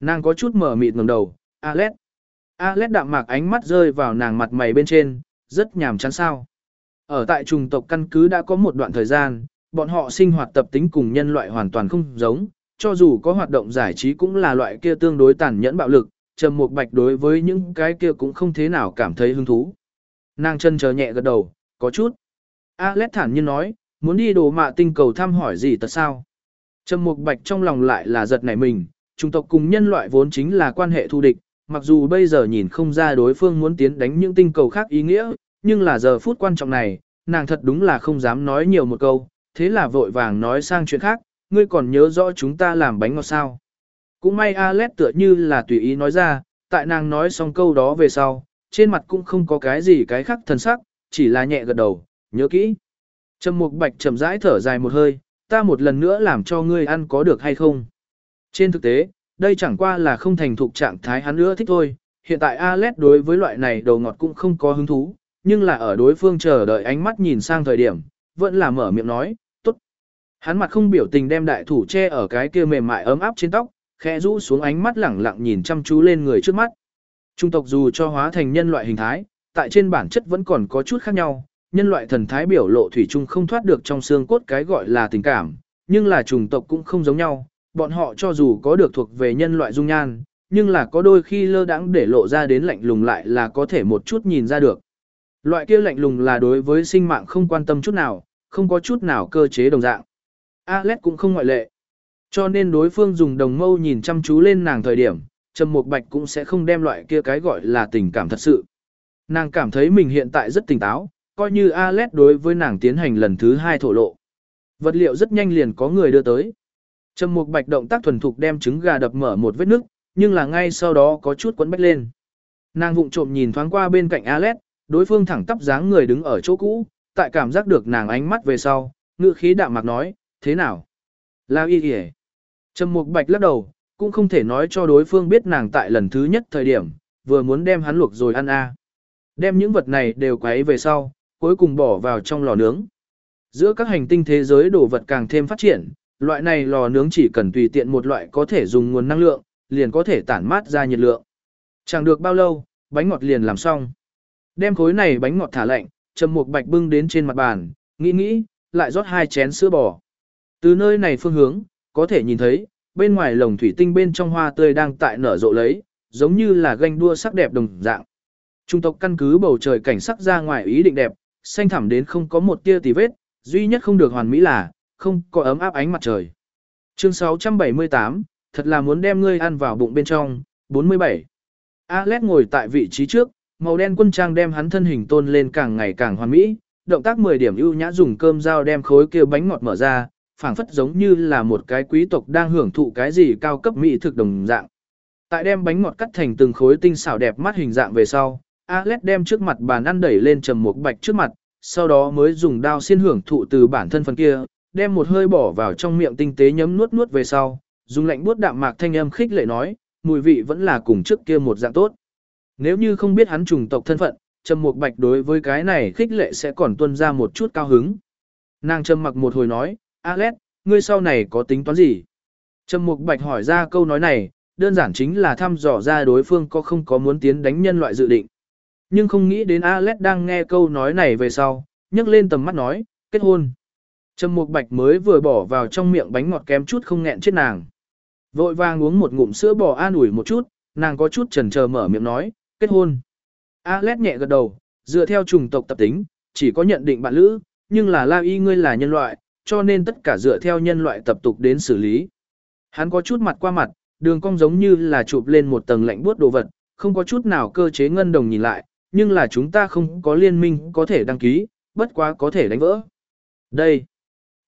Nàng có chút mở mịt ngẩng đầu, Alet. Alet đạm mạc ánh mắt rơi vào nàng mặt mày bên trên, rất nhàm chán sao. Ở tại trùng tộc căn cứ đã có một đoạn thời gian, bọn họ sinh hoạt tập tính cùng nhân loại hoàn toàn không giống, cho dù có hoạt động giải trí cũng là loại kia tương đối tàn nhẫn bạo lực, Trầm Mục Bạch đối với những cái kia cũng không thế nào cảm thấy hứng thú. Nàng chân chờ nhẹ gật đầu, có chút. Alet thản nhiên nói, muốn đi đồ mạ tinh cầu thăm hỏi gì tật sao. Trầm Mục Bạch trong lòng lại là giật nảy mình, chủng tộc cùng nhân loại vốn chính là quan hệ thù địch, mặc dù bây giờ nhìn không ra đối phương muốn tiến đánh những tinh cầu khác ý nghĩa, nhưng là giờ phút quan trọng này, nàng thật đúng là không dám nói nhiều một câu, thế là vội vàng nói sang chuyện khác, ngươi còn nhớ rõ chúng ta làm bánh ngọt sao. Cũng may Alet tựa như là tùy ý nói ra, tại nàng nói xong câu đó về sau, trên mặt cũng không có cái gì cái khác thần sắc, chỉ là nhẹ gật đầu, nhớ kỹ. Trầm Mục Bạch chậm rãi thở dài một hơi, ta một lần nữa làm cho ngươi ăn có được hay không. Trên thực tế, đây chẳng qua là không thành thục trạng thái hắn nữa thích thôi, hiện tại Alex đối với loại này đầu ngọt cũng không có hứng thú, nhưng là ở đối phương chờ đợi ánh mắt nhìn sang thời điểm, vẫn là mở miệng nói, tốt. Hắn mặt không biểu tình đem đại thủ che ở cái kia mềm mại ấm áp trên tóc, khẽ rũ xuống ánh mắt lẳng lặng nhìn chăm chú lên người trước mắt. Trung tộc dù cho hóa thành nhân loại hình thái, tại trên bản chất vẫn còn có chút khác nhau, nhân loại thần thái biểu lộ thủy chung không thoát được trong xương cốt cái gọi là tình cảm, nhưng là chủng tộc cũng không giống nhau, bọn họ cho dù có được thuộc về nhân loại dung nhan, nhưng là có đôi khi lơ đãng để lộ ra đến lạnh lùng lại là có thể một chút nhìn ra được. Loại kia lạnh lùng là đối với sinh mạng không quan tâm chút nào, không có chút nào cơ chế đồng dạng. Alex cũng không ngoại lệ. Cho nên đối phương dùng đồng mâu nhìn chăm chú lên nàng thời điểm, Trầm Mục Bạch cũng sẽ không đem loại kia cái gọi là tình cảm thật sự. Nàng cảm thấy mình hiện tại rất tỉnh táo, coi như Alex đối với nàng tiến hành lần thứ hai thổ lộ. Vật liệu rất nhanh liền có người đưa tới. Trầm Mục Bạch động tác thuần thục đem trứng gà đập mở một vết nứt, nhưng là ngay sau đó có chút quấn bách lên. Nàng vụng trộm nhìn thoáng qua bên cạnh Alet, đối phương thẳng tắp dáng người đứng ở chỗ cũ, tại cảm giác được nàng ánh mắt về sau, ngữ khí đạm mạc nói, thế nào? La y Y. Trầm Mục Bạch lắc đầu, cũng không thể nói cho đối phương biết nàng tại lần thứ nhất thời điểm, vừa muốn đem hắn luộc rồi ăn a. Đem những vật này đều quấy về sau, cuối cùng bỏ vào trong lò nướng. Giữa các hành tinh thế giới đồ vật càng thêm phát triển, loại này lò nướng chỉ cần tùy tiện một loại có thể dùng nguồn năng lượng, liền có thể tản mát ra nhiệt lượng. Chẳng được bao lâu, bánh ngọt liền làm xong. Đem khối này bánh ngọt thả lạnh, Trầm Mục Bạch bưng đến trên mặt bàn, nghĩ nghĩ, lại rót hai chén sữa bò. Từ nơi này phương hướng, có thể nhìn thấy, bên ngoài lồng thủy tinh bên trong hoa tươi đang tại nở rộ lấy, giống như là ganh đua sắc đẹp đồng dạng. Trung tộc căn cứ bầu trời cảnh sắc ra ngoài ý định đẹp, xanh thẳm đến không có một tia tì vết, duy nhất không được hoàn mỹ là, không có ấm áp ánh mặt trời. Chương 678, thật là muốn đem ngươi ăn vào bụng bên trong, 47. Alex ngồi tại vị trí trước, màu đen quân trang đem hắn thân hình tôn lên càng ngày càng hoàn mỹ, động tác 10 điểm ưu nhã dùng cơm dao đem khối kia bánh ngọt mở ra, phảng phất giống như là một cái quý tộc đang hưởng thụ cái gì cao cấp mỹ thực đồng dạng. Tại đem bánh ngọt cắt thành từng khối tinh xảo đẹp mắt hình dạng về sau, Alex đem trước mặt bàn ăn đẩy lên trầm một bạch trước mặt, sau đó mới dùng dao xiên hưởng thụ từ bản thân phần kia, đem một hơi bỏ vào trong miệng tinh tế nhấm nuốt nuốt về sau, dùng lạnh buốt đạm mạc thanh âm khích lệ nói, mùi vị vẫn là cùng trước kia một dạng tốt. Nếu như không biết hắn trùng tộc thân phận, Trầm Mục Bạch đối với cái này khích lệ sẽ còn tuân ra một chút cao hứng. Nàng trầm mặc một hồi nói, alet ngươi sau này có tính toán gì? Trầm Mục Bạch hỏi ra câu nói này, đơn giản chính là thăm dò ra đối phương có không có muốn tiến đánh nhân loại dự định. Nhưng không nghĩ đến alet đang nghe câu nói này về sau, nhấc lên tầm mắt nói, kết hôn. Trầm Mục Bạch mới vừa bỏ vào trong miệng bánh ngọt kém chút không nghẹn chết nàng. Vội vàng uống một ngụm sữa bò an ủi một chút, nàng có chút chần chờ mở miệng nói, kết hôn. Alex nhẹ gật đầu, dựa theo chủng tộc tập tính, chỉ có nhận định bạn lữ, nhưng là La Y ngươi là nhân loại, cho nên tất cả dựa theo nhân loại tập tục đến xử lý. Hắn có chút mặt qua mặt, đường cong giống như là chụp lên một tầng lạnh buốt đồ vật, không có chút nào cơ chế ngân đồng nhìn lại, nhưng là chúng ta không có liên minh có thể đăng ký, bất quá có thể đánh vỡ. Đây,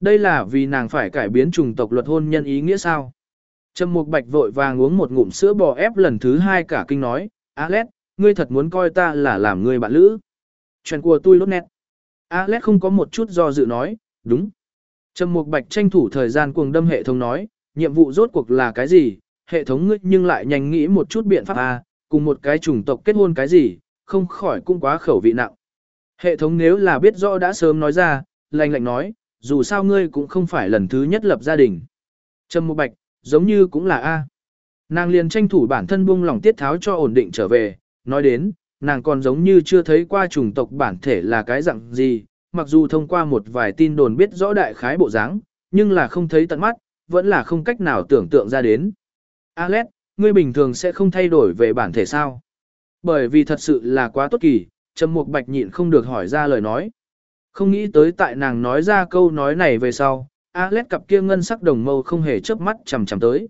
đây là vì nàng phải cải biến chủng tộc luật hôn nhân ý nghĩa sao? Trầm Mục Bạch vội vàng uống một ngụm sữa bò ép lần thứ hai cả kinh nói, Alex, ngươi thật muốn coi ta là làm người bạn lữ. Chuyện của tôi lốt nét. Alex không có một chút do dự nói, đúng. Trầm Mục Bạch tranh thủ thời gian cuồng đâm hệ thống nói, nhiệm vụ rốt cuộc là cái gì, hệ thống ngươi nhưng lại nhanh nghĩ một chút biện pháp à, cùng một cái chủng tộc kết hôn cái gì, không khỏi cũng quá khẩu vị nặng. Hệ thống nếu là biết rõ đã sớm nói ra, lành lạnh nói, dù sao ngươi cũng không phải lần thứ nhất lập gia đình. Trầm Mục Bạch, giống như cũng là A. Nàng liền tranh thủ bản thân buông lòng tiết tháo cho ổn định trở về, nói đến, nàng còn giống như chưa thấy qua chủng tộc bản thể là cái dạng gì, mặc dù thông qua một vài tin đồn biết rõ đại khái bộ dáng, nhưng là không thấy tận mắt, vẫn là không cách nào tưởng tượng ra đến. Alex, ngươi bình thường sẽ không thay đổi về bản thể sao? Bởi vì thật sự là quá tốt kỳ, Trầm Mục Bạch nhịn không được hỏi ra lời nói. Không nghĩ tới tại nàng nói ra câu nói này về sau, Alex cặp kia ngân sắc đồng mâu không hề chớp mắt chằm chằm tới.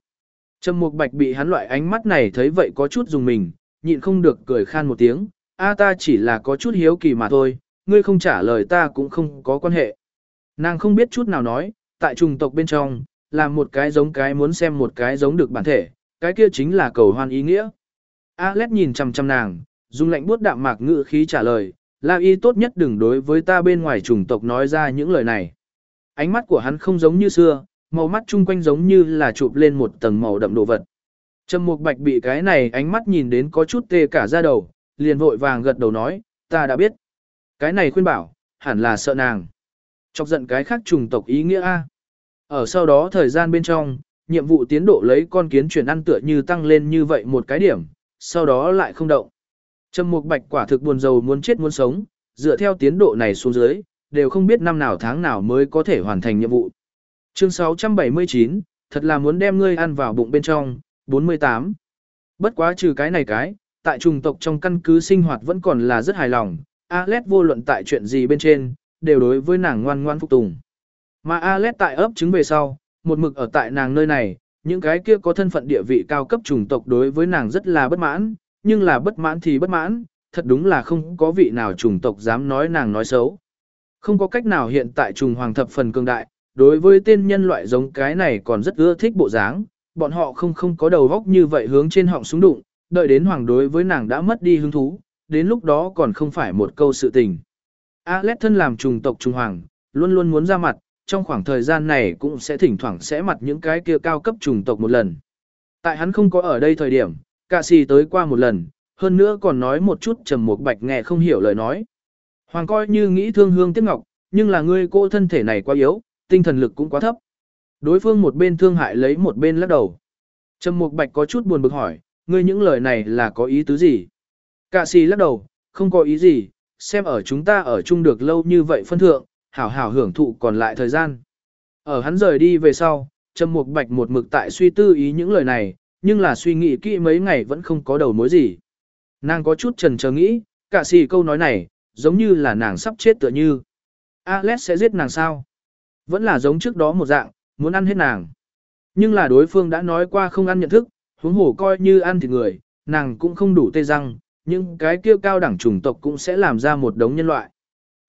Trầm Mục Bạch bị hắn loại ánh mắt này thấy vậy có chút dùng mình, nhịn không được cười khan một tiếng, a ta chỉ là có chút hiếu kỳ mà thôi, ngươi không trả lời ta cũng không có quan hệ. Nàng không biết chút nào nói, tại trùng tộc bên trong, làm một cái giống cái muốn xem một cái giống được bản thể, cái kia chính là cầu hoan ý nghĩa. Alex nhìn chằm chằm nàng, dùng lạnh buốt đạm mạc ngữ khí trả lời, La Y tốt nhất đừng đối với ta bên ngoài chủng tộc nói ra những lời này. Ánh mắt của hắn không giống như xưa, màu mắt chung quanh giống như là chụp lên một tầng màu đậm đồ vật. Trầm Mục Bạch bị cái này ánh mắt nhìn đến có chút tê cả da đầu, liền vội vàng gật đầu nói, ta đã biết. Cái này khuyên bảo, hẳn là sợ nàng. Chọc giận cái khác trùng tộc ý nghĩa A. Ở sau đó thời gian bên trong, nhiệm vụ tiến độ lấy con kiến chuyển ăn tựa như tăng lên như vậy một cái điểm, sau đó lại không động. Trầm Mục Bạch quả thực buồn rầu muốn chết muốn sống, dựa theo tiến độ này xuống dưới, đều không biết năm nào tháng nào mới có thể hoàn thành nhiệm vụ. Chương 679, thật là muốn đem ngươi ăn vào bụng bên trong, 48. Bất quá trừ cái này cái, tại trùng tộc trong căn cứ sinh hoạt vẫn còn là rất hài lòng, Alet vô luận tại chuyện gì bên trên, đều đối với nàng ngoan ngoan phục tùng. Mà Alet tại ấp trứng về sau, một mực ở tại nàng nơi này, những cái kia có thân phận địa vị cao cấp trùng tộc đối với nàng rất là bất mãn, nhưng là bất mãn thì bất mãn, thật đúng là không có vị nào trùng tộc dám nói nàng nói xấu. Không có cách nào hiện tại trùng hoàng thập phần cường đại, đối với tên nhân loại giống cái này còn rất ưa thích bộ dáng, bọn họ không không có đầu góc như vậy hướng trên họng súng đụng, đợi đến hoàng đối với nàng đã mất đi hứng thú, đến lúc đó còn không phải một câu sự tình. Alex thân làm trùng tộc trùng hoàng, luôn luôn muốn ra mặt, trong khoảng thời gian này cũng sẽ thỉnh thoảng sẽ mặt những cái kia cao cấp trùng tộc một lần. Tại hắn không có ở đây thời điểm, cả xì tới qua một lần, hơn nữa còn nói một chút trầm một bạch nghe không hiểu lời nói. Hoàng coi như nghĩ thương hương tiếc ngọc, nhưng là ngươi cô thân thể này quá yếu, tinh thần lực cũng quá thấp. Đối phương một bên thương hại lấy một bên lắc đầu. Trầm Mục Bạch có chút buồn bực hỏi, ngươi những lời này là có ý tứ gì? Cạ xì lắc đầu, không có ý gì, xem ở chúng ta ở chung được lâu như vậy phân thượng, hảo hảo hưởng thụ còn lại thời gian. Ở hắn rời đi về sau, Trầm Mục Bạch một mực tại suy tư ý những lời này, nhưng là suy nghĩ kỹ mấy ngày vẫn không có đầu mối gì. Nàng có chút trần chờ nghĩ, cả xì câu nói này, giống như là nàng sắp chết tựa như. Alex sẽ giết nàng sao? Vẫn là giống trước đó một dạng, muốn ăn hết nàng. Nhưng là đối phương đã nói qua không ăn nhận thức, huống hổ coi như ăn thịt người, nàng cũng không đủ tê răng, nhưng cái kia cao đẳng chủng tộc cũng sẽ làm ra một đống nhân loại.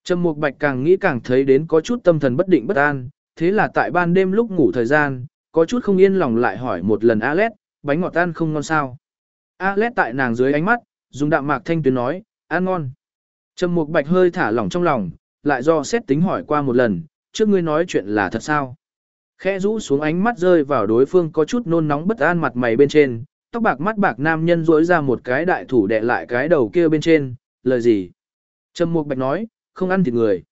Trầm Mục Bạch càng nghĩ càng thấy đến có chút tâm thần bất định bất an, thế là tại ban đêm lúc ngủ thời gian, có chút không yên lòng lại hỏi một lần Alex, bánh ngọt tan không ngon sao? Alex tại nàng dưới ánh mắt, dùng đạm mạc thanh tuyến nói, ăn ngon. Trầm Mục Bạch hơi thả lỏng trong lòng, lại do xét tính hỏi qua một lần, trước ngươi nói chuyện là thật sao? Khẽ rũ xuống ánh mắt rơi vào đối phương có chút nôn nóng bất an mặt mày bên trên, tóc bạc mắt bạc nam nhân rỗi ra một cái đại thủ đè lại cái đầu kia bên trên, lời gì? Trầm Mục Bạch nói, không ăn thịt người.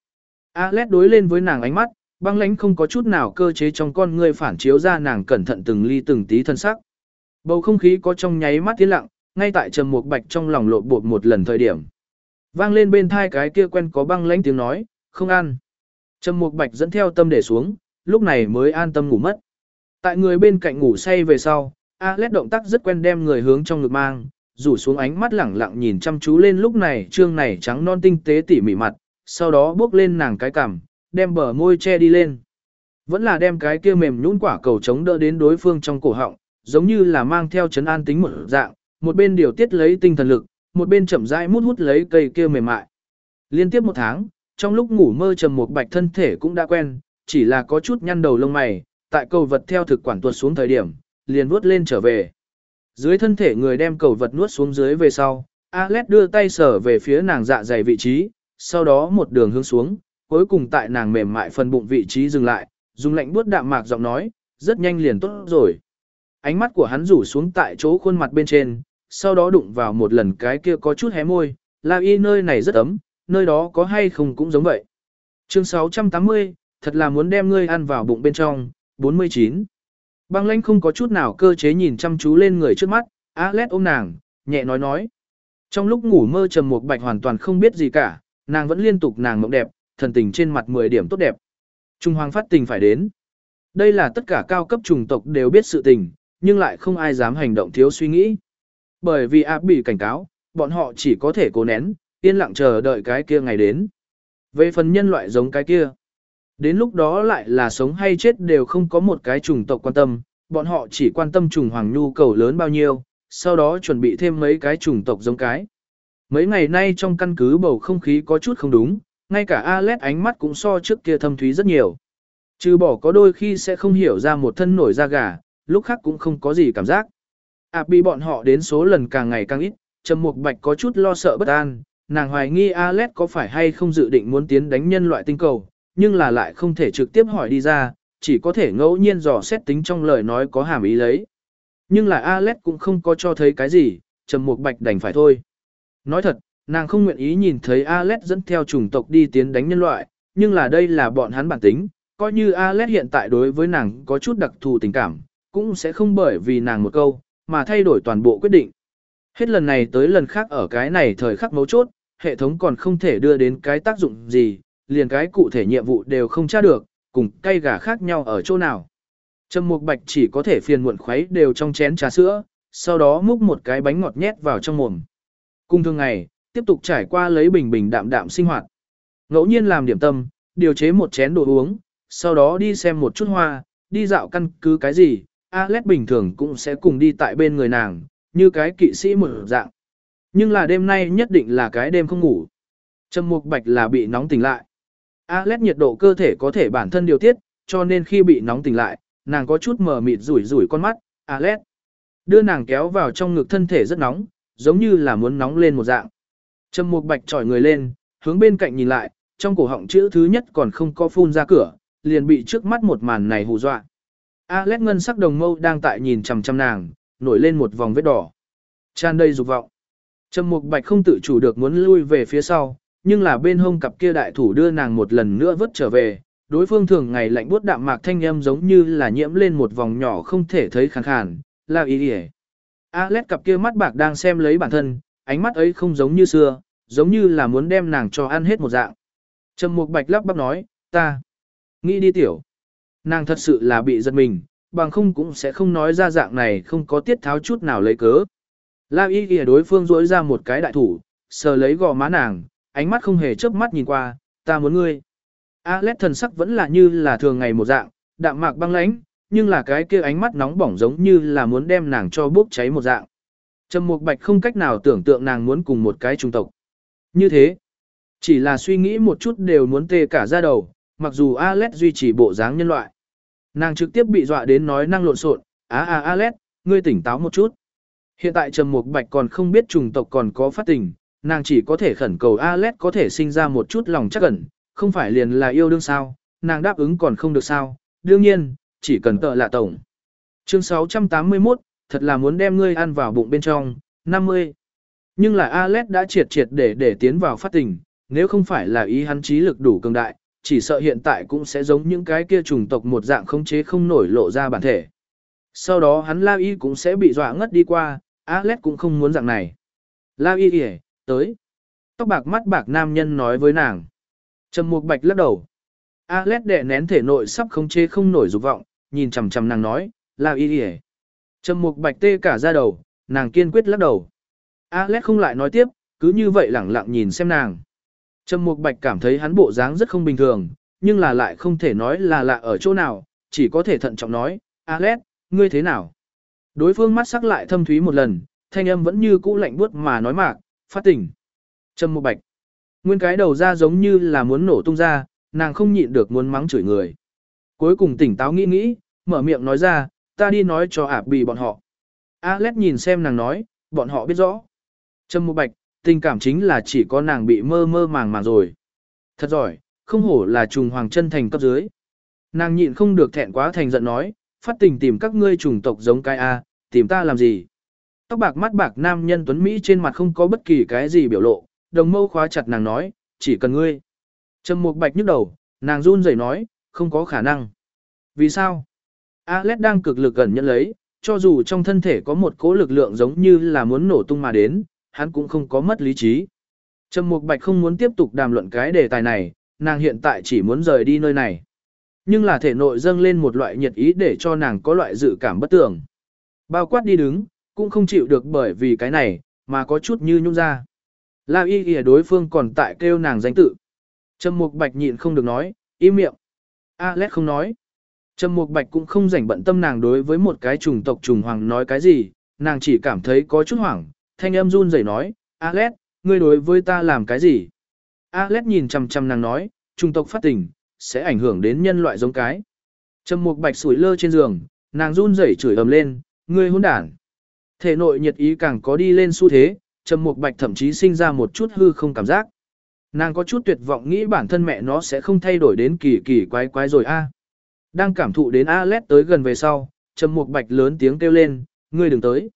Alet đối lên với nàng ánh mắt, băng lãnh không có chút nào cơ chế trong con ngươi phản chiếu ra nàng cẩn thận từng ly từng tí thân sắc. Bầu không khí có trong nháy mắt tiến lặng, ngay tại Trầm Mục Bạch trong lòng lộ bột một lần thời điểm. Vang lên bên thai cái kia quen có băng lãnh tiếng nói, không ăn. Trầm Mục Bạch dẫn theo tâm để xuống, lúc này mới an tâm ngủ mất. Tại người bên cạnh ngủ say về sau, Alet động tác rất quen đem người hướng trong ngực mang, rủ xuống ánh mắt lẳng lặng nhìn chăm chú lên lúc này trương này trắng non tinh tế tỉ mỉ mặt, sau đó bước lên nàng cái cằm, đem bờ môi che đi lên. Vẫn là đem cái kia mềm nhũn quả cầu chống đỡ đến đối phương trong cổ họng, giống như là mang theo chấn an tính một dạng, một bên điều tiết lấy tinh thần lực, một bên chậm rãi mút hút lấy cây kia mềm mại. Liên tiếp một tháng, trong lúc ngủ mơ trầm một bạch thân thể cũng đã quen, chỉ là có chút nhăn đầu lông mày, tại cầu vật theo thực quản tuột xuống thời điểm, liền vuốt lên trở về. Dưới thân thể người đem cầu vật nuốt xuống dưới về sau, Alex đưa tay sở về phía nàng dạ dày vị trí, sau đó một đường hướng xuống, cuối cùng tại nàng mềm mại phần bụng vị trí dừng lại, dùng lạnh buốt đạm mạc giọng nói, rất nhanh liền tốt rồi. Ánh mắt của hắn rủ xuống tại chỗ khuôn mặt bên trên, sau đó đụng vào một lần cái kia có chút hé môi, La Y nơi này rất ấm, nơi đó có hay không cũng giống vậy. Chương 680, thật là muốn đem ngươi ăn vào bụng bên trong, 49. Băng lãnh không có chút nào cơ chế nhìn chăm chú lên người trước mắt, Alet ôm nàng, nhẹ nói nói. Trong lúc ngủ mơ trầm một bạch hoàn toàn không biết gì cả, nàng vẫn liên tục nàng mộng đẹp, thần tình trên mặt 10 điểm tốt đẹp. Trung hoàng phát tình phải đến. Đây là tất cả cao cấp chủng tộc đều biết sự tình, nhưng lại không ai dám hành động thiếu suy nghĩ. Bởi vì áp bị cảnh cáo, bọn họ chỉ có thể cố nén, yên lặng chờ đợi cái kia ngày đến. Về phần nhân loại giống cái kia, đến lúc đó lại là sống hay chết đều không có một cái chủng tộc quan tâm, bọn họ chỉ quan tâm chủng hoàng nhu cầu lớn bao nhiêu, sau đó chuẩn bị thêm mấy cái chủng tộc giống cái. Mấy ngày nay trong căn cứ bầu không khí có chút không đúng, ngay cả Alet ánh mắt cũng so trước kia thâm thúy rất nhiều. Trừ bỏ có đôi khi sẽ không hiểu ra một thân nổi da gà, lúc khác cũng không có gì cảm giác. Ảp bị bọn họ đến số lần càng ngày càng ít, Trầm Mục Bạch có chút lo sợ bất an, nàng hoài nghi Alet có phải hay không dự định muốn tiến đánh nhân loại tinh cầu, nhưng là lại không thể trực tiếp hỏi đi ra, chỉ có thể ngẫu nhiên dò xét tính trong lời nói có hàm ý lấy. Nhưng là Alet cũng không có cho thấy cái gì, Trầm Mục Bạch đành phải thôi. Nói thật, nàng không nguyện ý nhìn thấy Alet dẫn theo chủng tộc đi tiến đánh nhân loại, nhưng là đây là bọn hắn bản tính, coi như Alet hiện tại đối với nàng có chút đặc thù tình cảm, cũng sẽ không bởi vì nàng một câu, mà thay đổi toàn bộ quyết định. Hết lần này tới lần khác ở cái này thời khắc mấu chốt, hệ thống còn không thể đưa đến cái tác dụng gì, liền cái cụ thể nhiệm vụ đều không tra được, cùng cây gà khác nhau ở chỗ nào. Trầm Mục Bạch chỉ có thể phiền muộn khuấy đều trong chén trà sữa, sau đó múc một cái bánh ngọt nhét vào trong mồm. Cùng thường ngày, tiếp tục trải qua lấy bình bình đạm đạm sinh hoạt. Ngẫu nhiên làm điểm tâm, điều chế một chén đồ uống, sau đó đi xem một chút hoa, đi dạo căn cứ cái gì, Alex bình thường cũng sẽ cùng đi tại bên người nàng, như cái kỵ sĩ một dạng. Nhưng là đêm nay nhất định là cái đêm không ngủ. Trầm Mục Bạch là bị nóng tỉnh lại. Alex nhiệt độ cơ thể có thể bản thân điều tiết, cho nên khi bị nóng tỉnh lại, nàng có chút mờ mịt rủi rủi con mắt, Alex. Đưa nàng kéo vào trong ngực thân thể rất nóng, giống như là muốn nóng lên một dạng. Trầm Mục Bạch trỏi người lên, hướng bên cạnh nhìn lại, trong cổ họng chữ thứ nhất còn không có phun ra cửa, liền bị trước mắt một màn này hù dọa. Alex ngân sắc đồng mâu đang tại nhìn chằm chằm nàng, nổi lên một vòng vết đỏ. Tràn đầy dục vọng. Trầm Mục Bạch không tự chủ được muốn lui về phía sau, nhưng là bên hông cặp kia đại thủ đưa nàng một lần nữa vớt trở về. Đối phương thường ngày lạnh buốt đạm mạc thanh âm giống như là nhiễm lên một vòng nhỏ không thể thấy khàn khàn, là ý ỉa. Alex cặp kia mắt bạc đang xem lấy bản thân, ánh mắt ấy không giống như xưa, giống như là muốn đem nàng cho ăn hết một dạng. Trầm Mục Bạch lắp bắp nói, ta, nghĩ đi tiểu. Nàng thật sự là bị giật mình, bằng không cũng sẽ không nói ra dạng này không có tiết tháo chút nào lấy cớ. La y kìa đối phương rỗi ra một cái đại thủ, sờ lấy gò má nàng, ánh mắt không hề chớp mắt nhìn qua, ta muốn ngươi. Alex thần sắc vẫn là như là thường ngày một dạng, đạm mạc băng lãnh, nhưng là cái kia ánh mắt nóng bỏng giống như là muốn đem nàng cho bốc cháy một dạng. Trầm Mục Bạch không cách nào tưởng tượng nàng muốn cùng một cái trung tộc. Như thế, chỉ là suy nghĩ một chút đều muốn tê cả da đầu, mặc dù Alex duy trì bộ dáng nhân loại. Nàng trực tiếp bị dọa đến nói năng lộn xộn, "Á à, Alex, ngươi tỉnh táo một chút." Hiện tại Trầm Mục Bạch còn không biết trùng tộc còn có phát tình, nàng chỉ có thể khẩn cầu Alex có thể sinh ra một chút lòng chắc ẩn, không phải liền là yêu đương sao, nàng đáp ứng còn không được sao, đương nhiên, chỉ cần tợ là tổng. Chương 681, thật là muốn đem ngươi ăn vào bụng bên trong, 50. Nhưng là Alex đã triệt triệt để để tiến vào phát tình, nếu không phải là ý hắn trí lực đủ cường đại, chỉ sợ hiện tại cũng sẽ giống những cái kia chủng tộc một dạng không chế không nổi lộ ra bản thể. Sau đó hắn La Y cũng sẽ bị dọa ngất đi qua, Alex cũng không muốn dạng này. La Y kìa, tới. Tóc bạc mắt bạc nam nhân nói với nàng. Trầm Mục Bạch lắc đầu. Alex đè nén thể nội sắp không chế không nổi dục vọng, nhìn chằm chằm nàng nói, La Y kìa. Trầm Mục Bạch tê cả ra đầu, nàng kiên quyết lắc đầu. Alex không lại nói tiếp, cứ như vậy lẳng lặng nhìn xem nàng. Trầm Mục Bạch cảm thấy hắn bộ dáng rất không bình thường, nhưng là lại không thể nói là lạ ở chỗ nào, chỉ có thể thận trọng nói, Alex, ngươi thế nào? Đối phương mắt sắc lại thâm thúy một lần, thanh âm vẫn như cũ lạnh buốt mà nói mạc, phát tỉnh. Trầm Mục Bạch. Nguyên cái đầu ra giống như là muốn nổ tung ra, nàng không nhịn được muốn mắng chửi người. Cuối cùng tỉnh táo nghĩ nghĩ, mở miệng nói ra, ta đi nói cho ạp bì bọn họ. Alex nhìn xem nàng nói, bọn họ biết rõ. Trầm Mục Bạch, tình cảm chính là chỉ có nàng bị mơ mơ màng màng rồi. Thật giỏi, không hổ là trùng hoàng chân thành cấp dưới. Nàng nhịn không được thẹn quá thành giận nói, phát tình tìm các ngươi trùng tộc giống cái A, tìm ta làm gì. Tóc bạc mắt bạc nam nhân tuấn Mỹ trên mặt không có bất kỳ cái gì biểu lộ, đồng mâu khóa chặt nàng nói, chỉ cần ngươi. Trầm mục bạch nhức đầu, nàng run rẩy nói, không có khả năng. Vì sao? Alex đang cực lực gần nhận lấy, cho dù trong thân thể có một cỗ lực lượng giống như là muốn nổ tung mà đến, hắn cũng không có mất lý trí. Trầm Mục Bạch không muốn tiếp tục đàm luận cái đề tài này, nàng hiện tại chỉ muốn rời đi nơi này. Nhưng là thể nội dâng lên một loại nhiệt ý để cho nàng có loại dự cảm bất tưởng. Bao quát đi đứng, cũng không chịu được bởi vì cái này, mà có chút như nhung ra. La y kìa đối phương còn tại kêu nàng danh tự. Trầm Mục Bạch nhịn không được nói, im miệng. Alex không nói. Trầm Mục Bạch cũng không rảnh bận tâm nàng đối với một cái trùng tộc trùng hoàng nói cái gì, nàng chỉ cảm thấy có chút hoảng, thanh âm run rẩy nói, Alex, ngươi đối với ta làm cái gì? Alex nhìn chằm chằm nàng nói, Trung tộc phát tình, sẽ ảnh hưởng đến nhân loại giống cái. Trầm Mục Bạch sủi lơ trên giường, nàng run rẩy chửi ầm lên, ngươi hỗn đản. Thể nội nhiệt ý càng có đi lên xu thế, Trầm Mục Bạch thậm chí sinh ra một chút hư không cảm giác. Nàng có chút tuyệt vọng nghĩ bản thân mẹ nó sẽ không thay đổi đến kỳ kỳ quái quái rồi a. Đang cảm thụ đến Alet tới gần về sau, Trầm Mục Bạch lớn tiếng kêu lên, ngươi đừng tới.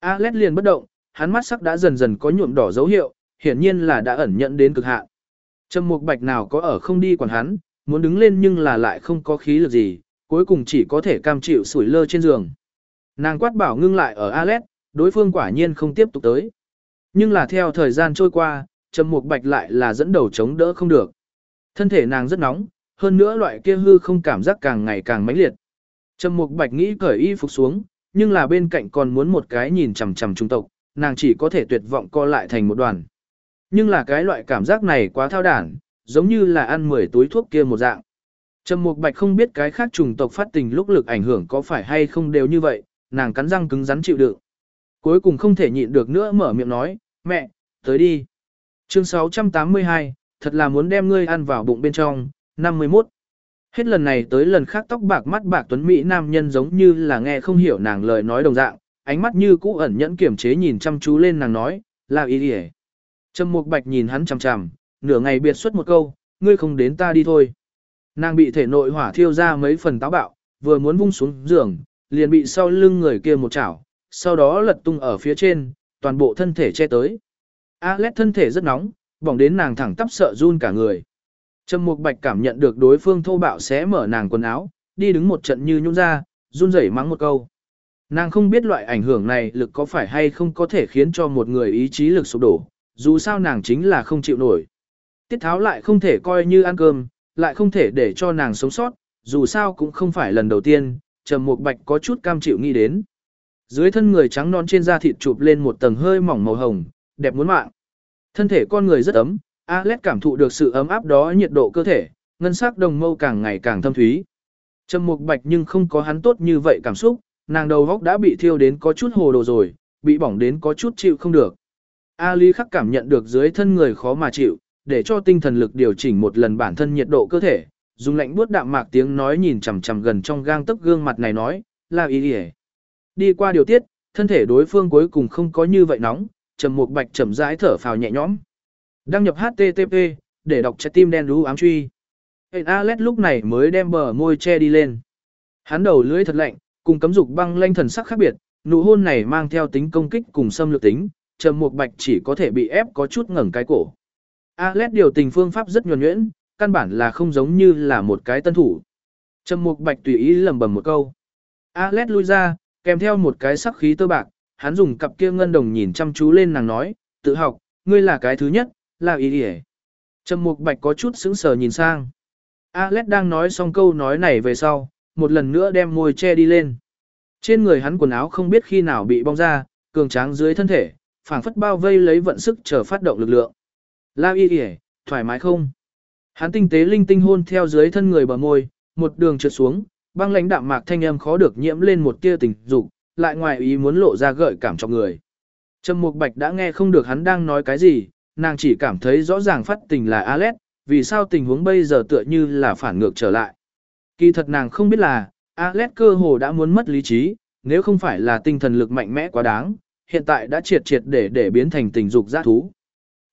Alet liền bất động, hắn mắt sắc đã dần dần có nhuộm đỏ dấu hiệu, hiển nhiên là đã ẩn nhận đến cực hạn. Trầm Mục Bạch nào có ở không đi quản hắn, muốn đứng lên nhưng là lại không có khí lực gì, cuối cùng chỉ có thể cam chịu sủi lơ trên giường. Nàng quát bảo ngưng lại ở Alet, đối phương quả nhiên không tiếp tục tới. Nhưng là theo thời gian trôi qua, Trầm Mục Bạch lại là dẫn đầu chống đỡ không được. Thân thể nàng rất nóng, hơn nữa loại kia hư không cảm giác càng ngày càng mãnh liệt. Trầm Mục Bạch nghĩ cởi y phục xuống, nhưng là bên cạnh còn muốn một cái nhìn chằm chằm trung tộc, nàng chỉ có thể tuyệt vọng co lại thành một đoàn. Nhưng là cái loại cảm giác này quá thao đản, giống như là ăn 10 túi thuốc kia một dạng. Trầm Mục Bạch không biết cái khác trùng tộc phát tình lúc lực ảnh hưởng có phải hay không đều như vậy, nàng cắn răng cứng rắn chịu đựng. Cuối cùng không thể nhịn được nữa mở miệng nói, mẹ, tới đi. Chương 682, thật là muốn đem ngươi ăn vào bụng bên trong, 51. Hết lần này tới lần khác tóc bạc mắt bạc tuấn Mỹ nam nhân giống như là nghe không hiểu nàng lời nói đồng dạng, ánh mắt như cũ ẩn nhẫn kiểm chế nhìn chăm chú lên nàng nói, là ý đi Trầm Mục Bạch nhìn hắn chằm chằm, nửa ngày biệt xuất một câu, ngươi không đến ta đi thôi. Nàng bị thể nội hỏa thiêu ra mấy phần táo bạo, vừa muốn vung xuống giường, liền bị sau lưng người kia một chảo, sau đó lật tung ở phía trên, toàn bộ thân thể che tới. Alex thân thể rất nóng, bỏng đến nàng thẳng tắp sợ run cả người. Trầm Mục Bạch cảm nhận được đối phương thô bạo xé mở nàng quần áo, đi đứng một trận như nhũn ra, run rẩy mắng một câu. Nàng không biết loại ảnh hưởng này lực có phải hay không có thể khiến cho một người ý chí lực sụp đổ, dù sao nàng chính là không chịu nổi. Tiết tháo lại không thể coi như ăn cơm, lại không thể để cho nàng sống sót, dù sao cũng không phải lần đầu tiên, Trầm Mục Bạch có chút cam chịu nghĩ đến. Dưới thân người trắng non trên da thịt chụp lên một tầng hơi mỏng màu hồng, đẹp muốn mạng. Thân thể con người rất ấm, Alex cảm thụ được sự ấm áp đó nhiệt độ cơ thể, ngân sắc đồng mâu càng ngày càng thâm thúy. Trầm Mục Bạch nhưng không có hắn tốt như vậy cảm xúc, nàng đầu góc đã bị thiêu đến có chút hồ đồ rồi, bị bỏng đến có chút chịu không được. A Lý khắc cảm nhận được dưới thân người khó mà chịu, để cho tinh thần lực điều chỉnh một lần bản thân nhiệt độ cơ thể, dùng lạnh buốt đạm mạc tiếng nói nhìn chằm chằm gần trong gang tấc gương mặt này nói, là ý đi Đi qua điều tiết, thân thể đối phương cuối cùng không có như vậy nóng, trầm mục bạch chậm rãi thở phào nhẹ nhõm. Đăng nhập HTTP, để đọc trái tim đen đú ám truy. Hên Alet lúc này mới đem bờ môi che đi lên. Hắn đầu lưỡi thật lạnh, cùng cấm dục băng lanh thần sắc khác biệt, nụ hôn này mang theo tính công kích cùng xâm lược tính, trầm mục bạch chỉ có thể bị ép có chút ngẩng cái cổ. Alet điều tình phương pháp rất nhuần nhuyễn, căn bản là không giống như là một cái tân thủ. Trầm mục bạch tùy ý lẩm bẩm một câu. Alet lui ra, kèm theo một cái sắc khí tơ bạc, hắn dùng cặp kia ngân đồng nhìn chăm chú lên nàng nói, tự học, ngươi là cái thứ nhất, là ý đi Trầm mục bạch có chút sững sờ nhìn sang. Alex đang nói xong câu nói này về sau, một lần nữa đem môi che đi lên. Trên người hắn quần áo không biết khi nào bị bong ra, cường tráng dưới thân thể, phảng phất bao vây lấy vận sức chờ phát động lực lượng. La y y, thoải mái không? Hắn tinh tế linh tinh hôn theo dưới thân người bờ môi, một đường trượt xuống, băng lãnh đạm mạc thanh âm khó được nhiễm lên một tia tình dục, lại ngoài ý muốn lộ ra gợi cảm cho người. Trầm Mục Bạch đã nghe không được hắn đang nói cái gì, nàng chỉ cảm thấy rõ ràng phát tình là Alet, vì sao tình huống bây giờ tựa như là phản ngược trở lại. Kỳ thật nàng không biết là, Alet cơ hồ đã muốn mất lý trí, nếu không phải là tinh thần lực mạnh mẽ quá đáng, hiện tại đã triệt triệt để để biến thành tình dục giã thú.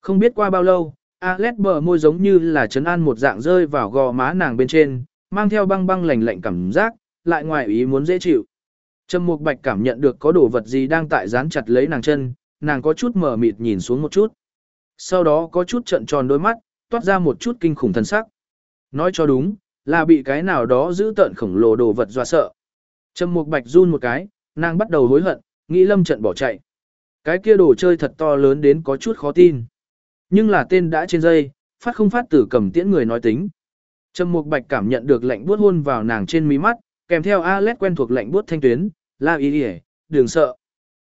Không biết qua bao lâu, Alet bờ môi giống như là chấn an một dạng rơi vào gò má nàng bên trên, mang theo băng băng lạnh lạnh cảm giác, lại ngoài ý muốn dễ chịu. Trầm Mục Bạch cảm nhận được có đồ vật gì đang tại dán chặt lấy nàng chân, nàng có chút mở mịt nhìn xuống một chút. Sau đó có chút trận tròn đôi mắt, toát ra một chút kinh khủng thần sắc. Nói cho đúng, là bị cái nào đó giữ tận khổng lồ đồ vật dọa sợ. Trầm Mục Bạch run một cái, nàng bắt đầu hối hận, nghĩ lâm trận bỏ chạy. Cái kia đồ chơi thật to lớn đến có chút khó tin. Nhưng là tên đã trên dây, phát không phát tử cầm tiễn người nói tính. Trầm Mục Bạch cảm nhận được lạnh buốt hôn vào nàng trên mí mắt, kèm theo Alet quen thuộc lạnh buốt thanh tuyến, la ý ỉa, đường sợ.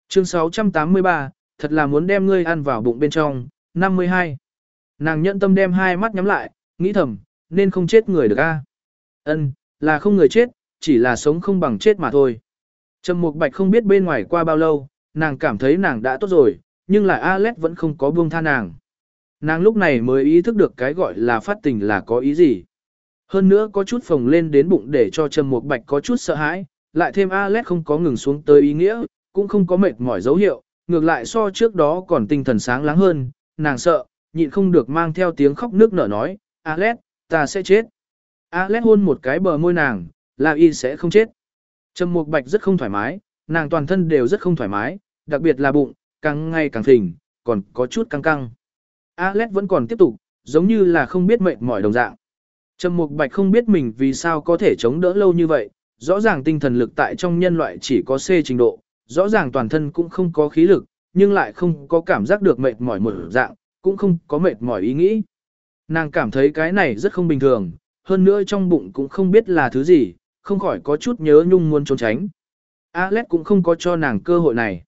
Chương 683, thật là muốn đem ngươi ăn vào bụng bên trong, 52. Nàng nhận tâm đem hai mắt nhắm lại, nghĩ thầm, nên không chết người được a. Ân, là không người chết, chỉ là sống không bằng chết mà thôi. Trầm Mục Bạch không biết bên ngoài qua bao lâu, nàng cảm thấy nàng đã tốt rồi, nhưng lại Alet vẫn không có buông tha nàng. Nàng lúc này mới ý thức được cái gọi là phát tình là có ý gì. Hơn nữa có chút phồng lên đến bụng để cho Trầm Mục Bạch có chút sợ hãi, lại thêm Alet không có ngừng xuống tới ý nghĩa, cũng không có mệt mỏi dấu hiệu, ngược lại so trước đó còn tinh thần sáng láng hơn, nàng sợ, nhịn không được mang theo tiếng khóc nước nở nói, Alet, ta sẽ chết. Alex hôn một cái bờ môi nàng, là y sẽ không chết. Trầm Mục Bạch rất không thoải mái, nàng toàn thân đều rất không thoải mái, đặc biệt là bụng, càng ngày càng thỉnh, còn có chút căng căng. Alex vẫn còn tiếp tục, giống như là không biết mệt mỏi đồng dạng. Trầm Mục Bạch không biết mình vì sao có thể chống đỡ lâu như vậy, rõ ràng tinh thần lực tại trong nhân loại chỉ có C trình độ, rõ ràng toàn thân cũng không có khí lực, nhưng lại không có cảm giác được mệt mỏi một dạng, cũng không có mệt mỏi ý nghĩ. Nàng cảm thấy cái này rất không bình thường, hơn nữa trong bụng cũng không biết là thứ gì, không khỏi có chút nhớ nhung muốn trốn tránh. Alex cũng không có cho nàng cơ hội này.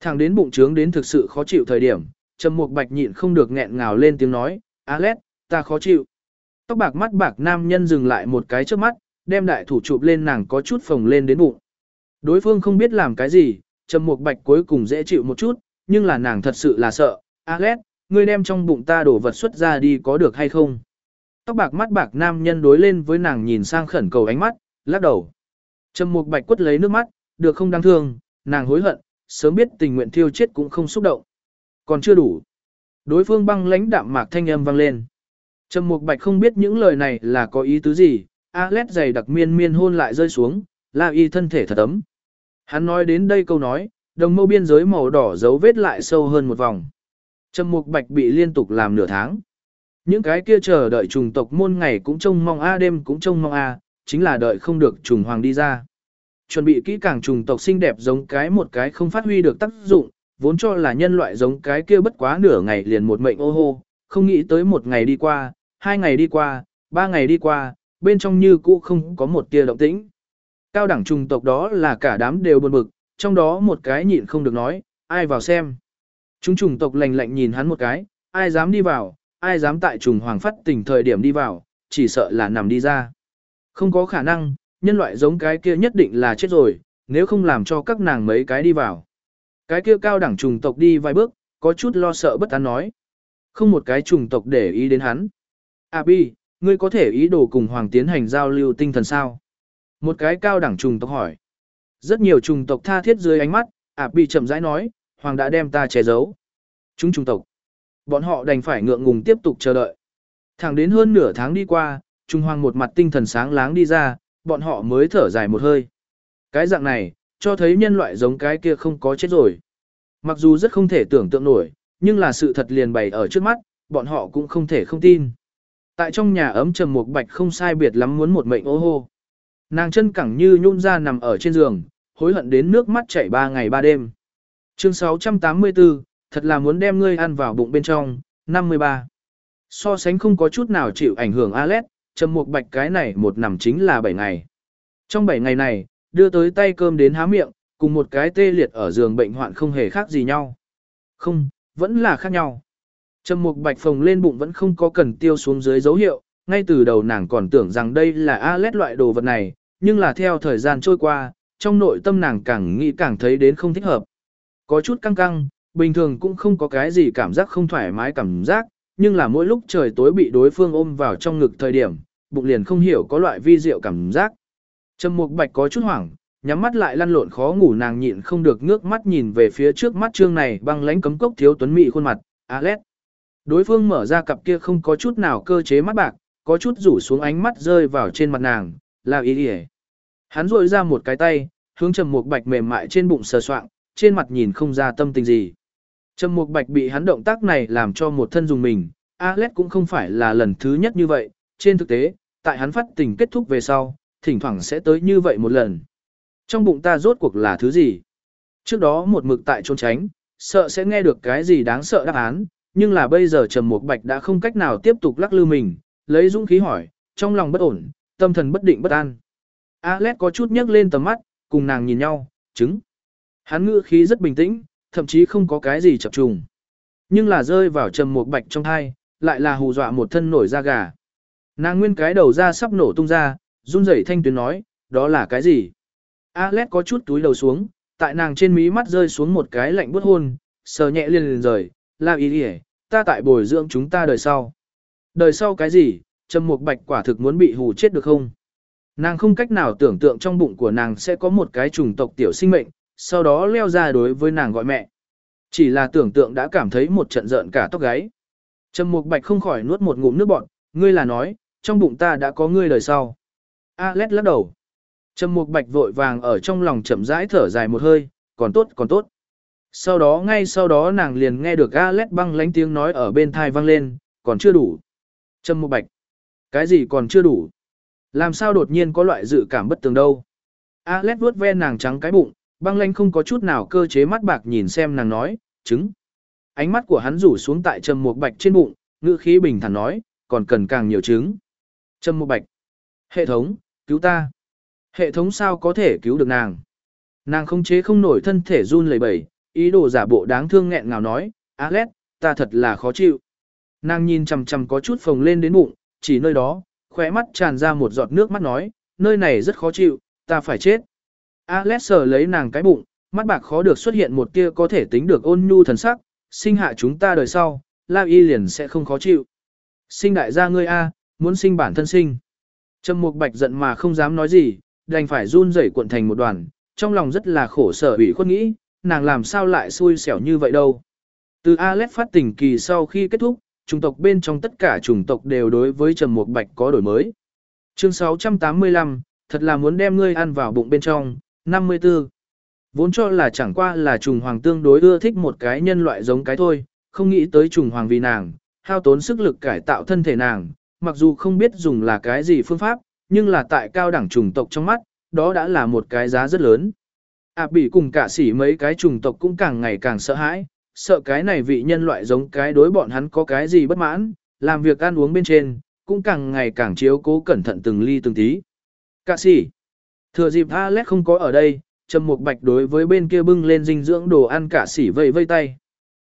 Thẳng đến bụng trướng đến thực sự khó chịu thời điểm, Trầm Mục Bạch nhịn không được nghẹn ngào lên tiếng nói, Alex, ta khó chịu. Tóc bạc mắt bạc nam nhân dừng lại một cái trước mắt, đem đại thủ chụp lên nàng có chút phồng lên đến bụng. Đối phương không biết làm cái gì, Trầm Mục Bạch cuối cùng dễ chịu một chút, nhưng là nàng thật sự là sợ. Alex, ngươi đem trong bụng ta đổ vật xuất ra đi có được hay không? Tóc bạc mắt bạc nam nhân đối lên với nàng nhìn sang khẩn cầu ánh mắt, lắc đầu. Trầm Mục Bạch quất lấy nước mắt, được không đáng thương, nàng hối hận, sớm biết tình nguyện thiêu chết cũng không xúc động. Còn chưa đủ. Đối phương băng lãnh đạm mạc thanh âm vang lên. Trầm Mục Bạch không biết những lời này là có ý tứ gì, Alet dày đặc miên miên hôn lại rơi xuống, La Y thân thể thật ấm. Hắn nói đến đây câu nói, đồng mâu biên giới màu đỏ dấu vết lại sâu hơn một vòng. Trầm Mục Bạch bị liên tục làm nửa tháng. Những cái kia chờ đợi trùng tộc môn ngày cũng trông mong a đêm cũng trông mong a, chính là đợi không được trùng hoàng đi ra. Chuẩn bị kỹ càng trùng tộc xinh đẹp giống cái một cái không phát huy được tác dụng, vốn cho là nhân loại giống cái kia bất quá nửa ngày liền một mệnh ô hô, không nghĩ tới một ngày đi qua, hai ngày đi qua, ba ngày đi qua, bên trong như cũ không có một tia động tĩnh. Cao đẳng trùng tộc đó là cả đám đều buồn bực, trong đó một cái nhịn không được nói, ai vào xem. Chúng trùng tộc lạnh lạnh nhìn hắn một cái, ai dám đi vào, ai dám tại trùng hoàng phát tỉnh thời điểm đi vào, chỉ sợ là nằm đi ra. Không có khả năng, nhân loại giống cái kia nhất định là chết rồi, nếu không làm cho các nàng mấy cái đi vào. Cái kia cao đẳng trùng tộc đi vài bước, có chút lo sợ bất an nói. Không một cái trùng tộc để ý đến hắn. À bi, ngươi có thể ý đồ cùng hoàng tiến hành giao lưu tinh thần sao? Một cái cao đẳng trùng tộc hỏi. Rất nhiều trùng tộc tha thiết dưới ánh mắt, à bi chậm rãi nói, hoàng đã đem ta che giấu. Chúng trung tộc. Bọn họ đành phải ngượng ngùng tiếp tục chờ đợi. Thẳng đến hơn nửa tháng đi qua, Trung Hoàng một mặt tinh thần sáng láng đi ra, bọn họ mới thở dài một hơi. Cái dạng này, cho thấy nhân loại giống cái kia không có chết rồi. Mặc dù rất không thể tưởng tượng nổi, nhưng là sự thật liền bày ở trước mắt, bọn họ cũng không thể không tin. Tại trong nhà ấm trầm một bạch không sai biệt lắm muốn một mệnh ô hô. Nàng chân cẳng như nhún ra nằm ở trên giường, hối hận đến nước mắt chảy ba ngày ba đêm. Chương 684, thật là muốn đem ngươi ăn vào bụng bên trong, 53. So sánh không có chút nào chịu ảnh hưởng Alet, trầm mục bạch cái này một nằm chính là 7 ngày. Trong 7 ngày này, đưa tới tay cơm đến há miệng, cùng một cái tê liệt ở giường bệnh hoạn không hề khác gì nhau. Không, vẫn là khác nhau. Trầm mục bạch phồng lên bụng vẫn không có cần tiêu xuống dưới dấu hiệu, ngay từ đầu nàng còn tưởng rằng đây là Alet loại đồ vật này, nhưng là theo thời gian trôi qua, trong nội tâm nàng càng nghĩ càng thấy đến không thích hợp. Có chút căng căng, bình thường cũng không có cái gì cảm giác không thoải mái cảm giác, nhưng là mỗi lúc trời tối bị đối phương ôm vào trong ngực thời điểm, bụng liền không hiểu có loại vi diệu cảm giác. Trầm Mục Bạch có chút hoảng, nhắm mắt lại lăn lộn khó ngủ nàng nhịn không được ngước mắt nhìn về phía trước mắt trương này băng lãnh cấm cốc thiếu tuấn mỹ khuôn mặt, Alet. Đối phương mở ra cặp kia không có chút nào cơ chế mắt bạc, có chút rủ xuống ánh mắt rơi vào trên mặt nàng, là ý ý Hắn rội ra một cái tay, hướng Trầm Mục Bạch mềm mại trên bụng sờ soạng, trên mặt nhìn không ra tâm tình gì. Trầm Mục Bạch bị hắn động tác này làm cho một thân dùng mình, Alex cũng không phải là lần thứ nhất như vậy, trên thực tế, tại hắn phát tình kết thúc về sau, thỉnh thoảng sẽ tới như vậy một lần. Trong bụng ta rốt cuộc là thứ gì? Trước đó một mực tại trốn tránh, sợ sẽ nghe được cái gì đáng sợ đáp án, nhưng là bây giờ Trầm Mục Bạch đã không cách nào tiếp tục lắc lư mình, lấy dũng khí hỏi, trong lòng bất ổn, tâm thần bất định bất an. Alex có chút nhấc lên tầm mắt, cùng nàng nhìn nhau, chứng. Hắn ngữ khí rất bình tĩnh, thậm chí không có cái gì chập trùng. Nhưng là rơi vào Trầm một Bạch trong thai, lại là hù dọa một thân nổi da gà. Nàng nguyên cái đầu ra sắp nổ tung ra, run rẩy thanh tuyến nói, đó là cái gì? Alex có chút túi đầu xuống, tại nàng trên mí mắt rơi xuống một cái lạnh bút hôn, sờ nhẹ liền liền rời, la ý đi ta tại bồi dưỡng chúng ta đời sau. Đời sau cái gì, trầm mục bạch quả thực muốn bị hù chết được không? Nàng không cách nào tưởng tượng trong bụng của nàng sẽ có một cái trùng tộc tiểu sinh mệnh, sau đó leo ra đối với nàng gọi mẹ. Chỉ là tưởng tượng đã cảm thấy một trận giận cả tóc gáy. Trầm mục bạch không khỏi nuốt một ngụm nước bọt, ngươi là nói, trong bụng ta đã có ngươi đời sau. alet lắc đầu. Trầm Mục Bạch vội vàng ở trong lòng chậm rãi thở dài một hơi, còn tốt còn tốt. Sau đó ngay sau đó nàng liền nghe được alet băng lánh tiếng nói ở bên thai vang lên, còn chưa đủ. Trầm Mục Bạch. Cái gì còn chưa đủ? Làm sao đột nhiên có loại dự cảm bất tường đâu? alet vuốt ve nàng trắng cái bụng, băng Lanh không có chút nào cơ chế mắt bạc nhìn xem nàng nói, trứng. Ánh mắt của hắn rủ xuống tại Trầm Mục Bạch trên bụng, ngữ khí bình thản nói, còn cần càng nhiều trứng. Trầm Mục Bạch. Hệ thống, cứu ta. Hệ thống sao có thể cứu được nàng? Nàng không chế không nổi thân thể run lẩy bẩy, ý đồ giả bộ đáng thương nghẹn ngào nói, Alex, ta thật là khó chịu. Nàng nhìn chằm chằm có chút phồng lên đến bụng, chỉ nơi đó, khóe mắt tràn ra một giọt nước mắt nói, nơi này rất khó chịu, ta phải chết. Alex sờ lấy nàng cái bụng, mắt bạc khó được xuất hiện một tia có thể tính được ôn nhu thần sắc, sinh hạ chúng ta đời sau, La Y liền sẽ không khó chịu. Sinh đại gia ngươi a, muốn sinh bản thân sinh. Trầm Mục Bạch giận mà không dám nói gì, đành phải run rẩy cuộn thành một đoàn, trong lòng rất là khổ sở ủy khuất nghĩ, nàng làm sao lại xui xẻo như vậy đâu. Từ Alex phát tỉnh kỳ sau khi kết thúc, chủng tộc bên trong tất cả chủng tộc đều đối với Trầm Mục Bạch có đổi mới. Chương 685, thật là muốn đem ngươi ăn vào bụng bên trong, 54. Vốn cho là chẳng qua là trùng hoàng tương đối ưa thích một cái nhân loại giống cái thôi, không nghĩ tới trùng hoàng vì nàng, hao tốn sức lực cải tạo thân thể nàng, mặc dù không biết dùng là cái gì phương pháp, nhưng là tại cao đẳng trùng tộc trong mắt, đó đã là một cái giá rất lớn. À bị cùng cả sỉ mấy cái trùng tộc cũng càng ngày càng sợ hãi, sợ cái này vị nhân loại giống cái đối bọn hắn có cái gì bất mãn, làm việc ăn uống bên trên, cũng càng ngày càng chiếu cố cẩn thận từng ly từng tí. Cả sỉ, thừa dịp Alex không có ở đây, Trầm Mục Bạch đối với bên kia bưng lên dinh dưỡng đồ ăn cả sỉ vây vây tay.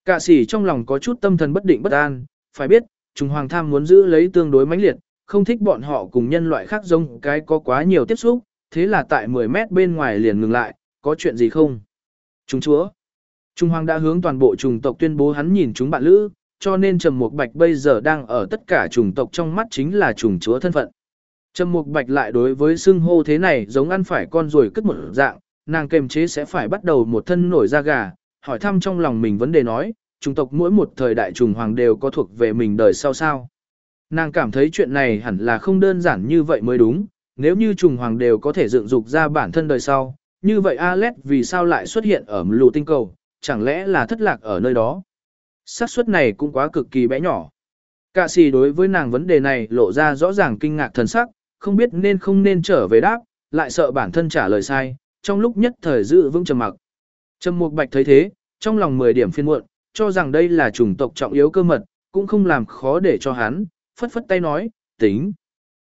Cả sỉ trong lòng có chút tâm thần bất định bất an, phải biết, trùng hoàng tham muốn giữ lấy tương đối mãnh liệt, không thích bọn họ cùng nhân loại khác giống cái có quá nhiều tiếp xúc, thế là tại 10 mét bên ngoài liền ngừng lại, có chuyện gì không? Trung chúa. Trung hoàng đã hướng toàn bộ trùng tộc tuyên bố hắn nhìn chúng bạn lữ, cho nên Trầm Mục Bạch bây giờ đang ở tất cả trùng tộc trong mắt chính là trùng chúa thân phận. Trầm Mục Bạch lại đối với xưng hô thế này giống ăn phải con rồi cất một dạng, nàng kềm chế sẽ phải bắt đầu một thân nổi da gà, hỏi thăm trong lòng mình vấn đề nói, chủng tộc mỗi một thời đại trùng hoàng đều có thuộc về mình đời sau sao. Nàng cảm thấy chuyện này hẳn là không đơn giản như vậy mới đúng, nếu như trùng hoàng đều có thể dựng dục ra bản thân đời sau, như vậy Alet vì sao lại xuất hiện ở lù tinh cầu, chẳng lẽ là thất lạc ở nơi đó. xác suất này cũng quá cực kỳ bé nhỏ. Cả sĩ đối với nàng vấn đề này lộ ra rõ ràng kinh ngạc thần sắc, không biết nên không nên trở về đáp, lại sợ bản thân trả lời sai, trong lúc nhất thời giữ vững trầm mặc. Trầm Mục Bạch thấy thế, trong lòng 10 điểm phiên muộn, cho rằng đây là chủng tộc trọng yếu cơ mật, cũng không làm khó để cho hắn, phất phất tay nói, tính.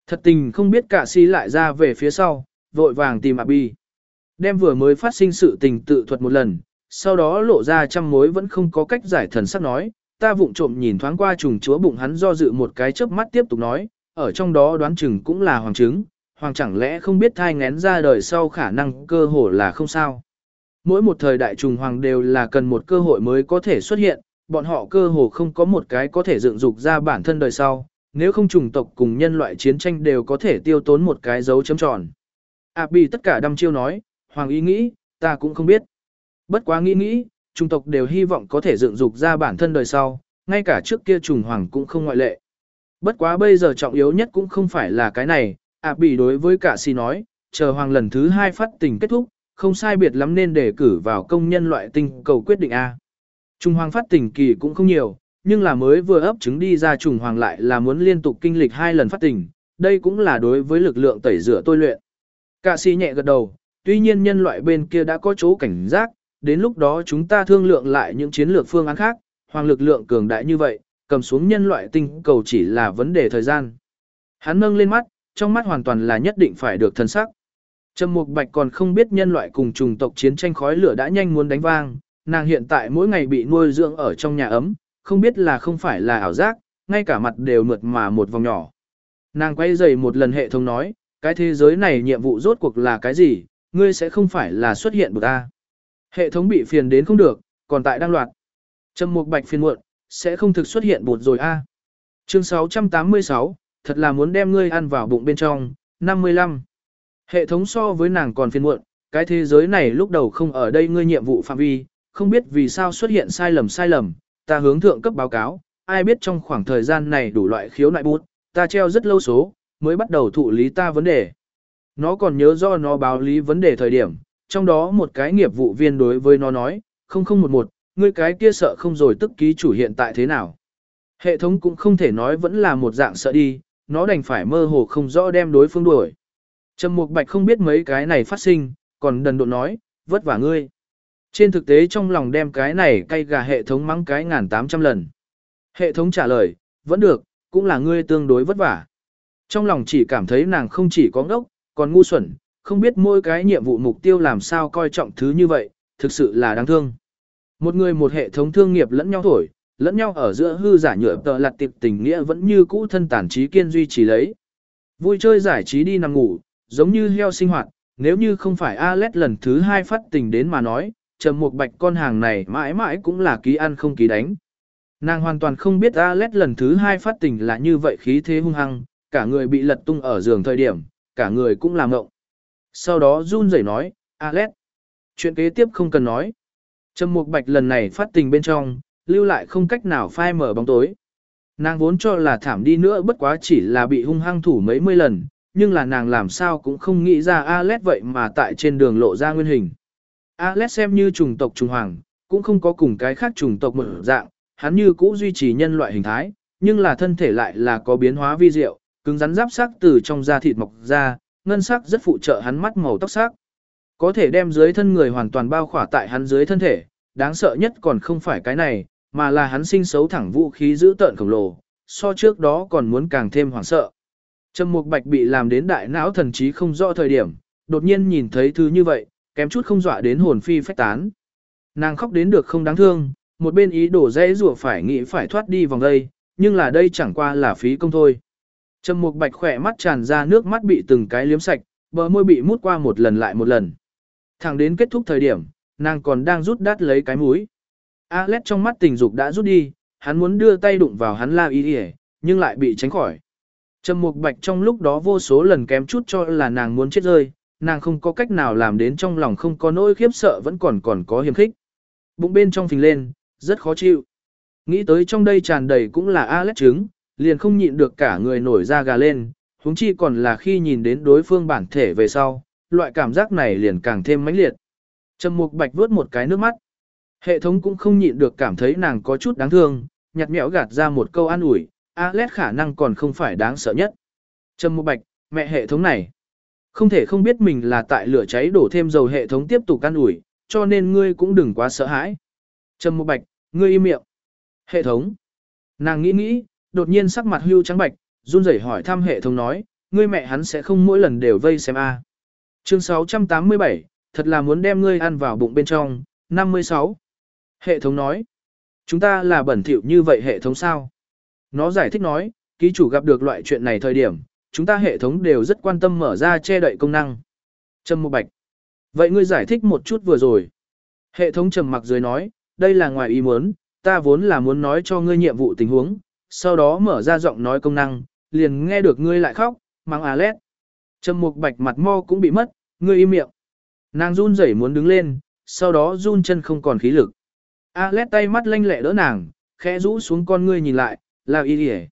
Thật tình không biết cả si lại ra về phía sau, vội vàng tìm Abi. Đem vừa mới phát sinh sự tình tự thuật một lần, sau đó lộ ra trăm mối vẫn không có cách giải thần sắc nói, ta vụng trộm nhìn thoáng qua trùng chúa bụng hắn do dự một cái chớp mắt tiếp tục nói, ở trong đó đoán chừng cũng là hoàng chứng, hoàng chẳng lẽ không biết thai ngén ra đời sau khả năng cơ hội là không sao. Mỗi một thời đại trùng hoàng đều là cần một cơ hội mới có thể xuất hiện, bọn họ cơ hồ không có một cái có thể dựng dục ra bản thân đời sau, nếu không trùng tộc cùng nhân loại chiến tranh đều có thể tiêu tốn một cái dấu chấm tròn. À bì tất cả đăm chiêu nói, hoàng ý nghĩ, ta cũng không biết. Bất quá nghĩ nghĩ, trùng tộc đều hy vọng có thể dựng dục ra bản thân đời sau, ngay cả trước kia trùng hoàng cũng không ngoại lệ. Bất quá bây giờ trọng yếu nhất cũng không phải là cái này, ạ bị đối với cả si nói, chờ hoàng lần thứ hai phát tình kết thúc, không sai biệt lắm nên đề cử vào công nhân loại tinh cầu quyết định A. Trung hoàng phát tình kỳ cũng không nhiều, nhưng là mới vừa ấp trứng đi ra trùng hoàng lại là muốn liên tục kinh lịch hai lần phát tình, đây cũng là đối với lực lượng tẩy rửa tôi luyện. cả si nhẹ gật đầu, tuy nhiên nhân loại bên kia đã có chỗ cảnh giác, đến lúc đó chúng ta thương lượng lại những chiến lược phương án khác, hoàng lực lượng cường đại như vậy, cầm xuống nhân loại tinh cầu chỉ là vấn đề thời gian. Hắn nâng lên mắt, trong mắt hoàn toàn là nhất định phải được thân sắc. Trầm Mục Bạch còn không biết nhân loại cùng chủng tộc chiến tranh khói lửa đã nhanh muốn đánh vang, nàng hiện tại mỗi ngày bị nuôi dưỡng ở trong nhà ấm, không biết là không phải là ảo giác, ngay cả mặt đều mượt mà một vòng nhỏ. Nàng quay dày một lần hệ thống nói, cái thế giới này nhiệm vụ rốt cuộc là cái gì, ngươi sẽ không phải là xuất hiện bực ta. Hệ thống bị phiền đến không được, còn tại đang loạt. Trầm Mục Bạch phiền muộn, sẽ không thực xuất hiện bột rồi a. Chương 686, thật là muốn đem ngươi ăn vào bụng bên trong, 55. Hệ thống so với nàng còn phiền muộn, cái thế giới này lúc đầu không ở đây ngươi nhiệm vụ phạm vi, không biết vì sao xuất hiện sai lầm sai lầm, ta hướng thượng cấp báo cáo, ai biết trong khoảng thời gian này đủ loại khiếu nại bút, ta treo rất lâu số, mới bắt đầu thụ lý ta vấn đề. Nó còn nhớ do nó báo lý vấn đề thời điểm, trong đó một cái nghiệp vụ viên đối với nó nói, 0011, ngươi cái kia sợ không rồi tức ký chủ hiện tại thế nào. Hệ thống cũng không thể nói vẫn là một dạng sợ đi, nó đành phải mơ hồ không rõ đem đối phương đuổi. Trầm Mục Bạch không biết mấy cái này phát sinh, còn đần độn nói, vất vả ngươi. Trên thực tế trong lòng đem cái này cay gà hệ thống mắng cái ngàn tám trăm lần. Hệ thống trả lời, vẫn được, cũng là ngươi tương đối vất vả. Trong lòng chỉ cảm thấy nàng không chỉ có ngốc, còn ngu xuẩn, không biết mỗi cái nhiệm vụ mục tiêu làm sao coi trọng thứ như vậy, thực sự là đáng thương. Một người một hệ thống thương nghiệp lẫn nhau thổi, lẫn nhau ở giữa hư giả nhựa tờ lặt tiệp tình nghĩa vẫn như cũ thân tản trí kiên duy trì lấy. Vui chơi giải trí đi nằm ngủ, giống như heo sinh hoạt, nếu như không phải Alex lần thứ hai phát tình đến mà nói, trầm một bạch con hàng này mãi mãi cũng là ký ăn không ký đánh. Nàng hoàn toàn không biết Alex lần thứ hai phát tình là như vậy khí thế hung hăng, cả người bị lật tung ở giường thời điểm, cả người cũng làm ngộng. Sau đó run rẩy nói, Alex, chuyện kế tiếp không cần nói. Trầm Mục Bạch lần này phát tình bên trong, lưu lại không cách nào phai mở bóng tối. Nàng vốn cho là thảm đi nữa bất quá chỉ là bị hung hăng thủ mấy mươi lần, nhưng là nàng làm sao cũng không nghĩ ra Alex vậy mà tại trên đường lộ ra nguyên hình. Alex xem như trùng tộc trùng hoàng, cũng không có cùng cái khác trùng tộc mở dạng, hắn như cũ duy trì nhân loại hình thái, nhưng là thân thể lại là có biến hóa vi diệu, cứng rắn giáp sắc từ trong da thịt mọc ra, ngân sắc rất phụ trợ hắn mắt màu tóc sắc. Có thể đem dưới thân người hoàn toàn bao khỏa tại hắn dưới thân thể, đáng sợ nhất còn không phải cái này, mà là hắn sinh xấu thẳng vũ khí giữ tợn khổng lồ, so trước đó còn muốn càng thêm hoảng sợ. Trầm Mục Bạch bị làm đến đại não thần trí không rõ thời điểm, đột nhiên nhìn thấy thứ như vậy, kém chút không dọa đến hồn phi phách tán. Nàng khóc đến được không đáng thương, một bên ý đổ dễ rủa phải nghĩ phải thoát đi vòng đây, nhưng là đây chẳng qua là phí công thôi. Trầm Mục Bạch khỏe mắt tràn ra nước mắt bị từng cái liếm sạch, bờ môi bị mút qua một lần lại một lần. Thẳng đến kết thúc thời điểm, nàng còn đang rút đắt lấy cái mũi. Alex trong mắt tình dục đã rút đi, hắn muốn đưa tay đụng vào hắn la y nhưng lại bị tránh khỏi. Trầm Mục Bạch trong lúc đó vô số lần kém chút cho là nàng muốn chết rơi, nàng không có cách nào làm đến trong lòng không có nỗi khiếp sợ vẫn còn còn có hiềm khích. Bụng bên trong phình lên, rất khó chịu. Nghĩ tới trong đây tràn đầy cũng là Alex trứng, liền không nhịn được cả người nổi da gà lên, huống chi còn là khi nhìn đến đối phương bản thể về sau, loại cảm giác này liền càng thêm mãnh liệt. Trầm Mục Bạch vuốt một cái nước mắt. Hệ thống cũng không nhịn được cảm thấy nàng có chút đáng thương, nhặt mẽo gạt ra một câu an ủi, Alex khả năng còn không phải đáng sợ nhất. Trầm Mục Bạch, mẹ hệ thống này. Không thể không biết mình là tại lửa cháy đổ thêm dầu hệ thống tiếp tục an ủi, cho nên ngươi cũng đừng quá sợ hãi. Trầm Mục Bạch, ngươi im miệng. Hệ thống. Nàng nghĩ nghĩ, đột nhiên sắc mặt hưu trắng bạch, run rẩy hỏi thăm hệ thống nói, ngươi mẹ hắn sẽ không mỗi lần đều vây xem a. Chương 687, thật là muốn đem ngươi ăn vào bụng bên trong, 56. Hệ thống nói, chúng ta là bẩn thỉu như vậy hệ thống sao? Nó giải thích nói, ký chủ gặp được loại chuyện này thời điểm, chúng ta hệ thống đều rất quan tâm mở ra che đậy công năng. Trầm Mục Bạch. Vậy ngươi giải thích một chút vừa rồi. Hệ thống trầm mặc dưới nói, đây là ngoài ý muốn, ta vốn là muốn nói cho ngươi nhiệm vụ tình huống, sau đó mở ra giọng nói công năng, liền nghe được ngươi lại khóc, mang à lét. Trầm Mục Bạch mặt mo cũng bị mất, ngươi im miệng. Nàng run rẩy muốn đứng lên, sau đó run chân không còn khí lực. Alet tay mắt lanh lẹ đỡ nàng, khẽ rũ xuống con ngươi nhìn lại, là y đi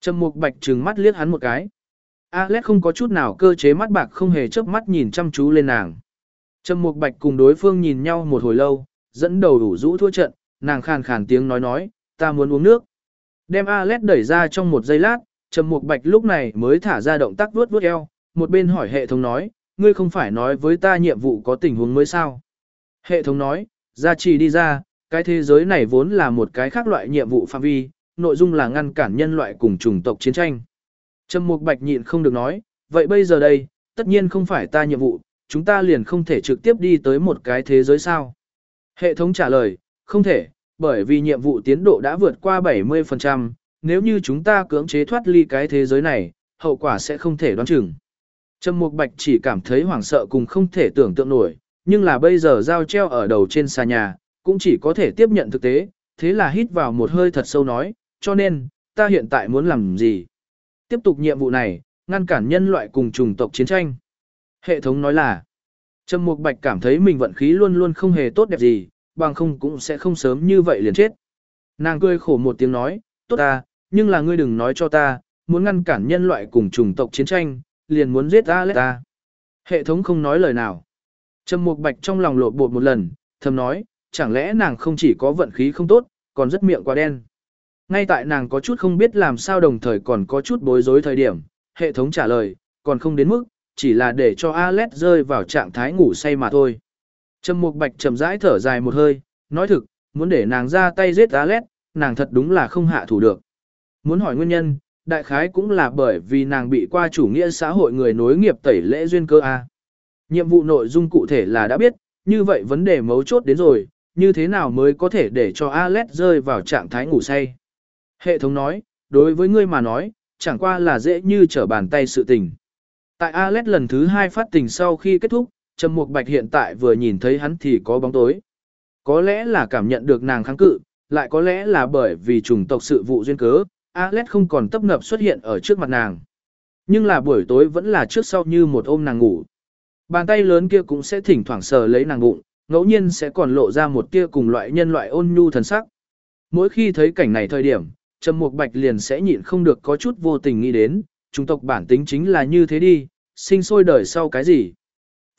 Trầm Mục Bạch trừng mắt liếc hắn một cái. Alet không có chút nào cơ chế mắt bạc không hề chớp mắt nhìn chăm chú lên nàng. Trầm Mục Bạch cùng đối phương nhìn nhau một hồi lâu, dẫn đầu đủ rũ thua trận, nàng khàn khàn tiếng nói nói, ta muốn uống nước. Đem Alet đẩy ra trong một giây lát, Trầm Mục Bạch lúc này mới thả ra động tác vuốt vuốt eo, một bên hỏi hệ thống nói, ngươi không phải nói với ta nhiệm vụ có tình huống mới sao. Hệ thống nói, gia trì đi ra, cái thế giới này vốn là một cái khác loại nhiệm vụ phạm vi, nội dung là ngăn cản nhân loại cùng chủng tộc chiến tranh. Trầm Mục Bạch nhịn không được nói, vậy bây giờ đây, tất nhiên không phải ta nhiệm vụ, chúng ta liền không thể trực tiếp đi tới một cái thế giới sao. Hệ thống trả lời, không thể, bởi vì nhiệm vụ tiến độ đã vượt qua 70%, nếu như chúng ta cưỡng chế thoát ly cái thế giới này, hậu quả sẽ không thể đoán chừng. Trầm Mục Bạch chỉ cảm thấy hoảng sợ cùng không thể tưởng tượng nổi, nhưng là bây giờ dao treo ở đầu trên xà nhà, cũng chỉ có thể tiếp nhận thực tế, thế là hít vào một hơi thật sâu nói, cho nên, ta hiện tại muốn làm gì? Tiếp tục nhiệm vụ này, ngăn cản nhân loại cùng chủng tộc chiến tranh. Hệ thống nói là, Trầm Mục Bạch cảm thấy mình vận khí luôn luôn không hề tốt đẹp gì, bằng không cũng sẽ không sớm như vậy liền chết. Nàng cười khổ một tiếng nói, tốt ta, nhưng là ngươi đừng nói cho ta, muốn ngăn cản nhân loại cùng chủng tộc chiến tranh, liền muốn giết ta lết ta. Hệ thống không nói lời nào. Trầm Mục Bạch trong lòng lột bột một lần, thầm nói, chẳng lẽ nàng không chỉ có vận khí không tốt, còn rất miệng quá đen. Ngay tại nàng có chút không biết làm sao đồng thời còn có chút bối rối thời điểm, hệ thống trả lời, còn không đến mức, chỉ là để cho Alex rơi vào trạng thái ngủ say mà thôi. Trầm Mục Bạch chậm rãi thở dài một hơi, nói thực, muốn để nàng ra tay giết Alex, nàng thật đúng là không hạ thủ được. Muốn hỏi nguyên nhân, đại khái cũng là bởi vì nàng bị qua chủ nghĩa xã hội người nối nghiệp tẩy lễ duyên cơ A. Nhiệm vụ nội dung cụ thể là đã biết, như vậy vấn đề mấu chốt đến rồi, như thế nào mới có thể để cho Alex rơi vào trạng thái ngủ say. Hệ thống nói, đối với ngươi mà nói, chẳng qua là dễ như trở bàn tay sự tình. Tại Alex lần thứ hai phát tình sau khi kết thúc, Trầm Mục Bạch hiện tại vừa nhìn thấy hắn thì có bóng tối. Có lẽ là cảm nhận được nàng kháng cự, lại có lẽ là bởi vì chủng tộc sự vụ duyên cớ, Alex không còn tấp nập xuất hiện ở trước mặt nàng. Nhưng là buổi tối vẫn là trước sau như một ôm nàng ngủ. Bàn tay lớn kia cũng sẽ thỉnh thoảng sờ lấy nàng bụng, ngẫu nhiên sẽ còn lộ ra một tia cùng loại nhân loại ôn nhu thần sắc. Mỗi khi thấy cảnh này thời điểm, Trầm Mục Bạch liền sẽ nhịn không được có chút vô tình nghĩ đến, chúng tộc bản tính chính là như thế đi, sinh sôi đời sau cái gì.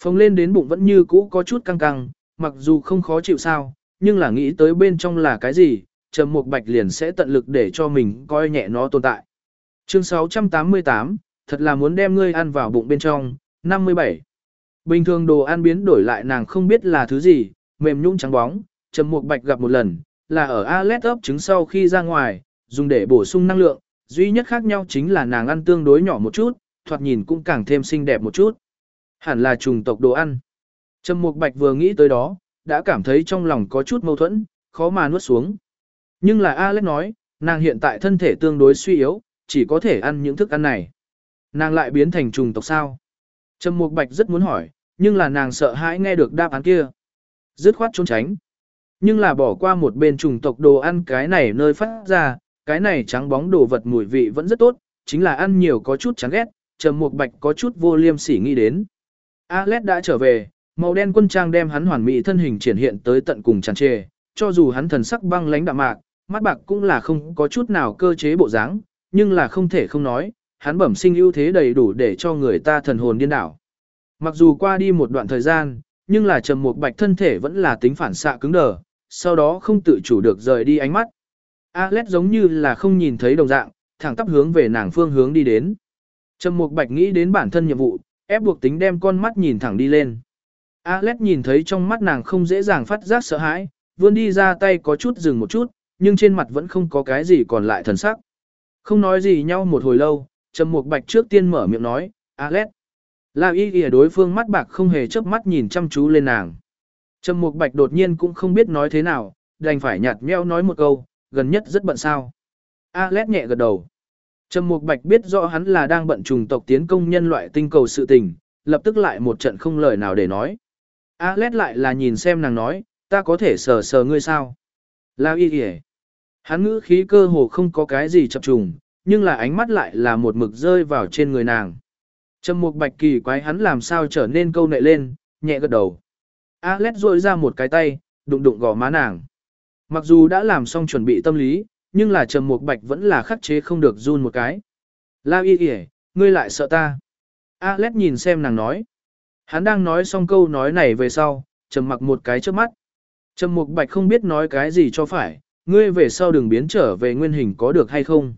Phồng lên đến bụng vẫn như cũ có chút căng căng, mặc dù không khó chịu sao, nhưng là nghĩ tới bên trong là cái gì, Trầm Mục Bạch liền sẽ tận lực để cho mình coi nhẹ nó tồn tại. Chương 688, thật là muốn đem ngươi ăn vào bụng bên trong, 57. Bình thường đồ ăn biến đổi lại nàng không biết là thứ gì, mềm nhũn trắng bóng, Trầm Mục Bạch gặp một lần, là ở Alet ấp trứng sau khi ra ngoài, dùng để bổ sung năng lượng, duy nhất khác nhau chính là nàng ăn tương đối nhỏ một chút, thoạt nhìn cũng càng thêm xinh đẹp một chút. Hẳn là trùng tộc đồ ăn. Trầm Mục Bạch vừa nghĩ tới đó, đã cảm thấy trong lòng có chút mâu thuẫn, khó mà nuốt xuống. Nhưng là Alex nói, nàng hiện tại thân thể tương đối suy yếu, chỉ có thể ăn những thức ăn này. Nàng lại biến thành trùng tộc sao? Trầm Mục Bạch rất muốn hỏi, nhưng là nàng sợ hãi nghe được đáp án kia. Dứt khoát trốn tránh. Nhưng là bỏ qua một bên trùng tộc đồ ăn cái này nơi phát ra, cái này trắng bóng đồ vật mùi vị vẫn rất tốt, chính là ăn nhiều có chút chán ghét, Trầm Mục Bạch có chút vô liêm sỉ nghĩ đến. Alex đã trở về, màu đen quân trang đem hắn hoàn mỹ thân hình triển hiện tới tận cùng tràn trề, cho dù hắn thần sắc băng lãnh đạm mạc, mắt bạc cũng là không có chút nào cơ chế bộ dáng, nhưng là không thể không nói, hắn bẩm sinh ưu thế đầy đủ để cho người ta thần hồn điên đảo. Mặc dù qua đi một đoạn thời gian, nhưng là trầm một bạch thân thể vẫn là tính phản xạ cứng đờ, sau đó không tự chủ được rời đi ánh mắt. Alex giống như là không nhìn thấy đồng dạng, thẳng tắp hướng về nàng phương hướng đi đến. Trầm Mục Bạch nghĩ đến bản thân nhiệm vụ, ép buộc tính đem con mắt nhìn thẳng đi lên. Alex nhìn thấy trong mắt nàng không dễ dàng phát giác sợ hãi, vươn đi ra tay có chút dừng một chút, nhưng trên mặt vẫn không có cái gì còn lại thần sắc. Không nói gì nhau một hồi lâu, Trầm Mục Bạch trước tiên mở miệng nói, "Alet." La y Y đối phương mắt bạc không hề chớp mắt nhìn chăm chú lên nàng. Trầm Mục Bạch đột nhiên cũng không biết nói thế nào, đành phải nhạt nhẽo nói một câu, gần nhất rất bận sao. Alet nhẹ gật đầu. Trầm Mục Bạch biết rõ hắn là đang bận trùng tộc tiến công nhân loại tinh cầu sự tình, lập tức lại một trận không lời nào để nói. Alet lại là nhìn xem nàng nói, ta có thể sờ sờ ngươi sao? La y kìa. Hắn ngữ khí cơ hồ không có cái gì chập trùng, nhưng là ánh mắt lại là một mực rơi vào trên người nàng. Trầm Mục Bạch kỳ quái hắn làm sao trở nên câu nệ lên, nhẹ gật đầu. Alex rôi ra một cái tay, đụng đụng gò má nàng. Mặc dù đã làm xong chuẩn bị tâm lý, nhưng là Trầm Mục Bạch vẫn là khắc chế không được run một cái. La y kìa, ngươi lại sợ ta. Alex nhìn xem nàng nói. Hắn đang nói xong câu nói này về sau, trầm mặc một cái trước mắt. Trầm Mục Bạch không biết nói cái gì cho phải, ngươi về sau đừng biến trở về nguyên hình có được hay không.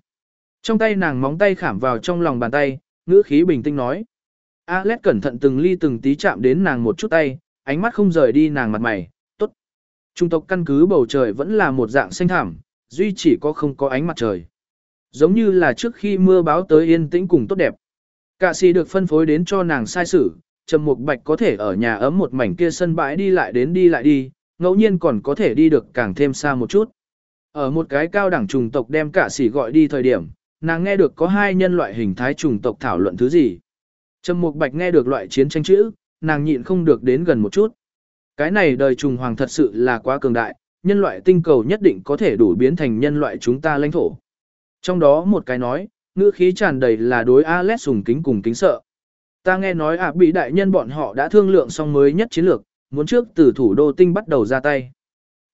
Trong tay nàng móng tay khảm vào trong lòng bàn tay, ngữ khí bình tĩnh nói. Alex cẩn thận từng ly từng tí chạm đến nàng một chút tay, ánh mắt không rời đi nàng mặt mày, tốt. Trung tộc căn cứ bầu trời vẫn là một dạng xanh thảm, duy chỉ có không có ánh mặt trời. Giống như là trước khi mưa báo tới yên tĩnh cùng tốt đẹp. Cả sĩ được phân phối đến cho nàng sai sử, Trầm Mục Bạch có thể ở nhà ấm một mảnh kia sân bãi đi lại đến đi lại đi, ngẫu nhiên còn có thể đi được càng thêm xa một chút. Ở một cái cao đẳng trùng tộc đem cả sĩ gọi đi thời điểm, nàng nghe được có hai nhân loại hình thái trùng tộc thảo luận thứ gì. Trầm Mục Bạch nghe được loại chiến tranh chữ, nàng nhịn không được đến gần một chút. Cái này đời trùng hoàng thật sự là quá cường đại, nhân loại tinh cầu nhất định có thể đủ biến thành nhân loại chúng ta lãnh thổ. Trong đó một cái nói, ngữ khí tràn đầy là đối Alex sùng kính cùng kính sợ. Ta nghe nói ạ bị đại nhân bọn họ đã thương lượng xong mới nhất chiến lược, muốn trước từ thủ đô tinh bắt đầu ra tay.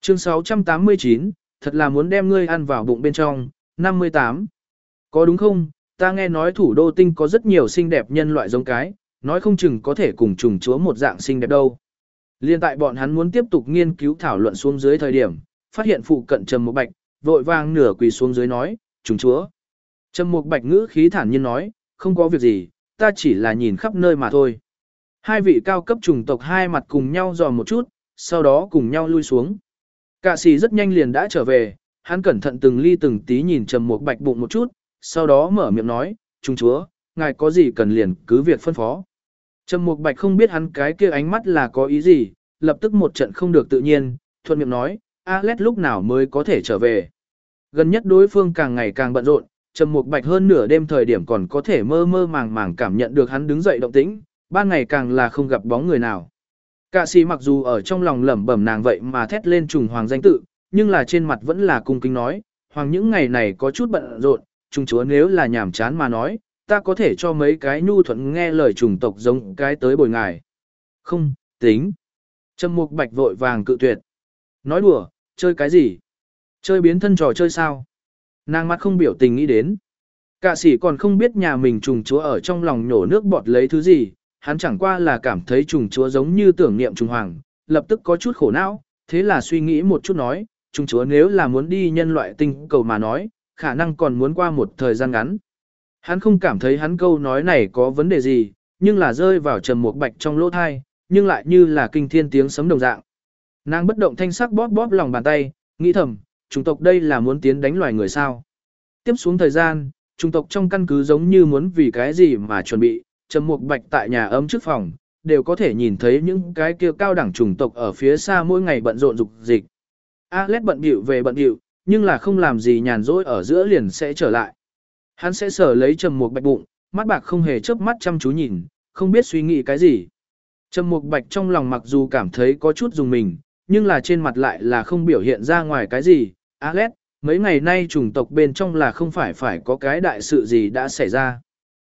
Chương 689, thật là muốn đem ngươi ăn vào bụng bên trong, 58. Có đúng không, ta nghe nói thủ đô tinh có rất nhiều xinh đẹp nhân loại giống cái, nói không chừng có thể cùng trùng chúa một dạng xinh đẹp đâu. Liên tại bọn hắn muốn tiếp tục nghiên cứu thảo luận xuống dưới thời điểm, phát hiện phụ cận trầm một bạch, vội vàng nửa quỳ xuống dưới nói, trùng chúa. Trầm một bạch ngữ khí thản nhiên nói, không có việc gì, ta chỉ là nhìn khắp nơi mà thôi. Hai vị cao cấp chủng tộc hai mặt cùng nhau dò một chút, sau đó cùng nhau lui xuống. Cạ sĩ rất nhanh liền đã trở về, hắn cẩn thận từng ly từng tí nhìn trầm một bạch bụng một chút, sau đó mở miệng nói, trung chúa, ngài có gì cần liền cứ việc phân phó. Trầm Mục Bạch không biết hắn cái kia ánh mắt là có ý gì, lập tức một trận không được tự nhiên, thuận miệng nói, Alex lúc nào mới có thể trở về. Gần nhất đối phương càng ngày càng bận rộn, Trầm Mục Bạch hơn nửa đêm thời điểm còn có thể mơ mơ màng màng cảm nhận được hắn đứng dậy động tĩnh, ban ngày càng là không gặp bóng người nào. Cả sĩ mặc dù ở trong lòng lẩm bẩm nàng vậy mà thét lên trùng hoàng danh tự, nhưng là trên mặt vẫn là cung kính nói, hoàng những ngày này có chút bận rộn, trùng chúa nếu là nhảm chán mà nói, ta có thể cho mấy cái nhu thuận nghe lời trùng tộc giống cái tới bồi ngài. Không, tính. Trầm mục bạch vội vàng cự tuyệt. Nói đùa, chơi cái gì? Chơi biến thân trò chơi sao? Nàng mắt không biểu tình nghĩ đến. Cả sĩ còn không biết nhà mình trùng chúa ở trong lòng nhổ nước bọt lấy thứ gì, hắn chẳng qua là cảm thấy trùng chúa giống như tưởng niệm trùng hoàng, lập tức có chút khổ não, thế là suy nghĩ một chút nói, trùng chúa nếu là muốn đi nhân loại tinh cầu mà nói, khả năng còn muốn qua một thời gian ngắn. Hắn không cảm thấy hắn câu nói này có vấn đề gì, nhưng là rơi vào trầm một bạch trong lỗ thai, nhưng lại như là kinh thiên tiếng sấm đồng dạng. Nàng bất động thanh sắc bóp bóp lòng bàn tay, nghĩ thầm, chủng tộc đây là muốn tiến đánh loài người sao. Tiếp xuống thời gian, chủng tộc trong căn cứ giống như muốn vì cái gì mà chuẩn bị, trầm Mục bạch tại nhà ấm trước phòng, đều có thể nhìn thấy những cái kia cao đẳng chủng tộc ở phía xa mỗi ngày bận rộn dục dịch. Alex bận bịu về bận bịu, nhưng là không làm gì nhàn rỗi ở giữa liền sẽ trở lại. Hắn sẽ sở lấy trầm Mục bạch bụng, mắt bạc không hề chớp mắt chăm chú nhìn, không biết suy nghĩ cái gì. Trầm Mục Bạch trong lòng mặc dù cảm thấy có chút dùng mình, nhưng là trên mặt lại là không biểu hiện ra ngoài cái gì. Alex, mấy ngày nay chủng tộc bên trong là không phải phải có cái đại sự gì đã xảy ra.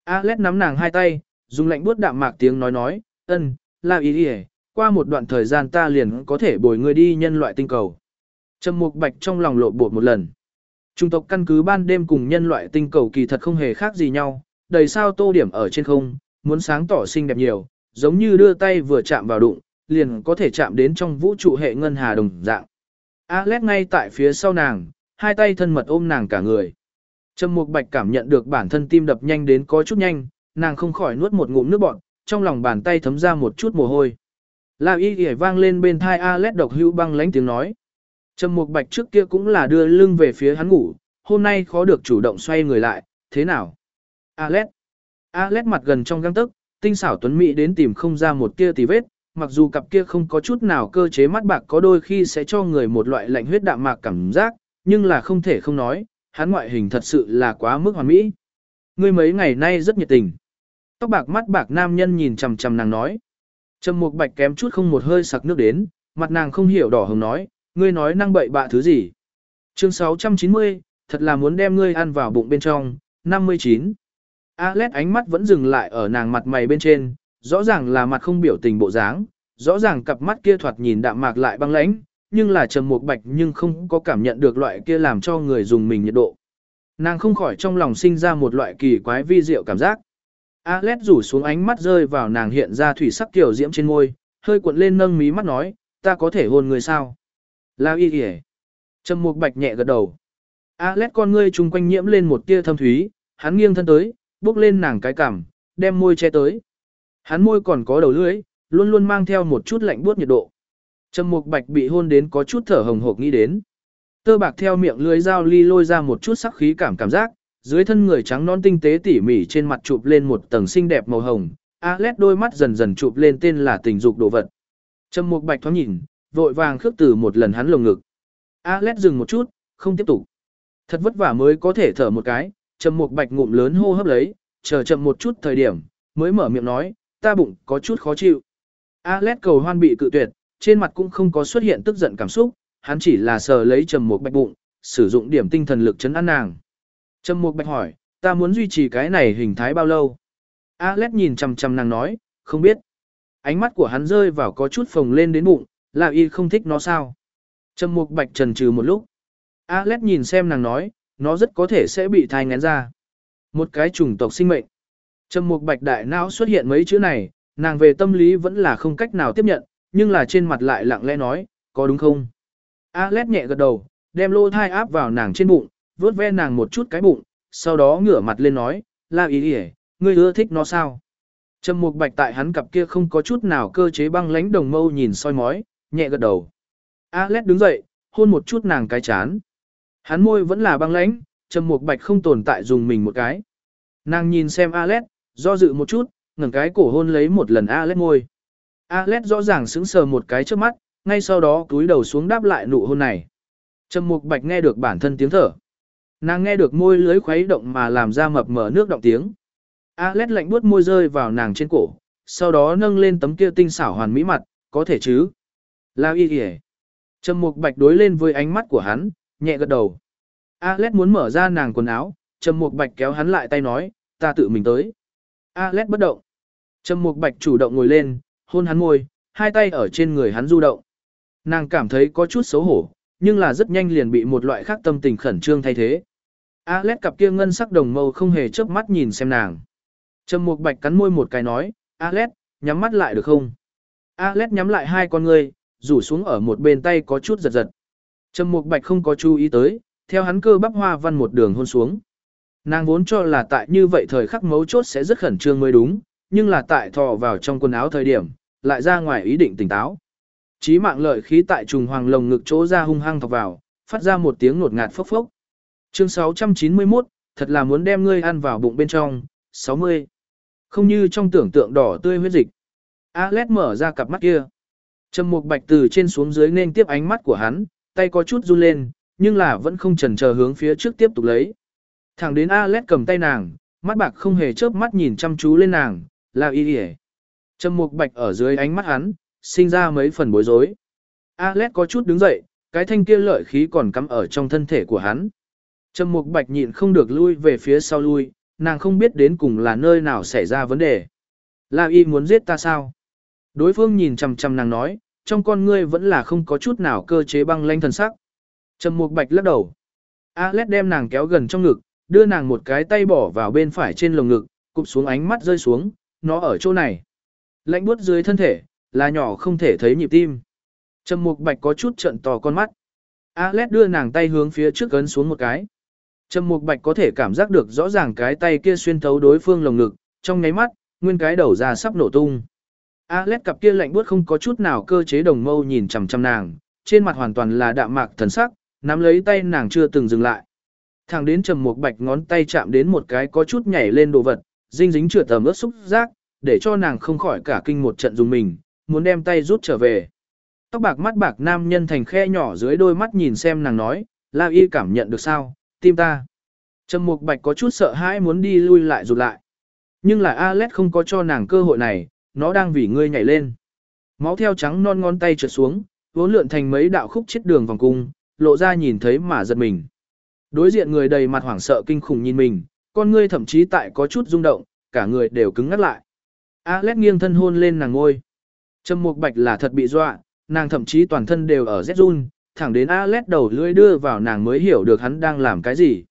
Alex nắm nàng hai tay, dùng lạnh buốt đạm mạc tiếng nói nói, ân, là ý đi qua một đoạn thời gian ta liền có thể bồi người đi nhân loại tinh cầu. Trầm Mục Bạch trong lòng lộ bột một lần. Trung tộc căn cứ ban đêm cùng nhân loại tinh cầu kỳ thật không hề khác gì nhau, đầy sao tô điểm ở trên không, muốn sáng tỏ xinh đẹp nhiều, giống như đưa tay vừa chạm vào đụng, liền có thể chạm đến trong vũ trụ hệ ngân hà đồng dạng. Alex ngay tại phía sau nàng, hai tay thân mật ôm nàng cả người. Trầm Mục Bạch cảm nhận được bản thân tim đập nhanh đến có chút nhanh, nàng không khỏi nuốt một ngụm nước bọt, trong lòng bàn tay thấm ra một chút mồ hôi. La Y Y vang lên bên tai Alet độc hữu băng lãnh tiếng nói. Trầm Mục Bạch trước kia cũng là đưa lưng về phía hắn ngủ, hôm nay khó được chủ động xoay người lại, thế nào? Alet, Alet mặt gần trong găng tức, tinh xảo tuấn mỹ đến tìm không ra một tia tì vết, mặc dù cặp kia không có chút nào cơ chế mắt bạc có đôi khi sẽ cho người một loại lạnh huyết đạm mạc cảm giác, nhưng là không thể không nói, hắn ngoại hình thật sự là quá mức hoàn mỹ. Ngươi mấy ngày nay rất nhiệt tình. Tóc bạc mắt bạc nam nhân nhìn chằm chằm nàng nói. Trầm Mục Bạch kém chút không một hơi sặc nước đến, mặt nàng không hiểu đỏ hồng nói, ngươi nói năng bậy bạ thứ gì? Chương 690, thật là muốn đem ngươi ăn vào bụng bên trong, 59. alet ánh mắt vẫn dừng lại ở nàng mặt mày bên trên, rõ ràng là mặt không biểu tình bộ dáng, rõ ràng cặp mắt kia thoạt nhìn đạm mạc lại băng lãnh, nhưng là trầm mục bạch nhưng không có cảm nhận được loại kia làm cho người dùng mình nhiệt độ. Nàng không khỏi trong lòng sinh ra một loại kỳ quái vi diệu cảm giác. alet rủ xuống ánh mắt rơi vào nàng hiện ra thủy sắc kiểu diễm trên môi, hơi cuộn lên nâng mí mắt nói, ta có thể hôn người sao? La y kìa. Trầm mục bạch nhẹ gật đầu. alet con ngươi chung quanh nhiễm lên một tia thâm thúy, hắn nghiêng thân tới, bước lên nàng cái cằm, đem môi che tới. Hắn môi còn có đầu lưỡi, luôn luôn mang theo một chút lạnh buốt nhiệt độ. Trầm Mục Bạch bị hôn đến có chút thở hồng hộc nghĩ đến. Tơ bạc theo miệng lưỡi dao ly lôi ra một chút sắc khí cảm cảm giác, dưới thân người trắng non tinh tế tỉ mỉ trên mặt chụp lên một tầng xinh đẹp màu hồng, Alet đôi mắt dần dần chụp lên tên là tình dục đồ vật. Trầm Mục Bạch thoáng nhìn, vội vàng khước từ một lần hắn lồng ngực. Alet dừng một chút, không tiếp tục. Thật vất vả mới có thể thở một cái, Trầm Mục Bạch ngụm lớn hô hấp lấy, chờ chậm một chút thời điểm, mới mở miệng nói, ta bụng có chút khó chịu. Alet cầu hoan bị cự tuyệt, trên mặt cũng không có xuất hiện tức giận cảm xúc, hắn chỉ là sờ lấy Trầm Mục Bạch bụng, sử dụng điểm tinh thần lực chấn an nàng. Trầm Mục Bạch hỏi, ta muốn duy trì cái này hình thái bao lâu? Alex nhìn chằm chằm nàng nói, không biết. Ánh mắt của hắn rơi vào có chút phồng lên đến bụng, là y không thích nó sao? Trầm Mục Bạch trần trừ một lúc. Alex nhìn xem nàng nói, nó rất có thể sẽ bị thai ngén ra. Một cái chủng tộc sinh mệnh. Trầm Mục Bạch đại não xuất hiện mấy chữ này, nàng về tâm lý vẫn là không cách nào tiếp nhận, nhưng là trên mặt lại lặng lẽ nói, có đúng không? Alet nhẹ gật đầu, đem lô thai áp vào nàng trên bụng, vuốt ve nàng một chút cái bụng, sau đó ngửa mặt lên nói, la ý đi ngươi ưa thích nó sao? Trầm Mục Bạch tại hắn cặp kia không có chút nào cơ chế băng lãnh đồng mâu nhìn soi mói, nhẹ gật đầu. Alet đứng dậy, hôn một chút nàng cái chán. Hắn môi vẫn là băng lãnh, Trầm Mục Bạch không tồn tại dùng mình một cái. Nàng nhìn xem Alet, do dự một chút, ngẩng cái cổ hôn lấy một lần Alet môi. Alet rõ ràng sững sờ một cái trước mắt, ngay sau đó cúi đầu xuống đáp lại nụ hôn này. Trầm Mục Bạch nghe được bản thân tiếng thở. Nàng nghe được môi lưới khuấy động mà làm ra mập mờ nước động tiếng. Alet lạnh buốt môi rơi vào nàng trên cổ, sau đó nâng lên tấm kia tinh xảo hoàn mỹ mặt, có thể chứ? Lao y kìa. Trầm Mục Bạch đối lên với ánh mắt của hắn, nhẹ gật đầu. Alet muốn mở ra nàng quần áo, Trầm Mục Bạch kéo hắn lại tay nói, ta tự mình tới. Alet bất động. Trầm Mục Bạch chủ động ngồi lên, hôn hắn môi, hai tay ở trên người hắn du động. Nàng cảm thấy có chút xấu hổ, nhưng là rất nhanh liền bị một loại khác tâm tình khẩn trương thay thế. Alet cặp kia ngân sắc đồng mâu không hề chớp mắt nhìn xem nàng. Trầm Mục Bạch cắn môi một cái nói, Alet, nhắm mắt lại được không? Alet nhắm lại hai con ngươi, rủ xuống ở một bên tay có chút giật giật. Trầm Mục Bạch không có chú ý tới, theo hắn cơ bắp hoa văn một đường hôn xuống. Nàng vốn cho là tại như vậy thời khắc mấu chốt sẽ rất khẩn trương mới đúng, nhưng là tại thò vào trong quần áo thời điểm, lại ra ngoài ý định tỉnh táo. Chí mạng lợi khí tại trùng hoàng lồng ngực chỗ ra hung hăng thọc vào, phát ra một tiếng nột ngạt phốc phốc. Chương 691, thật là muốn đem ngươi ăn vào bụng bên trong, 60. Không như trong tưởng tượng đỏ tươi huyết dịch. Alet mở ra cặp mắt kia. Trầm Mục Bạch từ trên xuống dưới nên tiếp ánh mắt của hắn, tay có chút run lên, nhưng là vẫn không chần chờ hướng phía trước tiếp tục lấy. Thẳng đến Alet cầm tay nàng, mắt bạc không hề chớp mắt nhìn chăm chú lên nàng, La y y Trầm Mục Bạch ở dưới ánh mắt hắn, sinh ra mấy phần bối rối. Alet có chút đứng dậy, cái thanh kia lợi khí còn cắm ở trong thân thể của hắn. Trầm Mục Bạch nhịn không được lui về phía sau lui, nàng không biết đến cùng là nơi nào xảy ra vấn đề. La Y muốn giết ta sao? Đối phương nhìn chằm chằm nàng nói, trong con ngươi vẫn là không có chút nào cơ chế băng lanh thần sắc. Trầm Mục Bạch lắc đầu. Alet đem nàng kéo gần trong ngực, đưa nàng một cái tay bỏ vào bên phải trên lồng ngực, cụp xuống ánh mắt rơi xuống, nó ở chỗ này. Lạnh buốt dưới thân thể, là nhỏ không thể thấy nhịp tim. Trầm Mục Bạch có chút trận to con mắt. Alet đưa nàng tay hướng phía trước ấn xuống một cái. Trầm Mục Bạch có thể cảm giác được rõ ràng cái tay kia xuyên thấu đối phương lồng ngực, trong nháy mắt, nguyên cái đầu ra sắp nổ tung. Alet cặp kia lạnh buốt không có chút nào cơ chế đồng mâu nhìn chằm chằm nàng, trên mặt hoàn toàn là đạm mạc thần sắc, nắm lấy tay nàng chưa từng dừng lại. Thẳng đến Trầm Mục Bạch ngón tay chạm đến một cái có chút nhảy lên đồ vật, dinh dính trượt tầm ướt xúc giác, để cho nàng không khỏi cả kinh một trận dùng mình, muốn đem tay rút trở về. Tóc bạc mắt bạc nam nhân thành khe nhỏ dưới đôi mắt nhìn xem nàng nói, La Y cảm nhận được sao, tim ta. Trầm Mục Bạch có chút sợ hãi muốn đi lui lại rụt lại. Nhưng là Alet không có cho nàng cơ hội này, nó đang vì ngươi nhảy lên. Máu theo trắng non ngón tay trượt xuống, vốn lượn thành mấy đạo khúc chết đường vòng cung, lộ ra nhìn thấy mà giật mình. Đối diện người đầy mặt hoảng sợ kinh khủng nhìn mình, con ngươi thậm chí tại có chút rung động, cả người đều cứng ngắt lại. Alex nghiêng thân hôn lên nàng ngôi. Trầm Mục Bạch là thật bị dọa, nàng thậm chí toàn thân đều ở rét run, thẳng đến Alex đầu lưỡi đưa vào nàng mới hiểu được hắn đang làm cái gì.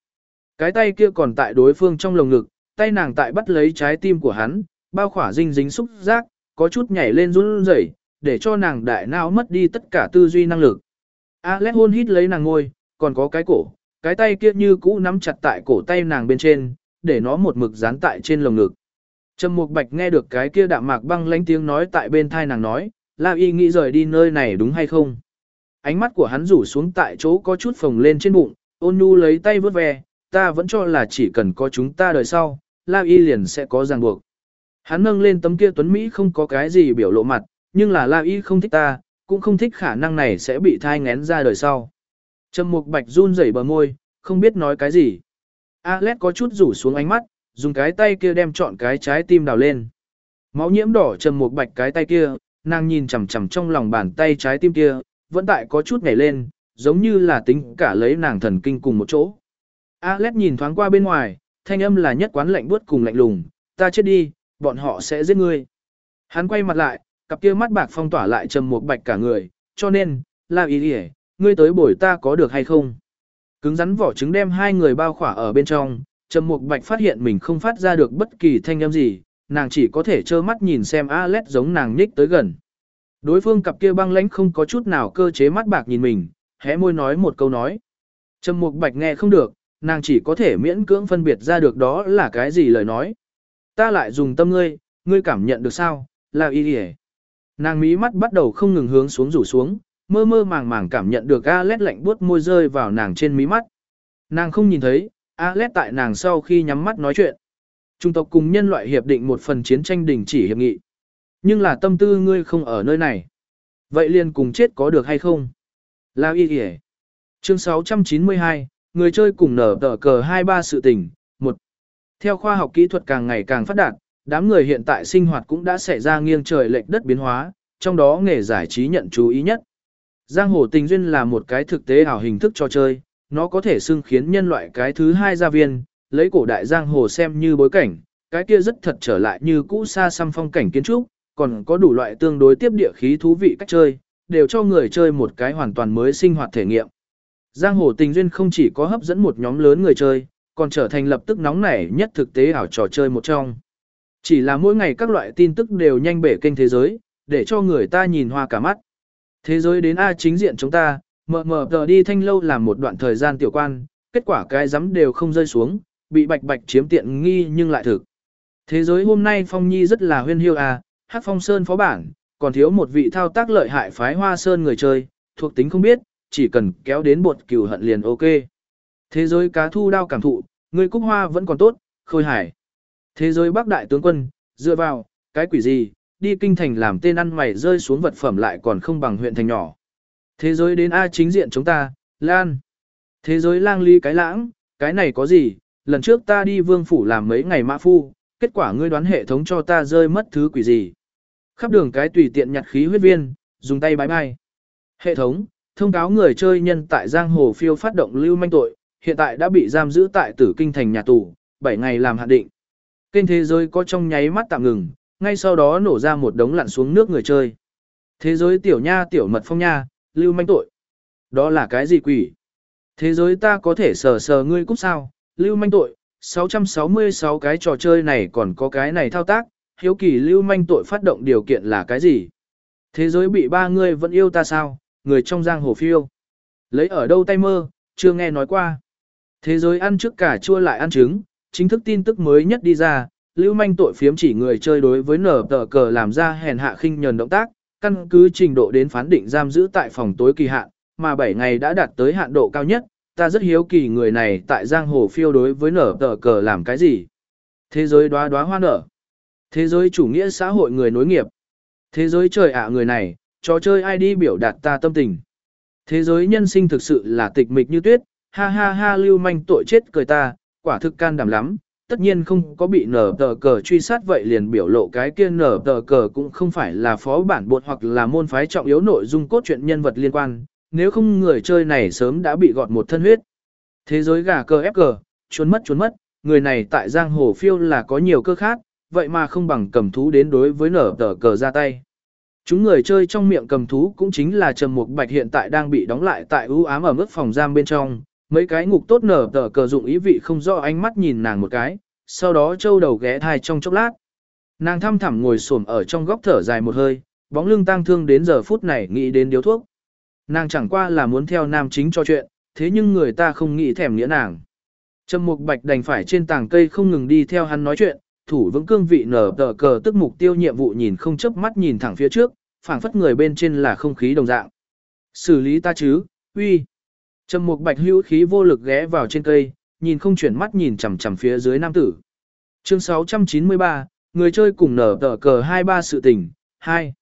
Cái tay kia còn tại đối phương trong lồng ngực, tay nàng tại bắt lấy trái tim của hắn, bao khỏa dinh dính xúc giác, có chút nhảy lên run rẩy, để cho nàng đại não mất đi tất cả tư duy năng lực. Alex hôn hít lấy nàng ngôi, còn có cái cổ, cái tay kia như cũ nắm chặt tại cổ tay nàng bên trên, để nó một mực dán tại trên lồng ngực. Trầm Mục Bạch nghe được cái kia đạm mạc băng lãnh tiếng nói tại bên thai nàng nói, La Y nghĩ rời đi nơi này đúng hay không? Ánh mắt của hắn rủ xuống tại chỗ có chút phồng lên trên bụng, ôn nhu lấy tay vớt ve, ta vẫn cho là chỉ cần có chúng ta đời sau, La Y liền sẽ có ràng buộc. Hắn nâng lên tấm kia tuấn Mỹ không có cái gì biểu lộ mặt, nhưng là La Y không thích ta, cũng không thích khả năng này sẽ bị thai ngén ra đời sau. Trầm Mục Bạch run rẩy bờ môi, không biết nói cái gì. Alex có chút rủ xuống ánh mắt, dùng cái tay kia đem chọn cái trái tim đào lên. Máu nhiễm đỏ Trầm Mục Bạch cái tay kia, nàng nhìn chằm chằm trong lòng bàn tay trái tim kia, vẫn tại có chút nhảy lên, giống như là tính cả lấy nàng thần kinh cùng một chỗ. Alex nhìn thoáng qua bên ngoài, thanh âm là nhất quán lạnh buốt cùng lạnh lùng, ta chết đi, bọn họ sẽ giết ngươi. Hắn quay mặt lại, cặp kia mắt bạc phong tỏa lại trầm một bạch cả người, cho nên, là ý đi ngươi tới bồi ta có được hay không? Cứng rắn vỏ trứng đem hai người bao khỏa ở bên trong, trầm mục bạch phát hiện mình không phát ra được bất kỳ thanh âm gì, nàng chỉ có thể trơ mắt nhìn xem Alex giống nàng nhích tới gần. Đối phương cặp kia băng lãnh không có chút nào cơ chế mắt bạc nhìn mình, hé môi nói một câu nói. Trầm mục bạch nghe không được, nàng chỉ có thể miễn cưỡng phân biệt ra được đó là cái gì lời nói. Ta lại dùng tâm ngươi, ngươi cảm nhận được sao, là y Nàng mí mắt bắt đầu không ngừng hướng xuống rủ xuống, mơ mơ màng màng cảm nhận được Alet lạnh buốt môi rơi vào nàng trên mí mắt. Nàng không nhìn thấy, Alet tại nàng sau khi nhắm mắt nói chuyện. Trung tộc cùng nhân loại hiệp định một phần chiến tranh đình chỉ hiệp nghị. Nhưng là tâm tư ngươi không ở nơi này. Vậy liền cùng chết có được hay không? Lao y kìa. Chương 692, người chơi cùng nở tờ cờ 23 sự tình. một Theo khoa học kỹ thuật càng ngày càng phát đạt, đám người hiện tại sinh hoạt cũng đã xảy ra nghiêng trời lệch đất biến hóa, trong đó nghề giải trí nhận chú ý nhất. Giang hồ tình duyên là một cái thực tế ảo hình thức trò chơi, nó có thể xưng khiến nhân loại cái thứ hai gia viên, lấy cổ đại giang hồ xem như bối cảnh, cái kia rất thật trở lại như cũ xa xăm phong cảnh kiến trúc, còn có đủ loại tương đối tiếp địa khí thú vị cách chơi, đều cho người chơi một cái hoàn toàn mới sinh hoạt thể nghiệm. Giang hồ tình duyên không chỉ có hấp dẫn một nhóm lớn người chơi, còn trở thành lập tức nóng nảy nhất thực tế ảo trò chơi một trong. Chỉ là mỗi ngày các loại tin tức đều nhanh bể kênh thế giới, để cho người ta nhìn hoa cả mắt. Thế giới đến A chính diện chúng ta, mờ mờ tờ đi thanh lâu làm một đoạn thời gian tiểu quan, kết quả cái giấm đều không rơi xuống, bị bạch bạch chiếm tiện nghi nhưng lại thực. Thế giới hôm nay Phong Nhi rất là huyên hiêu à, hát phong sơn phó bản, còn thiếu một vị thao tác lợi hại phái hoa sơn người chơi, thuộc tính không biết, chỉ cần kéo đến bột cừu hận liền ok. Thế giới cá thu đao cảm thụ, người cúc hoa vẫn còn tốt, khôi hải. Thế giới bắc đại tướng quân, dựa vào, cái quỷ gì, đi kinh thành làm tên ăn mày rơi xuống vật phẩm lại còn không bằng huyện thành nhỏ. Thế giới đến A chính diện chúng ta, Lan. Thế giới lang ly cái lãng, cái này có gì, lần trước ta đi vương phủ làm mấy ngày mã phu, kết quả ngươi đoán hệ thống cho ta rơi mất thứ quỷ gì. Khắp đường cái tùy tiện nhặt khí huyết viên, dùng tay bái bai. Hệ thống, thông cáo người chơi nhân tại giang hồ phiêu phát động lưu manh tội, hiện tại đã bị giam giữ tại tử kinh thành nhà tù, 7 ngày làm hạn định. Kênh thế giới có trong nháy mắt tạm ngừng, ngay sau đó nổ ra một đống lặn xuống nước người chơi. Thế giới tiểu nha tiểu mật phong nha, lưu manh tội. Đó là cái gì quỷ? Thế giới ta có thể sờ sờ ngươi cũng sao? Lưu manh tội, 666 cái trò chơi này còn có cái này thao tác, hiếu kỳ lưu manh tội phát động điều kiện là cái gì? Thế giới bị ba ngươi vẫn yêu ta sao? Người trong giang hồ phiêu. Lấy ở đâu tay mơ, chưa nghe nói qua. Thế giới ăn trước cả chua lại ăn trứng, chính thức tin tức mới nhất đi ra, lưu manh tội phiếm chỉ người chơi đối với nở tờ cờ làm ra hèn hạ khinh nhờn động tác, căn cứ trình độ đến phán định giam giữ tại phòng tối kỳ hạn, mà 7 ngày đã đạt tới hạn độ cao nhất, ta rất hiếu kỳ người này tại giang hồ phiêu đối với nở tờ cờ làm cái gì. Thế giới đóa đóa hoa nở. Thế giới chủ nghĩa xã hội người nối nghiệp. Thế giới trời ạ người này, trò chơi ai đi biểu đạt ta tâm tình. Thế giới nhân sinh thực sự là tịch mịch như tuyết, ha ha ha lưu manh tội chết cười ta, quả thực can đảm lắm, tất nhiên không có bị nở tờ cờ truy sát vậy liền biểu lộ cái kia nở tờ cờ cũng không phải là phó bản bột hoặc là môn phái trọng yếu nội dung cốt truyện nhân vật liên quan, nếu không người chơi này sớm đã bị gọt một thân huyết. Thế giới gà cờ ép cờ, trốn mất trốn mất, người này tại giang hồ phiêu là có nhiều cơ khác, vậy mà không bằng cầm thú đến đối với nở tờ cờ ra tay. Chúng người chơi trong miệng cầm thú cũng chính là Trầm Mục Bạch hiện tại đang bị đóng lại tại ưu ám ở mức phòng giam bên trong, Mấy cái ngục tốt nở tờ cờ dụng ý vị không rõ ánh mắt nhìn nàng một cái, sau đó trâu đầu ghé thai trong chốc lát. Nàng thăm thẳm ngồi xổm ở trong góc thở dài một hơi, bóng lưng tang thương đến giờ phút này nghĩ đến điếu thuốc. Nàng chẳng qua là muốn theo nam chính cho chuyện, thế nhưng người ta không nghĩ thèm nghĩa nàng. Trầm Mục Bạch đành phải trên tảng cây không ngừng đi theo hắn nói chuyện, thủ vững cương vị nở tờ cờ tức mục tiêu nhiệm vụ nhìn không chớp mắt nhìn thẳng phía trước, phảng phất người bên trên là không khí đồng dạng. Xử lý ta chứ, uy. Trầm mục bạch hữu khí vô lực ghé vào trên cây, nhìn không chuyển mắt nhìn chằm chằm phía dưới nam tử. Chương 693, người chơi cùng nở tờ cờ 23 sự tình, 2.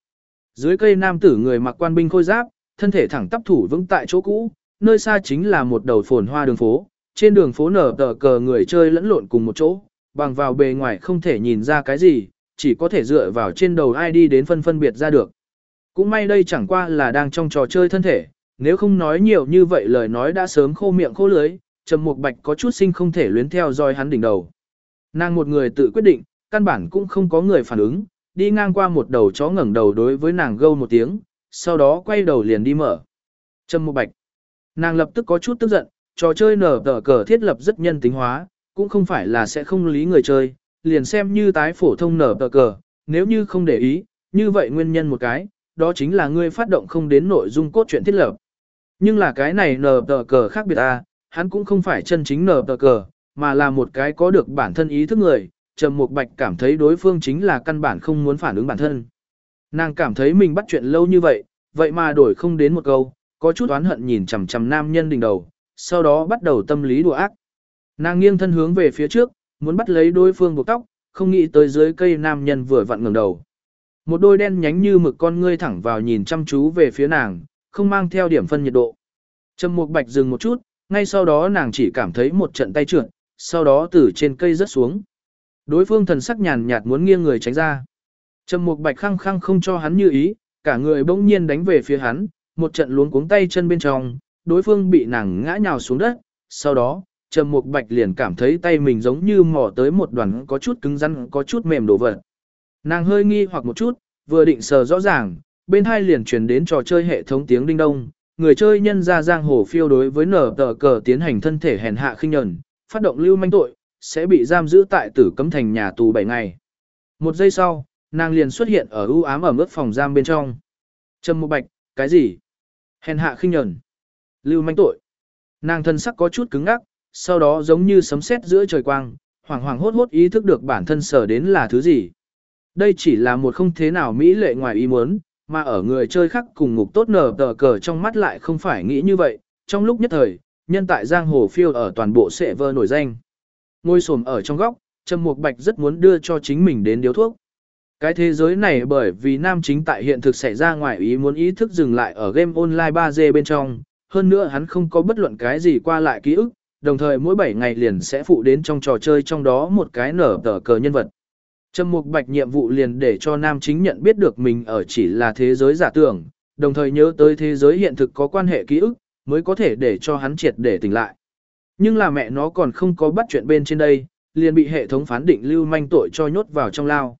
Dưới cây nam tử người mặc quan binh khôi giáp, thân thể thẳng tắp thủ vững tại chỗ cũ, nơi xa chính là một đầu phồn hoa đường phố, trên đường phố nở tờ cờ người chơi lẫn lộn cùng một chỗ, bằng vào bề ngoài không thể nhìn ra cái gì, chỉ có thể dựa vào trên đầu ID đến phân phân biệt ra được. Cũng may đây chẳng qua là đang trong trò chơi thân thể, nếu không nói nhiều như vậy lời nói đã sớm khô miệng khô lưới, Trầm Mục Bạch có chút sinh không thể luyến theo dõi hắn đỉnh đầu. Nàng một người tự quyết định, căn bản cũng không có người phản ứng, đi ngang qua một đầu chó ngẩng đầu đối với nàng gâu một tiếng, sau đó quay đầu liền đi mở. Trầm Mục Bạch. Nàng lập tức có chút tức giận, trò chơi nở tờ cờ thiết lập rất nhân tính hóa, cũng không phải là sẽ không lý người chơi, liền xem như tái phổ thông nở tờ cờ, nếu như không để ý, như vậy nguyên nhân một cái, đó chính là ngươi phát động không đến nội dung cốt truyện thiết lập. Nhưng là cái này nở tờ cờ khác biệt à, hắn cũng không phải chân chính nở tờ cờ, mà là một cái có được bản thân ý thức người, Trầm Mục Bạch cảm thấy đối phương chính là căn bản không muốn phản ứng bản thân. Nàng cảm thấy mình bắt chuyện lâu như vậy, vậy mà đổi không đến một câu, có chút oán hận nhìn chằm chằm nam nhân đỉnh đầu, sau đó bắt đầu tâm lý đùa ác. Nàng nghiêng thân hướng về phía trước, muốn bắt lấy đối phương buộc tóc, không nghĩ tới dưới cây nam nhân vừa vặn ngẩng đầu. Một đôi đen nhánh như mực con ngươi thẳng vào nhìn chăm chú về phía nàng, không mang theo điểm phân nhiệt độ. Trầm Mục Bạch dừng một chút, ngay sau đó nàng chỉ cảm thấy một trận tay trượt, sau đó từ trên cây rớt xuống. Đối phương thần sắc nhàn nhạt muốn nghiêng người tránh ra. Trầm Mục Bạch khăng khăng không cho hắn như ý, cả người bỗng nhiên đánh về phía hắn, một trận luống cuống tay chân bên trong, đối phương bị nàng ngã nhào xuống đất, sau đó, Trầm Mục Bạch liền cảm thấy tay mình giống như mò tới một đoàn có chút cứng rắn, có chút mềm đổ vật. Nàng hơi nghi hoặc một chút, vừa định sờ rõ ràng, bên hai liền truyền đến trò chơi hệ thống tiếng đinh đông, người chơi nhân ra giang hồ phiêu đối với nở tờ cờ tiến hành thân thể hèn hạ khinh nhẫn, phát động lưu manh tội, sẽ bị giam giữ tại tử cấm thành nhà tù 7 ngày. Một giây sau, nàng liền xuất hiện ở ưu ám ở mức phòng giam bên trong. Trầm Mục Bạch, cái gì? Hèn hạ khinh nhẫn. Lưu manh tội. Nàng thân sắc có chút cứng ngắc, sau đó giống như sấm sét giữa trời quang, hoảng hoảng hốt hốt ý thức được bản thân sở đến là thứ gì. Đây chỉ là một không thế nào mỹ lệ ngoài ý muốn, mà ở người chơi khác cùng ngục tốt nở tờ cờ trong mắt lại không phải nghĩ như vậy, trong lúc nhất thời, nhân tại giang hồ phiêu ở toàn bộ sệ vơ nổi danh. Ngôi sồm ở trong góc, Trầm Mục Bạch rất muốn đưa cho chính mình đến điếu thuốc. Cái thế giới này bởi vì nam chính tại hiện thực xảy ra ngoài ý muốn ý thức dừng lại ở game online 3D bên trong, hơn nữa hắn không có bất luận cái gì qua lại ký ức, đồng thời mỗi 7 ngày liền sẽ phụ đến trong trò chơi trong đó một cái nở tờ cờ nhân vật. Trầm Mục Bạch nhiệm vụ liền để cho nam chính nhận biết được mình ở chỉ là thế giới giả tưởng, đồng thời nhớ tới thế giới hiện thực có quan hệ ký ức, mới có thể để cho hắn triệt để tỉnh lại. Nhưng là mẹ nó còn không có bắt chuyện bên trên đây, liền bị hệ thống phán định lưu manh tội cho nhốt vào trong lao.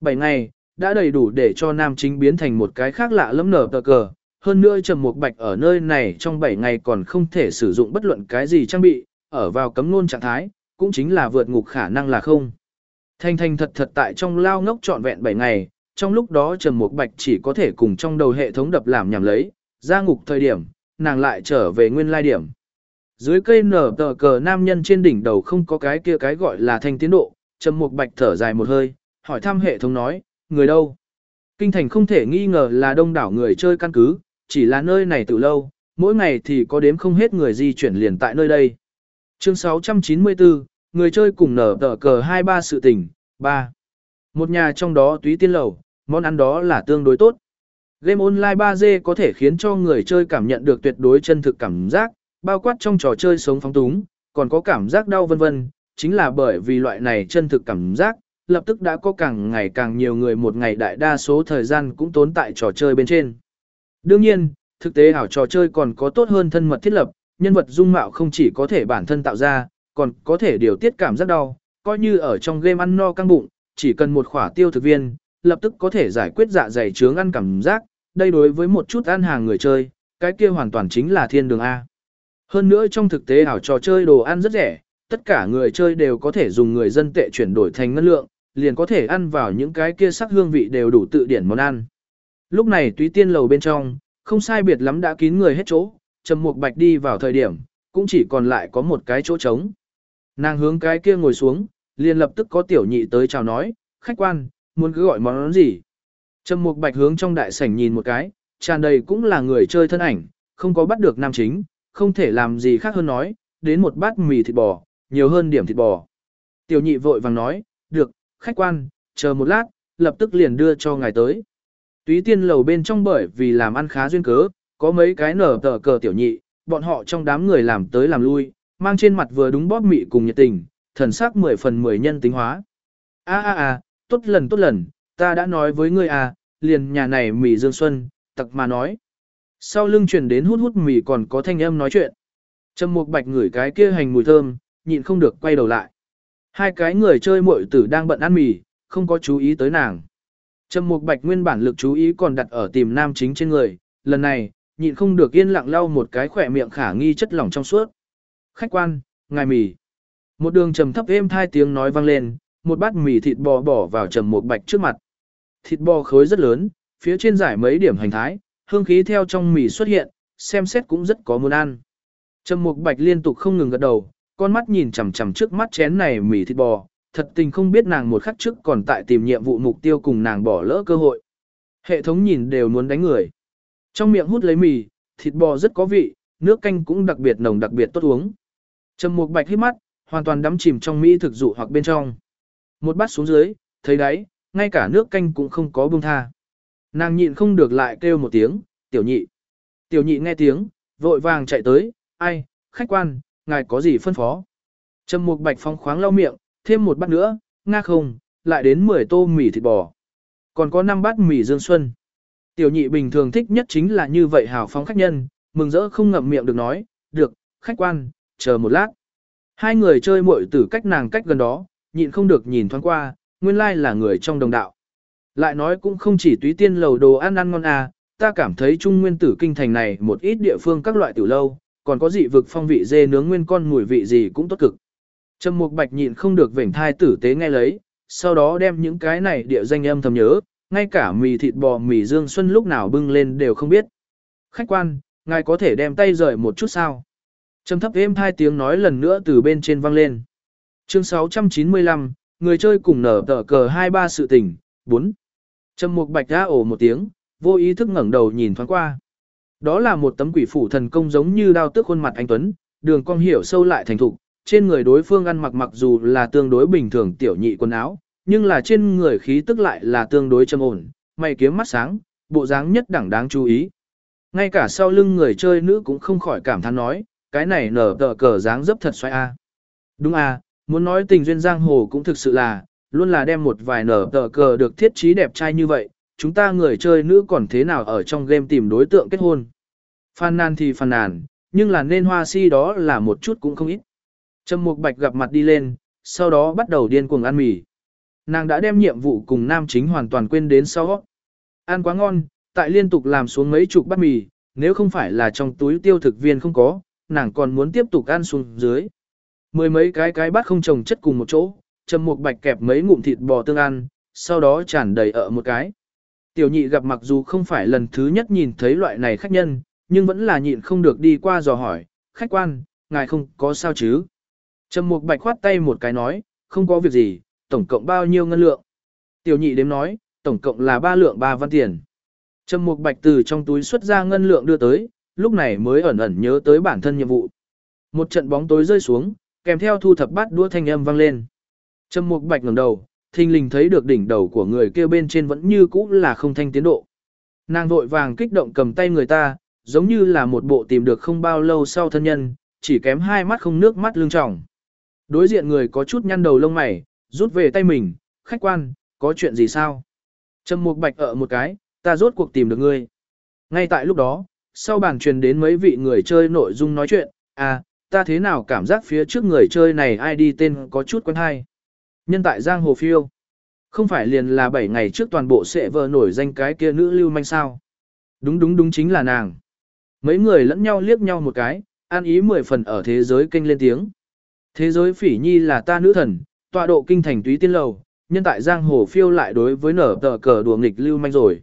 7 ngày, đã đầy đủ để cho nam chính biến thành một cái khác lạ lẫm nở tờ cờ, hơn nữa Trầm Mục Bạch ở nơi này trong 7 ngày còn không thể sử dụng bất luận cái gì trang bị, ở vào cấm nôn trạng thái, cũng chính là vượt ngục khả năng là không. Thanh thanh thật thật tại trong lao ngốc trọn vẹn 7 ngày, trong lúc đó Trầm Mục Bạch chỉ có thể cùng trong đầu hệ thống đập làm nhảm lấy, ra ngục thời điểm, nàng lại trở về nguyên lai điểm. Dưới cây nở tờ cờ nam nhân trên đỉnh đầu không có cái kia cái gọi là thanh tiến độ, Trầm Mục Bạch thở dài một hơi, hỏi thăm hệ thống nói, người đâu? Kinh thành không thể nghi ngờ là đông đảo người chơi căn cứ, chỉ là nơi này từ lâu, mỗi ngày thì có đếm không hết người di chuyển liền tại nơi đây. Chương 694, người chơi cùng nở tờ cờ 23 sự tình, ba Một nhà trong đó túy tiên lầu, món ăn đó là tương đối tốt. Game online 3D có thể khiến cho người chơi cảm nhận được tuyệt đối chân thực cảm giác, bao quát trong trò chơi sống phóng túng, còn có cảm giác đau vân vân, chính là bởi vì loại này chân thực cảm giác, lập tức đã có càng ngày càng nhiều người một ngày đại đa số thời gian cũng tốn tại trò chơi bên trên. Đương nhiên, thực tế ảo trò chơi còn có tốt hơn thân mật thiết lập, nhân vật dung mạo không chỉ có thể bản thân tạo ra, còn có thể điều tiết cảm giác đau, coi như ở trong game ăn no căng bụng, chỉ cần một khỏa tiêu thực viên, lập tức có thể giải quyết dạ dày trướng ăn cảm giác, đây đối với một chút ăn hàng người chơi, cái kia hoàn toàn chính là thiên đường A. Hơn nữa trong thực tế ảo trò chơi đồ ăn rất rẻ, tất cả người chơi đều có thể dùng người dân tệ chuyển đổi thành ngân lượng, liền có thể ăn vào những cái kia sắc hương vị đều đủ tự điển món ăn. Lúc này túy tiên lầu bên trong, không sai biệt lắm đã kín người hết chỗ, Trầm Mục Bạch đi vào thời điểm, cũng chỉ còn lại có một cái chỗ trống. Nàng hướng cái kia ngồi xuống, liền lập tức có tiểu nhị tới chào nói, khách quan, muốn cứ gọi món gì. Trầm Mục Bạch hướng trong đại sảnh nhìn một cái, tràn đầy cũng là người chơi thân ảnh, không có bắt được nam chính, không thể làm gì khác hơn nói, đến một bát mì thịt bò, nhiều hơn điểm thịt bò. Tiểu nhị vội vàng nói, được, khách quan, chờ một lát, lập tức liền đưa cho ngài tới. Túy tiên lầu bên trong bởi vì làm ăn khá duyên cớ, có mấy cái nở tờ cờ tiểu nhị, bọn họ trong đám người làm tới làm lui, mang trên mặt vừa đúng bóp mị cùng nhiệt tình, thần sắc mười phần mười nhân tính hóa. A a a, tốt lần tốt lần, ta đã nói với ngươi à, liền nhà này mì Dương Xuân, tặc mà nói. Sau lưng truyền đến hút hút mì còn có thanh âm nói chuyện. Trầm Mục Bạch ngửi cái kia hành mùi thơm, nhịn không được quay đầu lại. Hai cái người chơi muội tử đang bận ăn mì, không có chú ý tới nàng. Trầm Mục Bạch nguyên bản lực chú ý còn đặt ở tìm nam chính trên người, lần này, nhịn không được yên lặng lau một cái khỏe miệng khả nghi chất lỏng trong suốt. Khách quan, ngài mì. Một đường trầm thấp êm thai tiếng nói vang lên, một bát mì thịt bò bỏ vào Trầm một Bạch trước mặt. Thịt bò khối rất lớn, phía trên giải mấy điểm hành thái, hương khí theo trong mì xuất hiện, xem xét cũng rất có muốn ăn. Trầm Mục Bạch liên tục không ngừng gật đầu, con mắt nhìn chằm chằm trước mắt chén này mì thịt bò, thật tình không biết nàng một khắc trước còn tại tìm nhiệm vụ mục tiêu cùng nàng bỏ lỡ cơ hội. Hệ thống nhìn đều muốn đánh người. Trong miệng hút lấy mì, thịt bò rất có vị, nước canh cũng đặc biệt nồng đặc biệt tốt uống. Trầm Mục Bạch hít mắt, hoàn toàn đắm chìm trong mỹ thực dụ hoặc bên trong. Một bát xuống dưới, thấy đấy, ngay cả nước canh cũng không có buông tha. Nàng nhịn không được lại kêu một tiếng, tiểu nhị. Tiểu nhị nghe tiếng, vội vàng chạy tới, ai, khách quan, ngài có gì phân phó. Trầm mục bạch phong khoáng lau miệng, thêm một bát nữa, nga không, lại đến 10 tô mì thịt bò. Còn có 5 bát mì dương xuân. Tiểu nhị bình thường thích nhất chính là như vậy hào phóng khách nhân, mừng rỡ không ngậm miệng được nói, được, khách quan, chờ một lát. Hai người chơi muội tử cách nàng cách gần đó, nhịn không được nhìn thoáng qua, nguyên lai là người trong đồng đạo. Lại nói cũng không chỉ túy tiên lầu đồ ăn ăn ngon à, ta cảm thấy trung nguyên tử kinh thành này một ít địa phương các loại tiểu lâu, còn có dị vực phong vị dê nướng nguyên con mùi vị gì cũng tốt cực. Trầm Mục Bạch nhịn không được vểnh thai tử tế nghe lấy, sau đó đem những cái này địa danh âm thầm nhớ, ngay cả mì thịt bò mì dương xuân lúc nào bưng lên đều không biết. Khách quan, ngài có thể đem tay rời một chút sao? Trầm thấp êm hai tiếng nói lần nữa từ bên trên vang lên. Chương 695, người chơi cùng nở tờ cờ 23 sự tình, 4. Trầm Mục Bạch đã ổ một tiếng, vô ý thức ngẩng đầu nhìn thoáng qua. Đó là một tấm quỷ phủ thần công giống như đao tức khuôn mặt anh Tuấn, đường cong hiểu sâu lại thành thục, trên người đối phương ăn mặc mặc dù là tương đối bình thường tiểu nhị quần áo, nhưng là trên người khí tức lại là tương đối trầm ổn, mày kiếm mắt sáng, bộ dáng nhất đẳng đáng chú ý. Ngay cả sau lưng người chơi nữ cũng không khỏi cảm thán nói, cái này nở tờ cờ dáng dấp thật xoay a. Đúng a, muốn nói tình duyên giang hồ cũng thực sự là, luôn là đem một vài nở tờ cờ được thiết trí đẹp trai như vậy, chúng ta người chơi nữ còn thế nào ở trong game tìm đối tượng kết hôn. phàn nàn thì phàn nàn, nhưng là nên hoa si đó là một chút cũng không ít. Trầm Mục Bạch gặp mặt đi lên, sau đó bắt đầu điên cuồng ăn mì. Nàng đã đem nhiệm vụ cùng nam chính hoàn toàn quên đến sau. Ăn quá ngon, tại liên tục làm xuống mấy chục bát mì, nếu không phải là trong túi tiêu thực viên không có, nàng còn muốn tiếp tục ăn xuống dưới. Mười mấy cái cái bát không trồng chất cùng một chỗ, Trầm Mục Bạch kẹp mấy ngụm thịt bò tương ăn, sau đó tràn đầy ở một cái. Tiểu nhị gặp mặc dù không phải lần thứ nhất nhìn thấy loại này khách nhân, nhưng vẫn là nhịn không được đi qua dò hỏi, khách quan, ngài không có sao chứ? Trầm Mục Bạch khoát tay một cái nói, không có việc gì, tổng cộng bao nhiêu ngân lượng? Tiểu nhị đếm nói, tổng cộng là ba lượng ba văn tiền. Trầm Mục Bạch từ trong túi xuất ra ngân lượng đưa tới, lúc này mới ẩn ẩn nhớ tới bản thân nhiệm vụ. Một trận bóng tối rơi xuống, kèm theo thu thập bát đũa thanh âm vang lên. Trầm Mục Bạch ngẩng đầu, thình lình thấy được đỉnh đầu của người kia bên trên vẫn như cũ là không thanh tiến độ. Nàng vội vàng kích động cầm tay người ta, giống như là một bộ tìm được không bao lâu sau thân nhân, chỉ kém hai mắt không nước mắt lưng tròng. Đối diện người có chút nhăn đầu lông mày, rút về tay mình, khách quan, có chuyện gì sao? Trầm Mục Bạch ở một cái, ta rốt cuộc tìm được ngươi. Ngay tại lúc đó, sau bàn truyền đến mấy vị người chơi nội dung nói chuyện, à, ta thế nào cảm giác phía trước người chơi này ai đi tên có chút quen hay. Nhân tại Giang Hồ Phiêu. Không phải liền là 7 ngày trước toàn bộ sẽ vờ nổi danh cái kia nữ lưu manh sao. Đúng đúng đúng chính là nàng. Mấy người lẫn nhau liếc nhau một cái, an ý mười phần ở thế giới kênh lên tiếng. Thế giới phỉ nhi là ta nữ thần, tọa độ kinh thành túy tiên lầu, nhân tại giang hồ phiêu lại đối với nở tờ cờ đùa nghịch lưu manh rồi.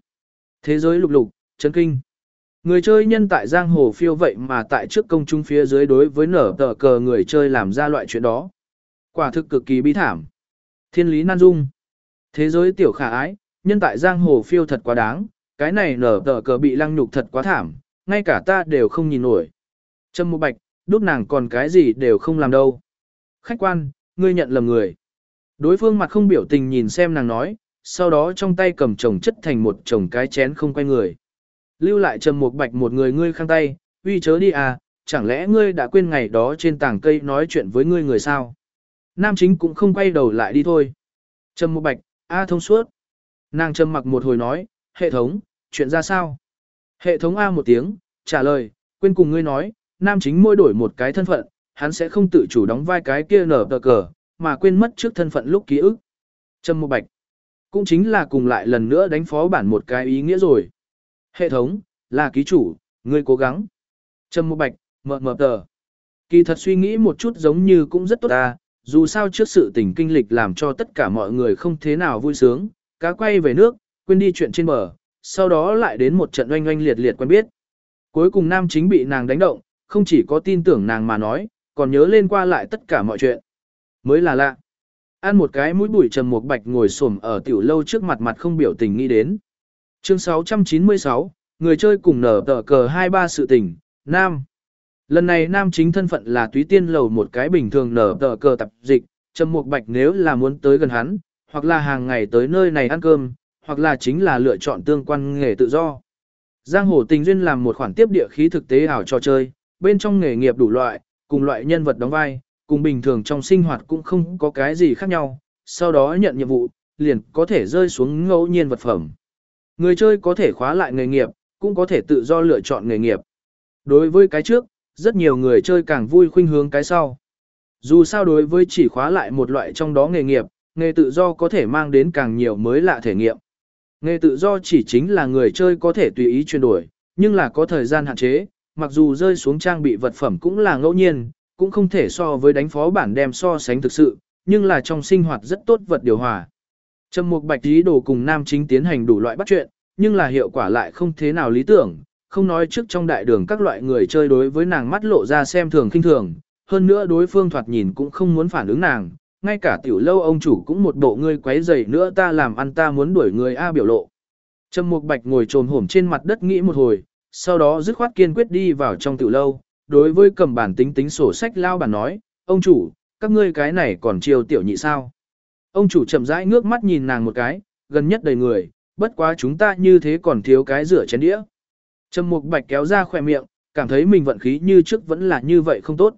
Thế giới lục lục, chấn kinh. Người chơi nhân tại giang hồ phiêu vậy mà tại trước công chúng phía dưới đối với nở tờ cờ người chơi làm ra loại chuyện đó. Quả thực cực kỳ bi thảm. Thiên lý nan dung. Thế giới tiểu khả ái, nhân tại giang hồ phiêu thật quá đáng, cái này nở tờ cờ bị lăng nhục thật quá thảm, ngay cả ta đều không nhìn nổi. Trâm Mộ Bạch, đút nàng còn cái gì đều không làm đâu. Khách quan, ngươi nhận lầm người. Đối phương mặt không biểu tình nhìn xem nàng nói, sau đó trong tay cầm chồng chất thành một chồng cái chén không quay người. Lưu lại Trầm Mục Bạch một người ngươi khang tay, uy chớ đi à, chẳng lẽ ngươi đã quên ngày đó trên tảng cây nói chuyện với ngươi người sao? Nam chính cũng không quay đầu lại đi thôi. Trầm Mục Bạch, a thông suốt. Nàng trầm mặc một hồi nói, hệ thống, chuyện ra sao? Hệ thống A một tiếng, trả lời, quên cùng ngươi nói, nam chính môi đổi một cái thân phận, hắn sẽ không tự chủ đóng vai cái kia nở tờ cờ, mà quên mất trước thân phận lúc ký ức. Trầm Mục Bạch, cũng chính là cùng lại lần nữa đánh phó bản một cái ý nghĩa rồi. Hệ thống, là ký chủ, ngươi cố gắng. Trầm Mục Bạch, mờ mờ tờ. Kỳ thật suy nghĩ một chút giống như cũng rất tốt ta, dù sao trước sự tình kinh lịch làm cho tất cả mọi người không thế nào vui sướng, cá quay về nước, quên đi chuyện trên bờ, sau đó lại đến một trận oanh oanh liệt liệt quen biết. Cuối cùng nam chính bị nàng đánh động, không chỉ có tin tưởng nàng mà nói, còn nhớ lên qua lại tất cả mọi chuyện. Mới là lạ. Ăn một cái mũi bụi trầm một bạch ngồi xổm ở tiểu lâu trước mặt mặt không biểu tình nghĩ đến. Chương 696, người chơi cùng nở tờ cờ 23 sự tình, Nam. Lần này Nam chính thân phận là túy tiên lầu một cái bình thường nở tờ cờ tập dịch, trầm một bạch nếu là muốn tới gần hắn, hoặc là hàng ngày tới nơi này ăn cơm, hoặc là chính là lựa chọn tương quan nghề tự do. Giang hồ tình duyên làm một khoản tiếp địa khí thực tế ảo trò chơi, bên trong nghề nghiệp đủ loại, cùng loại nhân vật đóng vai, cùng bình thường trong sinh hoạt cũng không có cái gì khác nhau, sau đó nhận nhiệm vụ, liền có thể rơi xuống ngẫu nhiên vật phẩm. Người chơi có thể khóa lại nghề nghiệp, cũng có thể tự do lựa chọn nghề nghiệp. Đối với cái trước, rất nhiều người chơi càng vui khuynh hướng cái sau. Dù sao đối với chỉ khóa lại một loại trong đó nghề nghiệp, nghề tự do có thể mang đến càng nhiều mới lạ thể nghiệm. Nghề tự do chỉ chính là người chơi có thể tùy ý chuyển đổi, nhưng là có thời gian hạn chế, mặc dù rơi xuống trang bị vật phẩm cũng là ngẫu nhiên, cũng không thể so với đánh phó bản đem so sánh thực sự, nhưng là trong sinh hoạt rất tốt vật điều hòa. Trầm Mục Bạch ý đồ cùng nam chính tiến hành đủ loại bắt chuyện, nhưng là hiệu quả lại không thế nào lý tưởng, không nói trước trong đại đường các loại người chơi đối với nàng mắt lộ ra xem thường khinh thường, hơn nữa đối phương thoạt nhìn cũng không muốn phản ứng nàng, ngay cả tiểu lâu ông chủ cũng một bộ ngươi quấy rầy nữa ta làm ăn ta muốn đuổi người A biểu lộ. Trầm Mục Bạch ngồi trồm hổm trên mặt đất nghĩ một hồi, sau đó dứt khoát kiên quyết đi vào trong tiểu lâu, đối với cầm bản tính tính sổ sách lao bản nói, ông chủ, các ngươi cái này còn chiều tiểu nhị sao. Ông chủ chậm rãi ngước mắt nhìn nàng một cái, gần nhất đầy người, bất quá chúng ta như thế còn thiếu cái rửa chén đĩa. Trầm Mục Bạch kéo ra khỏe miệng, cảm thấy mình vận khí như trước vẫn là như vậy không tốt.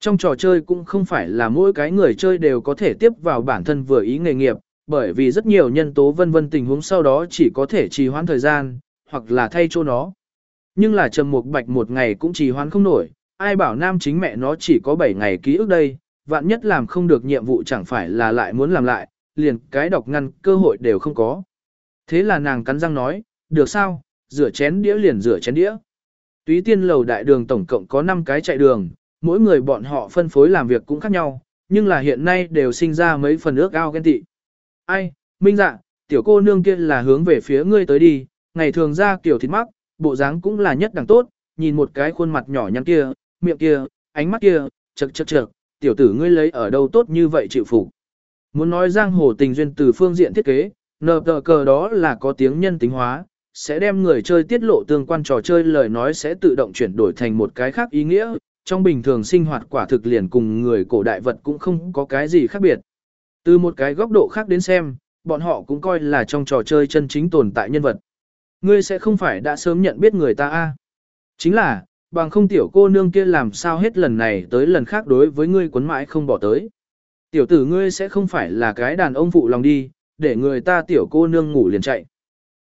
Trong trò chơi cũng không phải là mỗi cái người chơi đều có thể tiếp vào bản thân vừa ý nghề nghiệp, bởi vì rất nhiều nhân tố vân vân tình huống sau đó chỉ có thể trì hoãn thời gian, hoặc là thay chỗ nó. Nhưng là Trầm Mục Bạch một ngày cũng trì hoãn không nổi, ai bảo nam chính mẹ nó chỉ có 7 ngày ký ức đây, vạn nhất làm không được nhiệm vụ chẳng phải là lại muốn làm lại, liền cái đọc ngăn cơ hội đều không có. Thế là nàng cắn răng nói, được sao, rửa chén đĩa liền rửa chén đĩa. Túy tiên lầu đại đường tổng cộng có 5 cái chạy đường, mỗi người bọn họ phân phối làm việc cũng khác nhau, nhưng là hiện nay đều sinh ra mấy phần ước ao ghen tị. Ai, minh dạ, tiểu cô nương kia là hướng về phía ngươi tới đi, ngày thường ra kiểu thịt mắc, bộ dáng cũng là nhất đẳng tốt, nhìn một cái khuôn mặt nhỏ nhắn kia, miệng kia, ánh mắt kia, chật chật chật, tiểu tử ngươi lấy ở đâu tốt như vậy chịu phục. Muốn nói giang hồ tình duyên từ phương diện thiết kế, nờ tờ cờ đó là có tiếng nhân tính hóa, sẽ đem người chơi tiết lộ tương quan trò chơi lời nói sẽ tự động chuyển đổi thành một cái khác ý nghĩa, trong bình thường sinh hoạt quả thực liền cùng người cổ đại vật cũng không có cái gì khác biệt. Từ một cái góc độ khác đến xem, bọn họ cũng coi là trong trò chơi chân chính tồn tại nhân vật. Ngươi sẽ không phải đã sớm nhận biết người ta a? Chính là, bằng không tiểu cô nương kia làm sao hết lần này tới lần khác đối với ngươi quấn mãi không bỏ tới. Tiểu tử ngươi sẽ không phải là cái đàn ông phụ lòng đi, để người ta tiểu cô nương ngủ liền chạy.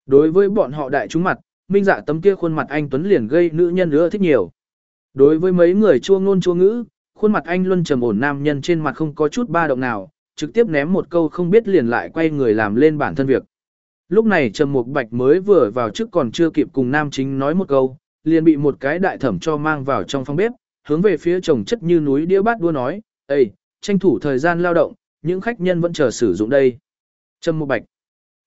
Đối với bọn họ đại chúng mặt, minh dạ tấm kia khuôn mặt anh Tuấn liền gây nữ nhân nữa thích nhiều. Đối với mấy người chua ngôn chua ngữ, khuôn mặt anh luôn trầm ổn nam nhân trên mặt không có chút ba động nào, trực tiếp ném một câu không biết liền lại quay người làm lên bản thân việc. Lúc này Trầm Mục Bạch mới vừa vào trước còn chưa kịp cùng nam chính nói một câu, liền bị một cái đại thẩm cho mang vào trong phòng bếp, hướng về phía chồng chất như núi đĩa bát đua nói, Ê, tranh thủ thời gian lao động, những khách nhân vẫn chờ sử dụng đây. Trâm Mục Bạch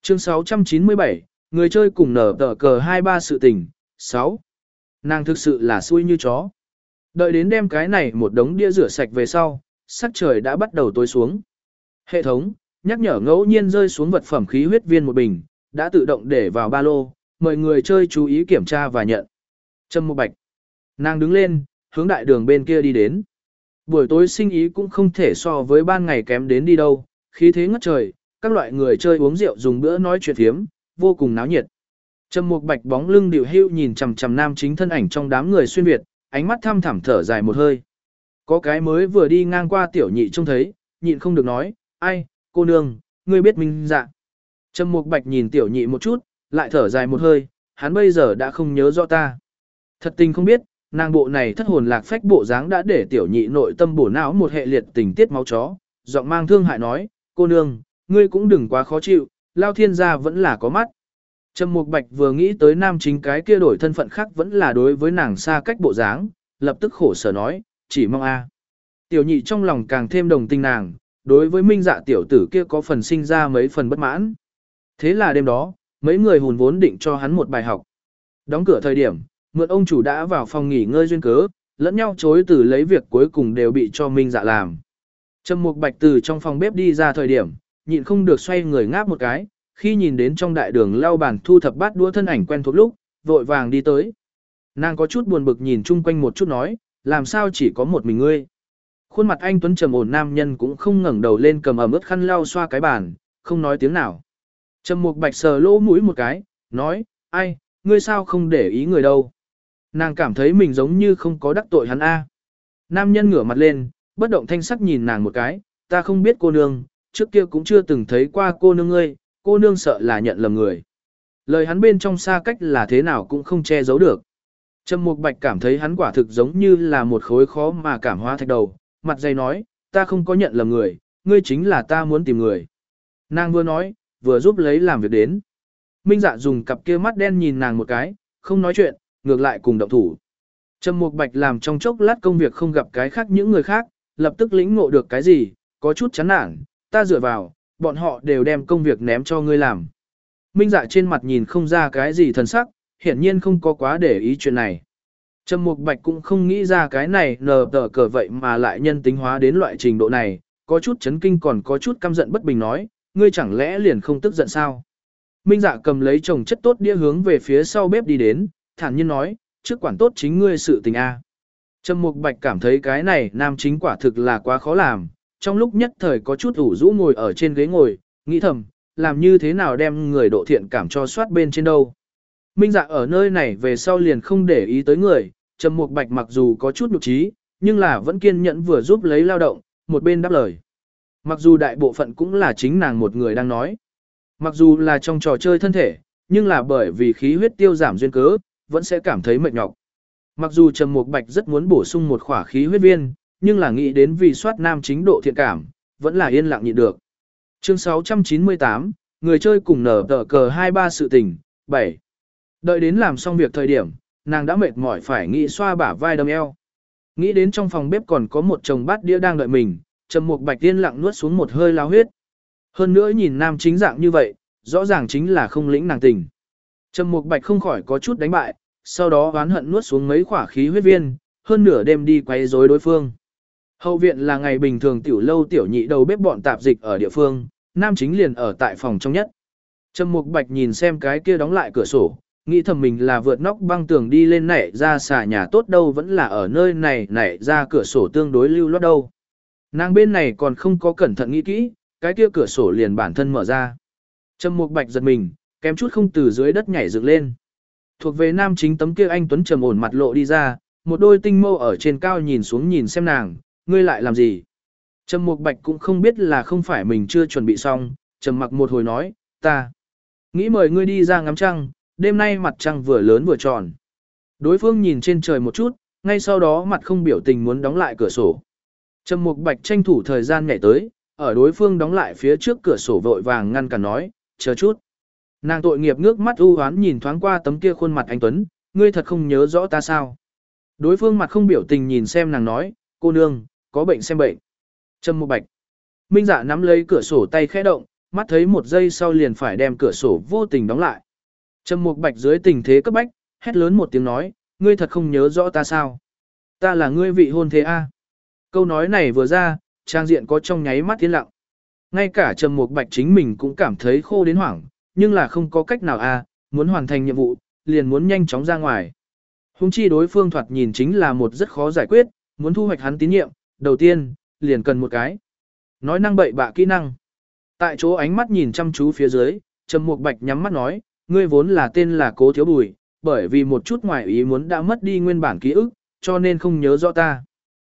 Chương 697, người chơi cùng nở tờ cờ 23 sự tình, 6. Nàng thực sự là xui như chó. Đợi đến đem cái này một đống đĩa rửa sạch về sau, sắc trời đã bắt đầu tối xuống. Hệ thống, Nhắc nhở ngẫu nhiên rơi xuống vật phẩm khí huyết viên một bình, đã tự động để vào ba lô, mời người chơi chú ý kiểm tra và nhận. Trâm Mục Bạch. Nàng đứng lên, hướng đại đường bên kia đi đến. Buổi tối sinh ý cũng không thể so với ban ngày kém đến đi đâu, khí thế ngất trời, các loại người chơi uống rượu dùng bữa nói chuyện thiếm, vô cùng náo nhiệt. Trầm Mục Bạch bóng lưng điệu hưu nhìn chằm chằm nam chính thân ảnh trong đám người xuyên việt, ánh mắt thăm thẳm thở dài một hơi. Có cái mới vừa đi ngang qua tiểu nhị trông thấy, nhịn không được nói, ai, cô nương, ngươi biết minh dạ. Trầm Mục Bạch nhìn tiểu nhị một chút, lại thở dài một hơi, hắn bây giờ đã không nhớ rõ ta. Thật tình không biết, nàng bộ này thất hồn lạc phách bộ dáng đã để tiểu nhị nội tâm bổ não một hệ liệt tình tiết máu chó, giọng mang thương hại nói, cô nương, ngươi cũng đừng quá khó chịu, lao thiên gia vẫn là có mắt. Trầm Mục Bạch vừa nghĩ tới nam chính cái kia đổi thân phận khác vẫn là đối với nàng xa cách bộ dáng, lập tức khổ sở nói, chỉ mong a. Tiểu nhị trong lòng càng thêm đồng tình nàng, đối với minh dạ tiểu tử kia có phần sinh ra mấy phần bất mãn. Thế là đêm đó, mấy người hùn vốn định cho hắn một bài học. Đóng cửa thời điểm, mượn ông chủ đã vào phòng nghỉ ngơi duyên cớ, lẫn nhau chối từ lấy việc cuối cùng đều bị cho minh dạ làm. Trầm Mục Bạch từ trong phòng bếp đi ra thời điểm, nhịn không được xoay người ngáp một cái, khi nhìn đến trong đại đường lau bàn thu thập bát đũa thân ảnh quen thuộc lúc, vội vàng đi tới. Nàng có chút buồn bực nhìn chung quanh một chút nói, làm sao chỉ có một mình ngươi. Khuôn mặt anh Tuấn trầm ổn nam nhân cũng không ngẩng đầu lên cầm ẩm ướt khăn lau xoa cái bàn, không nói tiếng nào. Trầm Mục Bạch sờ lỗ mũi một cái, nói, ai, ngươi sao không để ý người đâu. Nàng cảm thấy mình giống như không có đắc tội hắn a. Nam nhân ngửa mặt lên, bất động thanh sắc nhìn nàng một cái, ta không biết cô nương, trước kia cũng chưa từng thấy qua cô nương ngươi, cô nương sợ là nhận lầm người. Lời hắn bên trong xa cách là thế nào cũng không che giấu được. Trầm Mục Bạch cảm thấy hắn quả thực giống như là một khối khó mà cảm hóa thạch đầu, mặt dày nói, ta không có nhận lầm người, ngươi chính là ta muốn tìm người. Nàng vừa nói, vừa giúp lấy làm việc đến. Minh dạ dùng cặp kia mắt đen nhìn nàng một cái, không nói chuyện, ngược lại cùng động thủ. Trầm Mục Bạch làm trong chốc lát công việc không gặp cái khác những người khác, lập tức lĩnh ngộ được cái gì, có chút chán nản, ta dựa vào, bọn họ đều đem công việc ném cho ngươi làm. Minh dạ trên mặt nhìn không ra cái gì thần sắc, hiển nhiên không có quá để ý chuyện này. Trầm Mục Bạch cũng không nghĩ ra cái này nờ tờ cờ vậy mà lại nhân tính hóa đến loại trình độ này, có chút chấn kinh còn có chút căm giận bất bình nói, ngươi chẳng lẽ liền không tức giận sao? Minh dạ cầm lấy chồng chất tốt đĩa hướng về phía sau bếp đi đến, thản nhiên nói, trước quản tốt chính ngươi sự tình a. Trầm Mục Bạch cảm thấy cái này nam chính quả thực là quá khó làm, trong lúc nhất thời có chút ủ rũ ngồi ở trên ghế ngồi, nghĩ thầm, làm như thế nào đem người độ thiện cảm cho soát bên trên đâu. Minh dạ ở nơi này về sau liền không để ý tới người, Trầm Mục Bạch mặc dù có chút nhục trí, nhưng là vẫn kiên nhẫn vừa giúp lấy lao động, một bên đáp lời. Mặc dù đại bộ phận cũng là chính nàng một người đang nói. Mặc dù là trong trò chơi thân thể, nhưng là bởi vì khí huyết tiêu giảm duyên cớ, vẫn sẽ cảm thấy mệt nhọc. Mặc dù Trầm Mục Bạch rất muốn bổ sung một khỏa khí huyết viên, nhưng là nghĩ đến vì soát nam chính độ thiện cảm, vẫn là yên lặng nhịn được. Chương 698, người chơi cùng nở tờ cờ 23 sự tình, 7. Đợi đến làm xong việc thời điểm, nàng đã mệt mỏi phải nghĩ xoa bả vai đâm eo. Nghĩ đến trong phòng bếp còn có một chồng bát đĩa đang đợi mình, Trầm Mục Bạch tiên lặng nuốt xuống một hơi lao huyết. Hơn nữa nhìn nam chính dạng như vậy, rõ ràng chính là không lĩnh nàng tình. Trầm Mục Bạch không khỏi có chút đánh bại, sau đó oán hận nuốt xuống mấy khỏa khí huyết viên, hơn nửa đêm đi quấy rối đối phương. Hậu viện là ngày bình thường tiểu lâu tiểu nhị đầu bếp bọn tạp dịch ở địa phương, nam chính liền ở tại phòng trong nhất. Trầm Mục Bạch nhìn xem cái kia đóng lại cửa sổ, nghĩ thầm mình là vượt nóc băng tường đi lên nảy ra xà nhà tốt đâu vẫn là ở nơi này nảy ra cửa sổ tương đối lưu loát đâu. Nàng bên này còn không có cẩn thận nghĩ kỹ, cái kia cửa sổ liền bản thân mở ra. Trầm Mục Bạch giật mình, kém chút không từ dưới đất nhảy dựng lên. Thuộc về nam chính tấm kia anh tuấn trầm ổn mặt lộ đi ra, một đôi tinh mâu ở trên cao nhìn xuống nhìn xem nàng, ngươi lại làm gì? Trầm Mục Bạch cũng không biết là không phải mình chưa chuẩn bị xong, trầm mặc một hồi nói, ta nghĩ mời ngươi đi ra ngắm trăng, đêm nay mặt trăng vừa lớn vừa tròn. Đối phương nhìn trên trời một chút, ngay sau đó mặt không biểu tình muốn đóng lại cửa sổ. Trầm Mục Bạch tranh thủ thời gian nhảy tới, ở đối phương đóng lại phía trước cửa sổ vội vàng ngăn cản nói, chờ chút. Nàng tội nghiệp ngước mắt u hoán nhìn thoáng qua tấm kia khuôn mặt anh Tuấn, ngươi thật không nhớ rõ ta sao. Đối phương mặt không biểu tình nhìn xem nàng nói, cô nương, có bệnh xem bệnh. Trâm Mục Bạch. Minh Dạ nắm lấy cửa sổ tay khẽ động, mắt thấy một giây sau liền phải đem cửa sổ vô tình đóng lại. Trâm Mục Bạch dưới tình thế cấp bách, hét lớn một tiếng nói, ngươi thật không nhớ rõ ta sao? Ta là ngươi vị hôn thế a. Câu nói này vừa ra, trang diện có trong nháy mắt tiến lặng. Ngay cả Trầm Mục Bạch chính mình cũng cảm thấy khô đến hoảng, nhưng là không có cách nào a, à, muốn hoàn thành nhiệm vụ, liền muốn nhanh chóng ra ngoài. Hùng chi đối phương thoạt nhìn chính là một rất khó giải quyết, muốn thu hoạch hắn tín nhiệm, đầu tiên, liền cần một cái. Nói năng bậy bạ kỹ năng. Tại chỗ ánh mắt nhìn chăm chú phía dưới, Trầm Mục Bạch nhắm mắt nói, ngươi vốn là tên là Cố Thiếu Bùi, bởi vì một chút ngoài ý muốn đã mất đi nguyên bản ký ức, cho nên không nhớ rõ ta.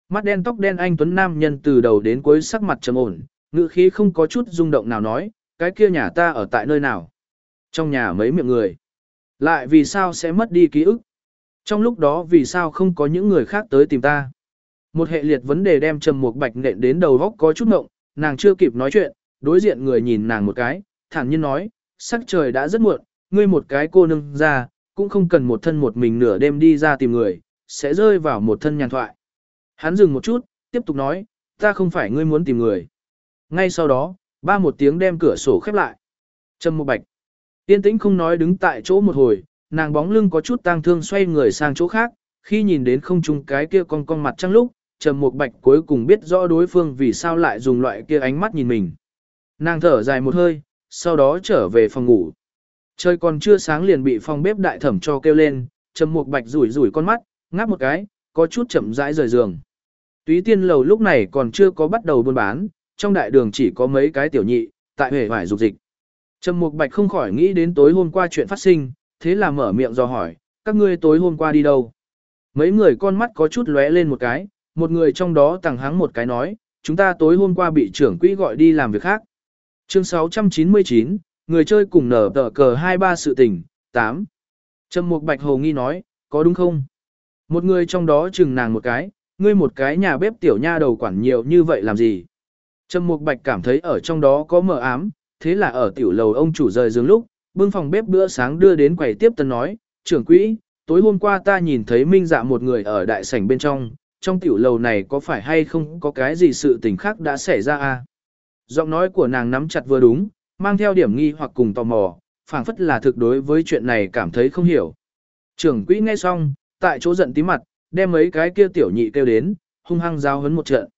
Mắt đen tóc đen anh tuấn nam nhân từ đầu đến cuối sắc mặt trầm ổn, ngữ khí không có chút rung động nào nói, cái kia nhà ta ở tại nơi nào? Trong nhà mấy miệng người. Lại vì sao sẽ mất đi ký ức? Trong lúc đó vì sao không có những người khác tới tìm ta? Một hệ liệt vấn đề đem Trầm Mục Bạch nện đến đầu góc có chút ngộng, nàng chưa kịp nói chuyện, đối diện người nhìn nàng một cái, thản nhiên nói, sắc trời đã rất muộn, ngươi một cái cô nương ra, cũng không cần một thân một mình nửa đêm đi ra tìm người, sẽ rơi vào một thân nhàn thoại. Hắn dừng một chút, tiếp tục nói, ta không phải ngươi muốn tìm người. Ngay sau đó, ba một tiếng đem cửa sổ khép lại. Trầm Mục Bạch. Tiên tĩnh không nói đứng tại chỗ một hồi, nàng bóng lưng có chút tang thương xoay người sang chỗ khác, khi nhìn đến không trung cái kia con con mặt trăng lúc, Trầm Mục Bạch cuối cùng biết rõ đối phương vì sao lại dùng loại kia ánh mắt nhìn mình. Nàng thở dài một hơi, sau đó trở về phòng ngủ. Trời còn chưa sáng liền bị phòng bếp đại thẩm cho kêu lên, Trầm Mục Bạch rủi rủi con mắt, ngáp một cái, có chút chậm rãi rời giường. Túy tiên lầu lúc này còn chưa có bắt đầu buôn bán, trong đại đường chỉ có mấy cái tiểu nhị, tại hề vải dục dịch. Trầm Mục Bạch không khỏi nghĩ đến tối hôm qua chuyện phát sinh, thế là mở miệng do hỏi, các ngươi tối hôm qua đi đâu? Mấy người con mắt có chút lóe lên một cái, một người trong đó tàng hắng một cái nói, chúng ta tối hôm qua bị trưởng quỹ gọi đi làm việc khác. Chương 699, người chơi cùng nở tờ cờ 23 sự tình, 8. Trầm Mục Bạch Hồ nghi nói, có đúng không? Một người trong đó chừng nàng một cái, ngươi một cái nhà bếp tiểu nha đầu quản nhiều như vậy làm gì? Trầm Mục Bạch cảm thấy ở trong đó có mờ ám, thế là ở tiểu lầu ông chủ rời giường lúc, bưng phòng bếp bữa sáng đưa đến quầy tiếp tân nói, trưởng quỹ, tối hôm qua ta nhìn thấy minh dạ một người ở đại sảnh bên trong, trong tiểu lầu này có phải hay không có cái gì sự tình khác đã xảy ra à? Giọng nói của nàng nắm chặt vừa đúng, mang theo điểm nghi hoặc cùng tò mò, phảng phất là thực đối với chuyện này cảm thấy không hiểu. Trưởng quỹ nghe xong, tại chỗ giận tí mặt, đem mấy cái kia tiểu nhị kêu đến, hung hăng giao hấn một trận.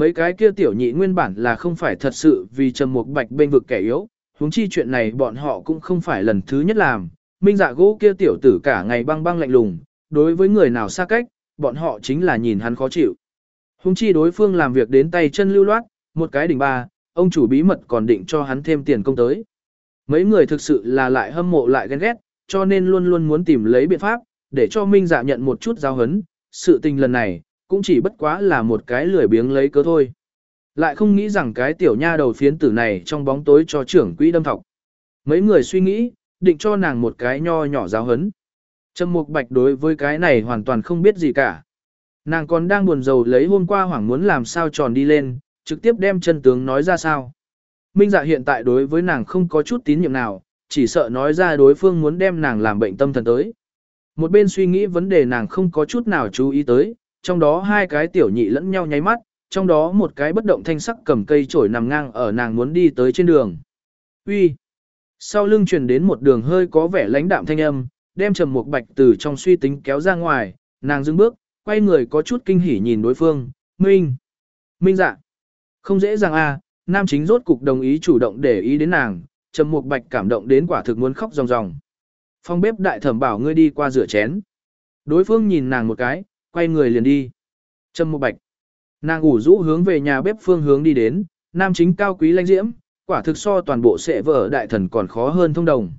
Mấy cái kia tiểu nhị nguyên bản là không phải thật sự vì trầm mục bạch bên vực kẻ yếu, huống chi chuyện này bọn họ cũng không phải lần thứ nhất làm. Minh dạ gỗ kia tiểu tử cả ngày băng băng lạnh lùng, đối với người nào xa cách, bọn họ chính là nhìn hắn khó chịu. Huống chi đối phương làm việc đến tay chân lưu loát, một cái đỉnh ba, ông chủ bí mật còn định cho hắn thêm tiền công tới. Mấy người thực sự là lại hâm mộ lại ghen ghét, cho nên luôn luôn muốn tìm lấy biện pháp, để cho Minh dạ nhận một chút giáo hấn. Sự tình lần này, cũng chỉ bất quá là một cái lười biếng lấy cớ thôi. Lại không nghĩ rằng cái tiểu nha đầu phiến tử này trong bóng tối cho trưởng quỹ đâm thọc. Mấy người suy nghĩ, định cho nàng một cái nho nhỏ giáo hấn. Trầm Mục Bạch đối với cái này hoàn toàn không biết gì cả. Nàng còn đang buồn rầu lấy hôm qua hoảng muốn làm sao tròn đi lên, trực tiếp đem chân tướng nói ra sao. Minh dạ hiện tại đối với nàng không có chút tín nhiệm nào, chỉ sợ nói ra đối phương muốn đem nàng làm bệnh tâm thần tới. Một bên suy nghĩ vấn đề nàng không có chút nào chú ý tới, trong đó hai cái tiểu nhị lẫn nhau nháy mắt, trong đó một cái bất động thanh sắc cầm cây chổi nằm ngang ở nàng muốn đi tới trên đường. Uy. Sau lưng truyền đến một đường hơi có vẻ lãnh đạm thanh âm, đem Trầm Mục Bạch từ trong suy tính kéo ra ngoài, nàng dừng bước, quay người có chút kinh hỉ nhìn đối phương, "Minh." "Minh dạ." Không dễ dàng a, à, nam chính rốt cục đồng ý chủ động để ý đến nàng, Trầm Mục Bạch cảm động đến quả thực muốn khóc ròng ròng. Phong bếp đại thẩm bảo ngươi đi qua rửa chén. Đối phương nhìn nàng một cái, quay người liền đi. Trâm Mục Bạch. Nàng ủ rũ hướng về nhà bếp phương hướng đi đến, nam chính cao quý lãnh diễm, quả thực so toàn bộ sẽ vợ đại thần còn khó hơn thông đồng.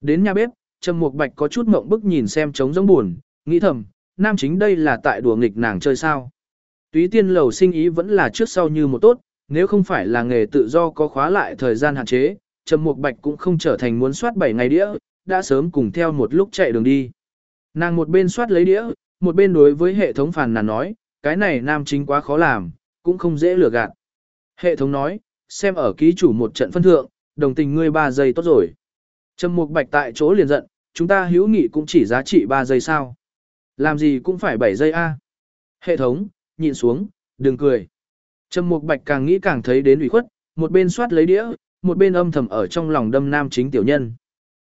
Đến nhà bếp, Trâm Mục Bạch có chút mộng bức nhìn xem trống giống buồn, nghĩ thầm, nam chính đây là tại đùa nghịch nàng chơi sao. Túy tiên lầu sinh ý vẫn là trước sau như một tốt, nếu không phải là nghề tự do có khóa lại thời gian hạn chế, Trầm Mục Bạch cũng không trở thành muốn soát 7 ngày đĩa, đã sớm cùng theo một lúc chạy đường đi. Nàng một bên soát lấy đĩa, một bên đối với hệ thống phàn nàn nói, cái này nam chính quá khó làm, cũng không dễ lừa gạt. Hệ thống nói, xem ở ký chủ một trận phân thượng, đồng tình ngươi 3 giây tốt rồi. Trầm Mục Bạch tại chỗ liền giận, chúng ta hữu nghị cũng chỉ giá trị 3 giây sao? Làm gì cũng phải 7 giây a. Hệ thống, nhìn xuống, đừng cười. Trầm Mục Bạch càng nghĩ càng thấy đến ủy khuất, một bên soát lấy đĩa, một bên âm thầm ở trong lòng đâm nam chính tiểu nhân.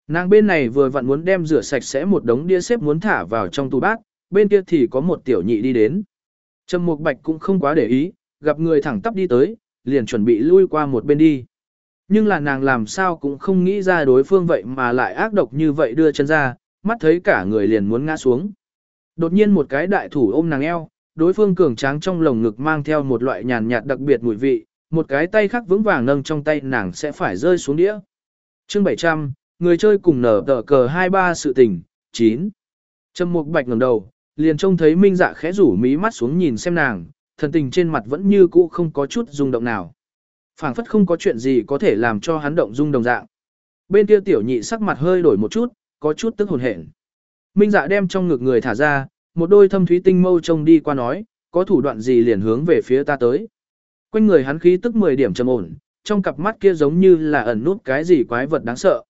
Nàng bên này vừa vặn muốn đem rửa sạch sẽ một đống đĩa xếp muốn thả vào trong tủ bát, bên kia thì có một tiểu nhị đi đến. Trầm Mục Bạch cũng không quá để ý, gặp người thẳng tắp đi tới, liền chuẩn bị lui qua một bên đi. Nhưng là nàng làm sao cũng không nghĩ ra đối phương vậy mà lại ác độc như vậy đưa chân ra, mắt thấy cả người liền muốn ngã xuống. Đột nhiên một cái đại thủ ôm nàng eo, đối phương cường tráng trong lồng ngực mang theo một loại nhàn nhạt đặc biệt mùi vị, một cái tay khác vững vàng nâng trong tay nàng sẽ phải rơi xuống đĩa. Chương 700, người chơi cùng nở tờ cờ 23 sự tình, 9. Trầm Mục Bạch ngẩng đầu, liền trông thấy Minh Dạ khẽ rủ mí mắt xuống nhìn xem nàng, thần tình trên mặt vẫn như cũ không có chút rung động nào. Phảng phất không có chuyện gì có thể làm cho hắn động rung đồng dạng. Bên kia tiểu nhị sắc mặt hơi đổi một chút, có chút tức hồn hển. Minh Dạ đem trong ngực người thả ra, một đôi thâm thúy tinh mâu trông đi qua nói, có thủ đoạn gì liền hướng về phía ta tới. Quanh người hắn khí tức 10 điểm trầm ổn, trong cặp mắt kia giống như là ẩn nút cái gì quái vật đáng sợ.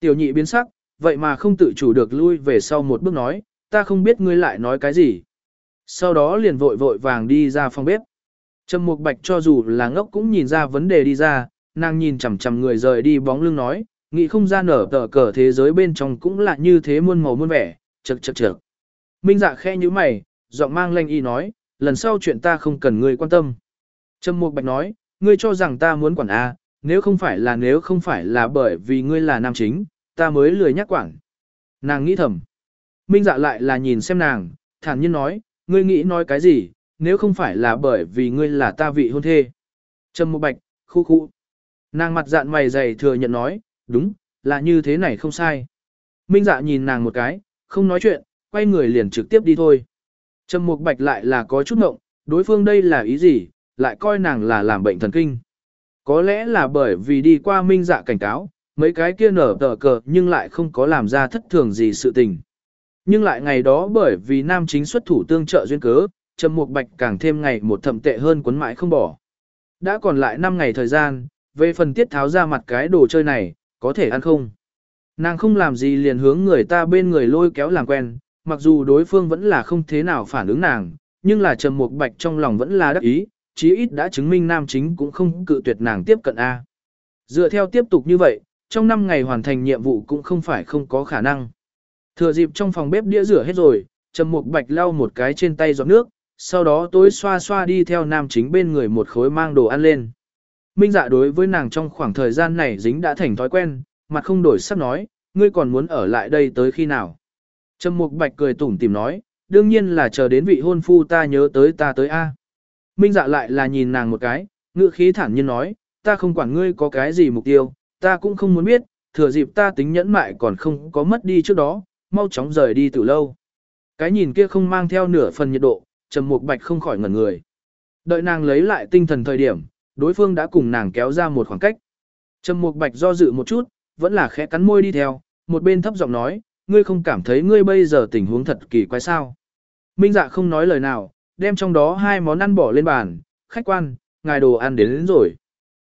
Tiểu nhị biến sắc, vậy mà không tự chủ được lui về sau một bước nói, ta không biết ngươi lại nói cái gì. Sau đó liền vội vội vàng đi ra phòng bếp. Trầm Mục Bạch cho dù là ngốc cũng nhìn ra vấn đề đi ra, nàng nhìn chằm chằm người rời đi bóng lưng nói, nghĩ không ra nở tờ cờ thế giới bên trong cũng là như thế muôn màu muôn vẻ, chật chật chật. Minh dạ khe như mày, giọng mang lanh y nói, lần sau chuyện ta không cần ngươi quan tâm. Trầm Mục Bạch nói, ngươi cho rằng ta muốn quản A, nếu không phải là nếu không phải là bởi vì ngươi là nam chính, ta mới lười nhắc quản. Nàng nghĩ thầm. Minh dạ lại là nhìn xem nàng, thản nhiên nói, ngươi nghĩ nói cái gì, nếu không phải là bởi vì ngươi là ta vị hôn thê. Trầm Mục Bạch, khu khu. Nàng mặt dạn mày dày thừa nhận nói, đúng, là như thế này không sai. Minh dạ nhìn nàng một cái, không nói chuyện, quay người liền trực tiếp đi thôi. Trầm Mục Bạch lại là có chút ngộng, đối phương đây là ý gì, lại coi nàng là làm bệnh thần kinh. Có lẽ là bởi vì đi qua minh dạ cảnh cáo, mấy cái kia nở tờ cờ nhưng lại không có làm ra thất thường gì sự tình. Nhưng lại ngày đó bởi vì nam chính xuất thủ tương trợ duyên cớ, Trầm Mục Bạch càng thêm ngày một thậm tệ hơn cuốn mãi không bỏ. Đã còn lại 5 ngày thời gian, về phần tiết tháo ra mặt cái đồ chơi này, có thể ăn không? Nàng không làm gì liền hướng người ta bên người lôi kéo làm quen, mặc dù đối phương vẫn là không thế nào phản ứng nàng, nhưng là Trầm Mục Bạch trong lòng vẫn là đắc ý, chí ít đã chứng minh nam chính cũng không cự tuyệt nàng tiếp cận A. Dựa theo tiếp tục như vậy, trong 5 ngày hoàn thành nhiệm vụ cũng không phải không có khả năng. Thừa dịp trong phòng bếp đĩa rửa hết rồi, Trầm Mục Bạch lau một cái trên tay giọt nước, sau đó tối xoa xoa đi theo nam chính bên người một khối mang đồ ăn lên. Minh dạ đối với nàng trong khoảng thời gian này dính đã thành thói quen, mặt không đổi sắc nói, ngươi còn muốn ở lại đây tới khi nào. Trầm Mục Bạch cười tủm tìm nói, đương nhiên là chờ đến vị hôn phu ta nhớ tới ta tới A. Minh dạ lại là nhìn nàng một cái, ngữ khí thản nhiên nói, ta không quản ngươi có cái gì mục tiêu, ta cũng không muốn biết, thừa dịp ta tính nhẫn mại còn không có mất đi trước đó, mau chóng rời đi từ lâu. Cái nhìn kia không mang theo nửa phần nhiệt độ, Trầm Mục Bạch không khỏi ngẩn người. Đợi nàng lấy lại tinh thần thời điểm, đối phương đã cùng nàng kéo ra một khoảng cách. Trầm Mục Bạch do dự một chút, vẫn là khẽ cắn môi đi theo, một bên thấp giọng nói, ngươi không cảm thấy ngươi bây giờ tình huống thật kỳ quái sao? Minh Dạ không nói lời nào, đem trong đó hai món ăn bỏ lên bàn, khách quan, ngài đồ ăn đến, đến rồi.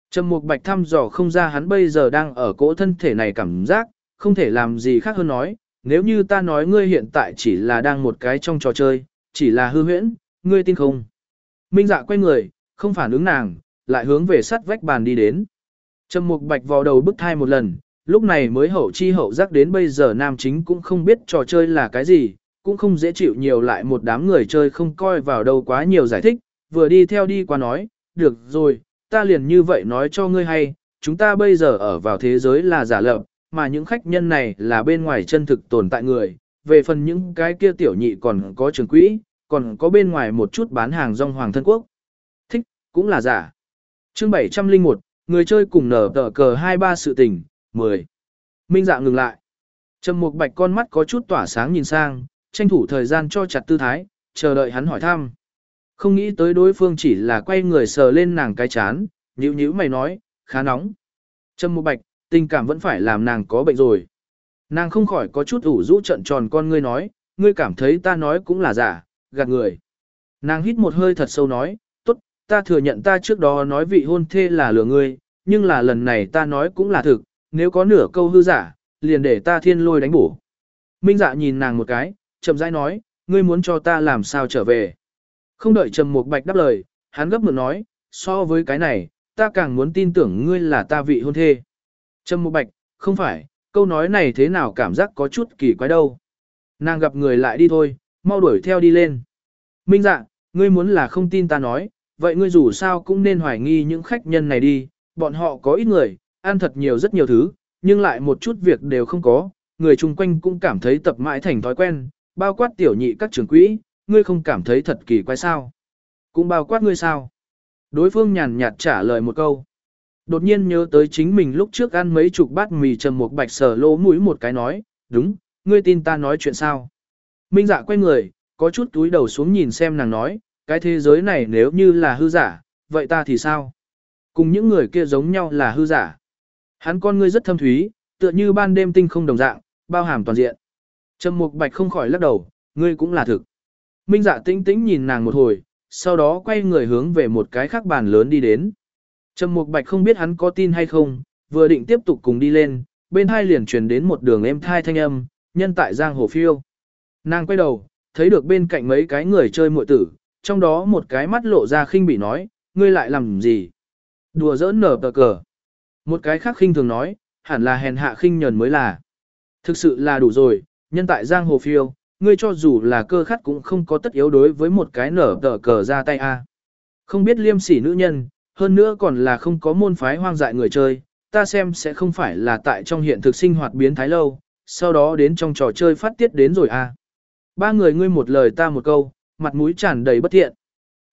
Trầm Mục Bạch thăm dò không ra hắn bây giờ đang ở cỗ thân thể này cảm giác, không thể làm gì khác hơn nói, nếu như ta nói ngươi hiện tại chỉ là đang một cái trong trò chơi, chỉ là hư huyễn, ngươi tin không? Minh dạ quay người, không phản ứng nàng, lại hướng về sắt vách bàn đi đến. Trầm Mục Bạch vào đầu bức thai một lần, lúc này mới hậu chi hậu giác đến bây giờ nam chính cũng không biết trò chơi là cái gì, cũng không dễ chịu nhiều lại một đám người chơi không coi vào đâu quá nhiều giải thích, vừa đi theo đi qua nói, được rồi, ta liền như vậy nói cho ngươi hay, chúng ta bây giờ ở vào thế giới là giả lập, mà những khách nhân này là bên ngoài chân thực tồn tại người, về phần những cái kia tiểu nhị còn có trường quỹ, còn có bên ngoài một chút bán hàng rong hoàng thân quốc. Thích, cũng là giả. chương 701, người chơi cùng nở tờ cờ 23 sự tình, 10. Minh dạ ngừng lại. Trầm Mục Bạch con mắt có chút tỏa sáng nhìn sang, tranh thủ thời gian cho chặt tư thái, chờ đợi hắn hỏi thăm. Không nghĩ tới đối phương chỉ là quay người sờ lên nàng cái chán, nhíu nhíu mày nói, khá nóng. Trầm Mục Bạch, tình cảm vẫn phải làm nàng có bệnh rồi. Nàng không khỏi có chút ủ rũ trận tròn con ngươi nói, ngươi cảm thấy ta nói cũng là giả, gạt người. Nàng hít một hơi thật sâu nói, tốt, ta thừa nhận ta trước đó nói vị hôn thê là lừa ngươi, nhưng là lần này ta nói cũng là thực, nếu có nửa câu hư giả, liền để ta thiên lôi đánh bổ. Minh dạ nhìn nàng một cái, chậm rãi nói, ngươi muốn cho ta làm sao trở về. Không đợi Trầm Mục Bạch đáp lời, hắn gấp mượn nói, so với cái này, ta càng muốn tin tưởng ngươi là ta vị hôn thê. Trâm Mục Bạch, không phải, câu nói này thế nào cảm giác có chút kỳ quái đâu. Nàng gặp người lại đi thôi, mau đuổi theo đi lên. Minh dạ, ngươi muốn là không tin ta nói, vậy ngươi dù sao cũng nên hoài nghi những khách nhân này đi, bọn họ có ít người, ăn thật nhiều rất nhiều thứ, nhưng lại một chút việc đều không có, người chung quanh cũng cảm thấy tập mãi thành thói quen, bao quát tiểu nhị các trưởng quỹ, ngươi không cảm thấy thật kỳ quái sao? Cũng bao quát ngươi sao? Đối phương nhàn nhạt trả lời một câu. Đột nhiên nhớ tới chính mình lúc trước ăn mấy chục bát mì trầm một bạch sở lỗ mũi một cái nói, đúng, ngươi tin ta nói chuyện sao? Minh dạ quay người, có chút túi đầu xuống nhìn xem nàng nói, cái thế giới này nếu như là hư giả, vậy ta thì sao? Cùng những người kia giống nhau là hư giả. Hắn con ngươi rất thâm thúy, tựa như ban đêm tinh không đồng dạng, bao hàm toàn diện. Trầm Mục Bạch không khỏi lắc đầu, ngươi cũng là thực. Minh Dạ tĩnh tĩnh nhìn nàng một hồi, sau đó quay người hướng về một cái khác bàn lớn đi đến. Trầm Mục Bạch không biết hắn có tin hay không, vừa định tiếp tục cùng đi lên, bên hai liền truyền đến một đường êm thai thanh âm, nhân tại giang hồ phiêu. Nàng quay đầu, thấy được bên cạnh mấy cái người chơi muội tử, trong đó một cái mắt lộ ra khinh bị nói, ngươi lại làm gì? Đùa giỡn nở tờ cờ. Một cái khác khinh thường nói, hẳn là hèn hạ khinh nhờn mới là. Thực sự là đủ rồi, nhân tại giang hồ phiêu, ngươi cho dù là cơ khắt cũng không có tất yếu đối với một cái nở tờ cờ ra tay a. Không biết liêm sỉ nữ nhân, hơn nữa còn là không có môn phái hoang dại người chơi, ta xem sẽ không phải là tại trong hiện thực sinh hoạt biến thái lâu, sau đó đến trong trò chơi phát tiết đến rồi à? Ba người ngươi một lời ta một câu, mặt mũi tràn đầy bất thiện.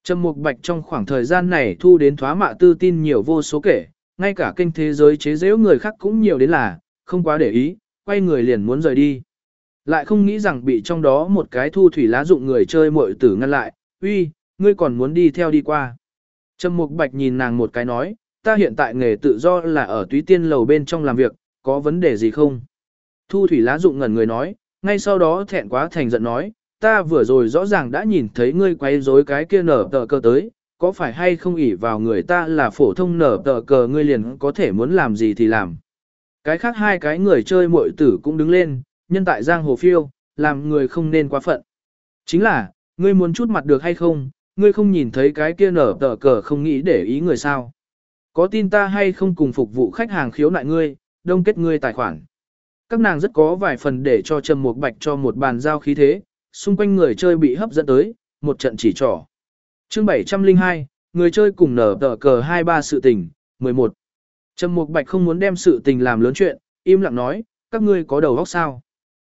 Trầm Mục Bạch trong khoảng thời gian này thu đến thoá mạ tư tin nhiều vô số kể, ngay cả kênh thế giới chế giễu người khác cũng nhiều đến là, không quá để ý, quay người liền muốn rời đi. Lại không nghĩ rằng bị trong đó một cái thu thủy lá dụng người chơi muội tử ngăn lại, uy, ngươi còn muốn đi theo đi qua. Trầm Mục Bạch nhìn nàng một cái nói, ta hiện tại nghề tự do là ở túy tiên lầu bên trong làm việc, có vấn đề gì không? Thu thủy lá dụng ngẩn người nói, ngay sau đó thẹn quá thành giận nói, ta vừa rồi rõ ràng đã nhìn thấy ngươi quay rối cái kia nở tờ cờ tới, có phải hay không ỷ vào người ta là phổ thông nở tờ cờ ngươi liền có thể muốn làm gì thì làm. Cái khác hai cái người chơi muội tử cũng đứng lên, nhân tại giang hồ phiêu, làm người không nên quá phận. Chính là, ngươi muốn chút mặt được hay không, ngươi không nhìn thấy cái kia nở tờ cờ không nghĩ để ý người sao. Có tin ta hay không cùng phục vụ khách hàng khiếu nại ngươi, đông kết ngươi tài khoản. Các nàng rất có vài phần để cho Trầm Mục Bạch cho một bàn giao khí thế, xung quanh người chơi bị hấp dẫn tới, một trận chỉ trỏ. Chương 702, người chơi cùng nở tờ cờ 23 sự tình, 11. Trầm Mục Bạch không muốn đem sự tình làm lớn chuyện, im lặng nói, các ngươi có đầu óc sao?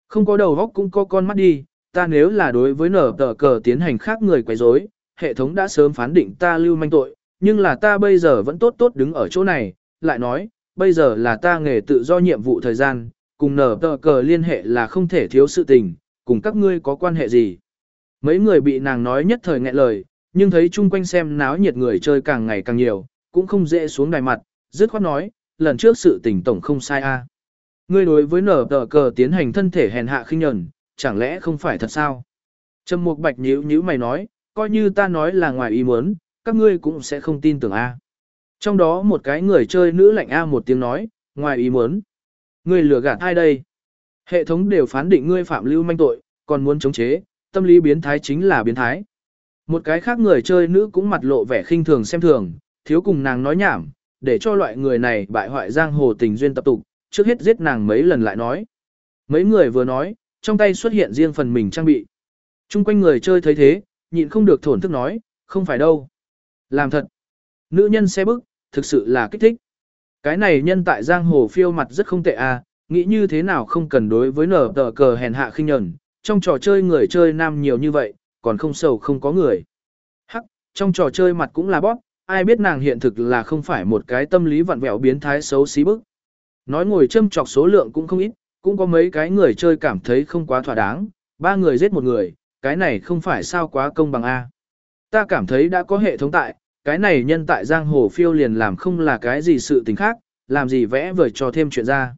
Không có đầu óc cũng có con mắt đi, ta nếu là đối với nở tờ cờ tiến hành khác người quấy rối, hệ thống đã sớm phán định ta lưu manh tội, nhưng là ta bây giờ vẫn tốt tốt đứng ở chỗ này, lại nói, bây giờ là ta nghề tự do nhiệm vụ thời gian, cùng nở tờ cờ liên hệ là không thể thiếu sự tình, cùng các ngươi có quan hệ gì. Mấy người bị nàng nói nhất thời nghẹn lời, nhưng thấy chung quanh xem náo nhiệt người chơi càng ngày càng nhiều, cũng không dễ xuống đài mặt, dứt khoát nói, lần trước sự tình tổng không sai a. Ngươi đối với nở tờ cờ tiến hành thân thể hèn hạ khinh nhẫn, chẳng lẽ không phải thật sao? Trầm Mục Bạch nhíu nhíu mày nói, coi như ta nói là ngoài ý muốn, các ngươi cũng sẽ không tin tưởng a. Trong đó một cái người chơi nữ lạnh a một tiếng nói, ngoài ý muốn. Ngươi lừa gạt ai đây? Hệ thống đều phán định ngươi phạm lưu manh tội, còn muốn chống chế, tâm lý biến thái chính là biến thái. Một cái khác người chơi nữ cũng mặt lộ vẻ khinh thường xem thường, thiếu cùng nàng nói nhảm, để cho loại người này bại hoại giang hồ tình duyên tập tục, trước hết giết nàng mấy lần lại nói. Mấy người vừa nói, trong tay xuất hiện riêng phần mình trang bị. Trung quanh người chơi thấy thế, nhịn không được thổn thức nói, không phải đâu. Làm thật. Nữ nhân xe bức, thực sự là kích thích. Cái này nhân tại giang hồ phiêu mặt rất không tệ à, nghĩ như thế nào không cần đối với nở tờ cờ hèn hạ khinh nhẫn, trong trò chơi người chơi nam nhiều như vậy, còn không sầu không có người. Hắc, trong trò chơi mặt cũng là bóp, ai biết nàng hiện thực là không phải một cái tâm lý vặn vẹo biến thái xấu xí bức. Nói ngồi châm chọc số lượng cũng không ít, cũng có mấy cái người chơi cảm thấy không quá thỏa đáng, ba người giết một người, cái này không phải sao quá công bằng A. Ta cảm thấy đã có hệ thống tại, cái này nhân tại giang hồ phiêu liền làm không là cái gì sự tình khác, làm gì vẽ vời cho thêm chuyện ra.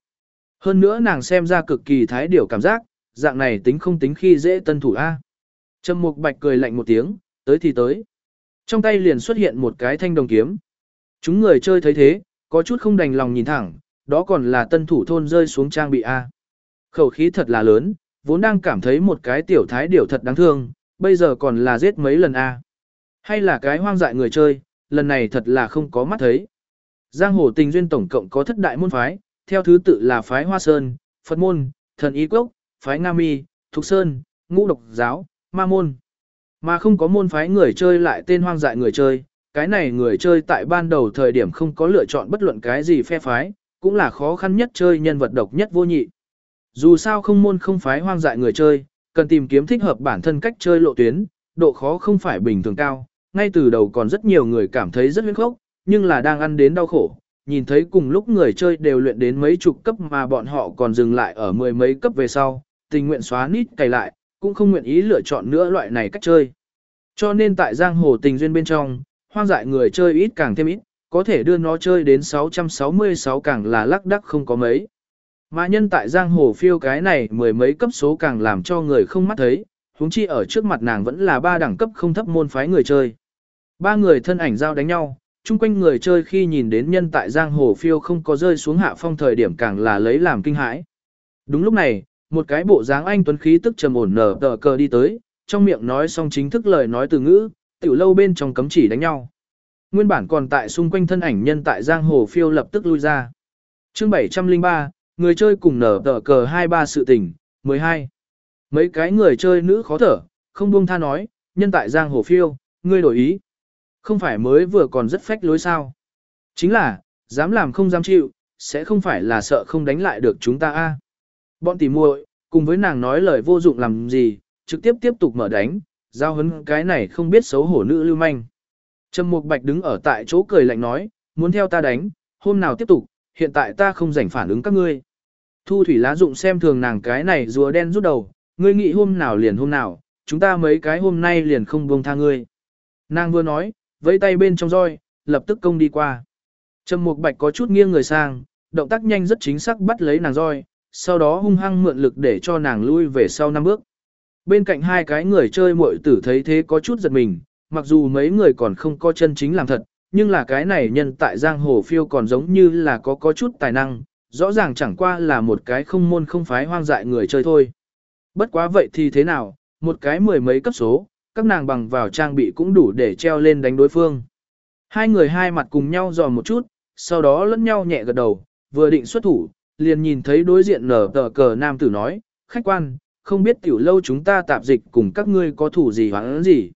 Hơn nữa nàng xem ra cực kỳ thái điều cảm giác, dạng này tính không tính khi dễ tân thủ A. Trầm Mục Bạch cười lạnh một tiếng, tới thì tới. Trong tay liền xuất hiện một cái thanh đồng kiếm. Chúng người chơi thấy thế, có chút không đành lòng nhìn thẳng, đó còn là tân thủ thôn rơi xuống trang bị A. Khẩu khí thật là lớn, vốn đang cảm thấy một cái tiểu thái điều thật đáng thương, bây giờ còn là giết mấy lần A. Hay là cái hoang dại người chơi, lần này thật là không có mắt thấy. Giang hồ tình duyên tổng cộng có thất đại môn phái, theo thứ tự là phái Hoa Sơn, Phật môn, Thần Y Quốc, phái Nga Mi, Thục Sơn, Ngũ Độc Giáo, Ma Môn. Mà không có môn phái người chơi lại tên hoang dại người chơi, cái này người chơi tại ban đầu thời điểm không có lựa chọn bất luận cái gì phe phái, cũng là khó khăn nhất chơi nhân vật độc nhất vô nhị. Dù sao không môn không phái hoang dại người chơi, cần tìm kiếm thích hợp bản thân cách chơi lộ tuyến, độ khó không phải bình thường cao, ngay từ đầu còn rất nhiều người cảm thấy rất huyết khốc, nhưng là đang ăn đến đau khổ, nhìn thấy cùng lúc người chơi đều luyện đến mấy chục cấp mà bọn họ còn dừng lại ở mười mấy cấp về sau, tình nguyện xóa nít cày lại, cũng không nguyện ý lựa chọn nữa loại này cách chơi. Cho nên tại giang hồ tình duyên bên trong, hoang dại người chơi ít càng thêm ít, có thể đưa nó chơi đến 666 càng là lắc đắc không có mấy. Mà nhân tại giang hồ phiêu cái này mười mấy cấp số càng làm cho người không mắt thấy, huống chi ở trước mặt nàng vẫn là ba đẳng cấp không thấp môn phái người chơi. Ba người thân ảnh giao đánh nhau, chung quanh người chơi khi nhìn đến nhân tại giang hồ phiêu không có rơi xuống hạ phong thời điểm càng là lấy làm kinh hãi. Đúng lúc này, một cái bộ dáng anh tuấn khí tức trầm ổn nở tờ cờ đi tới, trong miệng nói xong chính thức lời nói từ ngữ, tiểu lâu bên trong cấm chỉ đánh nhau. Nguyên bản còn tại xung quanh thân ảnh nhân tại giang hồ phiêu lập tức lui ra. Chương 703, người chơi cùng nở tờ cờ 23 sự tình, 12. Mấy cái người chơi nữ khó thở, không buông tha nói, nhân tại giang hồ phiêu, ngươi đổi ý. Không phải mới vừa còn rất phách lối sao. Chính là, dám làm không dám chịu, sẽ không phải là sợ không đánh lại được chúng ta a. Bọn tỉ muội cùng với nàng nói lời vô dụng làm gì, trực tiếp tiếp tục mở đánh, giao hấn cái này không biết xấu hổ nữ lưu manh. Trầm Mục Bạch đứng ở tại chỗ cười lạnh nói, muốn theo ta đánh, hôm nào tiếp tục, hiện tại ta không rảnh phản ứng các ngươi. Thu thủy lá dụng xem thường nàng cái này rùa đen rút đầu, ngươi nghĩ hôm nào liền hôm nào, chúng ta mấy cái hôm nay liền không buông tha ngươi. Nàng vừa nói, vẫy tay bên trong roi, lập tức công đi qua. Trầm Mục Bạch có chút nghiêng người sang, động tác nhanh rất chính xác bắt lấy nàng roi, sau đó hung hăng mượn lực để cho nàng lui về sau năm bước. Bên cạnh hai cái người chơi muội tử thấy thế có chút giật mình, mặc dù mấy người còn không có chân chính làm thật, nhưng là cái này nhân tại giang hồ phiêu còn giống như là có có chút tài năng, rõ ràng chẳng qua là một cái không môn không phái hoang dại người chơi thôi. Bất quá vậy thì thế nào, một cái mười mấy cấp số, các nàng bằng vào trang bị cũng đủ để treo lên đánh đối phương. Hai người hai mặt cùng nhau dò một chút, sau đó lẫn nhau nhẹ gật đầu, vừa định xuất thủ, liền nhìn thấy đối diện nở tờ cờ nam tử nói, khách quan, không biết tiểu lâu chúng ta tạp dịch cùng các ngươi có thủ gì hoáng gì.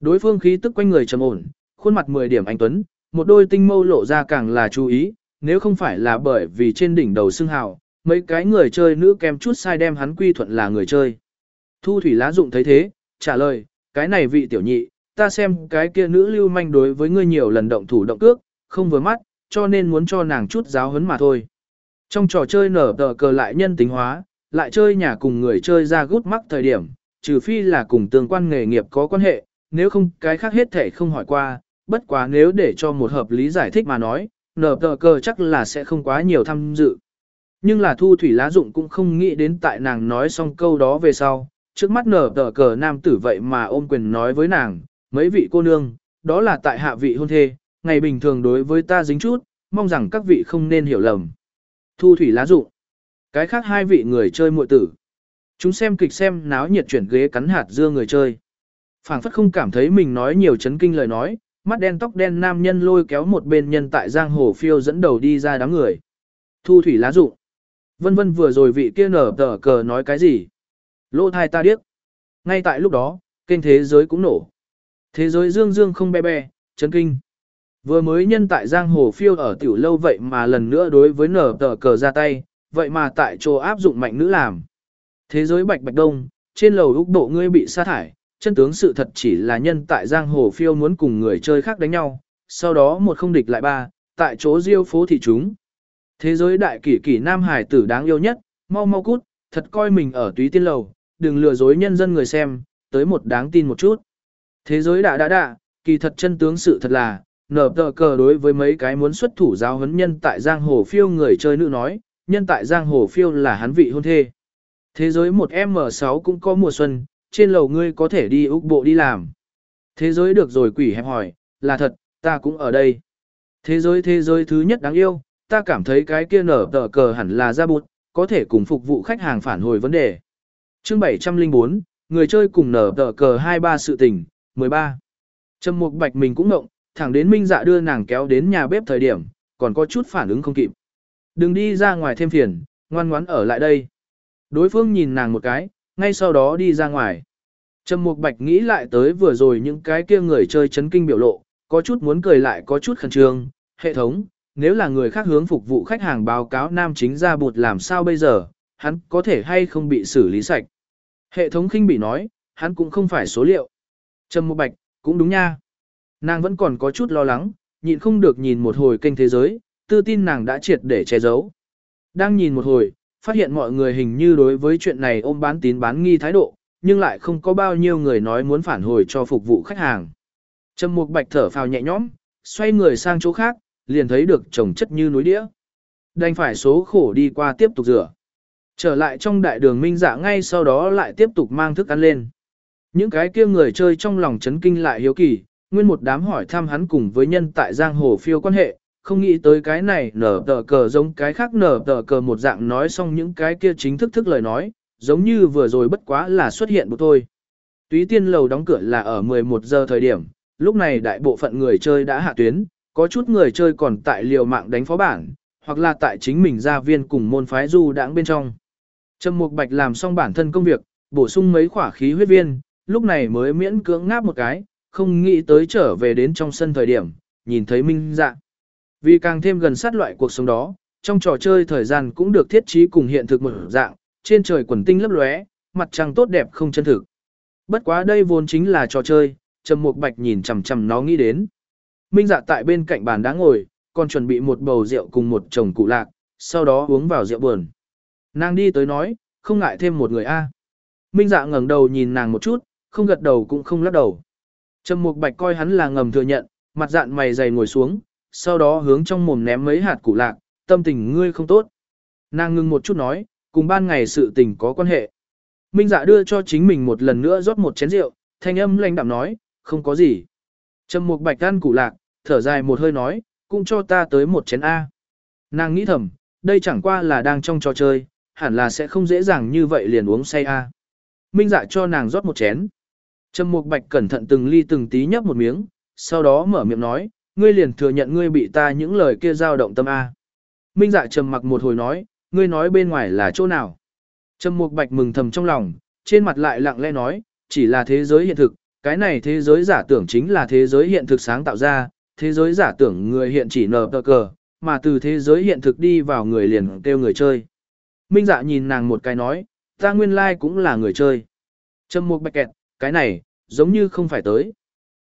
Đối phương khí tức quanh người trầm ổn, khuôn mặt 10 điểm anh Tuấn, một đôi tinh mâu lộ ra càng là chú ý, nếu không phải là bởi vì trên đỉnh đầu xưng hào, mấy cái người chơi nữ kem chút sai đem hắn quy thuận là người chơi. Thu thủy lá dụng thấy thế, trả lời, cái này vị tiểu nhị, ta xem cái kia nữ lưu manh đối với ngươi nhiều lần động thủ động cước, không vừa mắt, cho nên muốn cho nàng chút giáo huấn mà thôi. Trong trò chơi nở tờ cờ lại nhân tính hóa, lại chơi nhà cùng người chơi ra gút mắc thời điểm, trừ phi là cùng tương quan nghề nghiệp có quan hệ, nếu không cái khác hết thể không hỏi qua, bất quá nếu để cho một hợp lý giải thích mà nói, nở tờ cờ chắc là sẽ không quá nhiều tham dự. Nhưng là thu thủy lá dụng cũng không nghĩ đến tại nàng nói xong câu đó về sau, trước mắt nở tờ cờ nam tử vậy mà ôm quyền nói với nàng, mấy vị cô nương, đó là tại hạ vị hôn thê, ngày bình thường đối với ta dính chút, mong rằng các vị không nên hiểu lầm. Thu thủy lá dụng. Cái khác hai vị người chơi muội tử. Chúng xem kịch xem náo nhiệt chuyển ghế cắn hạt dưa người chơi. phảng phất không cảm thấy mình nói nhiều chấn kinh lời nói, mắt đen tóc đen nam nhân lôi kéo một bên nhân tại giang hồ phiêu dẫn đầu đi ra đám người. Thu thủy lá dụng. Vân vân vừa rồi vị kia nở tờ cờ nói cái gì? Lô thai ta điếc. Ngay tại lúc đó, kênh thế giới cũng nổ. Thế giới dương dương không be be, chấn kinh. Vừa mới nhân tại giang hồ phiêu ở tiểu lâu vậy mà lần nữa đối với nở tờ cờ ra tay, vậy mà tại chỗ áp dụng mạnh nữ làm. Thế giới bạch bạch đông, trên lầu úc độ ngươi bị sa thải, chân tướng sự thật chỉ là nhân tại giang hồ phiêu muốn cùng người chơi khác đánh nhau, sau đó một không địch lại ba, tại chỗ diêu phố thị chúng. Thế giới đại kỷ kỷ nam hải tử đáng yêu nhất, mau mau cút, thật coi mình ở túy tiên lầu, đừng lừa dối nhân dân người xem, tới một đáng tin một chút. Thế giới đã đã đã, kỳ thật chân tướng sự thật là, nở tờ cờ đối với mấy cái muốn xuất thủ giáo huấn nhân tại giang hồ phiêu người chơi nữ nói, nhân tại giang hồ phiêu là hắn vị hôn thê. Thế giới một M6 cũng có mùa xuân, trên lầu ngươi có thể đi úc bộ đi làm. Thế giới được rồi quỷ hẹp hỏi, là thật, ta cũng ở đây. Thế giới thế giới thứ nhất đáng yêu, ta cảm thấy cái kia nở tờ cờ hẳn là ra bụt, có thể cùng phục vụ khách hàng phản hồi vấn đề. Chương 704, người chơi cùng nở tờ cờ 23 sự tình, 13. Trầm Mục Bạch mình cũng ngộng, thẳng đến Minh Dạ đưa nàng kéo đến nhà bếp thời điểm, còn có chút phản ứng không kịp. Đừng đi ra ngoài thêm phiền, ngoan ngoãn ở lại đây. Đối phương nhìn nàng một cái, ngay sau đó đi ra ngoài. Trầm Mục Bạch nghĩ lại tới vừa rồi những cái kia người chơi chấn kinh biểu lộ, có chút muốn cười lại có chút khẩn trương, hệ thống, nếu là người khác hướng phục vụ khách hàng báo cáo nam chính ra bụt làm sao bây giờ, hắn có thể hay không bị xử lý sạch. Hệ thống khinh bị nói, hắn cũng không phải số liệu. Trầm Mục Bạch, cũng đúng nha. Nàng vẫn còn có chút lo lắng, nhịn không được nhìn một hồi kênh thế giới, tư tin nàng đã triệt để che giấu. Đang nhìn một hồi, phát hiện mọi người hình như đối với chuyện này ôm bán tín bán nghi thái độ, nhưng lại không có bao nhiêu người nói muốn phản hồi cho phục vụ khách hàng. Trầm Mục Bạch thở phào nhẹ nhõm, xoay người sang chỗ khác, liền thấy được chồng chất như núi đĩa. Đành phải số khổ đi qua tiếp tục rửa. Trở lại trong đại đường minh dạ ngay sau đó lại tiếp tục mang thức ăn lên. Những cái kia người chơi trong lòng chấn kinh lại hiếu kỳ, nguyên một đám hỏi thăm hắn cùng với nhân tại giang hồ phiêu quan hệ, không nghĩ tới cái này nở tờ cờ giống cái khác nở tờ cờ một dạng nói xong những cái kia chính thức thức lời nói, giống như vừa rồi bất quá là xuất hiện một thôi. Túy tiên lầu đóng cửa là ở 11 giờ thời điểm, lúc này đại bộ phận người chơi đã hạ tuyến, có chút người chơi còn tại liều mạng đánh phó bản, hoặc là tại chính mình gia viên cùng môn phái du đãng bên trong. Trầm Mục Bạch làm xong bản thân công việc, bổ sung mấy khỏa khí huyết viên, lúc này mới miễn cưỡng ngáp một cái, không nghĩ tới trở về đến trong sân thời điểm, nhìn thấy Minh Dạ. Vì càng thêm gần sát loại cuộc sống đó, trong trò chơi thời gian cũng được thiết trí cùng hiện thực một dạng, trên trời quần tinh lấp lóe, mặt trăng tốt đẹp không chân thực. Bất quá đây vốn chính là trò chơi, Trầm Mục Bạch nhìn chằm chằm nó nghĩ đến. Minh Dạ tại bên cạnh bàn đá ngồi, còn chuẩn bị một bầu rượu cùng một chồng cụ lạc, sau đó uống vào rượu buồn. Nàng đi tới nói, không ngại thêm một người a. Minh Dạ ngẩng đầu nhìn nàng một chút, không gật đầu cũng không lắc đầu. Trầm Mục Bạch coi hắn là ngầm thừa nhận, mặt dạn mày dày ngồi xuống, sau đó hướng trong mồm ném mấy hạt củ lạc, tâm tình ngươi không tốt. Nàng ngưng một chút nói, cùng ban ngày sự tình có quan hệ. Minh Dạ đưa cho chính mình một lần nữa rót một chén rượu, thanh âm lãnh đạm nói, không có gì. Trầm Mục Bạch ăn củ lạc, thở dài một hơi nói, cũng cho ta tới một chén A. Nàng nghĩ thầm, đây chẳng qua là đang trong trò chơi, hẳn là sẽ không dễ dàng như vậy liền uống say A. Minh dạ cho nàng rót một chén. Trầm Mục Bạch cẩn thận từng ly từng tí nhấp một miếng, sau đó mở miệng nói, ngươi liền thừa nhận ngươi bị ta những lời kia dao động tâm A. Minh dạ trầm mặc một hồi nói, ngươi nói bên ngoài là chỗ nào. Trầm Mục Bạch mừng thầm trong lòng, trên mặt lại lặng lẽ nói, chỉ là thế giới hiện thực, cái này thế giới giả tưởng chính là thế giới hiện thực sáng tạo ra, thế giới giả tưởng người hiện chỉ nở tờ cờ, mà từ thế giới hiện thực đi vào người liền kêu người chơi. Minh dạ nhìn nàng một cái nói, ta nguyên lai like cũng là người chơi. Trầm mục bạch kẹt, cái này, giống như không phải tới.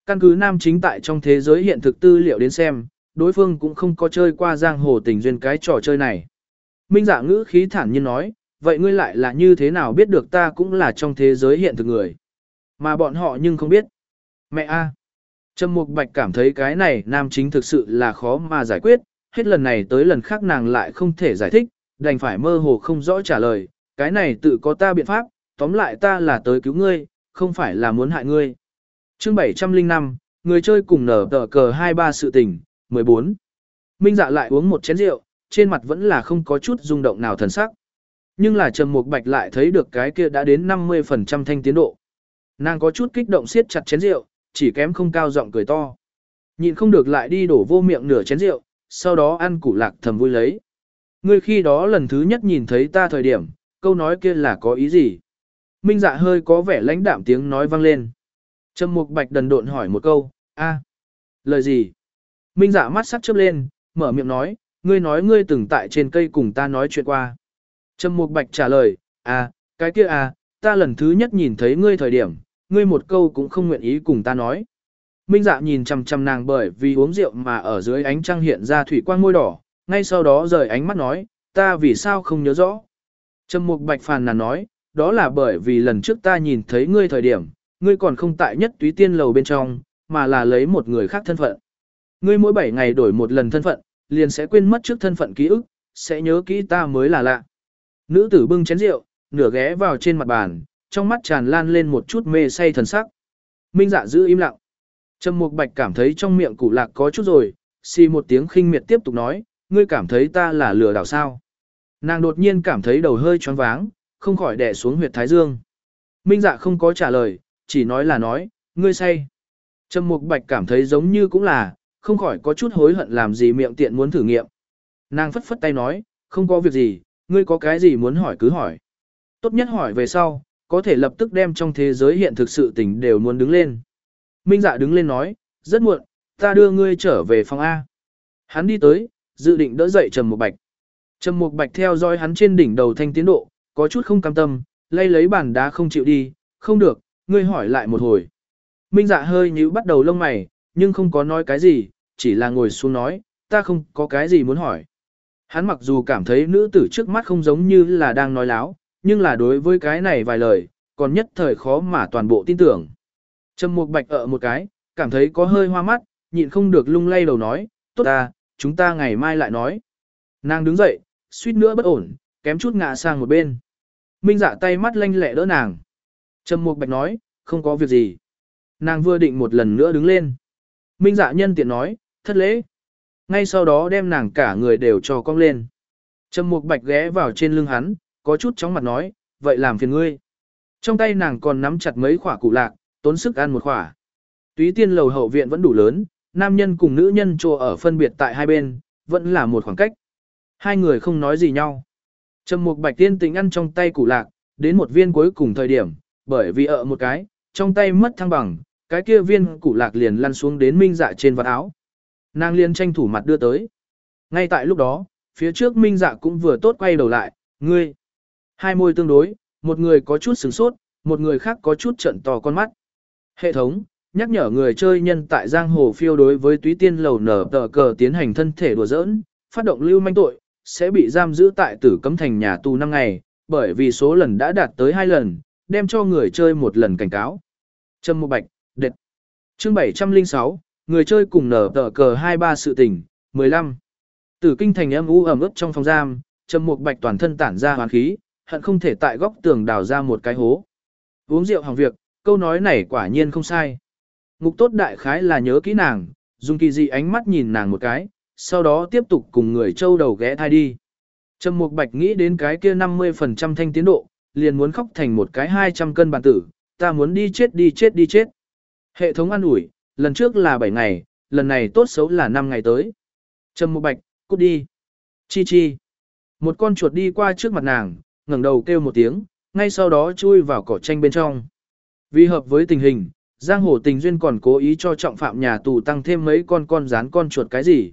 Căn cứ nam chính tại trong thế giới hiện thực tư liệu đến xem, đối phương cũng không có chơi qua giang hồ tình duyên cái trò chơi này. Minh giả ngữ khí thản nhiên nói, vậy ngươi lại là như thế nào biết được ta cũng là trong thế giới hiện thực người. Mà bọn họ nhưng không biết. Mẹ a. Trầm Mục Bạch cảm thấy cái này nam chính thực sự là khó mà giải quyết, hết lần này tới lần khác nàng lại không thể giải thích, đành phải mơ hồ không rõ trả lời, cái này tự có ta biện pháp, tóm lại ta là tới cứu ngươi, không phải là muốn hại ngươi. Chương 705, người chơi cùng nở tờ cờ 23 sự tình, 14. Minh dạ lại uống một chén rượu, trên mặt vẫn là không có chút rung động nào thần sắc. Nhưng là Trầm Mục Bạch lại thấy được cái kia đã đến 50% thanh tiến độ. Nàng có chút kích động siết chặt chén rượu, chỉ kém không cao giọng cười to. Nhìn không được lại đi đổ vô miệng nửa chén rượu, sau đó ăn củ lạc thầm vui lấy. Ngươi khi đó lần thứ nhất nhìn thấy ta thời điểm, câu nói kia là có ý gì? Minh dạ hơi có vẻ lãnh đạm tiếng nói vang lên. Trầm mục bạch đần độn hỏi một câu, a, lời gì? Minh dạ mắt sắc chớp lên, mở miệng nói, ngươi nói ngươi từng tại trên cây cùng ta nói chuyện qua. Trầm mục bạch trả lời, à, cái kia à, ta lần thứ nhất nhìn thấy ngươi thời điểm, ngươi một câu cũng không nguyện ý cùng ta nói. Minh dạ nhìn chằm chằm nàng bởi vì uống rượu mà ở dưới ánh trăng hiện ra thủy quang môi đỏ, ngay sau đó rời ánh mắt nói, ta vì sao không nhớ rõ. Trầm mục bạch phàn nàn nói, đó là bởi vì lần trước ta nhìn thấy ngươi thời điểm, ngươi còn không tại nhất túy tiên lầu bên trong, mà là lấy một người khác thân phận. Ngươi mỗi 7 ngày đổi một lần thân phận, liền sẽ quên mất trước thân phận ký ức, sẽ nhớ kỹ ta mới là lạ. Nữ tử bưng chén rượu, nửa ghé vào trên mặt bàn, trong mắt tràn lan lên một chút mê say thần sắc. Minh dạ giữ im lặng. Trầm Mục Bạch cảm thấy trong miệng củ lạc có chút rồi, xì một tiếng khinh miệt tiếp tục nói, ngươi cảm thấy ta là lừa đảo sao? Nàng đột nhiên cảm thấy đầu hơi choáng váng, không khỏi đè xuống huyệt thái dương. Minh dạ không có trả lời, chỉ nói là nói, ngươi say. Trầm Mục Bạch cảm thấy giống như cũng là, không khỏi có chút hối hận làm gì miệng tiện muốn thử nghiệm. Nàng phất phất tay nói, không có việc gì, ngươi có cái gì muốn hỏi cứ hỏi. Tốt nhất hỏi về sau, có thể lập tức đem trong thế giới hiện thực sự tình đều muốn đứng lên. Minh dạ đứng lên nói, rất muộn, Ta đưa ngươi trở về phòng A. Hắn đi tới, dự định đỡ dậy Trầm Mục Bạch. Trầm Mục Bạch theo dõi hắn trên đỉnh đầu thanh tiến độ, có chút không cam tâm, lay lấy bàn đá không chịu đi, không được, ngươi hỏi lại một hồi. Minh dạ hơi nhíu bắt đầu lông mày, nhưng không có nói cái gì, chỉ là ngồi xuống nói, ta không có cái gì muốn hỏi. Hắn mặc dù cảm thấy nữ tử trước mắt không giống như là đang nói láo, nhưng là đối với cái này vài lời, còn nhất thời khó mà toàn bộ tin tưởng. Trầm Mục Bạch ở một cái, cảm thấy có hơi hoa mắt, nhịn không được lung lay đầu nói, tốt ta, chúng ta ngày mai lại nói. Nàng đứng dậy, suýt nữa bất ổn, kém chút ngã sang một bên. Minh dạ tay mắt lanh lẹ đỡ nàng. Trầm Mục Bạch nói, không có việc gì. Nàng vừa định một lần nữa đứng lên. Minh dạ nhân tiện nói, thất lễ. Ngay sau đó đem nàng cả người đều cho cong lên. Trầm Mục Bạch ghé vào trên lưng hắn, có chút chóng mặt nói, vậy làm phiền ngươi. Trong tay nàng còn nắm chặt mấy khỏa cụ lạc, tốn sức ăn một khỏa. Túy tiên lầu hậu viện vẫn đủ lớn, nam nhân cùng nữ nhân trô ở phân biệt tại hai bên, vẫn là một khoảng cách. Hai người không nói gì nhau. Trầm Mục Bạch tiên tình ăn trong tay cụ lạc, đến một viên cuối cùng thời điểm, bởi vì ở một cái, trong tay mất thăng bằng, cái kia viên củ lạc liền lăn xuống đến minh dạ trên vạt áo. Nàng liền tranh thủ mặt đưa tới. Ngay tại lúc đó, phía trước minh dạ cũng vừa tốt quay đầu lại, ngươi. Hai môi tương đối, một người có chút sửng sốt, một người khác có chút trận to con mắt. Hệ thống, nhắc nhở người chơi nhân tại giang hồ phiêu đối với túy tiên lầu nở tờ cờ tiến hành thân thể đùa giỡn, phát động lưu manh tội, sẽ bị giam giữ tại tử cấm thành nhà tù 5 ngày, bởi vì số lần đã đạt tới 2 lần, đem cho người chơi một lần cảnh cáo. Trâm Mộ Bạch, đệt. Chương 706, người chơi cùng nở tờ cờ 23 sự tình, 15. Tử kinh thành âm u ẩm ướt trong phòng giam, Trâm Mộ Bạch toàn thân tản ra hoàn khí, hận không thể tại góc tường đào ra một cái hố. Uống rượu hàng việc, câu nói này quả nhiên không sai. Ngục tốt đại khái là nhớ kỹ nàng, dùng kỳ dị ánh mắt nhìn nàng một cái, sau đó tiếp tục cùng người châu đầu ghé thai đi. Trầm Mục Bạch nghĩ đến cái kia 50% thanh tiến độ, liền muốn khóc thành một cái 200 cân bản tử, ta muốn đi chết đi chết đi chết. Hệ thống ăn ủi, lần trước là 7 ngày, lần này tốt xấu là 5 ngày tới. Trầm Mục Bạch, cút đi. Chi chi. Một con chuột đi qua trước mặt nàng, ngẩng đầu kêu một tiếng, ngay sau đó chui vào cỏ tranh bên trong. Vì hợp với tình hình, Giang Hồ Tình Duyên còn cố ý cho trọng phạm nhà tù tăng thêm mấy con con rán con chuột cái gì.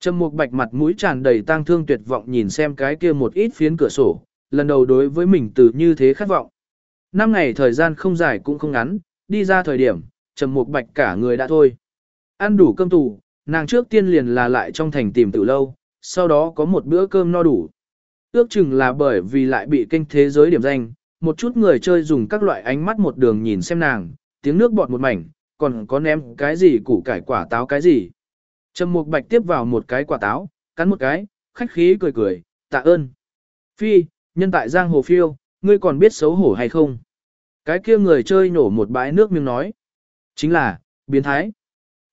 Trầm Mục Bạch mặt mũi tràn đầy tang thương tuyệt vọng nhìn xem cái kia một ít phiến cửa sổ, lần đầu đối với mình từ như thế khát vọng. Năm ngày thời gian không dài cũng không ngắn, đi ra thời điểm, Trầm Mục Bạch cả người đã thôi. Ăn đủ cơm tù, nàng trước tiên liền là lại trong thành tìm từ lâu, sau đó có một bữa cơm no đủ. Ước chừng là bởi vì lại bị kênh thế giới điểm danh, một chút người chơi dùng các loại ánh mắt một đường nhìn xem nàng, tiếng nước bọt một mảnh, còn có ném cái gì củ cải quả táo cái gì. Trầm Mục Bạch tiếp vào một cái quả táo, cắn một cái, khách khí cười cười, tạ ơn. Phi, nhân tại giang hồ phiêu, ngươi còn biết xấu hổ hay không? Cái kia người chơi nổ một bãi nước miếng nói. Chính là, biến thái.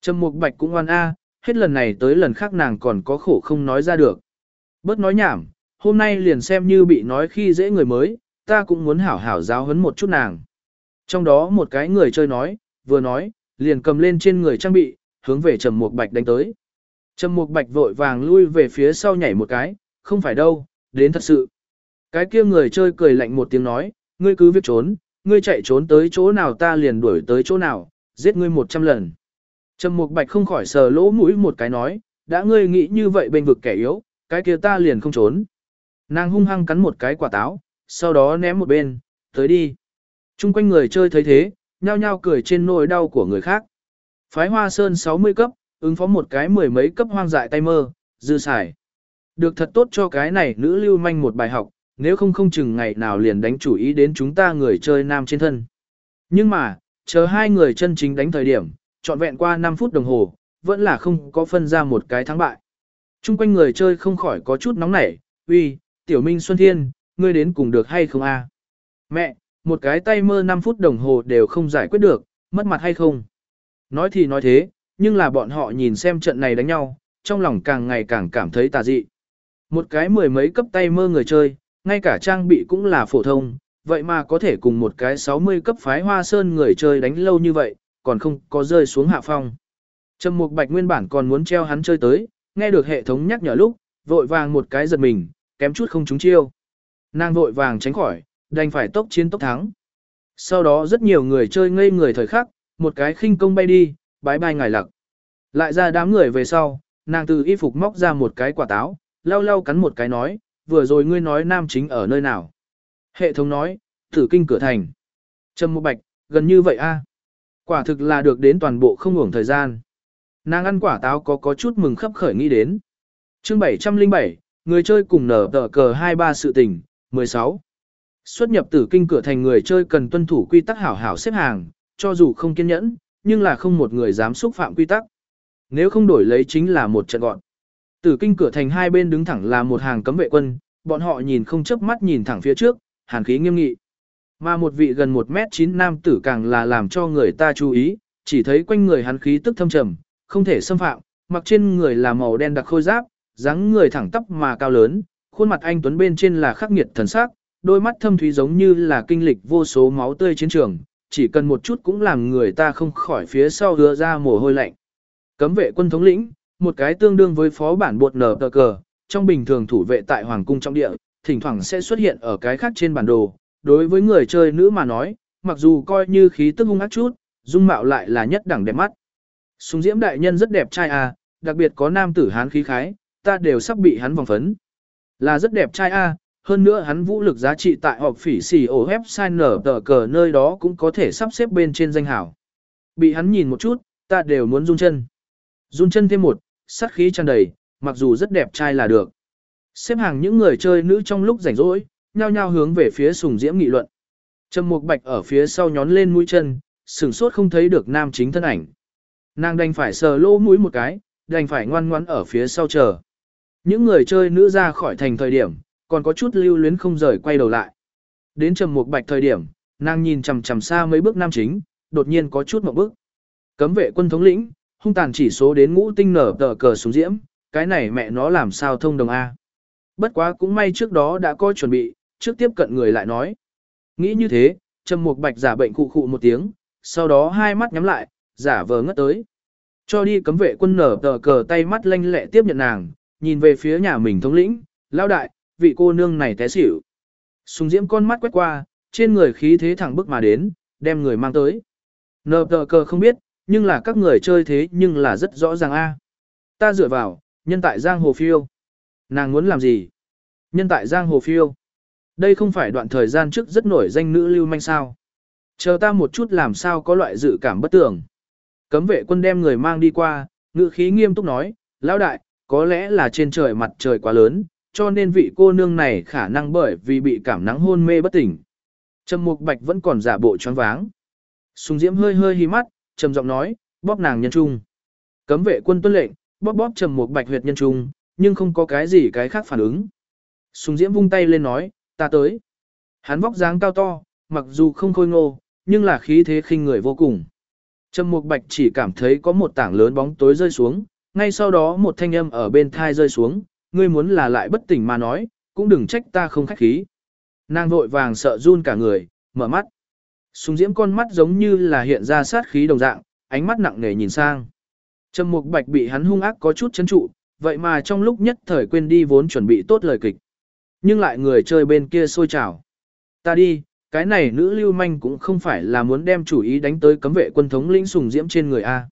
Trầm Mục Bạch cũng oan a, hết lần này tới lần khác nàng còn có khổ không nói ra được. Bớt nói nhảm, hôm nay liền xem như bị nói khi dễ người mới, ta cũng muốn hảo hảo giáo huấn một chút nàng. Trong đó một cái người chơi nói, vừa nói, liền cầm lên trên người trang bị, hướng về Trầm Mục Bạch đánh tới. Trầm Mục Bạch vội vàng lui về phía sau nhảy một cái, không phải đâu, đến thật sự. Cái kia người chơi cười lạnh một tiếng nói, ngươi cứ việc trốn, ngươi chạy trốn tới chỗ nào ta liền đuổi tới chỗ nào, giết ngươi một trăm lần. Trầm Mục Bạch không khỏi sờ lỗ mũi một cái nói, đã ngươi nghĩ như vậy bên vực kẻ yếu, cái kia ta liền không trốn. Nàng hung hăng cắn một cái quả táo, sau đó ném một bên, tới đi. Trung quanh người chơi thấy thế, nhao nhao cười trên nỗi đau của người khác. Phái Hoa Sơn 60 cấp, ứng phó một cái mười mấy cấp hoang dại tay mơ, dư xài. Được thật tốt cho cái này nữ lưu manh một bài học, nếu không không chừng ngày nào liền đánh chủ ý đến chúng ta người chơi nam trên thân. Nhưng mà, chờ hai người chân chính đánh thời điểm, trọn vẹn qua 5 phút đồng hồ, vẫn là không có phân ra một cái thắng bại. Trung quanh người chơi không khỏi có chút nóng nảy, uy, tiểu minh Xuân Thiên, ngươi đến cùng được hay không a? Mẹ, một cái tay mơ 5 phút đồng hồ đều không giải quyết được, mất mặt hay không? Nói thì nói thế, nhưng là bọn họ nhìn xem trận này đánh nhau, trong lòng càng ngày càng cảm thấy tà dị. Một cái mười mấy cấp tay mơ người chơi, ngay cả trang bị cũng là phổ thông, vậy mà có thể cùng một cái 60 cấp phái hoa sơn người chơi đánh lâu như vậy, còn không có rơi xuống hạ phong. Trầm Mục Bạch nguyên bản còn muốn treo hắn chơi tới, nghe được hệ thống nhắc nhở lúc, vội vàng một cái giật mình, kém chút không trúng chiêu. Nàng vội vàng tránh khỏi, đành phải tốc chiến tốc thắng. Sau đó rất nhiều người chơi ngây người thời khắc, một cái khinh công bay đi, bái bai ngài lặc. Lại ra đám người về sau, nàng từ y phục móc ra một cái quả táo, lau lau cắn một cái nói, vừa rồi ngươi nói nam chính ở nơi nào. Hệ thống nói, tử kinh cửa thành. Trầm một bạch, gần như vậy a. Quả thực là được đến toàn bộ không ngủng thời gian. Nàng ăn quả táo có có chút mừng khấp khởi nghĩ đến. chương 707, người chơi cùng nở tờ cờ 23 sự tình, 16. Xuất nhập tử kinh cửa thành người chơi cần tuân thủ quy tắc hảo hảo xếp hàng, cho dù không kiên nhẫn, nhưng là không một người dám xúc phạm quy tắc. Nếu không đổi lấy chính là một trận gọn. Tử kinh cửa thành hai bên đứng thẳng là một hàng cấm vệ quân, bọn họ nhìn không chớp mắt nhìn thẳng phía trước, hàn khí nghiêm nghị. Mà một vị gần 1 mét 9 nam tử càng là làm cho người ta chú ý, chỉ thấy quanh người hắn khí tức thâm trầm, không thể xâm phạm, mặc trên người là màu đen đặc khôi giáp, dáng người thẳng tắp mà cao lớn, khuôn mặt anh tuấn bên trên là khắc nghiệt thần sắc, đôi mắt thâm thúy giống như là kinh lịch vô số máu tươi chiến trường, chỉ cần một chút cũng làm người ta không khỏi phía sau hứa ra mồ hôi lạnh. Cấm vệ quân thống lĩnh, một cái tương đương với phó bản bột nở tờ cờ, trong bình thường thủ vệ tại hoàng cung trong địa, thỉnh thoảng sẽ xuất hiện ở cái khác trên bản đồ. Đối với người chơi nữ mà nói, mặc dù coi như khí tức hung ác chút, dung mạo lại là nhất đẳng đẹp mắt. Súng diễm đại nhân rất đẹp trai à, đặc biệt có nam tử hán khí khái, ta đều sắp bị hắn vòng phấn. Là rất đẹp trai à, hơn nữa hắn vũ lực giá trị tại họp phỉ xì ổ website nở tờ cờ nơi đó cũng có thể sắp xếp bên trên danh hảo. Bị hắn nhìn một chút, ta đều muốn run chân. Run chân thêm một, sát khí tràn đầy, mặc dù rất đẹp trai là được. Xếp hàng những người chơi nữ trong lúc rảnh rỗi, nhao nhao hướng về phía sùng diễm nghị luận. Trầm Mục Bạch ở phía sau nhón lên mũi chân, sừng sốt không thấy được nam chính thân ảnh. Nàng đành phải sờ lỗ mũi một cái, đành phải ngoan ngoãn ở phía sau chờ. Những người chơi nữ ra khỏi thành thời điểm, còn có chút lưu luyến không rời quay đầu lại. Đến Trầm Mục Bạch thời điểm, nàng nhìn chằm chằm xa mấy bước nam chính, đột nhiên có chút một bước. Cấm vệ quân thống lĩnh, hung tàn chỉ số đến ngũ tinh nở tờ cờ xuống diễm, cái này mẹ nó làm sao thông đồng A. Bất quá cũng may trước đó đã có chuẩn bị, trước tiếp cận người lại nói. Nghĩ như thế, Trầm Mục Bạch giả bệnh cụ khụ một tiếng, sau đó hai mắt nhắm lại, giả vờ ngất tới. Cho đi cấm vệ quân nở tờ cờ tay mắt lanh lẹ tiếp nhận nàng, nhìn về phía nhà mình thống lĩnh, lao đại, vị cô nương này té xỉu. Sùng diễm con mắt quét qua, trên người khí thế thẳng bước mà đến, đem người mang tới. Nở tờ cờ không biết, nhưng là các người chơi thế nhưng là rất rõ ràng a. Ta dựa vào, nhân tại giang hồ phiêu. Nàng muốn làm gì? Nhân tại giang hồ phiêu. Đây không phải đoạn thời gian trước rất nổi danh nữ lưu manh sao. Chờ ta một chút làm sao có loại dự cảm bất tưởng. Cấm vệ quân đem người mang đi qua, ngự khí nghiêm túc nói, lão đại, có lẽ là trên trời mặt trời quá lớn, cho nên vị cô nương này khả năng bởi vì bị cảm nắng hôn mê bất tỉnh. Trầm Mục Bạch vẫn còn giả bộ choáng váng. Sùng Diễm hơi hơi hí mắt, trầm giọng nói, bóp nàng nhân trung. Cấm vệ quân tuân lệnh, bóp bóp Trầm Mục Bạch huyệt nhân trung, nhưng không có cái gì cái khác phản ứng. Sùng Diễm vung tay lên nói, ta tới. Hắn vóc dáng cao to, mặc dù không khôi ngô, nhưng là khí thế khinh người vô cùng. Trầm Mục Bạch chỉ cảm thấy có một tảng lớn bóng tối rơi xuống, ngay sau đó một thanh âm ở bên thai rơi xuống, ngươi muốn là lại bất tỉnh mà nói, cũng đừng trách ta không khách khí. Nàng vội vàng sợ run cả người, mở mắt. Sùng diễm con mắt giống như là hiện ra sát khí đồng dạng, ánh mắt nặng nề nhìn sang. Trầm Mục Bạch bị hắn hung ác có chút chấn trụ, vậy mà trong lúc nhất thời quên đi vốn chuẩn bị tốt lời kịch. Nhưng lại người chơi bên kia sôi trào. Ta đi, cái này nữ lưu manh cũng không phải là muốn đem chủ ý đánh tới cấm vệ quân thống lĩnh sùng diễm trên người A.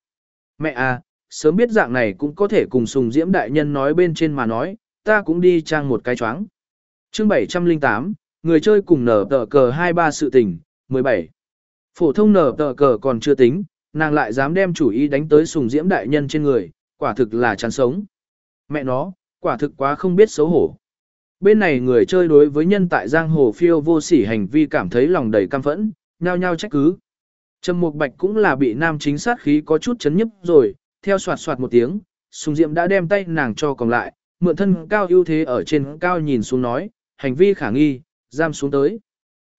Mẹ A, sớm biết dạng này cũng có thể cùng sùng diễm đại nhân nói bên trên mà nói, ta cũng đi trang một cái choáng. chương 708, người chơi cùng nở tờ cờ 23 sự tình, 17. Phổ thông nở tờ cờ còn chưa tính, nàng lại dám đem chủ ý đánh tới sùng diễm đại nhân trên người, quả thực là chán sống. Mẹ nó, quả thực quá không biết xấu hổ. Bên này người chơi đối với nhân tại giang hồ phiêu vô sỉ hành vi cảm thấy lòng đầy căm phẫn, nhao nhao trách cứ. Trầm Mục Bạch cũng là bị nam chính sát khí có chút chấn nhấp rồi, theo soạt soạt một tiếng, Sùng Diệm đã đem tay nàng cho còn lại, mượn thân cao ưu thế ở trên cao nhìn xuống nói, hành vi khả nghi, giam xuống tới.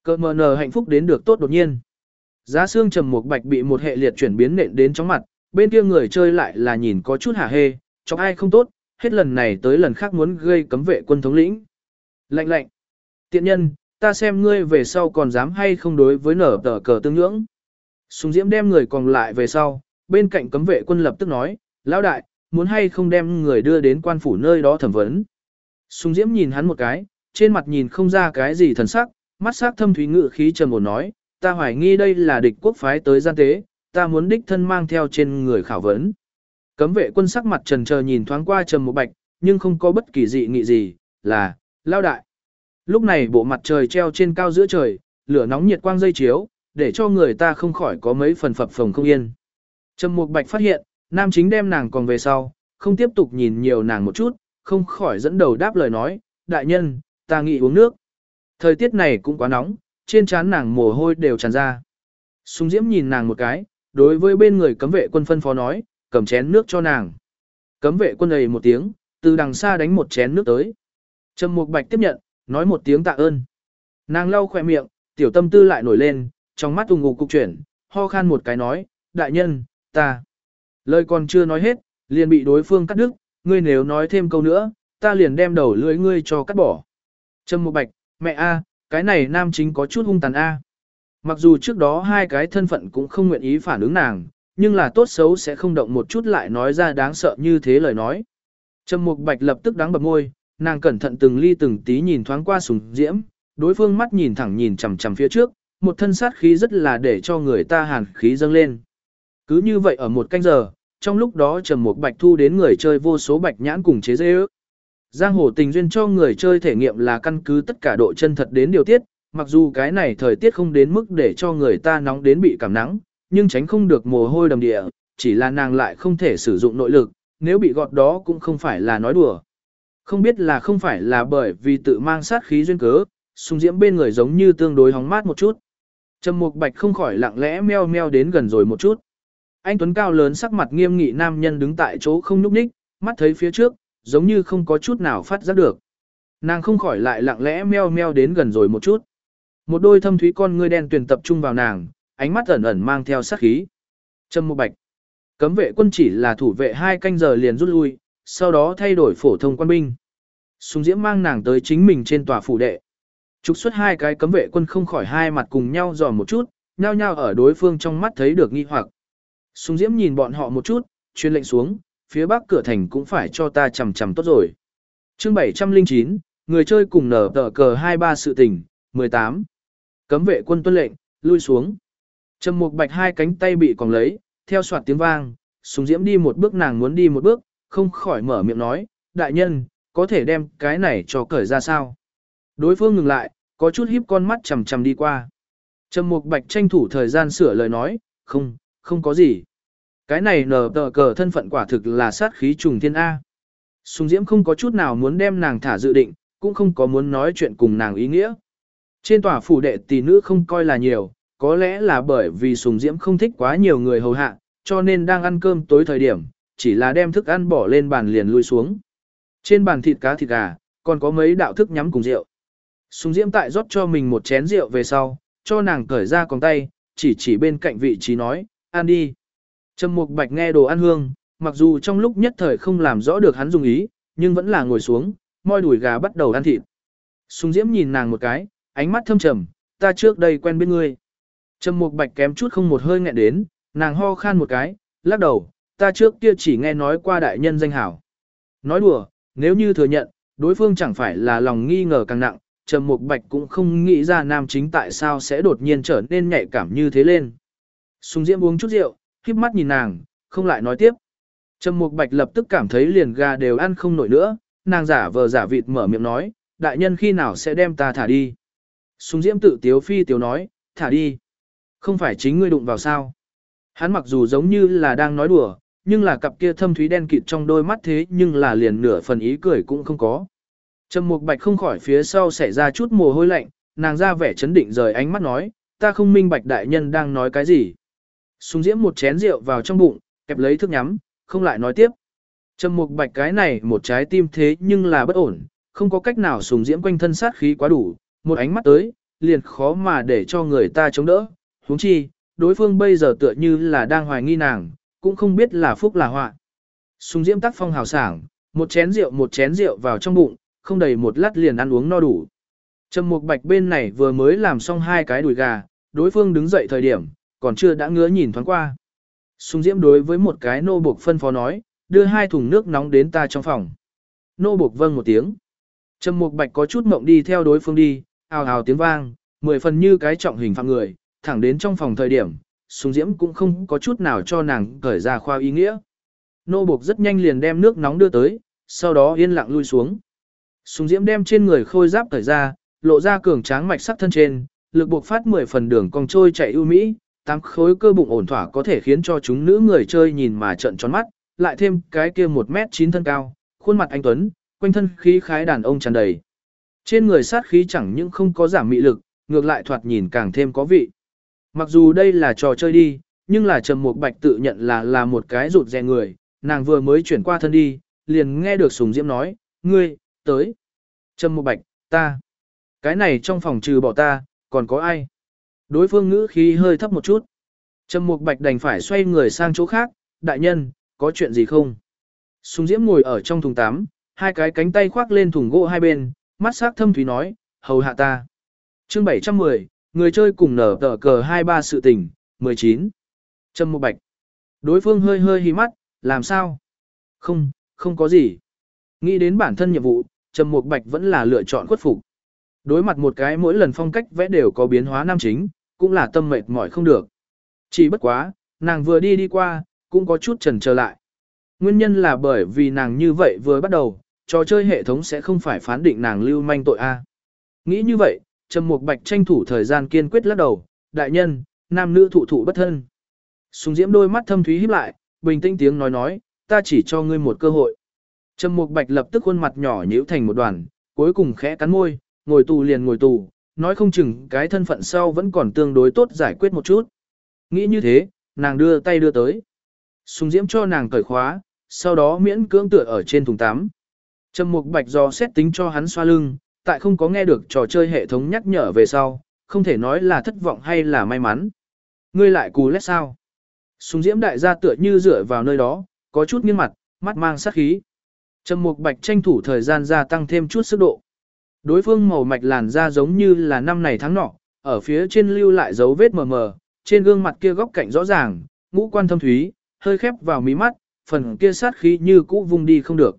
Cơ mờ nờ hạnh phúc đến được tốt đột nhiên. Giá xương Trầm một Bạch bị một hệ liệt chuyển biến nện đến chóng mặt, bên kia người chơi lại là nhìn có chút hả hê, chọc ai không tốt, hết lần này tới lần khác muốn gây cấm vệ quân thống lĩnh. Lạnh lạnh. Tiện nhân, ta xem ngươi về sau còn dám hay không đối với nở tờ cờ tương nhưỡng. Súng Diễm đem người còn lại về sau, bên cạnh cấm vệ quân lập tức nói, lão đại, muốn hay không đem người đưa đến quan phủ nơi đó thẩm vấn. Súng Diễm nhìn hắn một cái, trên mặt nhìn không ra cái gì thần sắc, mắt sắc thâm thúy ngự khí trầm ổn nói, ta hoài nghi đây là địch quốc phái tới gian tế, ta muốn đích thân mang theo trên người khảo vấn. Cấm vệ quân sắc mặt trần chờ nhìn thoáng qua Trầm một Bạch, nhưng không có bất kỳ dị nghị gì, là, lao đại. Lúc này bộ mặt trời treo trên cao giữa trời, lửa nóng nhiệt quang dây chiếu, để cho người ta không khỏi có mấy phần phập phồng không yên. Trầm Mục Bạch phát hiện, nam chính đem nàng còn về sau, không tiếp tục nhìn nhiều nàng một chút, không khỏi dẫn đầu đáp lời nói, đại nhân, ta nghĩ uống nước. Thời tiết này cũng quá nóng, trên trán nàng mồ hôi đều tràn ra. Sung Diễm nhìn nàng một cái, đối với bên người cấm vệ quân phân phó nói, cầm chén nước cho nàng. Cấm vệ quân ấy một tiếng, từ đằng xa đánh một chén nước tới. Trầm Mục Bạch tiếp nhận, nói một tiếng tạ ơn. Nàng lau khỏe miệng, tiểu tâm tư lại nổi lên, trong mắt ung ngục cục chuyển, ho khan một cái nói, đại nhân, ta. Lời còn chưa nói hết, liền bị đối phương cắt đứt, ngươi nếu nói thêm câu nữa, ta liền đem đầu lưỡi ngươi cho cắt bỏ. Trầm Mục Bạch, mẹ a, cái này nam chính có chút hung tàn a. Mặc dù trước đó hai cái thân phận cũng không nguyện ý phản ứng nàng, nhưng là tốt xấu sẽ không động một chút lại nói ra đáng sợ như thế lời nói. Trầm Mục Bạch lập tức đắng bật môi, nàng cẩn thận từng ly từng tí nhìn thoáng qua Sùng Diễm, đối phương mắt nhìn thẳng nhìn chằm chằm phía trước, một thân sát khí rất là để cho người ta hàn khí dâng lên. Cứ như vậy ở một canh giờ, trong lúc đó Trầm Mục Bạch thu đến người chơi vô số bạch nhãn cùng chế dế. ước. Giang hồ tình duyên cho người chơi thể nghiệm là căn cứ tất cả độ chân thật đến điều tiết, mặc dù cái này thời tiết không đến mức để cho người ta nóng đến bị cảm nắng, nhưng tránh không được mồ hôi đầm địa, chỉ là nàng lại không thể sử dụng nội lực, nếu bị gọt đó cũng không phải là nói đùa. Không biết là không phải là bởi vì tự mang sát khí duyên cớ, sung diễm bên người giống như tương đối hóng mát một chút. Trầm Mục Bạch không khỏi lặng lẽ meo meo đến gần rồi một chút. Anh Tuấn cao lớn sắc mặt nghiêm nghị nam nhân đứng tại chỗ không nhúc nhích, mắt thấy phía trước, giống như không có chút nào phát giác được. Nàng không khỏi lại lặng lẽ meo meo đến gần rồi một chút. Một đôi thâm thúy con ngươi đen tuyền tập trung vào nàng, ánh mắt ẩn ẩn mang theo sát khí. Trâm Mộ Bạch. Cấm vệ quân chỉ là thủ vệ hai canh giờ liền rút lui, sau đó thay đổi phổ thông quân binh. Sùng Diễm mang nàng tới chính mình trên tòa phủ đệ. Trục xuất hai cái cấm vệ quân không khỏi hai mặt cùng nhau dò một chút, nhao nhao ở đối phương trong mắt thấy được nghi hoặc. Sùng Diễm nhìn bọn họ một chút, truyền lệnh xuống, phía bắc cửa thành cũng phải cho ta chằm chằm tốt rồi. Chương 709, người chơi cùng nở tờ cờ 23 sự tình, 18. Cấm vệ quân tuân lệnh, lui xuống. Trầm Mục Bạch hai cánh tay bị còn lấy, theo soạt tiếng vang, súng Diễm đi một bước nàng muốn đi một bước, không khỏi mở miệng nói, đại nhân, có thể đem cái này cho cởi ra sao? Đối phương ngừng lại, có chút híp con mắt chầm chầm đi qua. Trầm Mục Bạch tranh thủ thời gian sửa lời nói, không, không có gì. Cái này nở tờ cờ thân phận quả thực là sát khí trùng thiên A. Sùng Diễm không có chút nào muốn đem nàng thả dự định, cũng không có muốn nói chuyện cùng nàng ý nghĩa. Trên tòa phủ đệ tỷ nữ không coi là nhiều, có lẽ là bởi vì Sùng Diễm không thích quá nhiều người hầu hạ, cho nên đang ăn cơm tối thời điểm, chỉ là đem thức ăn bỏ lên bàn liền lui xuống. Trên bàn thịt cá thịt gà, còn có mấy đạo thức nhắm cùng rượu. Sùng Diễm tại rót cho mình một chén rượu về sau, cho nàng cởi ra con tay, chỉ chỉ bên cạnh vị trí nói, ăn đi. Trầm Mục Bạch nghe đồ ăn hương, mặc dù trong lúc nhất thời không làm rõ được hắn dùng ý, nhưng vẫn là ngồi xuống, moi đùi gà bắt đầu ăn thịt. Sùng Diễm nhìn nàng một cái, ánh mắt thâm trầm, ta trước đây quen biết ngươi. Trầm Mục Bạch kém chút không một hơi nghẹn đến, nàng ho khan một cái, lắc đầu, ta trước kia chỉ nghe nói qua đại nhân danh hảo. Nói đùa, nếu như thừa nhận, đối phương chẳng phải là lòng nghi ngờ càng nặng, Trầm Mục Bạch cũng không nghĩ ra nam chính tại sao sẽ đột nhiên trở nên nhạy cảm như thế lên. Sùng Diễm uống chút rượu, híp mắt nhìn nàng, không lại nói tiếp. Trầm Mục Bạch lập tức cảm thấy liền gà đều ăn không nổi nữa, nàng giả vờ giả vịt mở miệng nói, đại nhân khi nào sẽ đem ta thả đi. Sùng Diễm tự tiếu phi tiếu nói, thả đi. Không phải chính ngươi đụng vào sao. Hắn mặc dù giống như là đang nói đùa, nhưng là cặp kia thâm thúy đen kịt trong đôi mắt thế nhưng là liền nửa phần ý cười cũng không có. Trầm Mục Bạch không khỏi phía sau xảy ra chút mồ hôi lạnh, nàng ra vẻ chấn định rời ánh mắt nói, ta không minh bạch đại nhân đang nói cái gì. Súng Diễm một chén rượu vào trong bụng, kẹp lấy thức nhắm, không lại nói tiếp. Trầm Mục Bạch cái này một trái tim thế nhưng là bất ổn, không có cách nào Sùng Diễm quanh thân sát khí quá đủ, một ánh mắt tới, liền khó mà để cho người ta chống đỡ. Huống chi, đối phương bây giờ tựa như là đang hoài nghi nàng, cũng không biết là phúc là họa. Sùng Diễm tác phong hào sảng, một chén rượu một chén rượu vào trong bụng, không đầy một lát liền ăn uống no đủ. Trầm Mục Bạch bên này vừa mới làm xong hai cái đùi gà, đối phương đứng dậy thời điểm, còn chưa đã ngứa nhìn thoáng qua. Sùng Diễm đối với một cái nô buộc phân phó nói, đưa hai thùng nước nóng đến ta trong phòng. Nô buộc vâng một tiếng. Trầm Mục Bạch có chút mộng đi theo đối phương đi, ào ào tiếng vang, mười phần như cái trọng hình phạm người, thẳng đến trong phòng thời điểm, Sùng Diễm cũng không có chút nào cho nàng cởi ra khoa ý nghĩa. Nô buộc rất nhanh liền đem nước nóng đưa tới, sau đó yên lặng lui xuống. Sùng diễm đem trên người khôi giáp cởi ra, lộ ra cường tráng mạch sắc thân trên, lực buộc phát 10 phần đường cong trôi chạy ưu mỹ, tám khối cơ bụng ổn thỏa có thể khiến cho chúng nữ người chơi nhìn mà trợn tròn mắt, lại thêm cái kia 1 mét 9 thân cao, khuôn mặt anh Tuấn, quanh thân khí khái đàn ông tràn đầy. Trên người sát khí chẳng những không có giảm mị lực, ngược lại thoạt nhìn càng thêm có vị. Mặc dù đây là trò chơi đi, nhưng là Trầm Mục Bạch tự nhận là là một cái rụt rè người, nàng vừa mới chuyển qua thân đi, liền nghe được Sùng Diễm nói, ngươi, tới. Trầm Mục Bạch, ta. Cái này trong phòng trừ bỏ ta, còn có ai? Đối phương ngữ khí hơi thấp một chút. Trầm Mục Bạch đành phải xoay người sang chỗ khác, đại nhân, có chuyện gì không? Sùng Diễm ngồi ở trong thùng tắm, hai cái cánh tay khoác lên thùng gỗ hai bên, mắt sắc thâm thúy nói, hầu hạ ta. Chương 710, người chơi cùng nở tờ cờ 23 sự tình, 19. Trầm Mục Bạch. Đối phương hơi hơi hí mắt, làm sao? Không, không có gì. Nghĩ đến bản thân nhiệm vụ, Trầm Mục Bạch vẫn là lựa chọn khuất phục. Đối mặt một cái mỗi lần phong cách vẽ đều có biến hóa nam chính, cũng là tâm mệt mỏi không được. Chỉ bất quá, nàng vừa đi đi qua, cũng có chút chần chờ lại. Nguyên nhân là bởi vì nàng như vậy vừa bắt đầu, trò chơi hệ thống sẽ không phải phán định nàng lưu manh tội A. Nghĩ như vậy, Trầm Mục Bạch tranh thủ thời gian kiên quyết lắc đầu, đại nhân, nam nữ thụ thụ bất thân. Sùng Diễm đôi mắt thâm thúy híp lại, bình tĩnh tiếng nói nói, ta chỉ cho ngươi một cơ hội. Trầm Mục Bạch lập tức khuôn mặt nhỏ nhíu thành một đoàn, cuối cùng khẽ cắn môi, ngồi tù liền ngồi tù, nói không chừng cái thân phận sau vẫn còn tương đối tốt giải quyết một chút. Nghĩ như thế, nàng đưa tay đưa tới. Sùng Diễm cho nàng cởi khóa, sau đó miễn cưỡng tựa ở trên thùng tắm. Trầm Mục Bạch do xét tính cho hắn xoa lưng, tại không có nghe được trò chơi hệ thống nhắc nhở về sau, không thể nói là thất vọng hay là may mắn. Ngươi lại cú lét sao? Sùng Diễm đại gia tựa như dựa vào nơi đó, có chút nghiêng mặt, mắt mang sát khí. Trầm Mục Bạch tranh thủ thời gian gia tăng thêm chút sức độ. Đối phương màu mạch làn da giống như là năm này tháng nọ, ở phía trên lưu lại dấu vết mờ mờ, trên gương mặt kia góc cạnh rõ ràng, ngũ quan thâm thúy, hơi khép vào mí mắt, phần kia sát khí như cũ vung đi không được.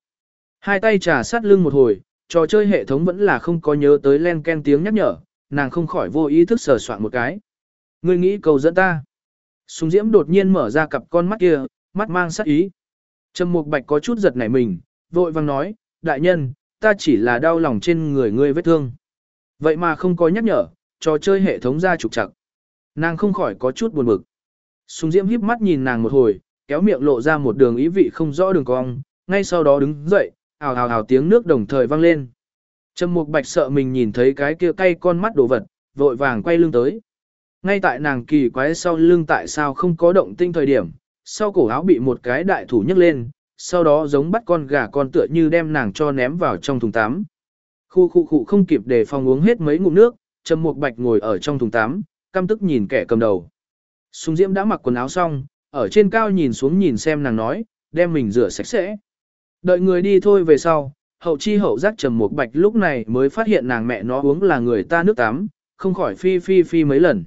Hai tay trà sát lưng một hồi, trò chơi hệ thống vẫn là không có nhớ tới len ken tiếng nhắc nhở, nàng không khỏi vô ý thức sờ soạn một cái. Ngươi nghĩ cầu dẫn ta. Sùng Diễm đột nhiên mở ra cặp con mắt kia, mắt mang sát ý. Trầm Mục Bạch có chút giật nảy mình, vội vàng nói, đại nhân, ta chỉ là đau lòng trên người ngươi vết thương. Vậy mà không có nhắc nhở, trò chơi hệ thống ra trục trặc. Nàng không khỏi có chút buồn bực. Sùng Diễm híp mắt nhìn nàng một hồi, kéo miệng lộ ra một đường ý vị không rõ đường cong, ngay sau đó đứng dậy, ào ào ào tiếng nước đồng thời vang lên. Trầm Mục Bạch sợ mình nhìn thấy cái kia cay con mắt đồ vật, vội vàng quay lưng tới. Ngay tại nàng kỳ quái sau lưng tại sao không có động tinh thời điểm, sau cổ áo bị một cái đại thủ nhấc lên, sau đó giống bắt con gà con tựa như đem nàng cho ném vào trong thùng tắm. Khu khu khu không kịp để phòng uống hết mấy ngụm nước, Trầm Mục Bạch ngồi ở trong thùng tắm, căm tức nhìn kẻ cầm đầu. Sung Diễm đã mặc quần áo xong, ở trên cao nhìn xuống nhìn xem nàng nói, đem mình rửa sạch sẽ. Đợi người đi thôi về sau, hậu chi hậu giác Trầm Mục Bạch lúc này mới phát hiện nàng mẹ nó uống là người ta nước tắm, không khỏi phi phi phi mấy lần.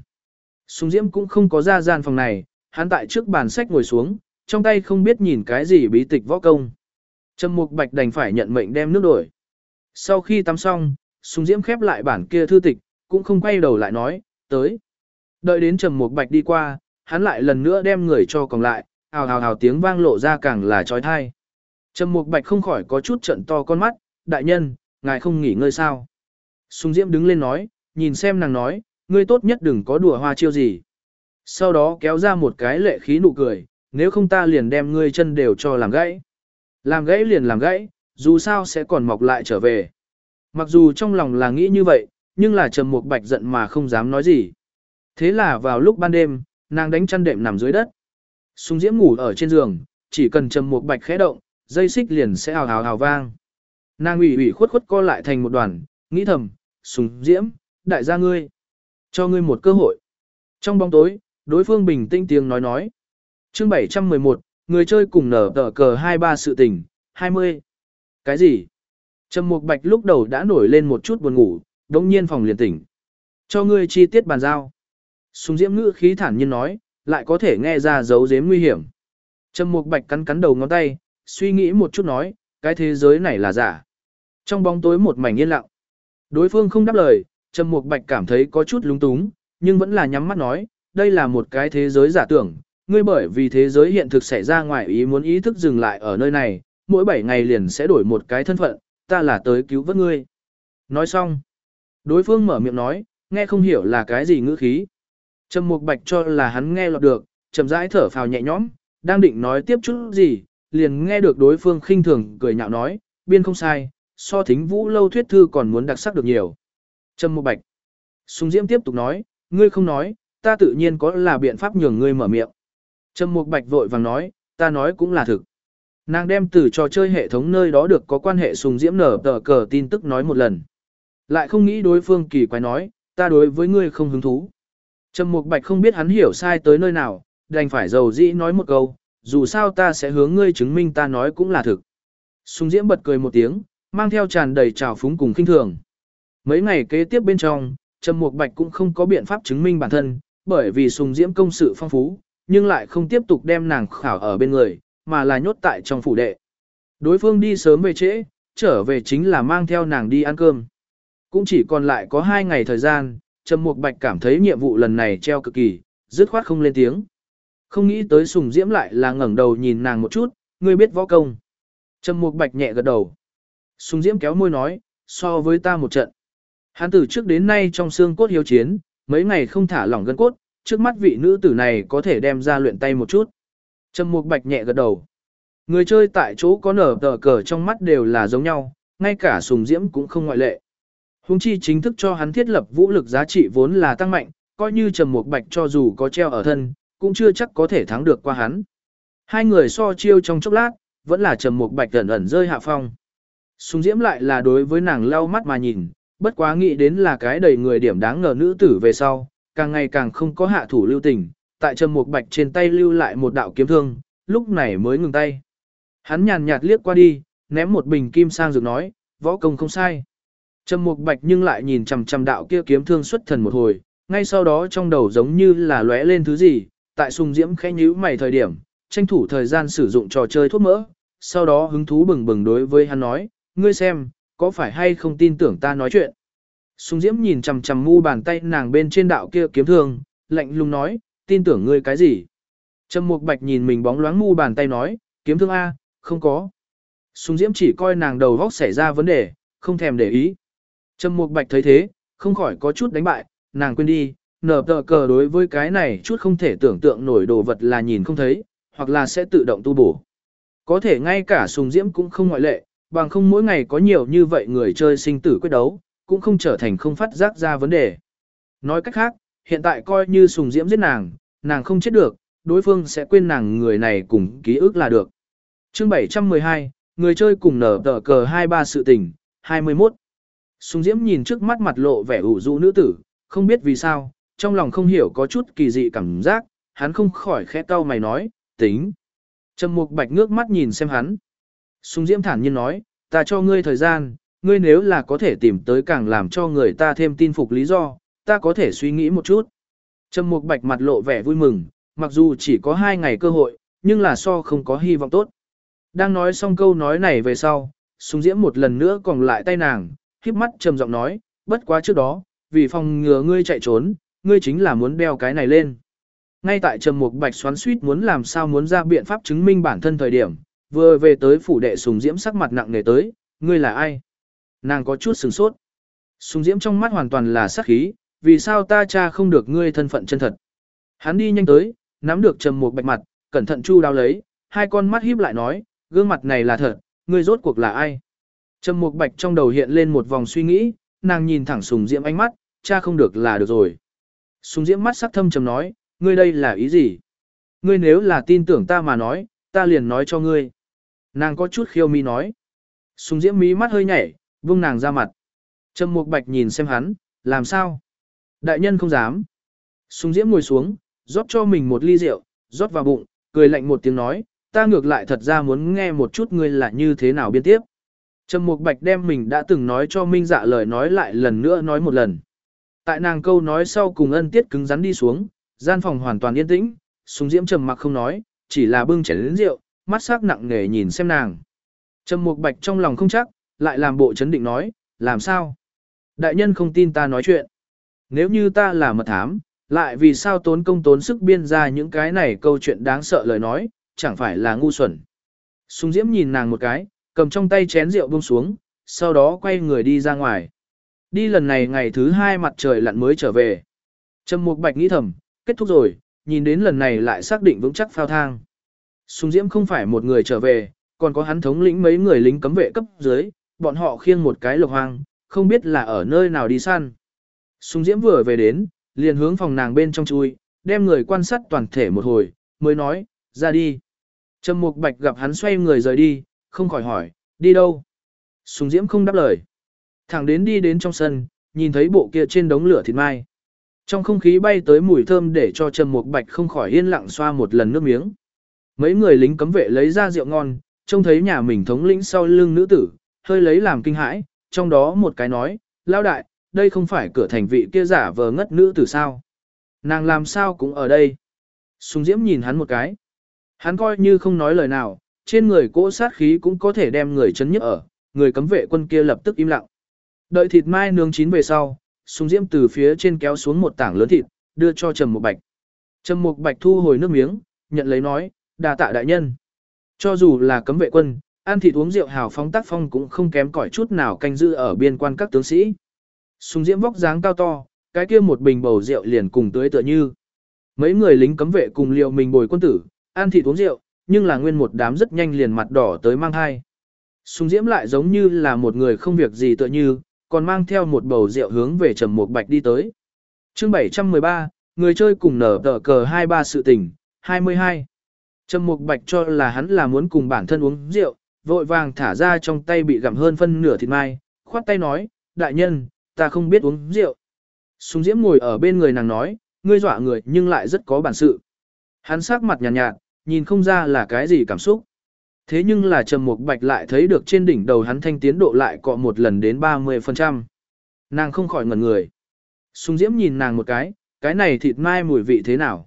Sung Diễm cũng không có ra gian phòng này, hắn tại trước bàn sách ngồi xuống, trong tay không biết nhìn cái gì bí tịch võ công. Trầm Mục Bạch đành phải nhận mệnh đem nước đổi. Sau khi tắm xong, Sùng Diễm khép lại bản kia thư tịch, cũng không quay đầu lại nói, tới. Đợi đến Trầm Mục Bạch đi qua, hắn lại lần nữa đem người cho còn lại, ào ào ào tiếng vang lộ ra càng là trói thai. Trầm Mục Bạch không khỏi có chút trận to con mắt, đại nhân, ngài không nghỉ ngơi sao. Sùng Diễm đứng lên nói, nhìn xem nàng nói, ngươi tốt nhất đừng có đùa hoa chiêu gì. Sau đó kéo ra một cái lệ khí nụ cười, nếu không ta liền đem ngươi chân đều cho làm gãy. Làm gãy liền làm gãy, dù sao sẽ còn mọc lại trở về. Mặc dù trong lòng là nghĩ như vậy, nhưng là Trầm Mục Bạch giận mà không dám nói gì. Thế là vào lúc ban đêm, nàng đánh chăn đệm nằm dưới đất. Sung Diễm ngủ ở trên giường, chỉ cần Trầm Mục Bạch khẽ động, dây xích liền sẽ ào ào ào vang. Nàng ủy ủy khuất khuất co lại thành một đoàn, nghĩ thầm, Sùng Diễm, đại gia ngươi, cho ngươi một cơ hội. Trong bóng tối, đối phương bình tĩnh tiếng nói nói. Chương 711, người chơi cùng nở tờ cờ 23 sự tình, 20. Cái gì? Trầm Mục Bạch lúc đầu đã nổi lên một chút buồn ngủ, đống nhiên phòng liền tỉnh. Cho ngươi chi tiết bàn giao. Sùng Diễm ngữ khí thản nhiên nói, lại có thể nghe ra dấu giếm nguy hiểm. Trầm Mục Bạch cắn cắn đầu ngón tay, suy nghĩ một chút nói, cái thế giới này là giả. Trong bóng tối một mảnh yên lặng. Đối phương không đáp lời, Trầm Mục Bạch cảm thấy có chút lúng túng, nhưng vẫn là nhắm mắt nói, đây là một cái thế giới giả tưởng, ngươi bởi vì thế giới hiện thực xảy ra ngoài ý muốn ý thức dừng lại ở nơi này, mỗi 7 ngày liền sẽ đổi một cái thân phận, ta là tới cứu vớt ngươi. Nói xong, đối phương mở miệng nói, nghe không hiểu là cái gì ngữ khí. Trầm Mục Bạch cho là hắn nghe lọt được, chậm rãi thở phào nhẹ nhõm, đang định nói tiếp chút gì, liền nghe được đối phương khinh thường cười nhạo nói, biên không sai, so thính vũ lâu thuyết thư còn muốn đặc sắc được nhiều. Trầm Mục Bạch. Sùng Diễm tiếp tục nói, ngươi không nói, ta tự nhiên có là biện pháp nhường ngươi mở miệng. Trầm Mục Bạch vội vàng nói, ta nói cũng là thực. Nàng đem từ trò chơi hệ thống nơi đó được có quan hệ Sùng Diễm nở tờ cờ tin tức nói một lần. Lại không nghĩ đối phương kỳ quái nói, ta đối với ngươi không hứng thú. Trầm Mục Bạch không biết hắn hiểu sai tới nơi nào, đành phải dầu dĩ nói một câu, dù sao ta sẽ hướng ngươi chứng minh ta nói cũng là thực. Sùng Diễm bật cười một tiếng, mang theo tràn đầy trào phúng cùng kinh thường. Mấy ngày kế tiếp bên trong, Trầm Mục Bạch cũng không có biện pháp chứng minh bản thân, bởi vì Sùng Diễm công sự phong phú, nhưng lại không tiếp tục đem nàng khảo ở bên người, mà là nhốt tại trong phủ đệ. Đối phương đi sớm về trễ, trở về chính là mang theo nàng đi ăn cơm. Cũng chỉ còn lại có hai ngày thời gian, Trầm Mục Bạch cảm thấy nhiệm vụ lần này treo cực kỳ, dứt khoát không lên tiếng. Không nghĩ tới Sùng Diễm lại là ngẩng đầu nhìn nàng một chút, ngươi biết võ công. Trầm Mục Bạch nhẹ gật đầu. Sùng Diễm kéo môi nói, so với ta một trận. Hắn từ trước đến nay trong xương cốt hiếu chiến, mấy ngày không thả lỏng gân cốt, trước mắt vị nữ tử này có thể đem ra luyện tay một chút. Trầm Mục Bạch nhẹ gật đầu. Người chơi tại chỗ có nở tờ cờ trong mắt đều là giống nhau, ngay cả Sùng Diễm cũng không ngoại lệ. Hùng chi chính thức cho hắn thiết lập vũ lực giá trị vốn là tăng mạnh, coi như Trầm Mục Bạch cho dù có treo ở thân, cũng chưa chắc có thể thắng được qua hắn. Hai người so chiêu trong chốc lát, vẫn là Trầm Mục Bạch ẩn ẩn rơi hạ phong. Sùng Diễm lại là đối với nàng lau mắt mà nhìn, bất quá nghĩ đến là cái đầy người điểm đáng ngờ nữ tử về sau, càng ngày càng không có hạ thủ lưu tình, tại Trầm Mục Bạch trên tay lưu lại một đạo kiếm thương, lúc này mới ngừng tay. Hắn nhàn nhạt liếc qua đi, ném một bình kim sang rồi nói, võ công không sai. Trầm Mục Bạch nhưng lại nhìn chằm chằm đạo kia kiếm thương xuất thần một hồi, ngay sau đó trong đầu giống như là lóe lên thứ gì, tại Sùng Diễm khẽ nhíu mày thời điểm, tranh thủ thời gian sử dụng trò chơi thuốc mỡ, sau đó hứng thú bừng bừng đối với hắn nói, ngươi xem, có phải hay không tin tưởng ta nói chuyện. Sùng Diễm nhìn chằm chằm mu bàn tay nàng bên trên đạo kia kiếm thương, lạnh lùng nói, tin tưởng ngươi cái gì? Trầm Mục Bạch nhìn mình bóng loáng mu bàn tay nói, kiếm thương A, không có. Sùng Diễm chỉ coi nàng đầu góc xảy ra vấn đề, không thèm để ý. Trầm Mục Bạch thấy thế, không khỏi có chút đánh bại, nàng quên đi, nở tờ cờ đối với cái này chút không thể tưởng tượng nổi đồ vật là nhìn không thấy, hoặc là sẽ tự động tu bổ. Có thể ngay cả Sùng Diễm cũng không ngoại lệ, bằng không mỗi ngày có nhiều như vậy người chơi sinh tử quyết đấu, cũng không trở thành không phát giác ra vấn đề. Nói cách khác, hiện tại coi như Sùng Diễm giết nàng, nàng không chết được, đối phương sẽ quên nàng người này cùng ký ức là được. Chương 712, người chơi cùng nở tờ cờ 23 sự tình, 21. Sùng Diễm nhìn trước mắt mặt lộ vẻ ủ rũ nữ tử, không biết vì sao, trong lòng không hiểu có chút kỳ dị cảm giác, hắn không khỏi khẽ cau mày nói, tính. Trầm Mục Bạch ngước mắt nhìn xem hắn. Sùng Diễm thản nhiên nói, ta cho ngươi thời gian, ngươi nếu là có thể tìm tới càng làm cho người ta thêm tin phục lý do, ta có thể suy nghĩ một chút. Trầm Mục Bạch mặt lộ vẻ vui mừng, mặc dù chỉ có hai ngày cơ hội, nhưng là so không có hy vọng tốt. Đang nói xong câu nói này về sau, Sùng Diễm một lần nữa còn lại tay nàng, híp mắt trầm giọng nói, bất quá trước đó, vì phòng ngừa ngươi chạy trốn, ngươi chính là muốn đeo cái này lên. Ngay tại Trầm Mục Bạch xoắn suýt muốn làm sao muốn ra biện pháp chứng minh bản thân thời điểm, vừa về tới phủ đệ Sùng Diễm sắc mặt nặng nề tới, ngươi là ai? Nàng có chút sừng sốt. Sùng Diễm trong mắt hoàn toàn là sát khí, vì sao ta cha không được ngươi thân phận chân thật? Hắn đi nhanh tới, nắm được Trầm Mục Bạch mặt, cẩn thận chu đáo lấy, hai con mắt híp lại nói, gương mặt này là thật, ngươi rốt cuộc là ai? Trầm Mục Bạch trong đầu hiện lên một vòng suy nghĩ, nàng nhìn thẳng Sùng Diễm ánh mắt, cha không được là được rồi. Sùng Diễm mắt sắc thâm trầm nói, ngươi đây là ý gì? Ngươi nếu là tin tưởng ta mà nói, ta liền nói cho ngươi. Nàng có chút khiêu mi nói. Sùng Diễm mí mắt hơi nhảy, vung nàng ra mặt. Trầm Mục Bạch nhìn xem hắn, làm sao? Đại nhân không dám. Sùng Diễm ngồi xuống, rót cho mình một ly rượu, rót vào bụng, cười lạnh một tiếng nói, ta ngược lại thật ra muốn nghe một chút ngươi là như thế nào biên tiếp. Trầm Mục Bạch đem mình đã từng nói cho Minh Dạ lời nói lại lần nữa nói một lần. Tại nàng câu nói sau cùng ân tiết cứng rắn đi xuống, gian phòng hoàn toàn yên tĩnh, Sùng Diễm trầm mặc không nói, chỉ là bưng chén lớn rượu, mắt sắc nặng nề nhìn xem nàng. Trầm Mục Bạch trong lòng không chắc, lại làm bộ chấn định nói, làm sao? Đại nhân không tin ta nói chuyện. Nếu như ta là mật thám, lại vì sao tốn công tốn sức biên ra những cái này câu chuyện đáng sợ lời nói, chẳng phải là ngu xuẩn. Sùng Diễm nhìn nàng một cái, cầm trong tay chén rượu buông xuống, sau đó quay người đi ra ngoài. Đi lần này ngày thứ hai mặt trời lặn mới trở về. Trầm Mục Bạch nghĩ thầm, kết thúc rồi, nhìn đến lần này lại xác định vững chắc phao thang. Sùng Diễm không phải một người trở về, còn có hắn thống lĩnh mấy người lính cấm vệ cấp dưới, bọn họ khiêng một cái lộc hoang, không biết là ở nơi nào đi săn. Sùng Diễm vừa về đến, liền hướng phòng nàng bên trong chui, đem người quan sát toàn thể một hồi, mới nói, ra đi. Trầm Mục Bạch gặp hắn xoay người rời đi, không khỏi hỏi, đi đâu? Sùng Diễm không đáp lời. Thẳng đến đi đến trong sân, nhìn thấy bộ kia trên đống lửa thịt mai. Trong không khí bay tới mùi thơm để cho Trầm Mục Bạch không khỏi yên lặng xoa một lần nước miếng. Mấy người lính cấm vệ lấy ra rượu ngon, trông thấy nhà mình thống lĩnh sau lưng nữ tử, hơi lấy làm kinh hãi, trong đó một cái nói, lao đại, đây không phải cửa thành vị kia giả vờ ngất nữ từ sao. Nàng làm sao cũng ở đây. Sùng Diễm nhìn hắn một cái. Hắn coi như không nói lời nào, trên người cỗ sát khí cũng có thể đem người chấn nhức ở, người cấm vệ quân kia lập tức im lặng. Đợi thịt mai nướng chín về sau, Sùng Diễm từ phía trên kéo xuống một tảng lớn thịt, đưa cho Trầm Mục Bạch. Trầm Mục Bạch thu hồi nước miếng, nhận lấy nói, đà tạ đại nhân. Cho dù là cấm vệ quân, ăn thịt uống rượu hào phóng tác phong cũng không kém cỏi chút nào canh giữ ở biên quan các tướng sĩ. Sùng Diễm vóc dáng cao to, cái kia một bình bầu rượu liền cùng tưới tựa như. Mấy người lính cấm vệ cùng liệu mình bồi quân tử, ăn thịt uống rượu, nhưng là nguyên một đám rất nhanh liền mặt đỏ tới mang hai. Sùng Diễm lại giống như là một người không việc gì tựa như, còn mang theo một bầu rượu hướng về Trầm Mục Bạch đi tới. Chương 713, người chơi cùng nở tờ cờ 23 sự tình, 22. Trầm Mục Bạch cho là hắn là muốn cùng bản thân uống rượu, vội vàng thả ra trong tay bị gặm hơn phân nửa thịt mai, khoát tay nói, đại nhân, ta không biết uống rượu. Súng Diễm ngồi ở bên người nàng nói, ngươi dọa người nhưng lại rất có bản sự. Hắn sắc mặt nhàn nhạt, nhạt, nhìn không ra là cái gì cảm xúc. Thế nhưng là Trầm Mục Bạch lại thấy được trên đỉnh đầu hắn thanh tiến độ lại cọ một lần đến 30%. Nàng không khỏi ngẩn người. Súng Diễm nhìn nàng một cái, cái này thịt mai mùi vị thế nào?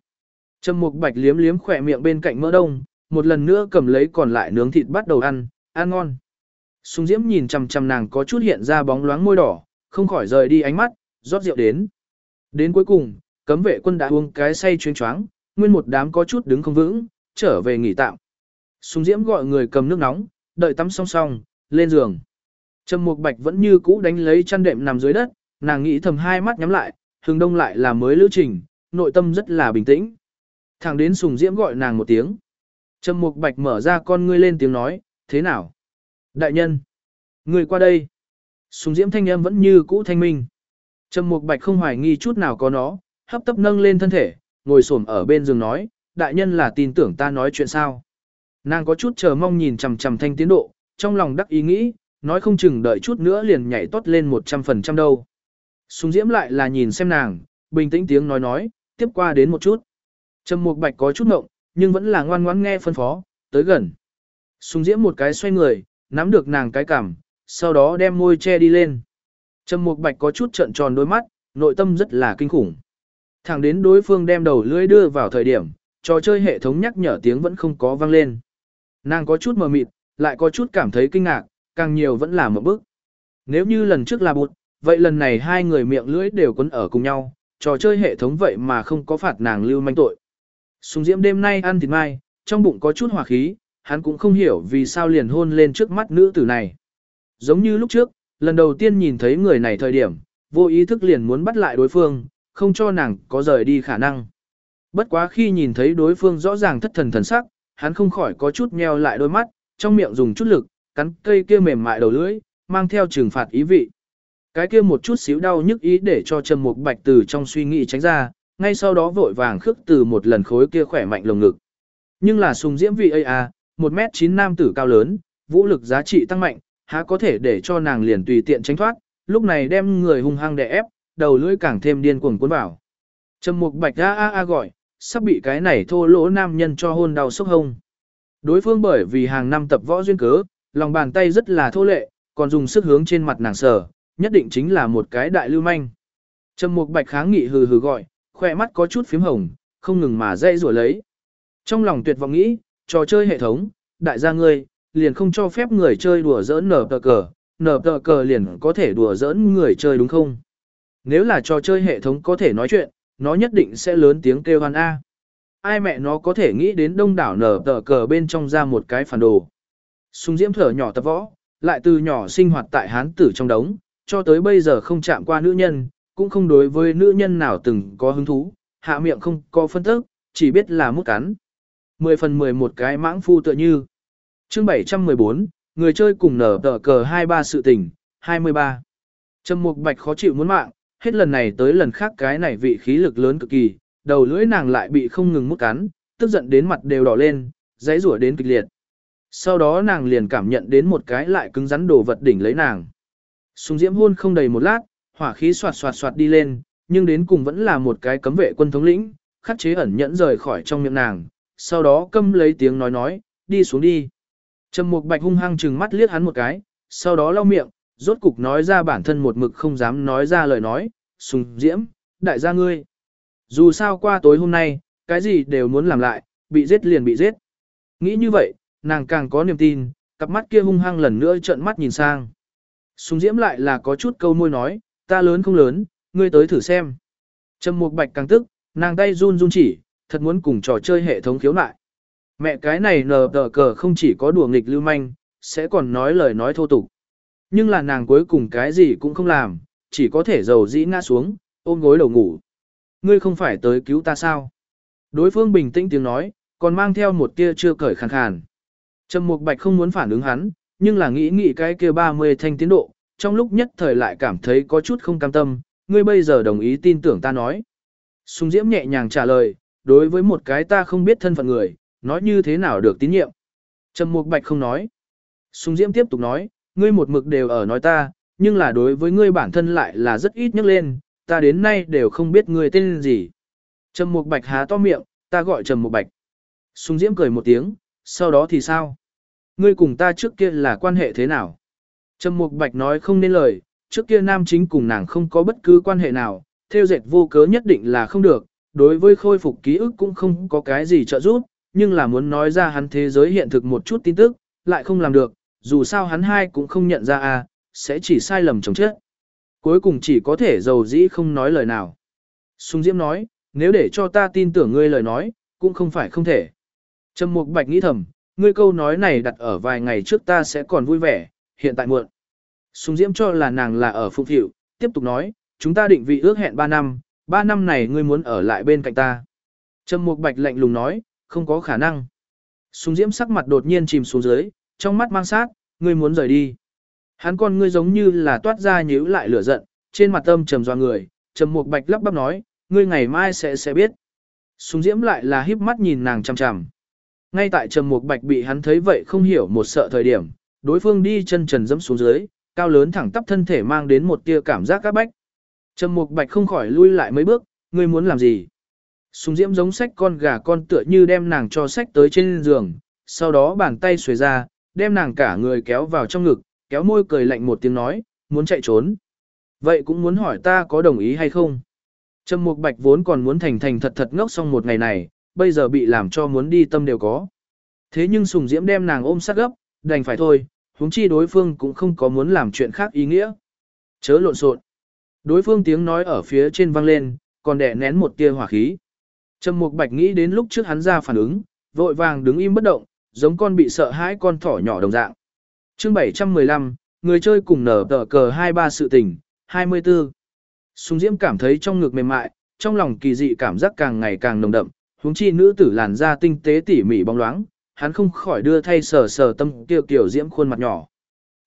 Trầm Mục Bạch liếm liếm khỏe miệng bên cạnh mỡ đông, một lần nữa cầm lấy còn lại nướng thịt bắt đầu ăn, ăn ngon. Sùng Diễm nhìn chằm chằm nàng có chút hiện ra bóng loáng môi đỏ, không khỏi rời đi ánh mắt, rót rượu đến. Đến cuối cùng, cấm vệ quân đã uống cái say chuyên choáng, nguyên một đám có chút đứng không vững, trở về nghỉ tạm. Sùng Diễm gọi người cầm nước nóng, đợi tắm xong xong, lên giường. Trầm Mục Bạch vẫn như cũ đánh lấy chăn đệm nằm dưới đất, nàng nghĩ thầm hai mắt nhắm lại, hướng đông lại là mới lữ trình, nội tâm rất là bình tĩnh. Thẳng đến Sùng Diễm gọi nàng một tiếng. Trầm Mục Bạch mở ra con ngươi lên tiếng nói, thế nào? Đại nhân, người qua đây. Súng Diễm thanh âm vẫn như cũ thanh minh. Trầm Mục Bạch không hoài nghi chút nào có nó, hấp tấp nâng lên thân thể, ngồi xổm ở bên giường nói, đại nhân là tin tưởng ta nói chuyện sao? Nàng có chút chờ mong nhìn chằm chằm thanh tiến độ, trong lòng đắc ý nghĩ, nói không chừng đợi chút nữa liền nhảy tốt lên 100% đâu. Súng Diễm lại là nhìn xem nàng, bình tĩnh tiếng nói nói, tiếp qua đến một chút. Trầm Mục Bạch có chút ngộng, nhưng vẫn là ngoan ngoãn nghe phân phó, tới gần. Sùng Diễm một cái xoay người, nắm được nàng cái cảm sau đó đem môi che đi lên. Trầm Mục Bạch có chút trợn tròn đôi mắt, nội tâm rất là kinh khủng. Thẳng đến đối phương đem đầu lưỡi đưa vào thời điểm, trò chơi hệ thống nhắc nhở tiếng vẫn không có vang lên. Nàng có chút mờ mịt, lại có chút cảm thấy kinh ngạc, càng nhiều vẫn là một bước. Nếu như lần trước là bụt, vậy lần này hai người miệng lưỡi đều quấn ở cùng nhau, trò chơi hệ thống vậy mà không có phạt nàng lưu manh tội. Sùng Diễm đêm nay ăn thịt mai, trong bụng có chút hỏa khí, hắn cũng không hiểu vì sao liền hôn lên trước mắt nữ tử này. Giống như lúc trước, lần đầu tiên nhìn thấy người này thời điểm, vô ý thức liền muốn bắt lại đối phương, không cho nàng có rời đi khả năng. Bất quá khi nhìn thấy đối phương rõ ràng thất thần thần sắc, hắn không khỏi có chút nheo lại đôi mắt, trong miệng dùng chút lực, cắn cây kia mềm mại đầu lưỡi, mang theo trừng phạt ý vị. Cái kia một chút xíu đau nhức ý để cho Trầm Mục Bạch từ trong suy nghĩ tránh ra, ngay sau đó vội vàng khước từ một lần khối kia khỏe mạnh lồng ngực. Nhưng là sùng diễm vị ấy à, 1m9 nam tử cao lớn, vũ lực giá trị tăng mạnh, há có thể để cho nàng liền tùy tiện tránh thoát, lúc này đem người hung hăng đè ép, đầu lưỡi càng thêm điên cuồng cuốn vào. Trầm Mục Bạch a a a gọi, sắp bị cái này thô lỗ nam nhân cho hôn đau sốc hông. Đối phương bởi vì hàng năm tập võ duyên cớ, lòng bàn tay rất là thô lệ, còn dùng sức hướng trên mặt nàng sờ, nhất định chính là một cái đại lưu manh. Trầm Mục Bạch kháng nghị hừ hừ gọi, khoe mắt có chút phím hồng, không ngừng mà dây rủa lấy. Trong lòng tuyệt vọng nghĩ, trò chơi hệ thống, đại gia ngươi, liền không cho phép người chơi đùa giỡn nở tờ cờ, nở tờ cờ liền có thể đùa giỡn người chơi đúng không? Nếu là trò chơi hệ thống có thể nói chuyện, nó nhất định sẽ lớn tiếng kêu hoan A. Ai mẹ nó có thể nghĩ đến đông đảo nở tờ cờ bên trong ra một cái phản đồ. Sung diễm thở nhỏ tập võ, lại từ nhỏ sinh hoạt tại hán tử trong đống, cho tới bây giờ không chạm qua nữ nhân, cũng không đối với nữ nhân nào từng có hứng thú, hạ miệng không có phân tức, chỉ biết là mút cắn. 10 phần 10 một cái mãng phu tựa như. chương 714, người chơi cùng nở tờ cờ 23 sự tình, 23. Trầm Mục Bạch khó chịu muốn mạng, hết lần này tới lần khác cái này vị khí lực lớn cực kỳ, đầu lưỡi nàng lại bị không ngừng mút cắn, tức giận đến mặt đều đỏ lên, giấy rủa đến kịch liệt. Sau đó nàng liền cảm nhận đến một cái lại cứng rắn đồ vật đỉnh lấy nàng. Sùng diễm hôn không đầy một lát, hỏa khí xoạt xoạt xoạt đi lên, nhưng đến cùng vẫn là một cái cấm vệ quân thống lĩnh, khắc chế ẩn nhẫn rời khỏi trong miệng nàng, sau đó câm lấy tiếng nói nói, đi xuống đi. Trầm Mục Bạch hung hăng trừng mắt liếc hắn một cái, sau đó lau miệng, rốt cục nói ra bản thân một mực không dám nói ra lời nói, sùng diễm, đại gia ngươi. Dù sao qua tối hôm nay, cái gì đều muốn làm lại, bị giết liền bị giết. Nghĩ như vậy, nàng càng có niềm tin, cặp mắt kia hung hăng lần nữa trợn mắt nhìn sang. Sùng diễm lại là có chút câu môi nói, ta lớn không lớn, ngươi tới thử xem. Trầm Mục Bạch càng tức, nàng tay run run chỉ, thật muốn cùng trò chơi hệ thống khiếu nại. Mẹ cái này nờ tờ cờ không chỉ có đùa nghịch lưu manh, sẽ còn nói lời nói thô tục. Nhưng là nàng cuối cùng cái gì cũng không làm, chỉ có thể dầu dĩ ngã xuống, ôm gối đầu ngủ. Ngươi không phải tới cứu ta sao? Đối phương bình tĩnh tiếng nói, còn mang theo một tia chưa cởi khàn khàn. Trầm Mục Bạch không muốn phản ứng hắn, nhưng là nghĩ nghĩ cái kia 30 thanh tiến độ, trong lúc nhất thời lại cảm thấy có chút không cam tâm, ngươi bây giờ đồng ý tin tưởng ta nói. Sung Diễm nhẹ nhàng trả lời, đối với một cái ta không biết thân phận người, nói như thế nào được tín nhiệm. Trầm Mục Bạch không nói. Sùng Diễm tiếp tục nói, ngươi một mực đều ở nói ta, nhưng là đối với ngươi bản thân lại là rất ít nhắc lên, ta đến nay đều không biết ngươi tên gì. Trầm Mục Bạch há to miệng, ta gọi Trầm Mục Bạch. Sùng Diễm cười một tiếng, sau đó thì sao? Ngươi cùng ta trước kia là quan hệ thế nào? Trầm Mục Bạch nói không nên lời, trước kia nam chính cùng nàng không có bất cứ quan hệ nào, theo dệt vô cớ nhất định là không được, đối với khôi phục ký ức cũng không có cái gì trợ giúp, nhưng là muốn nói ra hắn thế giới hiện thực một chút tin tức, lại không làm được, dù sao hắn hai cũng không nhận ra à, sẽ chỉ sai lầm chồng chết. Cuối cùng chỉ có thể dầu dĩ không nói lời nào. Sung Diễm nói, nếu để cho ta tin tưởng ngươi lời nói, cũng không phải không thể. Trầm Mục Bạch nghĩ thầm, ngươi câu nói này đặt ở vài ngày trước ta sẽ còn vui vẻ, hiện tại muộn. Sung Diễm cho là nàng là ở phụng thiệu, tiếp tục nói, chúng ta định vị ước hẹn 3 năm, Ba năm này ngươi muốn ở lại bên cạnh ta. Trầm Mục Bạch lạnh lùng nói, không có khả năng. Súng Diễm sắc mặt đột nhiên chìm xuống dưới, trong mắt mang sát, ngươi muốn rời đi. Hắn con ngươi giống như là toát ra nhíu lại lửa giận, trên mặt tâm trầm doa người, Trầm Mục Bạch lắp bắp nói, ngươi ngày mai sẽ sẽ biết. Súng Diễm lại là híp mắt nhìn nàng chằm chằm. Ngay tại Trầm Mục Bạch bị hắn thấy vậy không hiểu một sợ thời điểm, đối phương đi chân trần dẫm xuống dưới, cao lớn thẳng tắp thân thể mang đến một tia cảm giác các bách. Trầm Mục Bạch không khỏi lui lại mấy bước, ngươi muốn làm gì? Sùng Diễm giống sách con gà con tựa như đem nàng cho sách tới trên giường, sau đó bàn tay xuề ra, đem nàng cả người kéo vào trong ngực, kéo môi cười lạnh một tiếng nói, muốn chạy trốn. Vậy cũng muốn hỏi ta có đồng ý hay không? Trầm Mục Bạch vốn còn muốn thành thành thật thật ngốc xong một ngày này, bây giờ bị làm cho muốn đi tâm đều có. Thế nhưng Sùng Diễm đem nàng ôm sát gấp, đành phải thôi, huống chi đối phương cũng không có muốn làm chuyện khác ý nghĩa. Chớ lộn xộn. Đối phương tiếng nói ở phía trên vang lên, còn đè nén một tia hỏa khí. Trầm Mục Bạch nghĩ đến lúc trước hắn ra phản ứng, vội vàng đứng im bất động, giống con bị sợ hãi con thỏ nhỏ đồng dạng. Chương 715, người chơi cùng nở tờ cờ 23 sự tình, 24. Sùng Diễm cảm thấy trong ngực mềm mại, trong lòng kỳ dị cảm giác càng ngày càng nồng đậm, huống chi nữ tử làn da tinh tế tỉ mỉ bóng loáng, hắn không khỏi đưa thay sờ sờ tâm tiêu kiểu diễm khuôn mặt nhỏ.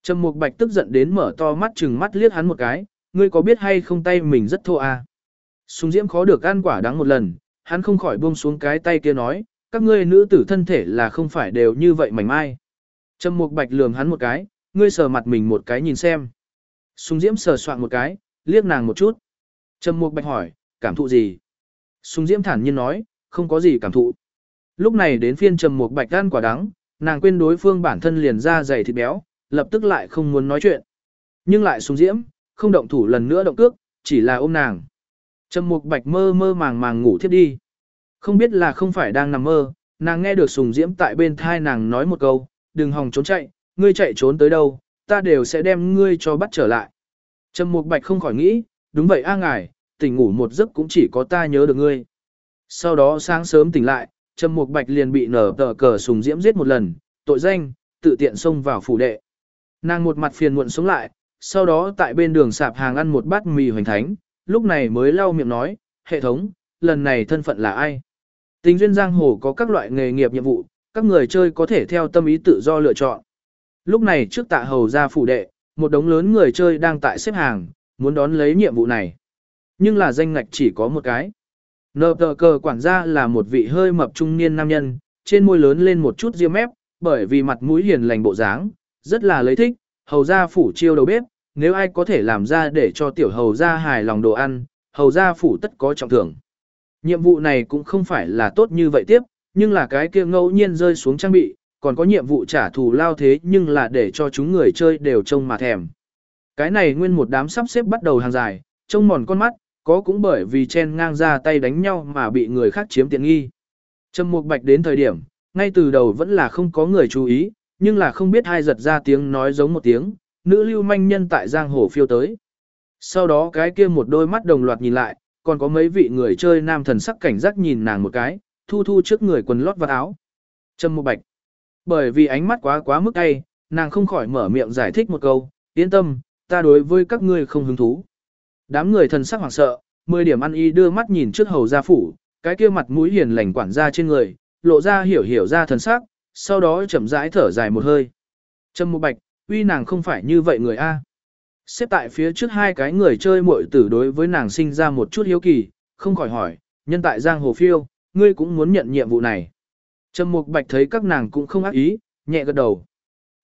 Trầm Mục Bạch tức giận đến mở to mắt chừng mắt liếc hắn một cái, ngươi có biết hay không tay mình rất thô à? Sùng Diễm khó được ăn quả đắng một lần, hắn không khỏi buông xuống cái tay kia nói, các ngươi nữ tử thân thể là không phải đều như vậy mảnh mai. Trầm Mục Bạch lườm hắn một cái, ngươi sờ mặt mình một cái nhìn xem. Sùng Diễm sờ soạn một cái, liếc nàng một chút. Trầm Mục Bạch hỏi, cảm thụ gì? Sùng Diễm thản nhiên nói, không có gì cảm thụ. Lúc này đến phiên Trầm Mục Bạch ăn quả đắng, nàng quên đối phương bản thân liền ra dày thịt béo, lập tức lại không muốn nói chuyện. Nhưng lại Sùng Diễm, không động thủ lần nữa động cước, chỉ là ôm nàng. Trầm Mục Bạch mơ mơ màng màng ngủ thiếp đi. Không biết là không phải đang nằm mơ, nàng nghe được Sùng Diễm tại bên thai nàng nói một câu, đừng hòng trốn chạy, ngươi chạy trốn tới đâu, ta đều sẽ đem ngươi cho bắt trở lại. Trầm Mục Bạch không khỏi nghĩ, đúng vậy a ngài, tỉnh ngủ một giấc cũng chỉ có ta nhớ được ngươi. Sau đó sáng sớm tỉnh lại, Trầm Mục Bạch liền bị nở tờ cờ sùng diễm giết một lần, tội danh, tự tiện xông vào phủ đệ. Nàng một mặt phiền muộn sống lại, sau đó tại bên đường sạp hàng ăn một bát mì hoành thánh, lúc này mới lau miệng nói, hệ thống, lần này thân phận là ai? Tình duyên giang hồ có các loại nghề nghiệp nhiệm vụ, các người chơi có thể theo tâm ý tự do lựa chọn. Lúc này trước tạ hầu ra phủ đệ, một đống lớn người chơi đang tại xếp hàng, muốn đón lấy nhiệm vụ này. Nhưng là danh ngạch chỉ có một cái. Nờ tờ cờ quản gia là một vị hơi mập trung niên nam nhân, trên môi lớn lên một chút riêng mép, bởi vì mặt mũi hiền lành bộ dáng, rất là lấy thích, hầu gia phủ chiêu đầu bếp, nếu ai có thể làm ra để cho tiểu hầu gia hài lòng đồ ăn, hầu gia phủ tất có trọng thưởng. Nhiệm vụ này cũng không phải là tốt như vậy tiếp, nhưng là cái kia ngẫu nhiên rơi xuống trang bị, còn có nhiệm vụ trả thù lao thế nhưng là để cho chúng người chơi đều trông mà thèm. Cái này nguyên một đám sắp xếp bắt đầu hàng dài, trông mòn con mắt, có cũng bởi vì chen ngang ra tay đánh nhau mà bị người khác chiếm tiện nghi. Trầm Mục Bạch đến thời điểm, ngay từ đầu vẫn là không có người chú ý, nhưng là không biết hai giật ra tiếng nói giống một tiếng, nữ lưu manh nhân tại giang hồ phiêu tới. Sau đó cái kia một đôi mắt đồng loạt nhìn lại, còn có mấy vị người chơi nam thần sắc cảnh giác nhìn nàng một cái, thu thu trước người quần lót và áo. Trầm một Bạch. Bởi vì ánh mắt quá quá mức cay, nàng không khỏi mở miệng giải thích một câu, yên tâm, ta đối với các ngươi không hứng thú. Đám người thần sắc hoảng sợ, mười điểm ăn y đưa mắt nhìn trước hầu gia phủ, cái kia mặt mũi hiền lành quản gia trên người, lộ ra hiểu hiểu ra thần sắc, sau đó chậm rãi thở dài một hơi. Trầm Mục Bạch, uy nàng không phải như vậy người a. Xếp tại phía trước hai cái người chơi muội tử đối với nàng sinh ra một chút hiếu kỳ, không khỏi hỏi, nhân tại giang hồ phiêu, ngươi cũng muốn nhận nhiệm vụ này. Trầm Mục Bạch thấy các nàng cũng không ác ý, nhẹ gật đầu.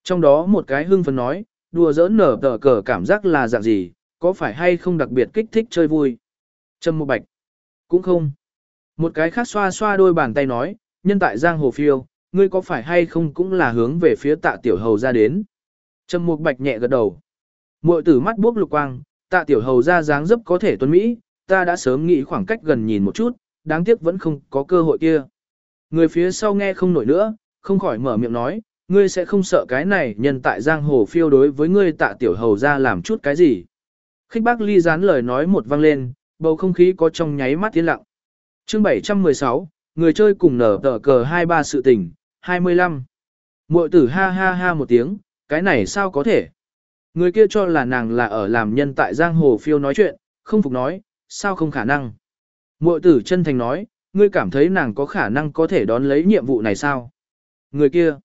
Trong đó một cái hưng phấn nói, đùa giỡn nở tờ cờ cảm giác là dạng gì, có phải hay không đặc biệt kích thích chơi vui. Trầm Mục Bạch, cũng không. Một cái khác xoa xoa đôi bàn tay nói, nhân tại giang hồ phiêu, ngươi có phải hay không cũng là hướng về phía tạ tiểu hầu ra đến. Trầm Mục Bạch nhẹ gật đầu. Mội tử mắt buốc lục quang, tạ tiểu hầu ra dáng dấp có thể tuấn Mỹ, ta đã sớm nghĩ khoảng cách gần nhìn một chút, đáng tiếc vẫn không có cơ hội kia. Người phía sau nghe không nổi nữa, không khỏi mở miệng nói, ngươi sẽ không sợ cái này nhân tại giang hồ phiêu đối với ngươi tạ tiểu hầu ra làm chút cái gì. Khích bác ly dán lời nói một vang lên, bầu không khí có trong nháy mắt tiến lặng. chương 716, người chơi cùng nở tờ cờ 23 sự tình, 25. Mội tử ha ha ha một tiếng, cái này sao có thể? Người kia cho là nàng là ở làm nhân tại giang hồ phiêu nói chuyện, không phục nói, sao không khả năng? Mội tử chân thành nói, ngươi cảm thấy nàng có khả năng có thể đón lấy nhiệm vụ này sao? Người kia,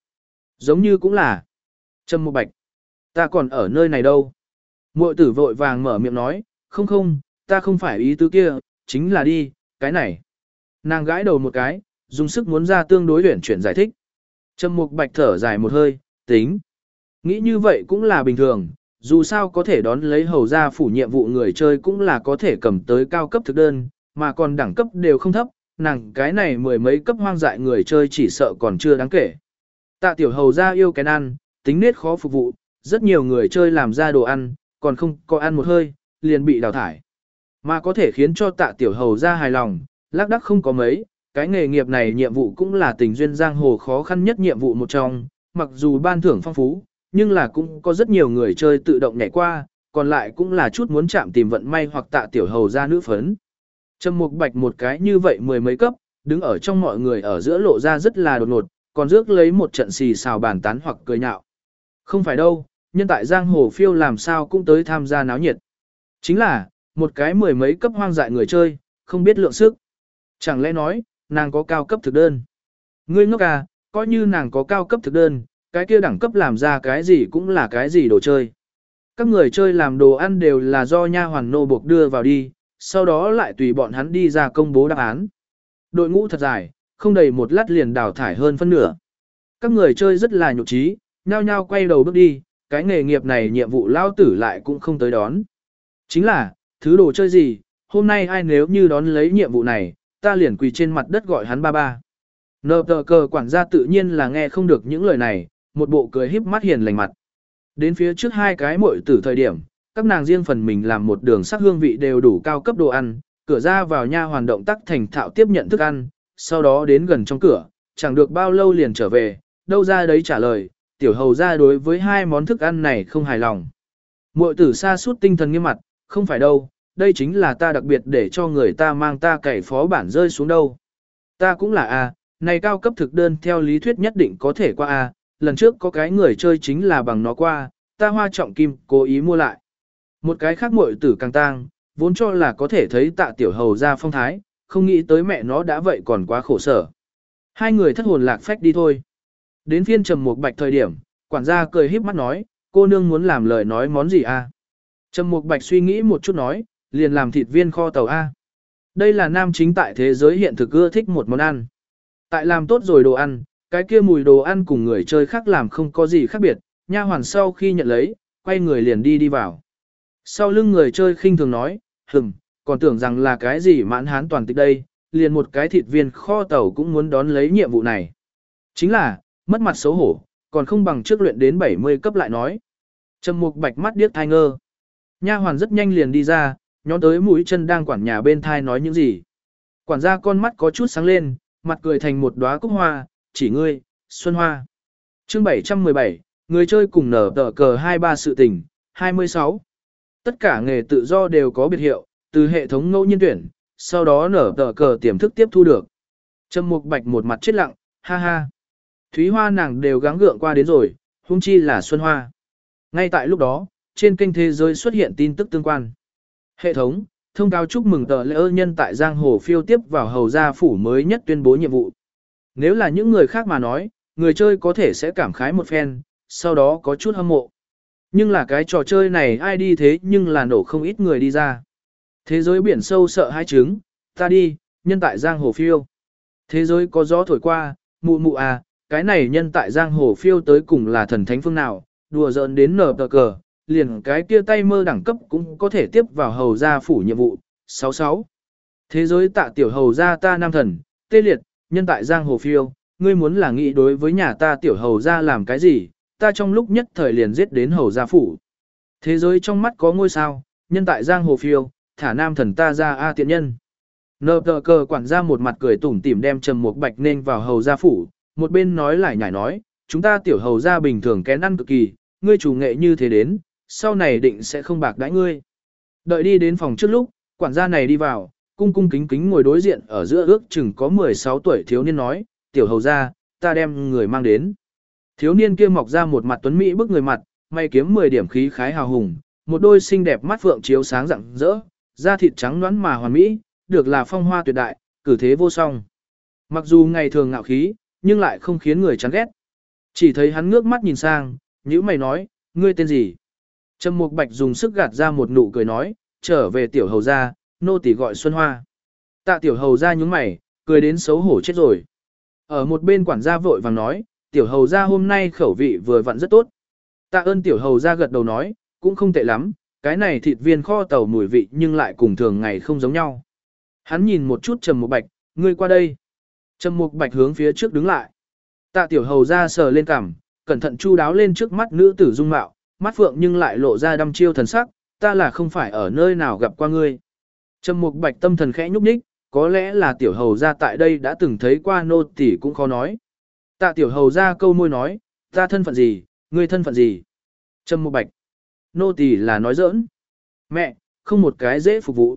giống như cũng là. Trâm Mộ Bạch, ta còn ở nơi này đâu? Mội tử vội vàng mở miệng nói, không không, ta không phải ý tứ kia, chính là đi, cái này. Nàng gãi đầu một cái, dùng sức muốn ra tương đối luyện chuyển giải thích. Trâm Mục Bạch thở dài một hơi, tính. Nghĩ như vậy cũng là bình thường, dù sao có thể đón lấy hầu ra phủ nhiệm vụ người chơi cũng là có thể cầm tới cao cấp thực đơn, mà còn đẳng cấp đều không thấp, nàng cái này mười mấy cấp hoang dại người chơi chỉ sợ còn chưa đáng kể. Tạ tiểu hầu ra yêu cái ăn, tính nết khó phục vụ, rất nhiều người chơi làm ra đồ ăn, còn không có ăn một hơi, liền bị đào thải. Mà có thể khiến cho tạ tiểu hầu ra hài lòng, lác đắc không có mấy, cái nghề nghiệp này nhiệm vụ cũng là tình duyên giang hồ khó khăn nhất nhiệm vụ một trong, mặc dù ban thưởng phong phú, nhưng là cũng có rất nhiều người chơi tự động nhảy qua, còn lại cũng là chút muốn chạm tìm vận may hoặc tạ tiểu hầu ra nữ phấn. Trầm Mục Bạch một cái như vậy mười mấy cấp, đứng ở trong mọi người ở giữa lộ ra rất là đột ngột, còn rước lấy một trận xì xào bàn tán hoặc cười nhạo. Không phải đâu, nhân tại giang hồ phiêu làm sao cũng tới tham gia náo nhiệt. Chính là, một cái mười mấy cấp hoang dại người chơi, không biết lượng sức. Chẳng lẽ nói, nàng có cao cấp thực đơn. Ngươi ngốc à, coi như nàng có cao cấp thực đơn, cái kia đẳng cấp làm ra cái gì cũng là cái gì đồ chơi. Các người chơi làm đồ ăn đều là do nha hoàn nô buộc đưa vào đi, sau đó lại tùy bọn hắn đi ra công bố đáp án. Đội ngũ thật dài, không đầy một lát liền đào thải hơn phân nửa. Các người chơi rất là nhục trí, nhao nhao quay đầu bước đi, cái nghề nghiệp này nhiệm vụ lao tử lại cũng không tới đón. Chính là, thứ đồ chơi gì, hôm nay ai nếu như đón lấy nhiệm vụ này, ta liền quỳ trên mặt đất gọi hắn ba ba. Nờ tờ cờ quản gia tự nhiên là nghe không được những lời này, một bộ cười híp mắt hiền lành mặt. Đến phía trước hai cái muội tử thời điểm, các nàng riêng phần mình làm một đường sắc hương vị đều đủ cao cấp đồ ăn, cửa ra vào nha hoàn động tác thành thạo tiếp nhận thức ăn, sau đó đến gần trong cửa, chẳng được bao lâu liền trở về, đâu ra đấy trả lời, tiểu hầu ra đối với hai món thức ăn này không hài lòng. Muội tử xa suốt tinh thần nghiêm mặt, không phải đâu, đây chính là ta đặc biệt để cho người ta mang ta cày phó bản rơi xuống đâu. Ta cũng là A, này cao cấp thực đơn theo lý thuyết nhất định có thể qua A, lần trước có cái người chơi chính là bằng nó qua, ta hoa trọng kim cố ý mua lại. Một cái khác muội tử càng tang, vốn cho là có thể thấy tạ tiểu hầu ra phong thái, không nghĩ tới mẹ nó đã vậy còn quá khổ sở. Hai người thất hồn lạc phách đi thôi. Đến phiên trầm một bạch thời điểm, quản gia cười híp mắt nói, cô nương muốn làm lời nói món gì a? Trầm Mục Bạch suy nghĩ một chút nói, liền làm thịt viên kho tàu A. Đây là nam chính tại thế giới hiện thực ưa thích một món ăn. Tại làm tốt rồi đồ ăn, cái kia mùi đồ ăn cùng người chơi khác làm không có gì khác biệt, nha hoàn sau khi nhận lấy, quay người liền đi đi vào. Sau lưng người chơi khinh thường nói, hừm, còn tưởng rằng là cái gì mãn hán toàn tịch đây, liền một cái thịt viên kho tàu cũng muốn đón lấy nhiệm vụ này. Chính là, mất mặt xấu hổ, còn không bằng trước luyện đến 70 cấp lại nói. Trầm mục bạch mắt điếc thai ngơ. Nha hoàn rất nhanh liền đi ra, nhón tới mũi chân đang quản nhà bên thai nói những gì. Quản gia con mắt có chút sáng lên, mặt cười thành một đóa cúc hoa, chỉ ngươi, Xuân Hoa. chương 717, người chơi cùng nở tờ cờ 23 sự tình, 26. Tất cả nghề tự do đều có biệt hiệu, từ hệ thống ngẫu nhiên tuyển, sau đó nở tờ cờ tiềm thức tiếp thu được. Trầm mục bạch một mặt chết lặng, ha ha. Thúy Hoa nàng đều gắng gượng qua đến rồi, hung chi là Xuân Hoa. Ngay tại lúc đó, trên kênh thế giới xuất hiện tin tức tương quan. Hệ thống, thông cáo chúc mừng tờ lễ nhân tại Giang Hồ phiêu tiếp vào hầu gia phủ mới nhất tuyên bố nhiệm vụ. Nếu là những người khác mà nói, người chơi có thể sẽ cảm khái một phen, sau đó có chút hâm mộ. Nhưng là cái trò chơi này ai đi thế nhưng là nổ không ít người đi ra. Thế giới biển sâu sợ hai trứng, ta đi, nhân tại Giang Hồ phiêu. Thế giới có gió thổi qua, mụ mụ à, cái này nhân tại Giang Hồ phiêu tới cùng là thần thánh phương nào, đùa giỡn đến nở tờ cờ, liền cái kia tay mơ đẳng cấp cũng có thể tiếp vào hầu gia phủ nhiệm vụ. 66. Thế giới tạ tiểu hầu gia ta nam thần, tê liệt, nhân tại giang hồ phiêu, ngươi muốn là nghĩ đối với nhà ta tiểu hầu gia làm cái gì, ta trong lúc nhất thời liền giết đến hầu gia phủ. Thế giới trong mắt có ngôi sao, nhân tại giang hồ phiêu, thả nam thần ta ra a tiện nhân. Nờ tờ cờ quản gia một mặt cười tủm tỉm đem trầm một bạch nên vào hầu gia phủ, một bên nói lại nhảy nói, chúng ta tiểu hầu gia bình thường kén ăn cực kỳ, ngươi chủ nghệ như thế đến, sau này định sẽ không bạc đãi ngươi. Đợi đi đến phòng trước lúc, quản gia này đi vào, cung cung kính kính ngồi đối diện ở giữa ước chừng có 16 tuổi thiếu niên nói, tiểu hầu gia, ta đem người mang đến. Thiếu niên kia mọc ra một mặt tuấn mỹ bức người mặt, may kiếm 10 điểm khí khái hào hùng, một đôi xinh đẹp mắt phượng chiếu sáng rạng rỡ, da thịt trắng nõn mà hoàn mỹ, được là phong hoa tuyệt đại, cử thế vô song. Mặc dù ngày thường ngạo khí, nhưng lại không khiến người chán ghét. Chỉ thấy hắn ngước mắt nhìn sang, nhữ mày nói, ngươi tên gì? Trầm Mục Bạch dùng sức gạt ra một nụ cười nói, trở về tiểu hầu gia, nô tỳ gọi Xuân Hoa. Tạ tiểu hầu gia nhướng mày, cười đến xấu hổ chết rồi. Ở một bên quản gia vội vàng nói, tiểu hầu gia hôm nay khẩu vị vừa vặn rất tốt. Tạ ơn tiểu hầu gia gật đầu nói, cũng không tệ lắm, cái này thịt viên kho tàu mùi vị nhưng lại cùng thường ngày không giống nhau. Hắn nhìn một chút Trầm Mục Bạch, ngươi qua đây. Trầm Mục Bạch hướng phía trước đứng lại. Tạ tiểu hầu gia sờ lên cằm, cẩn thận chu đáo lên trước mắt nữ tử dung mạo, mắt phượng nhưng lại lộ ra đăm chiêu thần sắc, ta là không phải ở nơi nào gặp qua ngươi. Trầm mục bạch tâm thần khẽ nhúc nhích, có lẽ là tiểu hầu ra tại đây đã từng thấy qua nô tỷ cũng khó nói. Tạ tiểu hầu ra câu môi nói, ta thân phận gì, ngươi thân phận gì. Trầm mục bạch, nô tỷ là nói giỡn. Mẹ, không một cái dễ phục vụ.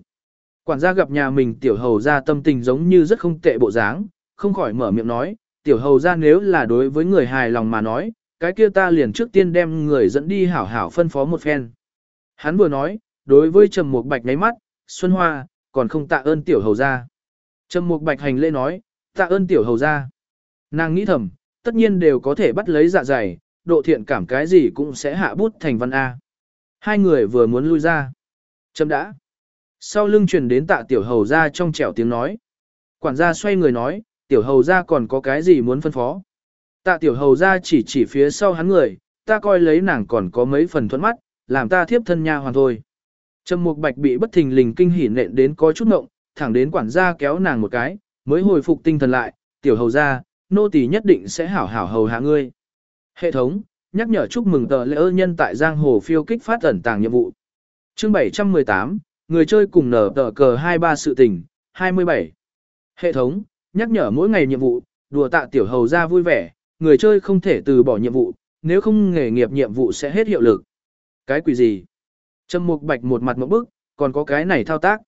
Quản gia gặp nhà mình tiểu hầu ra tâm tình giống như rất không tệ bộ dáng, không khỏi mở miệng nói, tiểu hầu ra nếu là đối với người hài lòng mà nói, cái kia ta liền trước tiên đem người dẫn đi hảo hảo phân phó một phen. Hắn vừa nói, đối với Trầm Mục Bạch nháy mắt, Xuân Hoa, còn không tạ ơn tiểu hầu gia. Trầm Mục Bạch hành lễ nói, tạ ơn tiểu hầu gia. Nàng nghĩ thầm, tất nhiên đều có thể bắt lấy dạ dày, độ thiện cảm cái gì cũng sẽ hạ bút thành văn A. Hai người vừa muốn lui ra. Trầm đã. Sau lưng truyền đến tạ tiểu hầu gia trong trẻo tiếng nói. Quản gia xoay người nói, tiểu hầu gia còn có cái gì muốn phân phó. Tạ tiểu hầu ra chỉ chỉ phía sau hắn người, ta coi lấy nàng còn có mấy phần thuẫn mắt, làm ta thiếp thân nha hoàn thôi. Trầm Mục Bạch bị bất thình lình kinh hỉ nện đến có chút ngộng, thẳng đến quản gia kéo nàng một cái, mới hồi phục tinh thần lại, tiểu hầu ra, nô tỳ nhất định sẽ hảo hảo hầu hạ ngươi. Hệ thống, nhắc nhở chúc mừng tờ lễ ơ nhân tại giang hồ phiêu kích phát ẩn tàng nhiệm vụ. Chương 718, người chơi cùng nở tờ cờ 23 sự tình, 27. Hệ thống, nhắc nhở mỗi ngày nhiệm vụ, đùa tạ tiểu hầu ra vui vẻ, người chơi không thể từ bỏ nhiệm vụ, nếu không nghề nghiệp nhiệm vụ sẽ hết hiệu lực. Cái quỷ gì? Trầm Mục Bạch một mặt một bức, Còn có cái này thao tác.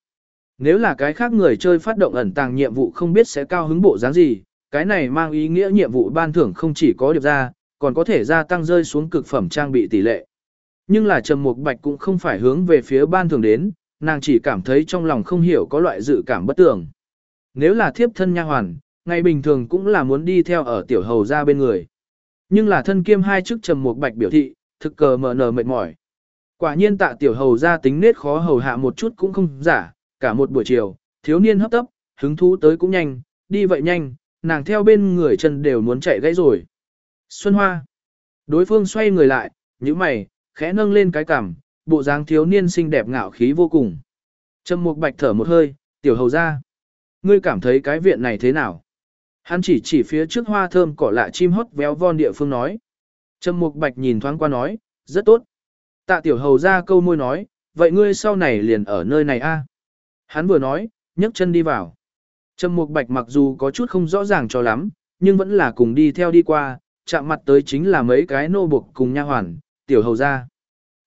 Nếu là cái khác người chơi phát động ẩn tàng nhiệm vụ không biết sẽ cao hứng bộ dáng gì, cái này mang ý nghĩa nhiệm vụ ban thưởng không chỉ có điệp ra, còn có thể gia tăng rơi xuống cực phẩm trang bị tỷ lệ. Nhưng là Trầm Mục Bạch cũng không phải hướng về phía ban thưởng đến, nàng chỉ cảm thấy trong lòng không hiểu có loại dự cảm bất tường. Nếu là thiếp thân nha hoàn, ngày bình thường cũng là muốn đi theo ở tiểu hầu ra bên người. Nhưng là thân kiêm hai chức Trầm một Bạch biểu thị, thực cờ mờ nờ mệt mỏi. Quả nhiên tạ tiểu hầu ra tính nết khó hầu hạ một chút cũng không giả, cả một buổi chiều, thiếu niên hấp tấp, hứng thú tới cũng nhanh, đi vậy nhanh, nàng theo bên người chân đều muốn chạy gãy rồi. Xuân Hoa. Đối phương xoay người lại, như mày, khẽ nâng lên cái cằm, bộ dáng thiếu niên xinh đẹp ngạo khí vô cùng. Trầm Mục Bạch thở một hơi, tiểu hầu ra. Ngươi cảm thấy cái viện này thế nào? Hắn chỉ chỉ phía trước hoa thơm cỏ lạ chim hót véo von địa phương nói. Trầm Mục Bạch nhìn thoáng qua nói, rất tốt. Tạ tiểu hầu ra câu môi nói, vậy ngươi sau này liền ở nơi này a? Hắn vừa nói, nhấc chân đi vào. Trầm Mục Bạch mặc dù có chút không rõ ràng cho lắm, nhưng vẫn là cùng đi theo đi qua, chạm mặt tới chính là mấy cái nô buộc cùng nha hoàn, tiểu hầu ra.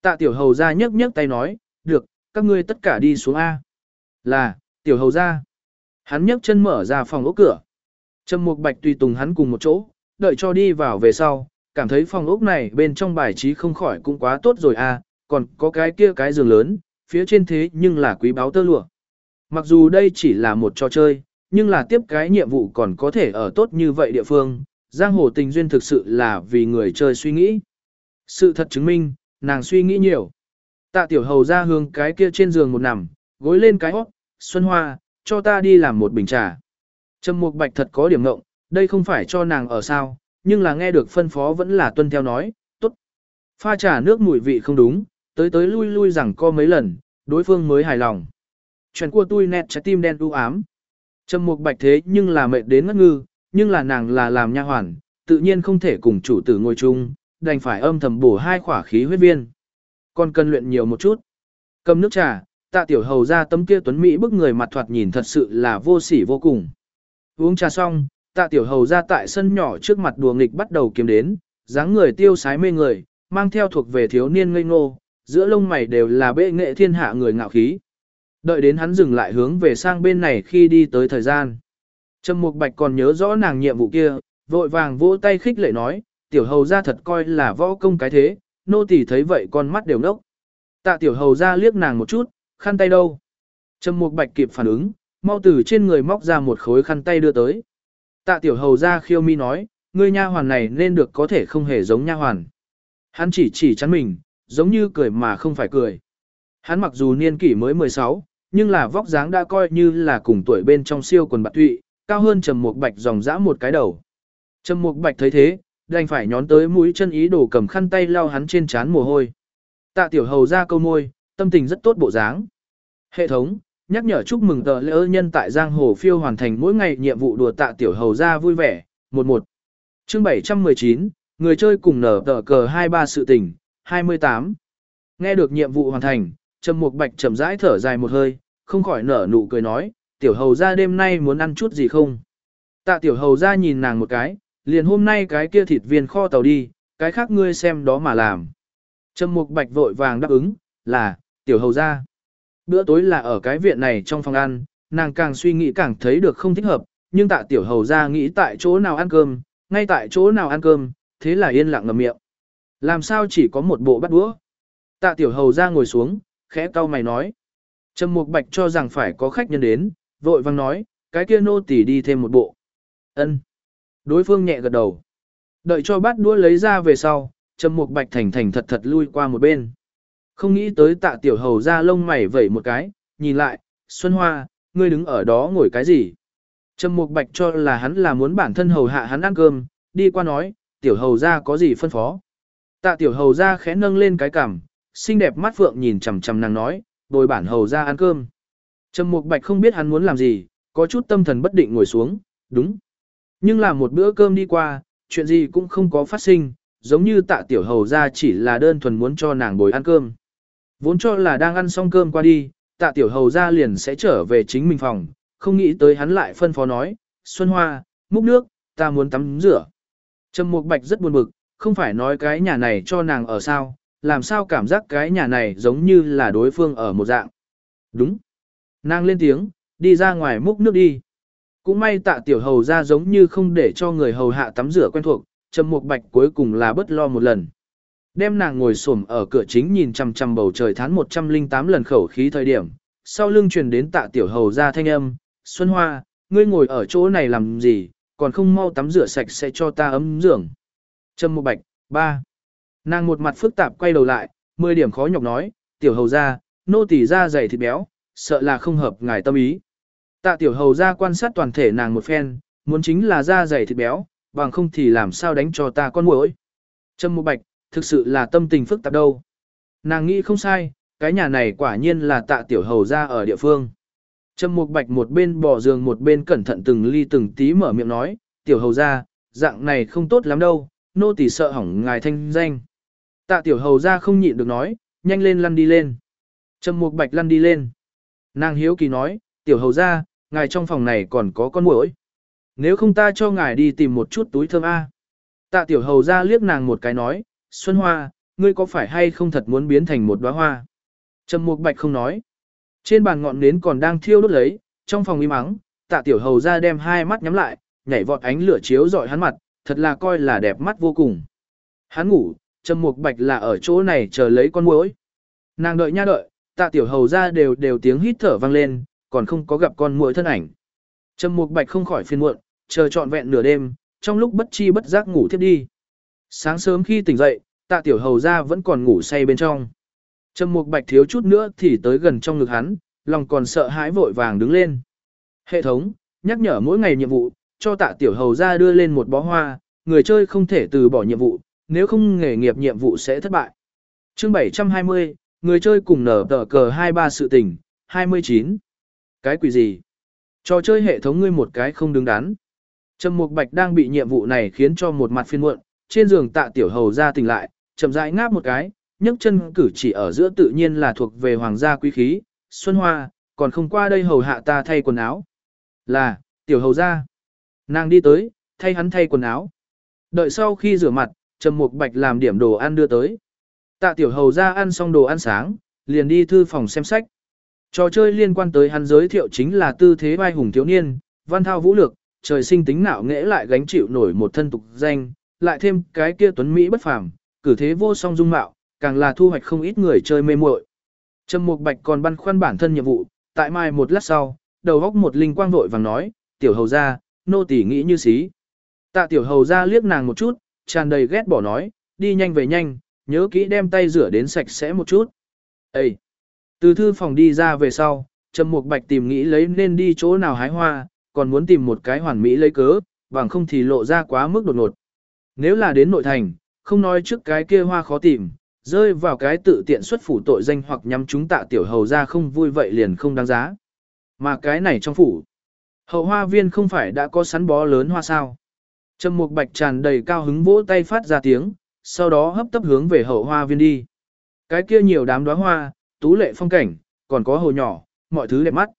Tạ tiểu hầu ra nhấc nhấc tay nói, được, các ngươi tất cả đi xuống A. Là, tiểu hầu ra. Hắn nhấc chân mở ra phòng ốc cửa. Trầm Mục Bạch tùy tùng hắn cùng một chỗ, đợi cho đi vào về sau, cảm thấy phòng ốc này bên trong bài trí không khỏi cũng quá tốt rồi à? còn có cái kia cái giường lớn, phía trên thế nhưng là quý báo tơ lụa. Mặc dù đây chỉ là một trò chơi, nhưng là tiếp cái nhiệm vụ còn có thể ở tốt như vậy địa phương, giang hồ tình duyên thực sự là vì người chơi suy nghĩ. Sự thật chứng minh, nàng suy nghĩ nhiều. Tạ tiểu hầu ra hướng cái kia trên giường một nằm, gối lên cái hót, Xuân Hoa, cho ta đi làm một bình trà. Trầm Mục Bạch thật có điểm ngộng, đây không phải cho nàng ở sao, nhưng là nghe được phân phó vẫn là tuân theo nói, tốt. Pha trà nước mùi vị không đúng, tới tới lui lui rằng co mấy lần, đối phương mới hài lòng. Chuyện của tôi nét trái tim đen u ám. Trầm Mục Bạch thế nhưng là mệt đến ngất ngư, nhưng là nàng là làm nha hoàn, tự nhiên không thể cùng chủ tử ngồi chung, đành phải âm thầm bổ hai khỏa khí huyết viên. Còn cần luyện nhiều một chút. Cầm nước trà, tạ tiểu hầu ra tấm kia tuấn mỹ bức người mặt thoạt nhìn thật sự là vô sỉ vô cùng. Uống trà xong, tạ tiểu hầu ra tại sân nhỏ trước mặt đùa nghịch bắt đầu kiếm đến, dáng người tiêu sái mê người, mang theo thuộc về thiếu niên ngây ngô, giữa lông mày đều là bệ nghệ thiên hạ người ngạo khí. Đợi đến hắn dừng lại hướng về sang bên này khi đi tới thời gian. Trầm Mục Bạch còn nhớ rõ nàng nhiệm vụ kia, vội vàng vỗ tay khích lệ nói, tiểu hầu ra thật coi là võ công cái thế, nô tỳ thấy vậy con mắt đều nốc. Tạ tiểu hầu ra liếc nàng một chút, khăn tay đâu? Trầm Mục Bạch kịp phản ứng, mau từ trên người móc ra một khối khăn tay đưa tới. Tạ tiểu hầu ra khiêu mi nói, ngươi nha hoàn này nên được có thể không hề giống nha hoàn. Hắn chỉ chỉ chắn mình, giống như cười mà không phải cười. Hắn mặc dù niên kỷ mới 16, nhưng là vóc dáng đã coi như là cùng tuổi bên trong siêu quần bạc tụy, cao hơn Trầm Mục Bạch dòng dã một cái đầu. Trầm Mục Bạch thấy thế, đành phải nhón tới mũi chân ý đồ cầm khăn tay lau hắn trên trán mồ hôi. Tạ Tiểu Hầu ra câu môi, tâm tình rất tốt bộ dáng. Hệ thống, nhắc nhở chúc mừng tờ lễ nhân tại Giang Hồ Phiêu hoàn thành mỗi ngày nhiệm vụ đùa Tạ Tiểu Hầu ra vui vẻ. 11. Chương 719, người chơi cùng nở tờ cờ 23 sự tình, 28. Nghe được nhiệm vụ hoàn thành, Trầm Mục Bạch chậm rãi thở dài một hơi, không khỏi nở nụ cười nói, tiểu hầu ra đêm nay muốn ăn chút gì không? Tạ tiểu hầu ra nhìn nàng một cái, liền hôm nay cái kia thịt viên kho tàu đi, cái khác ngươi xem đó mà làm. Trầm mục bạch vội vàng đáp ứng, là, tiểu hầu ra. Bữa tối là ở cái viện này trong phòng ăn, nàng càng suy nghĩ càng thấy được không thích hợp, nhưng tạ tiểu hầu ra nghĩ tại chỗ nào ăn cơm, ngay tại chỗ nào ăn cơm, thế là yên lặng ngậm miệng. Làm sao chỉ có một bộ bắt đũa? Tạ tiểu hầu ra ngồi xuống, khẽ cau mày nói. Trầm mục bạch cho rằng phải có khách nhân đến, vội vang nói, cái kia nô tỳ đi thêm một bộ. Ân. Đối phương nhẹ gật đầu. Đợi cho bát đũa lấy ra về sau, Trầm Mục Bạch thành thành thật thật lui qua một bên. Không nghĩ tới Tạ Tiểu Hầu ra lông mày vẩy một cái, nhìn lại, "Xuân Hoa, ngươi đứng ở đó ngồi cái gì?" Trầm Mục Bạch cho là hắn là muốn bản thân hầu hạ hắn ăn cơm, đi qua nói, "Tiểu Hầu ra có gì phân phó?" Tạ Tiểu Hầu ra khẽ nâng lên cái cằm, xinh đẹp mắt phượng nhìn chằm chằm nàng nói, "Bồi bản hầu ra ăn cơm." Trầm Mục Bạch không biết hắn muốn làm gì, có chút tâm thần bất định ngồi xuống, đúng. Nhưng là một bữa cơm đi qua, chuyện gì cũng không có phát sinh, giống như tạ tiểu hầu ra chỉ là đơn thuần muốn cho nàng bồi ăn cơm. Vốn cho là đang ăn xong cơm qua đi, tạ tiểu hầu ra liền sẽ trở về chính mình phòng, không nghĩ tới hắn lại phân phó nói, Xuân Hoa, múc nước, ta muốn tắm rửa. Trầm Mục Bạch rất buồn bực, không phải nói cái nhà này cho nàng ở sao, làm sao cảm giác cái nhà này giống như là đối phương ở một dạng. Đúng. Nàng lên tiếng, đi ra ngoài múc nước đi. Cũng may tạ tiểu hầu ra giống như không để cho người hầu hạ tắm rửa quen thuộc, trầm mục bạch cuối cùng là bất lo một lần. Đem nàng ngồi xổm ở cửa chính nhìn chằm chằm bầu trời thán 108 lần khẩu khí thời điểm, sau lưng truyền đến tạ tiểu hầu ra thanh âm, Xuân Hoa, ngươi ngồi ở chỗ này làm gì, còn không mau tắm rửa sạch sẽ cho ta ấm giường. Trâm Mộ bạch, ba. Nàng một mặt phức tạp quay đầu lại, 10 điểm khó nhọc nói, tiểu hầu ra, nô tỳ da dày thịt béo, sợ là không hợp ngài tâm ý. Tạ tiểu hầu ra quan sát toàn thể nàng một phen, muốn chính là da dày thịt béo, bằng không thì làm sao đánh cho ta con muỗi. Trâm Mộ Bạch, thực sự là tâm tình phức tạp đâu. Nàng nghĩ không sai, cái nhà này quả nhiên là tạ tiểu hầu ra ở địa phương. Trâm Mục Bạch một bên bỏ giường một bên cẩn thận từng ly từng tí mở miệng nói, tiểu hầu ra, dạng này không tốt lắm đâu, nô tỳ sợ hỏng ngài thanh danh. Tạ tiểu hầu ra không nhịn được nói, nhanh lên lăn đi lên. Trâm Mục Bạch lăn đi lên. Nàng hiếu kỳ nói, tiểu hầu ra, ngài trong phòng này còn có con muỗi. Nếu không ta cho ngài đi tìm một chút túi thơm A. Tạ tiểu hầu ra liếc nàng một cái nói, Xuân Hoa, ngươi có phải hay không thật muốn biến thành một đóa hoa? Trầm Mục Bạch không nói. Trên bàn ngọn nến còn đang thiêu đốt lấy, trong phòng im mắng, tạ tiểu hầu ra đem hai mắt nhắm lại, nhảy vọt ánh lửa chiếu rọi hắn mặt, thật là coi là đẹp mắt vô cùng. Hắn ngủ, Trầm Mục Bạch là ở chỗ này chờ lấy con muỗi. Nàng đợi nha đợi, tạ tiểu hầu ra đều đều tiếng hít thở vang lên, còn không có gặp con muỗi thân ảnh. Trầm Mục Bạch không khỏi phiền muộn, chờ trọn vẹn nửa đêm, trong lúc bất chi bất giác ngủ thiếp đi. Sáng sớm khi tỉnh dậy, tạ tiểu hầu ra vẫn còn ngủ say bên trong. Trầm Mục Bạch thiếu chút nữa thì tới gần trong ngực hắn, lòng còn sợ hãi vội vàng đứng lên. Hệ thống, nhắc nhở mỗi ngày nhiệm vụ, cho tạ tiểu hầu ra đưa lên một bó hoa, người chơi không thể từ bỏ nhiệm vụ, nếu không nghề nghiệp nhiệm vụ sẽ thất bại. Chương 720, người chơi cùng nở tờ cờ 23 sự tình, 29. Cái quỷ gì? Trò chơi hệ thống ngươi một cái không đứng đắn. Trầm Mục Bạch đang bị nhiệm vụ này khiến cho một mặt phiền muộn, trên giường Tạ Tiểu Hầu ra tỉnh lại, chậm rãi ngáp một cái, nhấc chân cử chỉ ở giữa tự nhiên là thuộc về hoàng gia quý khí, Xuân Hoa, còn không qua đây hầu hạ ta thay quần áo. Là, Tiểu Hầu ra. Nàng đi tới, thay hắn thay quần áo. Đợi sau khi rửa mặt, Trầm Mục Bạch làm điểm đồ ăn đưa tới. Tạ Tiểu Hầu ra ăn xong đồ ăn sáng, liền đi thư phòng xem sách. Trò chơi liên quan tới hắn giới thiệu chính là tư thế vai hùng thiếu niên, văn thao vũ lược, trời sinh tính nạo nghễ lại gánh chịu nổi một thân tục danh, lại thêm cái kia tuấn mỹ bất phàm, cử thế vô song dung mạo, càng là thu hoạch không ít người chơi mê muội. Trầm Mục Bạch còn băn khoăn bản thân nhiệm vụ, tại mai một lát sau, đầu góc một linh quang vội vàng nói, "Tiểu hầu gia, nô tỳ nghĩ như xí." Tạ tiểu hầu gia liếc nàng một chút, tràn đầy ghét bỏ nói, "Đi nhanh về nhanh, nhớ kỹ đem tay rửa đến sạch sẽ một chút." Ê! Từ thư phòng đi ra về sau, Trầm Mục Bạch tìm nghĩ lấy nên đi chỗ nào hái hoa, còn muốn tìm một cái hoàn mỹ lấy cớ, bằng không thì lộ ra quá mức đột ngột. Nếu là đến nội thành, không nói trước cái kia hoa khó tìm, rơi vào cái tự tiện xuất phủ tội danh hoặc nhắm chúng tạ tiểu hầu ra không vui vậy liền không đáng giá. Mà cái này trong phủ, hậu hoa viên không phải đã có sắn bó lớn hoa sao. Trầm Mục Bạch tràn đầy cao hứng vỗ tay phát ra tiếng, sau đó hấp tấp hướng về hậu hoa viên đi. Cái kia nhiều đám đóa hoa, tú lệ phong cảnh, còn có hồ nhỏ, mọi thứ đẹp mắt.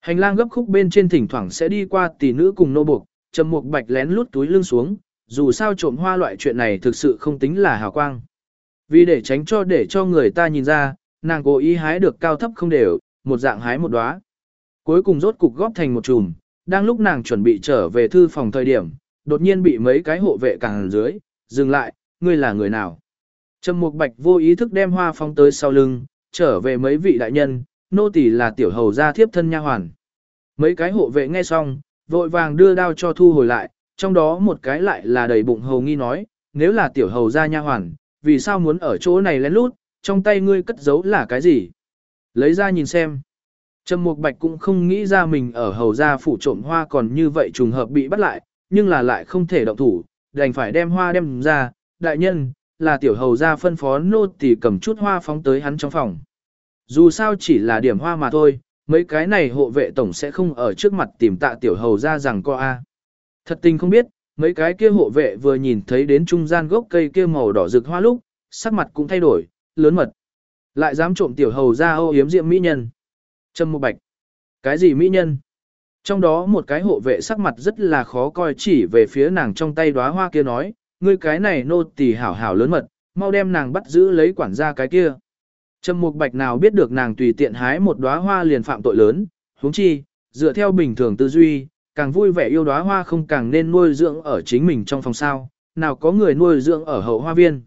Hành lang gấp khúc bên trên thỉnh thoảng sẽ đi qua tỷ nữ cùng nô buộc, trầm mục bạch lén lút túi lưng xuống, dù sao trộm hoa loại chuyện này thực sự không tính là hào quang. Vì để tránh cho để cho người ta nhìn ra, nàng cố ý hái được cao thấp không đều, một dạng hái một đóa. Cuối cùng rốt cục góp thành một chùm, đang lúc nàng chuẩn bị trở về thư phòng thời điểm, đột nhiên bị mấy cái hộ vệ cản dưới, dừng lại, ngươi là người nào? Trầm Mục Bạch vô ý thức đem hoa phong tới sau lưng, trở về mấy vị đại nhân, nô tỳ là tiểu hầu gia thiếp thân nha hoàn. Mấy cái hộ vệ nghe xong, vội vàng đưa đao cho thu hồi lại, trong đó một cái lại là đầy bụng hầu nghi nói, nếu là tiểu hầu gia nha hoàn, vì sao muốn ở chỗ này lén lút, trong tay ngươi cất giấu là cái gì? Lấy ra nhìn xem. Trầm Mục Bạch cũng không nghĩ ra mình ở hầu gia phủ trộm hoa còn như vậy trùng hợp bị bắt lại, nhưng là lại không thể động thủ, đành phải đem hoa đem ra, đại nhân, là tiểu hầu gia phân phó nô tỳ cầm chút hoa phóng tới hắn trong phòng. Dù sao chỉ là điểm hoa mà thôi, mấy cái này hộ vệ tổng sẽ không ở trước mặt tìm tạ tiểu hầu gia rằng co a. Thật tình không biết, mấy cái kia hộ vệ vừa nhìn thấy đến trung gian gốc cây kia màu đỏ rực hoa lúc, sắc mặt cũng thay đổi, lớn mật. Lại dám trộm tiểu hầu gia ô yếm diệm mỹ nhân. Trâm một bạch. Cái gì mỹ nhân? Trong đó một cái hộ vệ sắc mặt rất là khó coi chỉ về phía nàng trong tay đóa hoa kia nói, ngươi cái này nô tỳ hảo hảo lớn mật, mau đem nàng bắt giữ lấy quản gia cái kia. Trâm Mục Bạch nào biết được nàng tùy tiện hái một đóa hoa liền phạm tội lớn, huống chi, dựa theo bình thường tư duy, càng vui vẻ yêu đóa hoa không càng nên nuôi dưỡng ở chính mình trong phòng sao, nào có người nuôi dưỡng ở hậu hoa viên.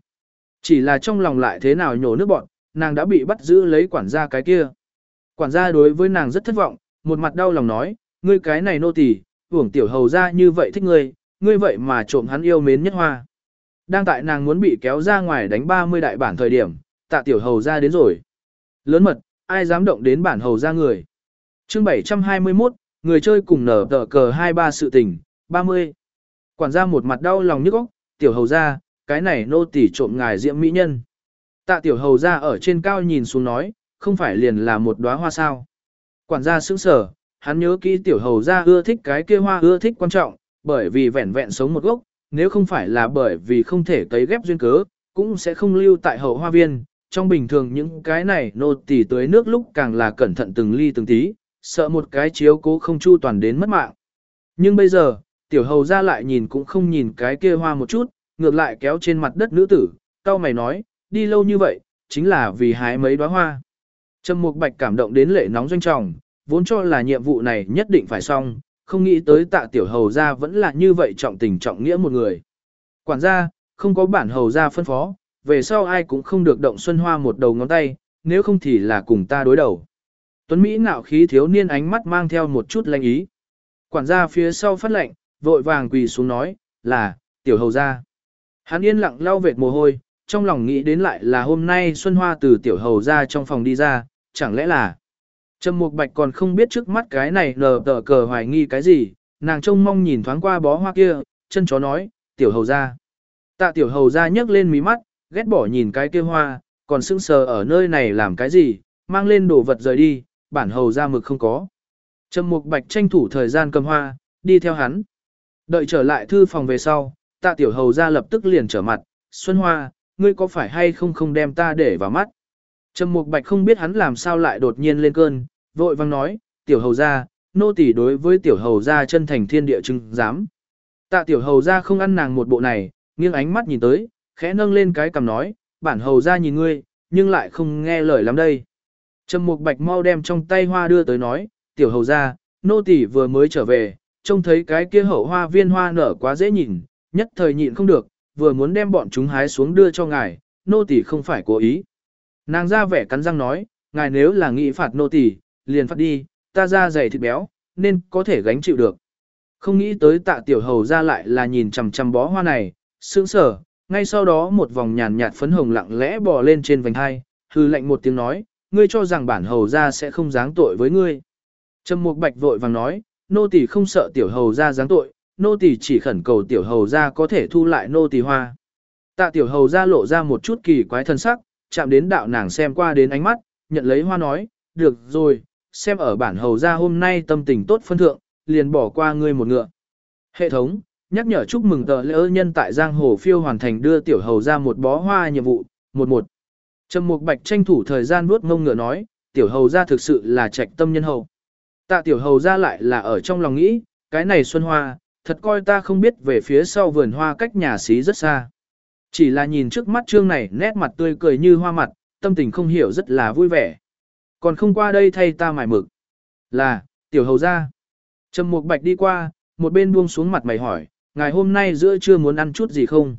Chỉ là trong lòng lại thế nào nhổ nước bọn, nàng đã bị bắt giữ lấy quản gia cái kia. Quản gia đối với nàng rất thất vọng, một mặt đau lòng nói, ngươi cái này nô tỳ, hưởng tiểu hầu ra như vậy thích ngươi, ngươi vậy mà trộm hắn yêu mến nhất hoa. Đang tại nàng muốn bị kéo ra ngoài đánh 30 đại bản thời điểm, tạ tiểu hầu ra đến rồi. Lớn mật, ai dám động đến bản hầu ra người. chương 721, người chơi cùng nở tờ cờ 23 sự tình, 30. Quản gia một mặt đau lòng nhức óc, tiểu hầu ra, cái này nô tỳ trộm ngài diễm mỹ nhân. Tạ tiểu hầu ra ở trên cao nhìn xuống nói, không phải liền là một đóa hoa sao. Quản gia sững sở, hắn nhớ kỹ tiểu hầu ra ưa thích cái kia hoa ưa thích quan trọng, bởi vì vẹn vẹn sống một gốc, nếu không phải là bởi vì không thể cấy ghép duyên cớ, cũng sẽ không lưu tại hậu hoa viên. Trong bình thường những cái này nô tỳ tới nước lúc càng là cẩn thận từng ly từng tí, sợ một cái chiếu cố không chu toàn đến mất mạng. Nhưng bây giờ, tiểu hầu ra lại nhìn cũng không nhìn cái kia hoa một chút, ngược lại kéo trên mặt đất nữ tử, cao mày nói, đi lâu như vậy, chính là vì hái mấy đóa hoa. Trầm Mục Bạch cảm động đến lệ nóng doanh trọng, vốn cho là nhiệm vụ này nhất định phải xong, không nghĩ tới tạ tiểu hầu gia vẫn là như vậy trọng tình trọng nghĩa một người. Quản gia, không có bản hầu gia phân phó, về sau ai cũng không được động xuân hoa một đầu ngón tay, nếu không thì là cùng ta đối đầu. Tuấn Mỹ ngạo khí thiếu niên ánh mắt mang theo một chút lanh ý. Quản gia phía sau phát lệnh, vội vàng quỳ xuống nói, là, tiểu hầu gia. Hắn yên lặng lau vệt mồ hôi, trong lòng nghĩ đến lại là hôm nay Xuân Hoa từ tiểu hầu gia trong phòng đi ra, chẳng lẽ là... Trầm Mục Bạch còn không biết trước mắt cái này lờ tờ cờ hoài nghi cái gì, nàng trông mong nhìn thoáng qua bó hoa kia, chân chó nói, tiểu hầu gia. Tạ tiểu hầu gia nhấc lên mí mắt, ghét bỏ nhìn cái kia hoa, còn sững sờ ở nơi này làm cái gì, mang lên đồ vật rời đi, bản hầu gia mực không có. Trầm Mục Bạch tranh thủ thời gian cầm hoa, đi theo hắn. Đợi trở lại thư phòng về sau, tạ tiểu hầu gia lập tức liền trở mặt, Xuân Hoa, ngươi có phải hay không không đem ta để vào mắt? Trầm Mục Bạch không biết hắn làm sao lại đột nhiên lên cơn, vội vang nói, tiểu hầu gia, nô tỳ đối với tiểu hầu gia chân thành thiên địa chứng dám. Tạ tiểu hầu gia không ăn nàng một bộ này, nghiêng ánh mắt nhìn tới, khẽ nâng lên cái cằm nói, bản hầu gia nhìn ngươi, nhưng lại không nghe lời lắm đây. Trầm Mục Bạch mau đem trong tay hoa đưa tới nói, tiểu hầu gia, nô tỳ vừa mới trở về, trông thấy cái kia hậu hoa viên hoa nở quá dễ nhìn, nhất thời nhịn không được, vừa muốn đem bọn chúng hái xuống đưa cho ngài, nô tỳ không phải cố ý. Nàng ra vẻ cắn răng nói, ngài nếu là nghị phạt nô tỳ, liền phạt đi, ta ra dày thịt béo, nên có thể gánh chịu được. Không nghĩ tới tạ tiểu hầu ra lại là nhìn chằm chằm bó hoa này, sững sờ. ngay sau đó một vòng nhàn nhạt phấn hồng lặng lẽ bò lên trên vành hai, hư lạnh một tiếng nói, ngươi cho rằng bản hầu ra sẽ không giáng tội với ngươi. Trầm Mục Bạch vội vàng nói, nô tỳ không sợ tiểu hầu ra giáng tội, nô tỳ chỉ khẩn cầu tiểu hầu ra có thể thu lại nô tỳ hoa. Tạ tiểu hầu ra lộ ra một chút kỳ quái thân sắc, chạm đến đạo nàng xem qua đến ánh mắt, nhận lấy hoa nói, được rồi, xem ở bản hầu ra hôm nay tâm tình tốt phân thượng, liền bỏ qua ngươi một ngựa. Hệ thống, nhắc nhở chúc mừng tờ lễ nhân tại Giang Hồ Phiêu hoàn thành đưa tiểu hầu ra một bó hoa nhiệm vụ, một một. Trầm Mục Bạch tranh thủ thời gian vuốt ngông ngựa nói, tiểu hầu gia thực sự là trạch tâm nhân hầu. Tạ tiểu hầu gia lại là ở trong lòng nghĩ, cái này xuân hoa, thật coi ta không biết về phía sau vườn hoa cách nhà xí rất xa. Chỉ là nhìn trước mắt trương này nét mặt tươi cười như hoa mặt, tâm tình không hiểu rất là vui vẻ. Còn không qua đây thay ta mải mực. Là, tiểu hầu ra. Trầm Mục Bạch đi qua, một bên buông xuống mặt mày hỏi, ngày hôm nay giữa trưa muốn ăn chút gì không?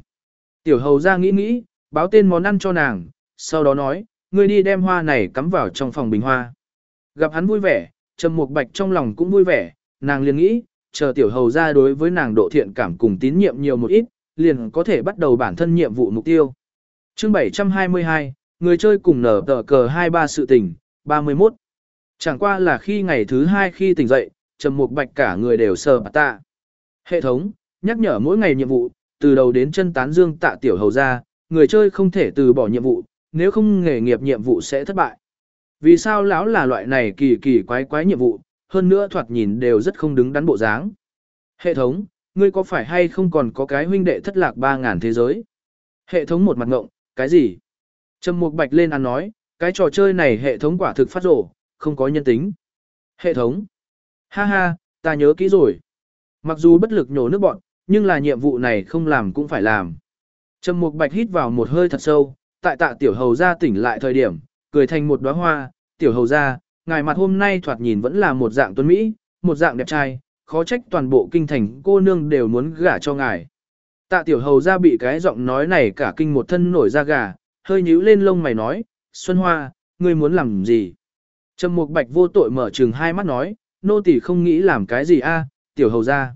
Tiểu hầu ra nghĩ nghĩ, báo tên món ăn cho nàng, sau đó nói, ngươi đi đem hoa này cắm vào trong phòng bình hoa. Gặp hắn vui vẻ, Trầm Mục Bạch trong lòng cũng vui vẻ, nàng liền nghĩ, chờ tiểu hầu ra đối với nàng độ thiện cảm cùng tín nhiệm nhiều một ít, liền có thể bắt đầu bản thân nhiệm vụ mục tiêu. Chương 722, người chơi cùng nở tờ cờ 23 sự tình, 31. Chẳng qua là khi ngày thứ hai khi tỉnh dậy, Trầm Mục Bạch cả người đều sờ bà tạ. Hệ thống, nhắc nhở mỗi ngày nhiệm vụ, từ đầu đến chân tán dương tạ tiểu hầu ra, người chơi không thể từ bỏ nhiệm vụ, nếu không nghề nghiệp nhiệm vụ sẽ thất bại. Vì sao lão là loại này kỳ kỳ quái quái nhiệm vụ, hơn nữa thoạt nhìn đều rất không đứng đắn bộ dáng. Hệ thống, ngươi có phải hay không còn có cái huynh đệ thất lạc 3.000 thế giới? Hệ thống một mặt ngộng, cái gì? Trầm Mục Bạch lên ăn nói, cái trò chơi này hệ thống quả thực phát rổ, không có nhân tính. Hệ thống. Ha ha, ta nhớ kỹ rồi. Mặc dù bất lực nhổ nước bọn, nhưng là nhiệm vụ này không làm cũng phải làm. Trầm Mục Bạch hít vào một hơi thật sâu, tại tạ tiểu hầu ra tỉnh lại thời điểm, cười thành một đóa hoa, tiểu hầu ra, ngài mặt hôm nay thoạt nhìn vẫn là một dạng tuấn Mỹ, một dạng đẹp trai, khó trách toàn bộ kinh thành cô nương đều muốn gả cho ngài. Tạ tiểu hầu ra bị cái giọng nói này cả kinh một thân nổi da gà, hơi nhíu lên lông mày nói, Xuân Hoa, ngươi muốn làm gì? Trầm Mục Bạch vô tội mở trừng hai mắt nói, nô tỳ không nghĩ làm cái gì a, tiểu hầu ra.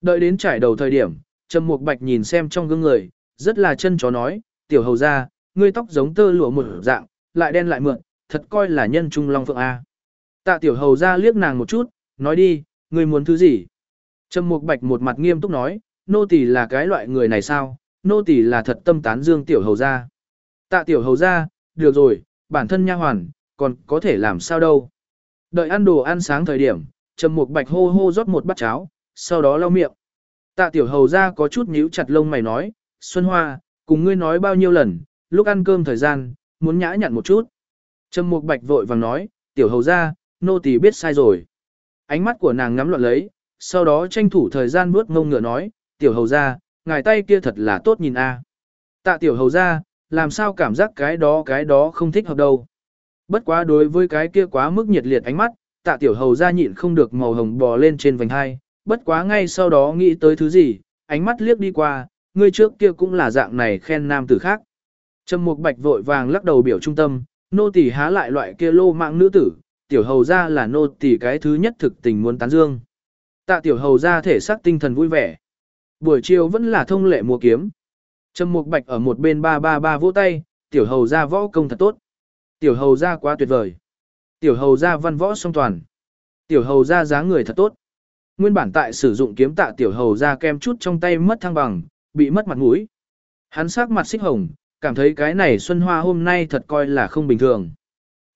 Đợi đến trải đầu thời điểm, Trầm Mục Bạch nhìn xem trong gương người, rất là chân chó nói, tiểu hầu ra, ngươi tóc giống tơ lụa một dạng, lại đen lại mượn, thật coi là nhân trung long phượng a. Tạ tiểu hầu ra liếc nàng một chút, nói đi, ngươi muốn thứ gì? Trầm Mục Bạch một mặt nghiêm túc nói, nô tỳ là cái loại người này sao? Nô tỳ là thật tâm tán dương tiểu hầu ra. Tạ tiểu hầu ra, được rồi, bản thân nha hoàn, còn có thể làm sao đâu. Đợi ăn đồ ăn sáng thời điểm, Trầm Mục Bạch hô hô rót một bát cháo, sau đó lau miệng. Tạ tiểu hầu ra có chút nhíu chặt lông mày nói, Xuân Hoa, cùng ngươi nói bao nhiêu lần, lúc ăn cơm thời gian, muốn nhã nhặn một chút. Trầm Mục Bạch vội vàng nói, tiểu hầu ra, nô tỳ biết sai rồi. Ánh mắt của nàng ngắm loạn lấy, sau đó tranh thủ thời gian bước ngông ngựa nói, tiểu hầu ra, ngài tay kia thật là tốt nhìn a. Tạ tiểu hầu ra, làm sao cảm giác cái đó cái đó không thích hợp đâu. Bất quá đối với cái kia quá mức nhiệt liệt ánh mắt, tạ tiểu hầu ra nhịn không được màu hồng bò lên trên vành hai, bất quá ngay sau đó nghĩ tới thứ gì, ánh mắt liếc đi qua, người trước kia cũng là dạng này khen nam tử khác. Trầm Mục Bạch vội vàng lắc đầu biểu trung tâm, nô tỳ há lại loại kia lô mạng nữ tử, tiểu hầu Gia là nô tỳ cái thứ nhất thực tình muốn tán dương. Tạ tiểu hầu Gia thể xác tinh thần vui vẻ. Buổi chiều vẫn là thông lệ mua kiếm. Trầm Mục Bạch ở một bên ba ba ba vỗ tay, tiểu hầu Gia võ công thật tốt. Tiểu hầu Gia quá tuyệt vời. Tiểu hầu Gia văn võ song toàn. Tiểu hầu Gia dáng người thật tốt. Nguyên bản tại sử dụng kiếm tạ tiểu hầu Gia kem chút trong tay mất thăng bằng, bị mất mặt mũi. Hắn sắc mặt xích hồng, cảm thấy cái này Xuân Hoa hôm nay thật coi là không bình thường.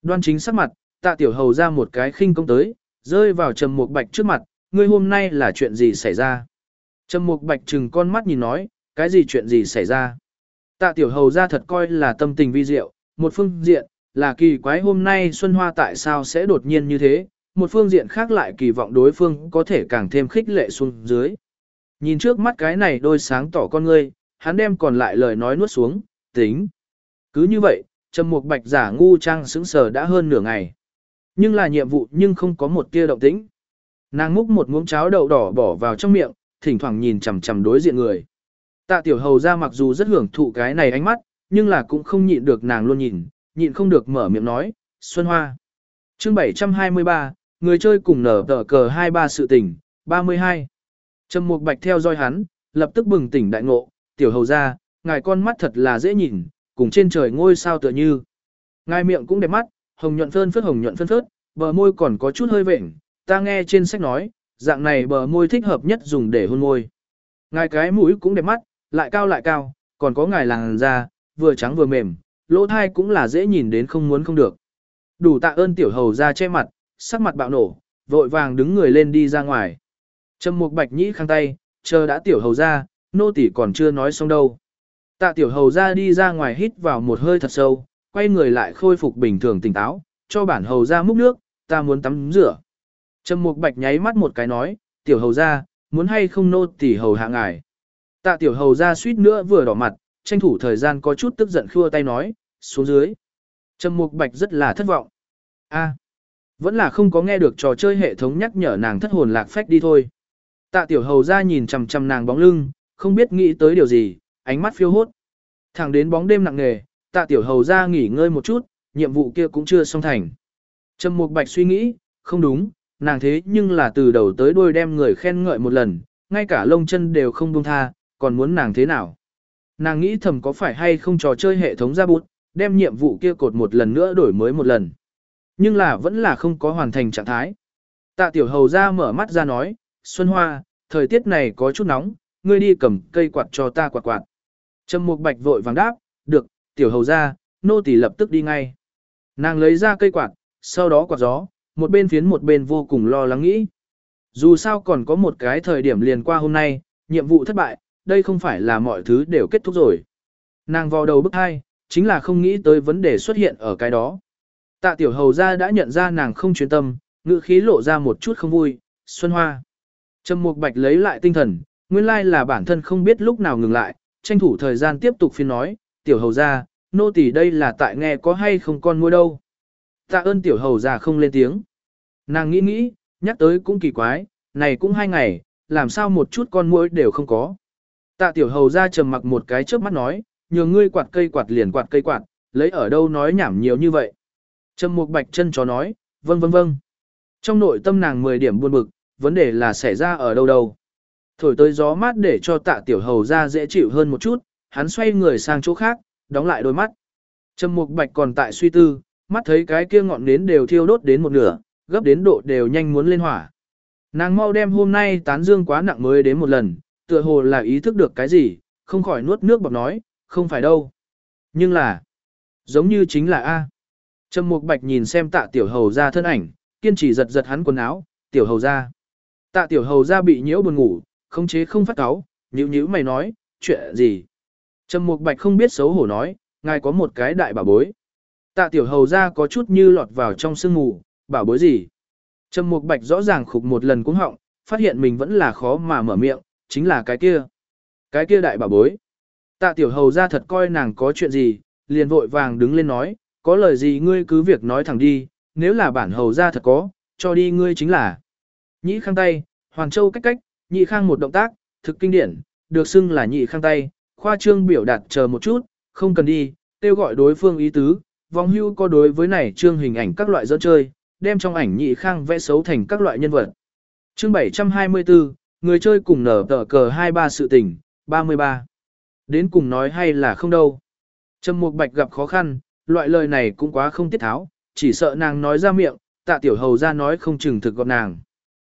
Đoan chính sắc mặt, tạ tiểu hầu ra một cái khinh công tới, rơi vào trầm mục bạch trước mặt, ngươi hôm nay là chuyện gì xảy ra? Trầm mục bạch trừng con mắt nhìn nói, cái gì chuyện gì xảy ra? Tạ tiểu hầu ra thật coi là tâm tình vi diệu, một phương diện, là kỳ quái hôm nay Xuân Hoa tại sao sẽ đột nhiên như thế, một phương diện khác lại kỳ vọng đối phương có thể càng thêm khích lệ xuống dưới. Nhìn trước mắt cái này đôi sáng tỏ con ngươi, hắn đem còn lại lời nói nuốt xuống, tính. Cứ như vậy, Trầm Mục Bạch giả ngu trang sững sờ đã hơn nửa ngày. Nhưng là nhiệm vụ nhưng không có một tia động tĩnh. Nàng múc một muỗng cháo đậu đỏ bỏ vào trong miệng, thỉnh thoảng nhìn chằm chằm đối diện người. Tạ Tiểu Hầu ra mặc dù rất hưởng thụ cái này ánh mắt, nhưng là cũng không nhịn được nàng luôn nhìn, nhịn không được mở miệng nói, Xuân Hoa. chương 723, người chơi cùng nở tờ cờ 23 sự tỉnh, 32. Trầm Mục Bạch theo dõi hắn, lập tức bừng tỉnh đại ngộ, tiểu hầu ra, ngài con mắt thật là dễ nhìn, cùng trên trời ngôi sao tựa như. Ngài miệng cũng đẹp mắt, hồng nhuận phơn phớt hồng nhuận phơn phớt, bờ môi còn có chút hơi vện, ta nghe trên sách nói, dạng này bờ môi thích hợp nhất dùng để hôn môi. Ngài cái mũi cũng đẹp mắt, lại cao lại cao, còn có ngài làn da, vừa trắng vừa mềm, lỗ thai cũng là dễ nhìn đến không muốn không được. Đủ tạ ơn tiểu hầu ra che mặt, sắc mặt bạo nổ, vội vàng đứng người lên đi ra ngoài. Trầm mục bạch nhĩ khang tay, chờ đã tiểu hầu ra, nô tỷ còn chưa nói xong đâu. Tạ tiểu hầu ra đi ra ngoài hít vào một hơi thật sâu, quay người lại khôi phục bình thường tỉnh táo, cho bản hầu ra múc nước, ta muốn tắm rửa. Trầm mục bạch nháy mắt một cái nói, tiểu hầu ra, muốn hay không nô tỷ hầu hạ ngài. Tạ tiểu hầu ra suýt nữa vừa đỏ mặt, tranh thủ thời gian có chút tức giận khua tay nói, xuống dưới. Trầm Mục Bạch rất là thất vọng. A, vẫn là không có nghe được trò chơi hệ thống nhắc nhở nàng thất hồn lạc phách đi thôi. Tạ Tiểu Hầu ra nhìn chằm chằm nàng bóng lưng, không biết nghĩ tới điều gì, ánh mắt phiêu hốt. Thẳng đến bóng đêm nặng nề, Tạ Tiểu Hầu ra nghỉ ngơi một chút, nhiệm vụ kia cũng chưa xong thành. Trầm Mục Bạch suy nghĩ, không đúng, nàng thế nhưng là từ đầu tới đuôi đem người khen ngợi một lần, ngay cả lông chân đều không buông tha, còn muốn nàng thế nào? Nàng nghĩ thầm có phải hay không trò chơi hệ thống ra bút, đem nhiệm vụ kia cột một lần nữa đổi mới một lần. Nhưng là vẫn là không có hoàn thành trạng thái. Tạ tiểu hầu ra mở mắt ra nói, Xuân Hoa, thời tiết này có chút nóng, ngươi đi cầm cây quạt cho ta quạt quạt. Trầm Mục Bạch vội vàng đáp, được, tiểu hầu gia, nô tỳ lập tức đi ngay. Nàng lấy ra cây quạt, sau đó quạt gió, một bên phiến một bên vô cùng lo lắng nghĩ. Dù sao còn có một cái thời điểm liền qua hôm nay, nhiệm vụ thất bại, đây không phải là mọi thứ đều kết thúc rồi. Nàng vào đầu bức hai, chính là không nghĩ tới vấn đề xuất hiện ở cái đó. Tạ tiểu hầu gia đã nhận ra nàng không chuyên tâm, ngữ khí lộ ra một chút không vui, Xuân Hoa. Trầm Mục Bạch lấy lại tinh thần, nguyên lai là bản thân không biết lúc nào ngừng lại, tranh thủ thời gian tiếp tục phiên nói, tiểu hầu ra, nô tỳ đây là tại nghe có hay không con mua đâu. Tạ ơn tiểu hầu ra không lên tiếng. Nàng nghĩ nghĩ, nhắc tới cũng kỳ quái, này cũng hai ngày, làm sao một chút con muỗi đều không có. Tạ tiểu hầu ra trầm mặc một cái trước mắt nói, nhường ngươi quạt cây quạt liền quạt cây quạt, lấy ở đâu nói nhảm nhiều như vậy. Trầm mục bạch chân chó nói, vâng vâng vâng. Trong nội tâm nàng 10 điểm buồn bực, vấn đề là xảy ra ở đâu đâu. Thổi tới gió mát để cho tạ tiểu hầu ra dễ chịu hơn một chút, hắn xoay người sang chỗ khác, đóng lại đôi mắt. Trầm mục bạch còn tại suy tư, mắt thấy cái kia ngọn nến đều thiêu đốt đến một nửa, gấp đến độ đều nhanh muốn lên hỏa. Nàng mau đem hôm nay tán dương quá nặng mới đến một lần, tựa hồ là ý thức được cái gì, không khỏi nuốt nước bọt nói, không phải đâu. Nhưng là, giống như chính là A. Trầm Mục Bạch nhìn xem tạ tiểu hầu ra thân ảnh, kiên trì giật giật hắn quần áo, tiểu hầu ra. Tạ tiểu hầu ra bị nhiễu buồn ngủ, không chế không phát cáo, nhữ nhữ mày nói, chuyện gì. Trầm Mục Bạch không biết xấu hổ nói, ngài có một cái đại bảo bối. Tạ tiểu hầu ra có chút như lọt vào trong sương mù, bảo bối gì. Trầm Mục Bạch rõ ràng khục một lần cũng họng, phát hiện mình vẫn là khó mà mở miệng, chính là cái kia. Cái kia đại bảo bối. Tạ tiểu hầu ra thật coi nàng có chuyện gì, liền vội vàng đứng lên nói, có lời gì ngươi cứ việc nói thẳng đi, nếu là bản hầu ra thật có, cho đi ngươi chính là. Nhĩ khang tay, Hoàng Châu cách cách, nhị khang một động tác, thực kinh điển, được xưng là nhị khang tay, khoa trương biểu đạt chờ một chút, không cần đi, kêu gọi đối phương ý tứ, vong hưu có đối với này trương hình ảnh các loại dẫn chơi, đem trong ảnh nhị khang vẽ xấu thành các loại nhân vật. Chương 724, người chơi cùng nở tờ cờ 23 sự tình, 33. Đến cùng nói hay là không đâu. Trầm Mục Bạch gặp khó khăn, loại lời này cũng quá không tiết tháo, chỉ sợ nàng nói ra miệng, tạ tiểu hầu ra nói không chừng thực gọt nàng.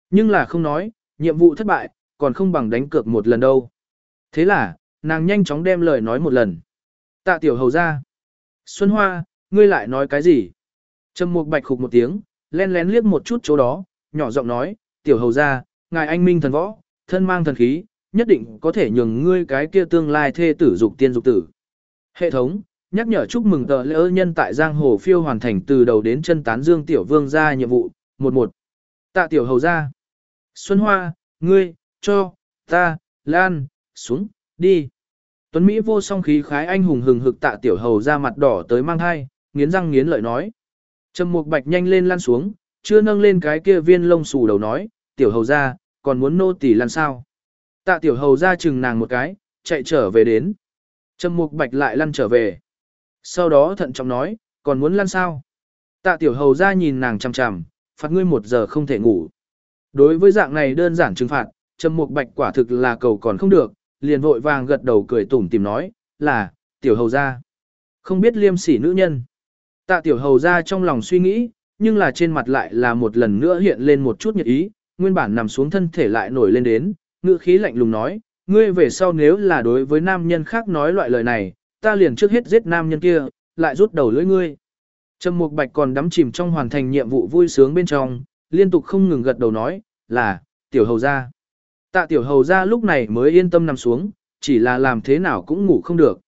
Nhưng là không nói, nhiệm vụ thất bại, còn không bằng đánh cược một lần đâu. Thế là, nàng nhanh chóng đem lời nói một lần. Tạ tiểu hầu ra. Xuân Hoa, ngươi lại nói cái gì? Trầm Mục Bạch khục một tiếng, len lén liếc một chút chỗ đó, nhỏ giọng nói, tiểu hầu ra, ngài anh minh thần võ, thân mang thần khí, nhất định có thể nhường ngươi cái kia tương lai thê tử dục tiên dục tử. Hệ thống, nhắc nhở chúc mừng tờ lễ nhân tại Giang Hồ phiêu hoàn thành từ đầu đến chân tán dương tiểu vương ra nhiệm vụ, 11. Tạ tiểu hầu ra. Xuân Hoa, ngươi, cho, ta, lan, xuống, đi. Tuấn Mỹ vô song khí khái anh hùng hừng hực tạ tiểu hầu ra mặt đỏ tới mang hai, nghiến răng nghiến lợi nói. Trầm Mục Bạch nhanh lên lăn xuống, chưa nâng lên cái kia viên lông xù đầu nói, tiểu hầu ra, còn muốn nô tỳ lăn sao. Tạ tiểu hầu ra chừng nàng một cái, chạy trở về đến. Trầm Mục Bạch lại lăn trở về. Sau đó thận trọng nói, còn muốn lăn sao? Tạ tiểu hầu ra nhìn nàng chằm chằm, phạt ngươi một giờ không thể ngủ. Đối với dạng này đơn giản trừng phạt, Trầm Mục Bạch quả thực là cầu còn không được, liền vội vàng gật đầu cười tủm tìm nói, là, tiểu hầu ra. Không biết liêm sỉ nữ nhân. Tạ tiểu hầu ra trong lòng suy nghĩ, nhưng là trên mặt lại là một lần nữa hiện lên một chút nhiệt ý, nguyên bản nằm xuống thân thể lại nổi lên đến, ngữ khí lạnh lùng nói, ngươi về sau nếu là đối với nam nhân khác nói loại lời này, ta liền trước hết giết nam nhân kia, lại rút đầu lưỡi ngươi. Trầm Mục Bạch còn đắm chìm trong hoàn thành nhiệm vụ vui sướng bên trong, liên tục không ngừng gật đầu nói, là, tiểu hầu gia. Tạ tiểu hầu gia lúc này mới yên tâm nằm xuống, chỉ là làm thế nào cũng ngủ không được.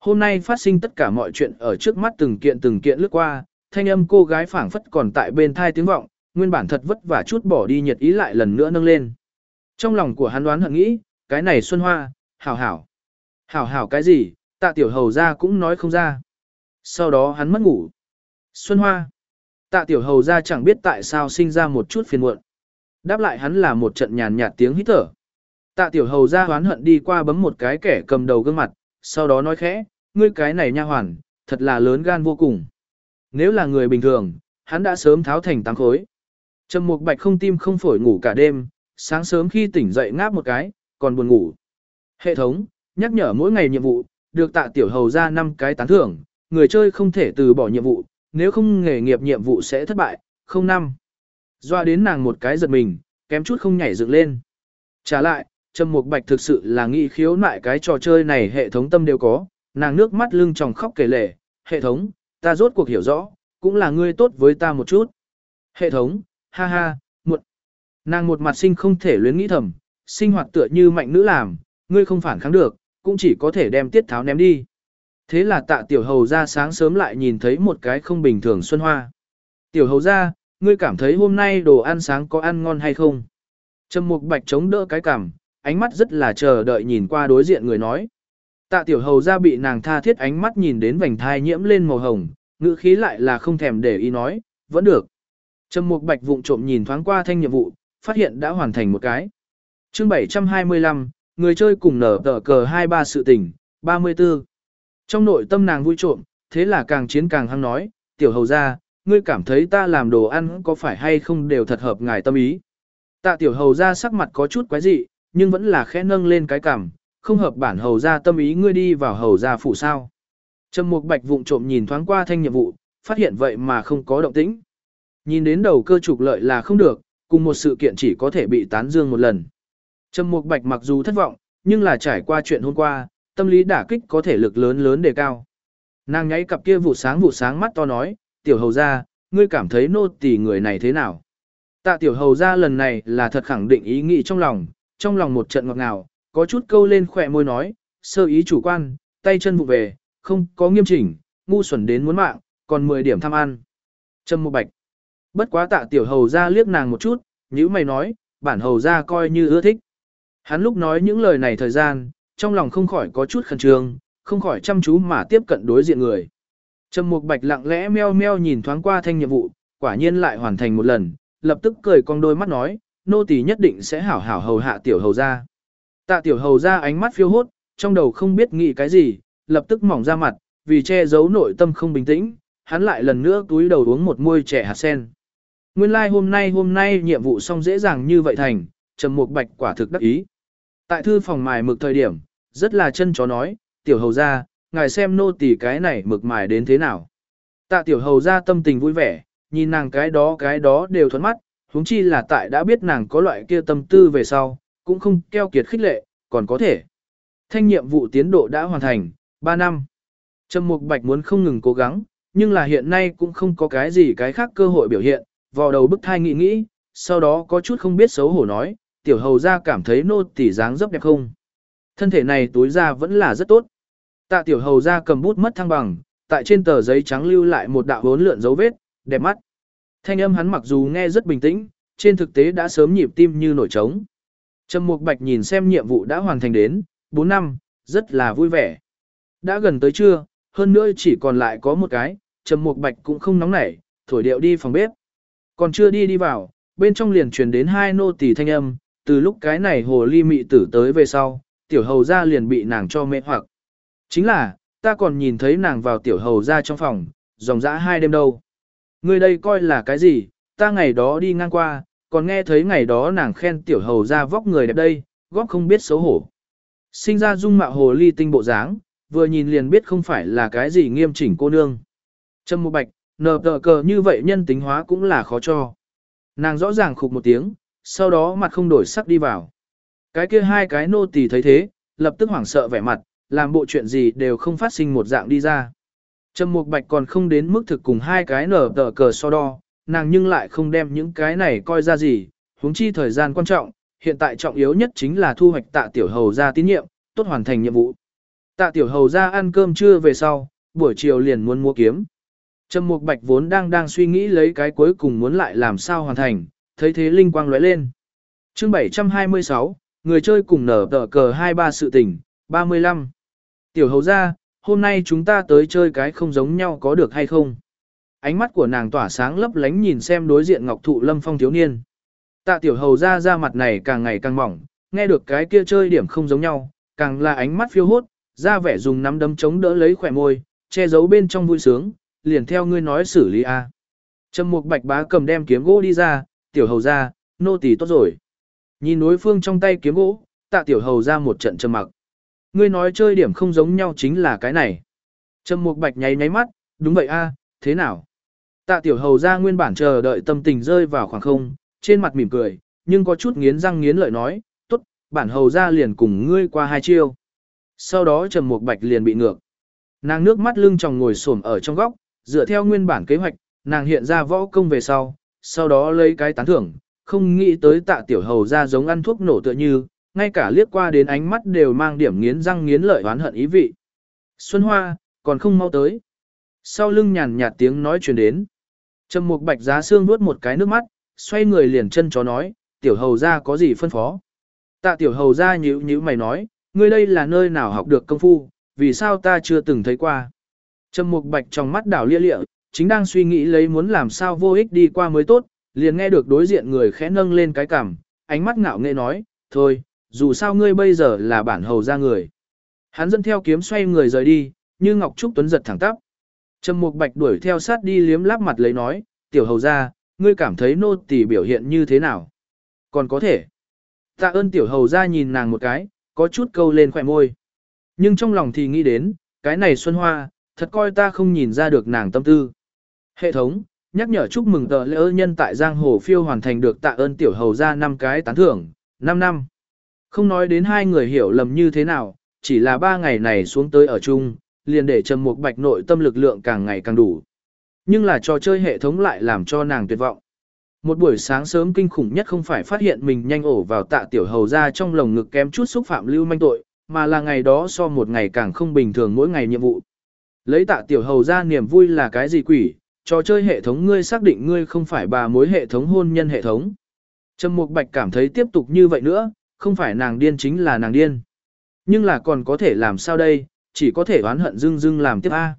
Hôm nay phát sinh tất cả mọi chuyện ở trước mắt từng kiện từng kiện lướt qua, thanh âm cô gái phảng phất còn tại bên thai tiếng vọng, nguyên bản thật vất vả chút bỏ đi nhiệt ý lại lần nữa nâng lên. Trong lòng của hắn đoán hận nghĩ, cái này Xuân Hoa, hảo hảo. Hảo hảo cái gì, tạ tiểu hầu ra cũng nói không ra. Sau đó hắn mất ngủ. Xuân Hoa. Tạ tiểu hầu ra chẳng biết tại sao sinh ra một chút phiền muộn. Đáp lại hắn là một trận nhàn nhạt tiếng hít thở. Tạ tiểu hầu ra hoán hận đi qua bấm một cái kẻ cầm đầu gương mặt, sau đó nói khẽ, ngươi cái này nha hoàn, thật là lớn gan vô cùng. Nếu là người bình thường, hắn đã sớm tháo thành tám khối. Trầm Mục Bạch không tim không phổi ngủ cả đêm, sáng sớm khi tỉnh dậy ngáp một cái, còn buồn ngủ. Hệ thống, nhắc nhở mỗi ngày nhiệm vụ, được tạ tiểu hầu ra 5 cái tán thưởng, người chơi không thể từ bỏ nhiệm vụ, nếu không nghề nghiệp nhiệm vụ sẽ thất bại, không năm. Doa đến nàng một cái giật mình, kém chút không nhảy dựng lên. Trả lại, Trầm Mục Bạch thực sự là nghĩ khiếu nại cái trò chơi này hệ thống tâm đều có, nàng nước mắt lưng tròng khóc kể lể, hệ thống, ta rốt cuộc hiểu rõ, cũng là ngươi tốt với ta một chút. Hệ thống, ha ha, muộn. Nàng một mặt sinh không thể luyến nghĩ thầm, sinh hoạt tựa như mạnh nữ làm, ngươi không phản kháng được, cũng chỉ có thể đem tiết tháo ném đi. Thế là tạ tiểu hầu ra sáng sớm lại nhìn thấy một cái không bình thường xuân hoa. Tiểu hầu ra, ngươi cảm thấy hôm nay đồ ăn sáng có ăn ngon hay không? Trầm mục bạch chống đỡ cái cảm, ánh mắt rất là chờ đợi nhìn qua đối diện người nói. Tạ tiểu hầu ra bị nàng tha thiết ánh mắt nhìn đến vành thai nhiễm lên màu hồng, ngữ khí lại là không thèm để ý nói, vẫn được. Trầm Mục Bạch vụng trộm nhìn thoáng qua thanh nhiệm vụ, phát hiện đã hoàn thành một cái. Chương 725, người chơi cùng nở tờ cờ 23 sự tình, 34. Trong nội tâm nàng vui trộm, thế là càng chiến càng hăng nói, tiểu hầu ra, ngươi cảm thấy ta làm đồ ăn có phải hay không đều thật hợp ngài tâm ý. Tạ tiểu hầu ra sắc mặt có chút quái dị, nhưng vẫn là khẽ nâng lên cái cằm, không hợp bản hầu ra tâm ý ngươi đi vào hầu ra phủ sao. Trầm Mục Bạch vụng trộm nhìn thoáng qua thanh nhiệm vụ, phát hiện vậy mà không có động tĩnh. Nhìn đến đầu cơ trục lợi là không được, cùng một sự kiện chỉ có thể bị tán dương một lần. Trầm Mục Bạch mặc dù thất vọng, nhưng là trải qua chuyện hôm qua, tâm lý đả kích có thể lực lớn lớn đề cao. Nàng nháy cặp kia vụ sáng vụ sáng mắt to nói, tiểu hầu ra, ngươi cảm thấy nô tỳ người này thế nào? Tạ tiểu hầu ra lần này là thật khẳng định ý nghĩ trong lòng, trong lòng một trận ngọt ngào, có chút câu lên khỏe môi nói, sơ ý chủ quan, tay chân vụ về, không có nghiêm chỉnh, ngu xuẩn đến muốn mạng, còn 10 điểm tham ăn. Trâm Mộ Bạch. Bất quá tạ tiểu hầu ra liếc nàng một chút, như mày nói, bản hầu ra coi như ưa thích. Hắn lúc nói những lời này thời gian, trong lòng không khỏi có chút khẩn trương, không khỏi chăm chú mà tiếp cận đối diện người. Trầm Mục Bạch lặng lẽ meo meo nhìn thoáng qua thanh nhiệm vụ, quả nhiên lại hoàn thành một lần, lập tức cười cong đôi mắt nói, nô tỳ nhất định sẽ hảo hảo hầu hạ tiểu hầu gia. Tạ tiểu hầu gia ánh mắt phiêu hốt, trong đầu không biết nghĩ cái gì, lập tức mỏng ra mặt, vì che giấu nội tâm không bình tĩnh, hắn lại lần nữa túi đầu uống một muôi trẻ hạt sen. Nguyên lai like hôm nay hôm nay nhiệm vụ xong dễ dàng như vậy thành, Trầm Mục Bạch quả thực đắc ý. Tại thư phòng mài mực thời điểm, rất là chân chó nói, tiểu hầu ra, ngài xem nô tỳ cái này mực mài đến thế nào. Tạ tiểu hầu ra tâm tình vui vẻ, nhìn nàng cái đó cái đó đều thuẫn mắt, huống chi là tại đã biết nàng có loại kia tâm tư về sau, cũng không keo kiệt khích lệ, còn có thể. Thanh nhiệm vụ tiến độ đã hoàn thành, 3 năm. Trầm Mục Bạch muốn không ngừng cố gắng, nhưng là hiện nay cũng không có cái gì cái khác cơ hội biểu hiện, vào đầu bức thai nghĩ nghĩ, sau đó có chút không biết xấu hổ nói, tiểu hầu ra cảm thấy nô tỷ dáng dấp đẹp không. Thân thể này túi ra vẫn là rất tốt. Tạ tiểu hầu ra cầm bút mất thăng bằng, tại trên tờ giấy trắng lưu lại một đạo hốn lượn dấu vết, đẹp mắt. Thanh âm hắn mặc dù nghe rất bình tĩnh, trên thực tế đã sớm nhịp tim như nổi trống. Trầm Mục Bạch nhìn xem nhiệm vụ đã hoàn thành đến, 4 năm, rất là vui vẻ. Đã gần tới trưa, hơn nữa chỉ còn lại có một cái, Trầm Mục Bạch cũng không nóng nảy, thổi điệu đi phòng bếp. Còn chưa đi đi vào, bên trong liền truyền đến hai nô tỳ thanh âm, từ lúc cái này hồ ly mị tử tới về sau, tiểu hầu ra liền bị nàng cho mê hoặc. Chính là, ta còn nhìn thấy nàng vào tiểu hầu ra trong phòng, dòng dã hai đêm đâu. Người đây coi là cái gì, ta ngày đó đi ngang qua, còn nghe thấy ngày đó nàng khen tiểu hầu ra vóc người đẹp đây, góp không biết xấu hổ. Sinh ra dung mạo hồ ly tinh bộ dáng, vừa nhìn liền biết không phải là cái gì nghiêm chỉnh cô nương. Trâm Mộ Bạch, nờ tờ cờ như vậy nhân tính hóa cũng là khó cho. Nàng rõ ràng khục một tiếng, sau đó mặt không đổi sắc đi vào. Cái kia hai cái nô tỳ thấy thế, lập tức hoảng sợ vẻ mặt, làm bộ chuyện gì đều không phát sinh một dạng đi ra. Trầm Mục Bạch còn không đến mức thực cùng hai cái nở tờ cờ so đo, nàng nhưng lại không đem những cái này coi ra gì, huống chi thời gian quan trọng, hiện tại trọng yếu nhất chính là thu hoạch tạ tiểu hầu ra tín nhiệm, tốt hoàn thành nhiệm vụ. Tạ tiểu hầu ra ăn cơm trưa về sau, buổi chiều liền muốn mua kiếm. Trầm Mục Bạch vốn đang đang suy nghĩ lấy cái cuối cùng muốn lại làm sao hoàn thành, thấy thế linh quang lóe lên. Chương 726, người chơi cùng nở tờ cờ 23 sự tình, 35. Tiểu hầu ra, hôm nay chúng ta tới chơi cái không giống nhau có được hay không? Ánh mắt của nàng tỏa sáng lấp lánh nhìn xem đối diện Ngọc Thụ Lâm Phong thiếu niên. Tạ tiểu hầu ra ra mặt này càng ngày càng mỏng, nghe được cái kia chơi điểm không giống nhau, càng là ánh mắt phiêu hốt, ra vẻ dùng nắm đấm chống đỡ lấy khỏe môi, che giấu bên trong vui sướng, liền theo ngươi nói xử lý a. Trầm Mục Bạch Bá cầm đem kiếm gỗ đi ra, "Tiểu hầu ra, nô tỳ tốt rồi." Nhìn đối phương trong tay kiếm gỗ, Tạ tiểu hầu ra một trận trầm mặc. Ngươi nói chơi điểm không giống nhau chính là cái này. Trầm Mục Bạch nháy nháy mắt, "Đúng vậy a, thế nào?" Tạ tiểu hầu ra nguyên bản chờ đợi tâm tình rơi vào khoảng không, trên mặt mỉm cười, nhưng có chút nghiến răng nghiến lợi nói, tốt, bản hầu ra liền cùng ngươi qua hai chiêu. Sau đó trầm mục bạch liền bị ngược. Nàng nước mắt lưng tròng ngồi xổm ở trong góc, dựa theo nguyên bản kế hoạch, nàng hiện ra võ công về sau, sau đó lấy cái tán thưởng, không nghĩ tới tạ tiểu hầu ra giống ăn thuốc nổ tựa như, ngay cả liếc qua đến ánh mắt đều mang điểm nghiến răng nghiến lợi oán hận ý vị. Xuân Hoa, còn không mau tới. Sau lưng nhàn nhạt tiếng nói truyền đến. Trầm Mục Bạch Giá Xương nuốt một cái nước mắt, xoay người liền chân chó nói, tiểu hầu ra có gì phân phó. Tạ tiểu hầu ra nhíu nhíu mày nói, ngươi đây là nơi nào học được công phu, vì sao ta chưa từng thấy qua. Trầm Mục Bạch trong mắt đảo lia lịa, chính đang suy nghĩ lấy muốn làm sao vô ích đi qua mới tốt, liền nghe được đối diện người khẽ nâng lên cái cằm, ánh mắt ngạo nghễ nói, thôi, dù sao ngươi bây giờ là bản hầu ra người. Hắn dẫn theo kiếm xoay người rời đi, như Ngọc Trúc Tuấn giật thẳng tắp. Trầm Mục Bạch đuổi theo sát đi liếm láp mặt lấy nói, tiểu hầu ra, ngươi cảm thấy nô tỳ biểu hiện như thế nào? Còn có thể. Tạ ơn tiểu hầu ra nhìn nàng một cái, có chút câu lên khỏe môi. Nhưng trong lòng thì nghĩ đến, cái này Xuân Hoa, thật coi ta không nhìn ra được nàng tâm tư. Hệ thống, nhắc nhở chúc mừng tờ lễ nhân tại Giang Hồ Phiêu hoàn thành được tạ ơn tiểu hầu ra năm cái tán thưởng, 5 năm. Không nói đến hai người hiểu lầm như thế nào, chỉ là ba ngày này xuống tới ở chung, liền để trầm một bạch nội tâm lực lượng càng ngày càng đủ. Nhưng là trò chơi hệ thống lại làm cho nàng tuyệt vọng. Một buổi sáng sớm kinh khủng nhất không phải phát hiện mình nhanh ổ vào tạ tiểu hầu ra trong lồng ngực kém chút xúc phạm lưu manh tội, mà là ngày đó so một ngày càng không bình thường mỗi ngày nhiệm vụ. Lấy tạ tiểu hầu ra niềm vui là cái gì quỷ, trò chơi hệ thống ngươi xác định ngươi không phải bà mối hệ thống hôn nhân hệ thống. Trầm Mục Bạch cảm thấy tiếp tục như vậy nữa, không phải nàng điên chính là nàng điên. Nhưng là còn có thể làm sao đây, chỉ có thể oán hận dưng dưng làm tiếp A.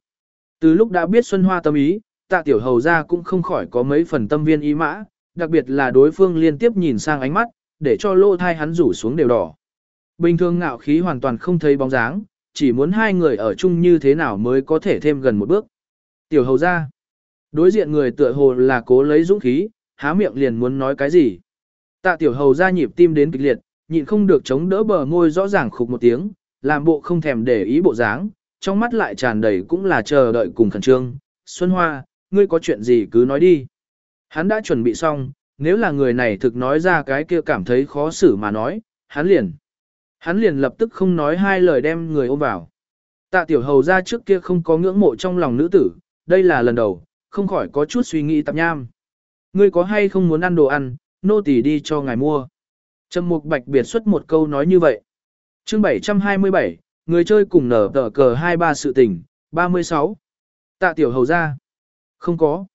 Từ lúc đã biết Xuân Hoa tâm ý, tạ tiểu hầu ra cũng không khỏi có mấy phần tâm viên ý mã, đặc biệt là đối phương liên tiếp nhìn sang ánh mắt, để cho lô thai hắn rủ xuống đều đỏ. Bình thường ngạo khí hoàn toàn không thấy bóng dáng, chỉ muốn hai người ở chung như thế nào mới có thể thêm gần một bước. Tiểu hầu ra, đối diện người tựa hồ là cố lấy dũng khí, há miệng liền muốn nói cái gì. Tạ tiểu hầu ra nhịp tim đến kịch liệt, nhịn không được chống đỡ bờ môi rõ ràng khục một tiếng, làm bộ không thèm để ý bộ dáng, trong mắt lại tràn đầy cũng là chờ đợi cùng khẩn trương. Xuân Hoa, ngươi có chuyện gì cứ nói đi. Hắn đã chuẩn bị xong, nếu là người này thực nói ra cái kia cảm thấy khó xử mà nói, hắn liền. Hắn liền lập tức không nói hai lời đem người ôm vào. Tạ tiểu hầu ra trước kia không có ngưỡng mộ trong lòng nữ tử, đây là lần đầu, không khỏi có chút suy nghĩ tạp nham. Ngươi có hay không muốn ăn đồ ăn, nô tỳ đi cho ngài mua. Trầm Mục Bạch biệt xuất một câu nói như vậy. Chương 727, người chơi cùng nở tờ cờ 23 sự tình, 36. Tạ tiểu hầu ra. Không có.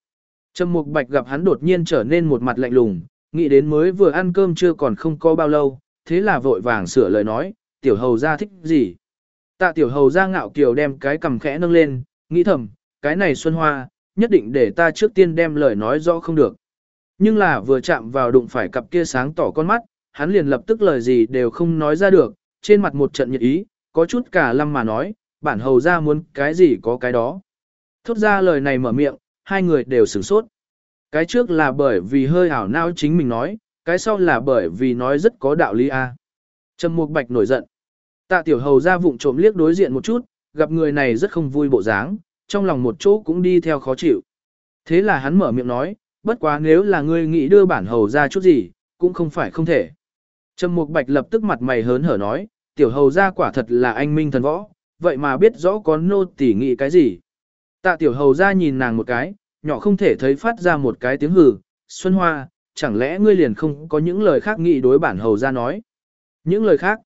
Trầm Mục Bạch gặp hắn đột nhiên trở nên một mặt lạnh lùng, nghĩ đến mới vừa ăn cơm chưa còn không có bao lâu, thế là vội vàng sửa lời nói, tiểu hầu ra thích gì. Tạ tiểu hầu ra ngạo kiều đem cái cầm khẽ nâng lên, nghĩ thầm, cái này xuân hoa, nhất định để ta trước tiên đem lời nói rõ không được. Nhưng là vừa chạm vào đụng phải cặp kia sáng tỏ con mắt, hắn liền lập tức lời gì đều không nói ra được, trên mặt một trận nhiệt ý, có chút cả lăm mà nói, bản hầu ra muốn cái gì có cái đó. Thốt ra lời này mở miệng, hai người đều sửng sốt. Cái trước là bởi vì hơi ảo não chính mình nói, cái sau là bởi vì nói rất có đạo lý a. Trầm Mục Bạch nổi giận. Tạ Tiểu Hầu ra vụng trộm liếc đối diện một chút, gặp người này rất không vui bộ dáng, trong lòng một chỗ cũng đi theo khó chịu. Thế là hắn mở miệng nói, bất quá nếu là ngươi nghĩ đưa bản hầu ra chút gì, cũng không phải không thể. Trầm Mục Bạch lập tức mặt mày hớn hở nói, tiểu hầu ra quả thật là anh minh thần võ, vậy mà biết rõ có nô tỉ nghĩ cái gì. Tạ tiểu hầu ra nhìn nàng một cái, nhỏ không thể thấy phát ra một cái tiếng hừ, Xuân Hoa, chẳng lẽ ngươi liền không có những lời khác nghĩ đối bản hầu ra nói. Những lời khác.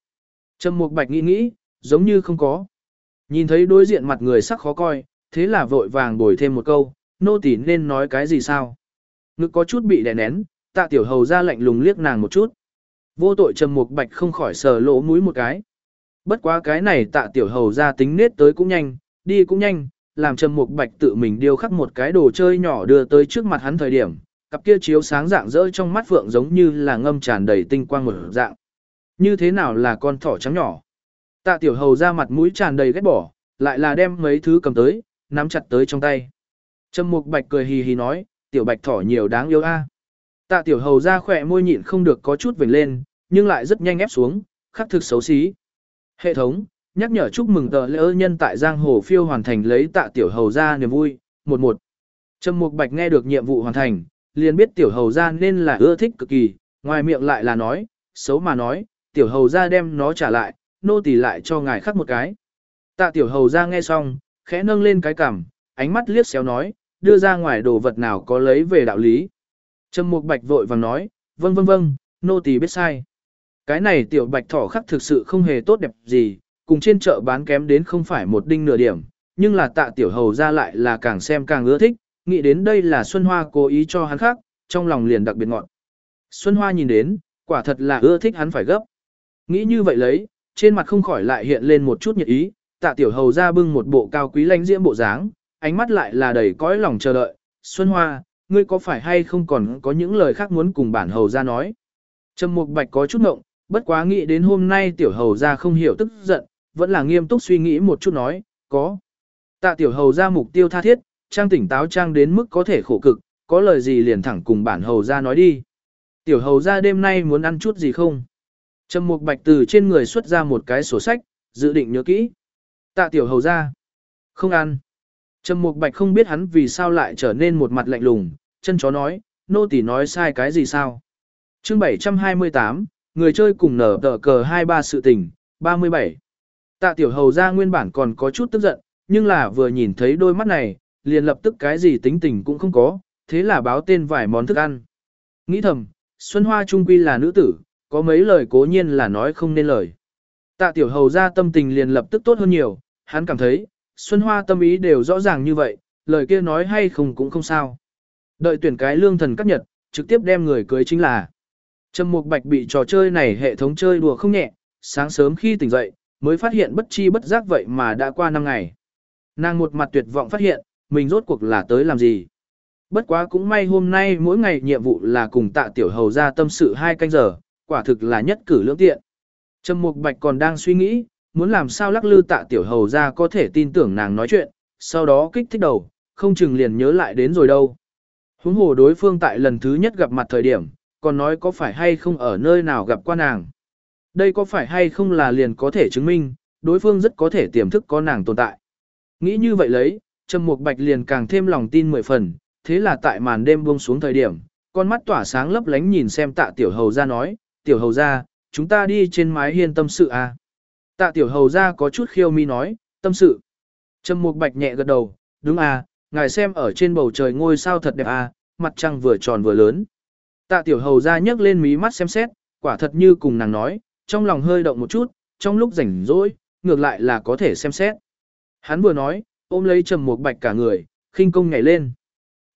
Trầm Mục Bạch nghĩ nghĩ, giống như không có. Nhìn thấy đối diện mặt người sắc khó coi, thế là vội vàng bồi thêm một câu, nô tỳ nên nói cái gì sao. Ngực có chút bị đè nén, tạ tiểu hầu ra lạnh lùng liếc nàng một chút. Vô tội Trầm Mục Bạch không khỏi sờ lỗ mũi một cái. Bất quá cái này tạ tiểu hầu ra tính nết tới cũng nhanh, đi cũng nhanh, làm Trầm Mục Bạch tự mình điêu khắc một cái đồ chơi nhỏ đưa tới trước mặt hắn thời điểm, cặp kia chiếu sáng dạng rỡ trong mắt phượng giống như là ngâm tràn đầy tinh quang một dạng. Như thế nào là con thỏ trắng nhỏ? Tạ tiểu hầu ra mặt mũi tràn đầy ghét bỏ, lại là đem mấy thứ cầm tới, nắm chặt tới trong tay. Trầm Mục Bạch cười hì hì nói, tiểu bạch thỏ nhiều đáng yêu a. Tạ tiểu hầu ra khỏe môi nhịn không được có chút vểnh lên, nhưng lại rất nhanh ép xuống, khắc thực xấu xí. Hệ thống, nhắc nhở chúc mừng tờ lễ nhân tại Giang Hồ phiêu hoàn thành lấy tạ tiểu hầu ra niềm vui, một một. Trầm Mục Bạch nghe được nhiệm vụ hoàn thành, liền biết tiểu hầu ra nên là ưa thích cực kỳ, ngoài miệng lại là nói, xấu mà nói, tiểu hầu ra đem nó trả lại, nô tỳ lại cho ngài khắc một cái. Tạ tiểu hầu ra nghe xong, khẽ nâng lên cái cằm, ánh mắt liếc xéo nói, đưa ra ngoài đồ vật nào có lấy về đạo lý. Trầm Mục Bạch vội vàng nói, vâng vâng vâng, nô tỳ biết sai. Cái này tiểu bạch thỏ khắc thực sự không hề tốt đẹp gì, cùng trên chợ bán kém đến không phải một đinh nửa điểm, nhưng là tạ tiểu hầu ra lại là càng xem càng ưa thích, nghĩ đến đây là Xuân Hoa cố ý cho hắn khác, trong lòng liền đặc biệt ngọn. Xuân Hoa nhìn đến, quả thật là ưa thích hắn phải gấp. Nghĩ như vậy lấy, trên mặt không khỏi lại hiện lên một chút nhiệt ý, tạ tiểu hầu ra bưng một bộ cao quý lãnh diễm bộ dáng, ánh mắt lại là đầy cõi lòng chờ đợi. Xuân Hoa, ngươi có phải hay không còn có những lời khác muốn cùng bản hầu ra nói? Trầm Mục Bạch có chút ngộng, bất quá nghĩ đến hôm nay tiểu hầu ra không hiểu tức giận, vẫn là nghiêm túc suy nghĩ một chút nói, có. Tạ tiểu hầu ra mục tiêu tha thiết, trang tỉnh táo trang đến mức có thể khổ cực, có lời gì liền thẳng cùng bản hầu ra nói đi. Tiểu hầu ra đêm nay muốn ăn chút gì không? Trầm Mục Bạch từ trên người xuất ra một cái sổ sách, dự định nhớ kỹ. Tạ tiểu hầu ra. Không ăn. Trầm Mục Bạch không biết hắn vì sao lại trở nên một mặt lạnh lùng, chân chó nói, nô tỳ nói sai cái gì sao? Chương 728, người chơi cùng nở tờ cờ 23 sự tình, 37. Tạ tiểu hầu ra nguyên bản còn có chút tức giận, nhưng là vừa nhìn thấy đôi mắt này, liền lập tức cái gì tính tình cũng không có, thế là báo tên vài món thức ăn. Nghĩ thầm, Xuân Hoa Trung Quy là nữ tử, có mấy lời cố nhiên là nói không nên lời. Tạ tiểu hầu ra tâm tình liền lập tức tốt hơn nhiều, hắn cảm thấy, Xuân Hoa tâm ý đều rõ ràng như vậy, lời kia nói hay không cũng không sao. Đợi tuyển cái lương thần cắt nhật, trực tiếp đem người cưới chính là. Trầm Mục Bạch bị trò chơi này hệ thống chơi đùa không nhẹ, sáng sớm khi tỉnh dậy, mới phát hiện bất chi bất giác vậy mà đã qua 5 ngày. Nàng một mặt tuyệt vọng phát hiện, mình rốt cuộc là tới làm gì. Bất quá cũng may hôm nay mỗi ngày nhiệm vụ là cùng tạ tiểu hầu ra tâm sự hai canh giờ, quả thực là nhất cử lưỡng tiện. Trầm Mục Bạch còn đang suy nghĩ, muốn làm sao lắc lư tạ tiểu hầu ra có thể tin tưởng nàng nói chuyện, sau đó kích thích đầu, không chừng liền nhớ lại đến rồi đâu. Huống hồ đối phương tại lần thứ nhất gặp mặt thời điểm, còn nói có phải hay không ở nơi nào gặp qua nàng. Đây có phải hay không là liền có thể chứng minh, đối phương rất có thể tiềm thức có nàng tồn tại. Nghĩ như vậy lấy, Trầm Mục Bạch liền càng thêm lòng tin mười phần, thế là tại màn đêm buông xuống thời điểm, con mắt tỏa sáng lấp lánh nhìn xem tạ tiểu hầu ra nói, tiểu hầu ra, chúng ta đi trên mái hiên tâm sự à. Tạ tiểu hầu ra có chút khiêu mi nói, tâm sự. Trầm Mục Bạch nhẹ gật đầu, đúng à, ngài xem ở trên bầu trời ngôi sao thật đẹp à, mặt trăng vừa tròn vừa lớn. Tạ tiểu hầu ra nhấc lên mí mắt xem xét, quả thật như cùng nàng nói, trong lòng hơi động một chút, trong lúc rảnh rỗi, ngược lại là có thể xem xét. Hắn vừa nói, ôm lấy Trầm Mục Bạch cả người, khinh công nhảy lên.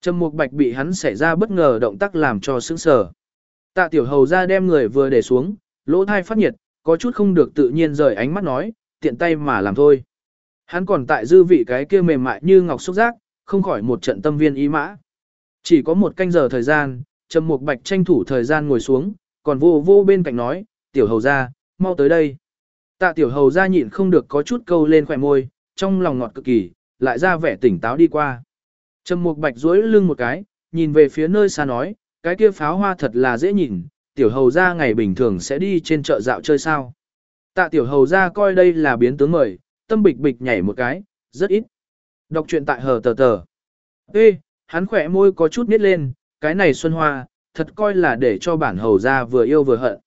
Trầm Mục Bạch bị hắn xảy ra bất ngờ động tác làm cho sững sờ. Tạ Tiểu Hầu ra đem người vừa để xuống, lỗ thai phát nhiệt, có chút không được tự nhiên rời ánh mắt nói, tiện tay mà làm thôi. Hắn còn tại dư vị cái kia mềm mại như ngọc xúc giác, không khỏi một trận tâm viên ý mã. Chỉ có một canh giờ thời gian, Trầm Mục Bạch tranh thủ thời gian ngồi xuống, còn vô vô bên cạnh nói, tiểu hầu gia mau tới đây. Tạ tiểu hầu gia nhịn không được có chút câu lên khóe môi, trong lòng ngọt cực kỳ, lại ra vẻ tỉnh táo đi qua. Trầm Mục Bạch duỗi lưng một cái, nhìn về phía nơi xa nói, cái kia pháo hoa thật là dễ nhìn, tiểu hầu ra ngày bình thường sẽ đi trên chợ dạo chơi sao. Tạ tiểu hầu ra coi đây là biến tướng mời, tâm bịch bịch nhảy một cái, rất ít. Đọc truyện tại hờ tờ tờ. Ê, hắn khỏe môi có chút nít lên, cái này xuân hoa, thật coi là để cho bản hầu ra vừa yêu vừa hận.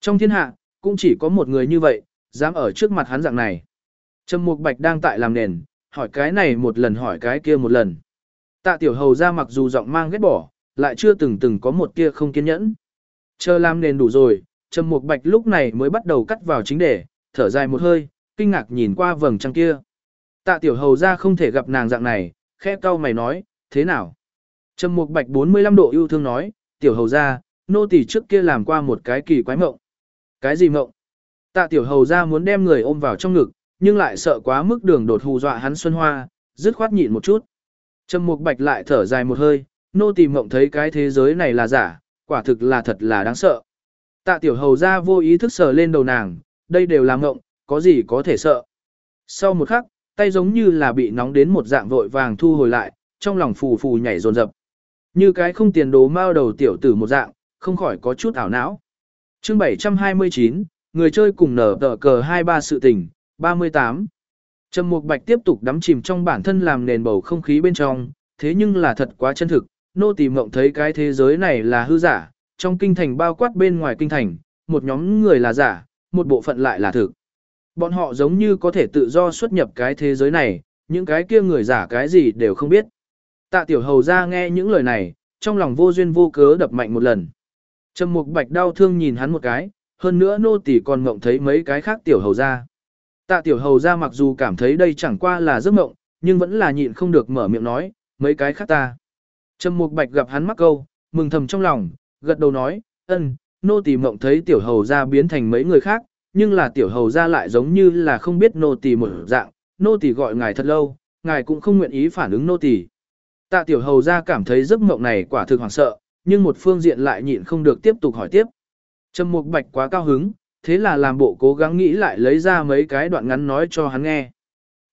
Trong thiên hạ, cũng chỉ có một người như vậy, dám ở trước mặt hắn dạng này. Trầm Mục Bạch đang tại làm nền, hỏi cái này một lần hỏi cái kia một lần. Tạ tiểu hầu ra mặc dù giọng mang ghét bỏ, lại chưa từng từng có một kia không kiên nhẫn. Chờ làm nền đủ rồi, Trầm Mục Bạch lúc này mới bắt đầu cắt vào chính đề, thở dài một hơi, kinh ngạc nhìn qua vầng trăng kia. Tạ tiểu hầu ra không thể gặp nàng dạng này, khẽ cau mày nói, thế nào? Trầm Mục Bạch 45 độ yêu thương nói, tiểu hầu ra, nô tỳ trước kia làm qua một cái kỳ quái mộng. Cái gì mộng? Tạ tiểu hầu ra muốn đem người ôm vào trong ngực, nhưng lại sợ quá mức đường đột hù dọa hắn Xuân Hoa, dứt khoát nhịn một chút. Trầm Mục Bạch lại thở dài một hơi, nô tỳ mộng thấy cái thế giới này là giả, quả thực là thật là đáng sợ. Tạ tiểu hầu ra vô ý thức sờ lên đầu nàng, đây đều là ngộng, có gì có thể sợ. Sau một khắc, tay giống như là bị nóng đến một dạng vội vàng thu hồi lại, trong lòng phù phù nhảy dồn dập. Như cái không tiền đồ mao đầu tiểu tử một dạng, không khỏi có chút ảo não. Chương 729, người chơi cùng nở tờ cờ 23 sự tình, 38. Trầm Mục Bạch tiếp tục đắm chìm trong bản thân làm nền bầu không khí bên trong, thế nhưng là thật quá chân thực, nô tỳ mộng thấy cái thế giới này là hư giả, trong kinh thành bao quát bên ngoài kinh thành, một nhóm người là giả, một bộ phận lại là thực. Bọn họ giống như có thể tự do xuất nhập cái thế giới này, những cái kia người giả cái gì đều không biết. Tạ tiểu hầu ra nghe những lời này, trong lòng vô duyên vô cớ đập mạnh một lần. Trầm Mục Bạch đau thương nhìn hắn một cái, hơn nữa nô tỳ còn mộng thấy mấy cái khác tiểu hầu ra. Tạ tiểu hầu ra mặc dù cảm thấy đây chẳng qua là giấc mộng, nhưng vẫn là nhịn không được mở miệng nói, mấy cái khác ta. Trầm Mục Bạch gặp hắn mắc câu, mừng thầm trong lòng, gật đầu nói, ân, nô tỳ mộng thấy tiểu hầu ra biến thành mấy người khác, nhưng là tiểu hầu ra lại giống như là không biết nô tỳ một dạng, nô tỳ gọi ngài thật lâu, ngài cũng không nguyện ý phản ứng nô tỳ. Tạ tiểu hầu ra cảm thấy giấc mộng này quả thực hoảng sợ, nhưng một phương diện lại nhịn không được tiếp tục hỏi tiếp. Trầm Mục Bạch quá cao hứng, thế là làm bộ cố gắng nghĩ lại lấy ra mấy cái đoạn ngắn nói cho hắn nghe.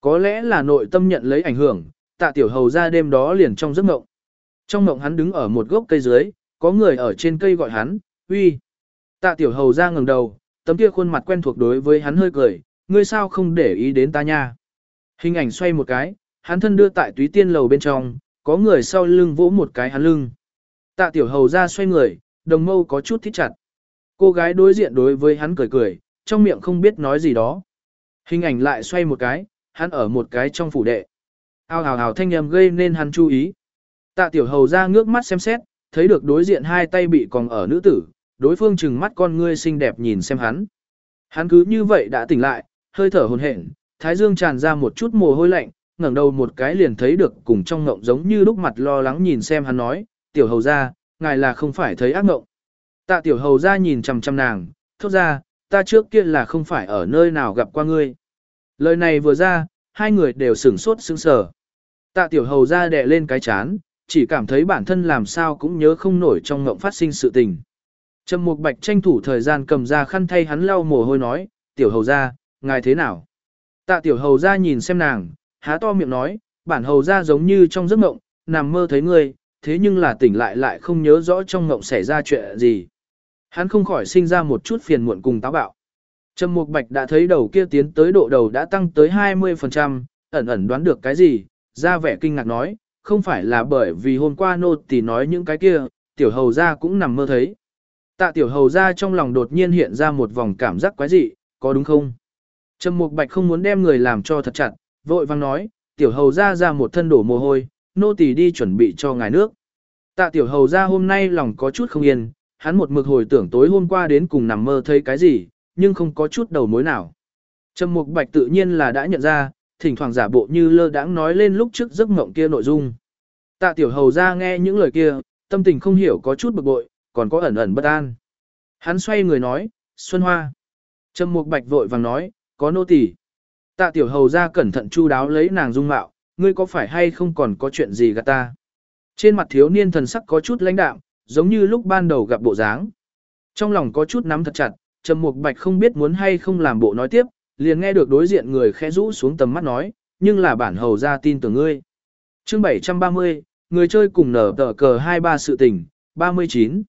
Có lẽ là nội tâm nhận lấy ảnh hưởng, tạ tiểu hầu ra đêm đó liền trong giấc mộng. Trong mộng hắn đứng ở một gốc cây dưới, có người ở trên cây gọi hắn, uy. Tạ tiểu hầu ra ngẩng đầu, tấm kia khuôn mặt quen thuộc đối với hắn hơi cười, ngươi sao không để ý đến ta nha. Hình ảnh xoay một cái, hắn thân đưa tại túy tiên lầu bên trong, có người sau lưng vỗ một cái hắn lưng. Tạ tiểu hầu ra xoay người, đồng mâu có chút thít chặt. Cô gái đối diện đối với hắn cười cười, trong miệng không biết nói gì đó. Hình ảnh lại xoay một cái, hắn ở một cái trong phủ đệ. Ao hào hào thanh âm gây nên hắn chú ý. Tạ tiểu hầu ra ngước mắt xem xét, thấy được đối diện hai tay bị còn ở nữ tử, đối phương chừng mắt con ngươi xinh đẹp nhìn xem hắn. Hắn cứ như vậy đã tỉnh lại, hơi thở hồn hển, thái dương tràn ra một chút mồ hôi lạnh, ngẩng đầu một cái liền thấy được cùng trong ngộng giống như lúc mặt lo lắng nhìn xem hắn nói, tiểu hầu ra, ngài là không phải thấy ác ngộng. Tạ tiểu hầu ra nhìn chằm chằm nàng, thốt ra, ta trước kia là không phải ở nơi nào gặp qua ngươi. Lời này vừa ra, hai người đều sửng sốt sững sờ. Tạ tiểu hầu ra đè lên cái chán, chỉ cảm thấy bản thân làm sao cũng nhớ không nổi trong ngộng phát sinh sự tình. Trầm Mục Bạch tranh thủ thời gian cầm ra khăn thay hắn lau mồ hôi nói, tiểu hầu gia, ngài thế nào? Tạ tiểu hầu gia nhìn xem nàng, há to miệng nói, bản hầu gia giống như trong giấc ngộng, nằm mơ thấy ngươi, thế nhưng là tỉnh lại lại không nhớ rõ trong ngộng xảy ra chuyện gì. Hắn không khỏi sinh ra một chút phiền muộn cùng táo bạo. Trầm Mục Bạch đã thấy đầu kia tiến tới độ đầu đã tăng tới 20%, ẩn ẩn đoán được cái gì, ra vẻ kinh ngạc nói, không phải là bởi vì hôm qua nô tỳ nói những cái kia, tiểu hầu ra cũng nằm mơ thấy. Tạ tiểu hầu ra trong lòng đột nhiên hiện ra một vòng cảm giác quái dị, có đúng không? Trầm Mục Bạch không muốn đem người làm cho thật chặt, vội vang nói, tiểu hầu ra ra một thân đổ mồ hôi, nô tỳ đi chuẩn bị cho ngài nước. Tạ tiểu hầu ra hôm nay lòng có chút không yên, hắn một mực hồi tưởng tối hôm qua đến cùng nằm mơ thấy cái gì, nhưng không có chút đầu mối nào. Trầm Mục Bạch tự nhiên là đã nhận ra, thỉnh thoảng giả bộ như lơ đãng nói lên lúc trước giấc mộng kia nội dung. Tạ tiểu hầu ra nghe những lời kia, tâm tình không hiểu có chút bực bội, còn có ẩn ẩn bất an. Hắn xoay người nói, Xuân Hoa. Trầm Mục Bạch vội vàng nói, có nô tỳ. Tạ tiểu hầu ra cẩn thận chu đáo lấy nàng dung mạo, ngươi có phải hay không còn có chuyện gì gạt ta. Trên mặt thiếu niên thần sắc có chút lãnh đạm, giống như lúc ban đầu gặp bộ dáng. Trong lòng có chút nắm thật chặt, Trầm Mục Bạch không biết muốn hay không làm bộ nói tiếp, liền nghe được đối diện người khẽ rũ xuống tầm mắt nói, nhưng là bản hầu ra tin tưởng ngươi. Chương 730, người chơi cùng nở tờ cờ 23 sự tình, 39.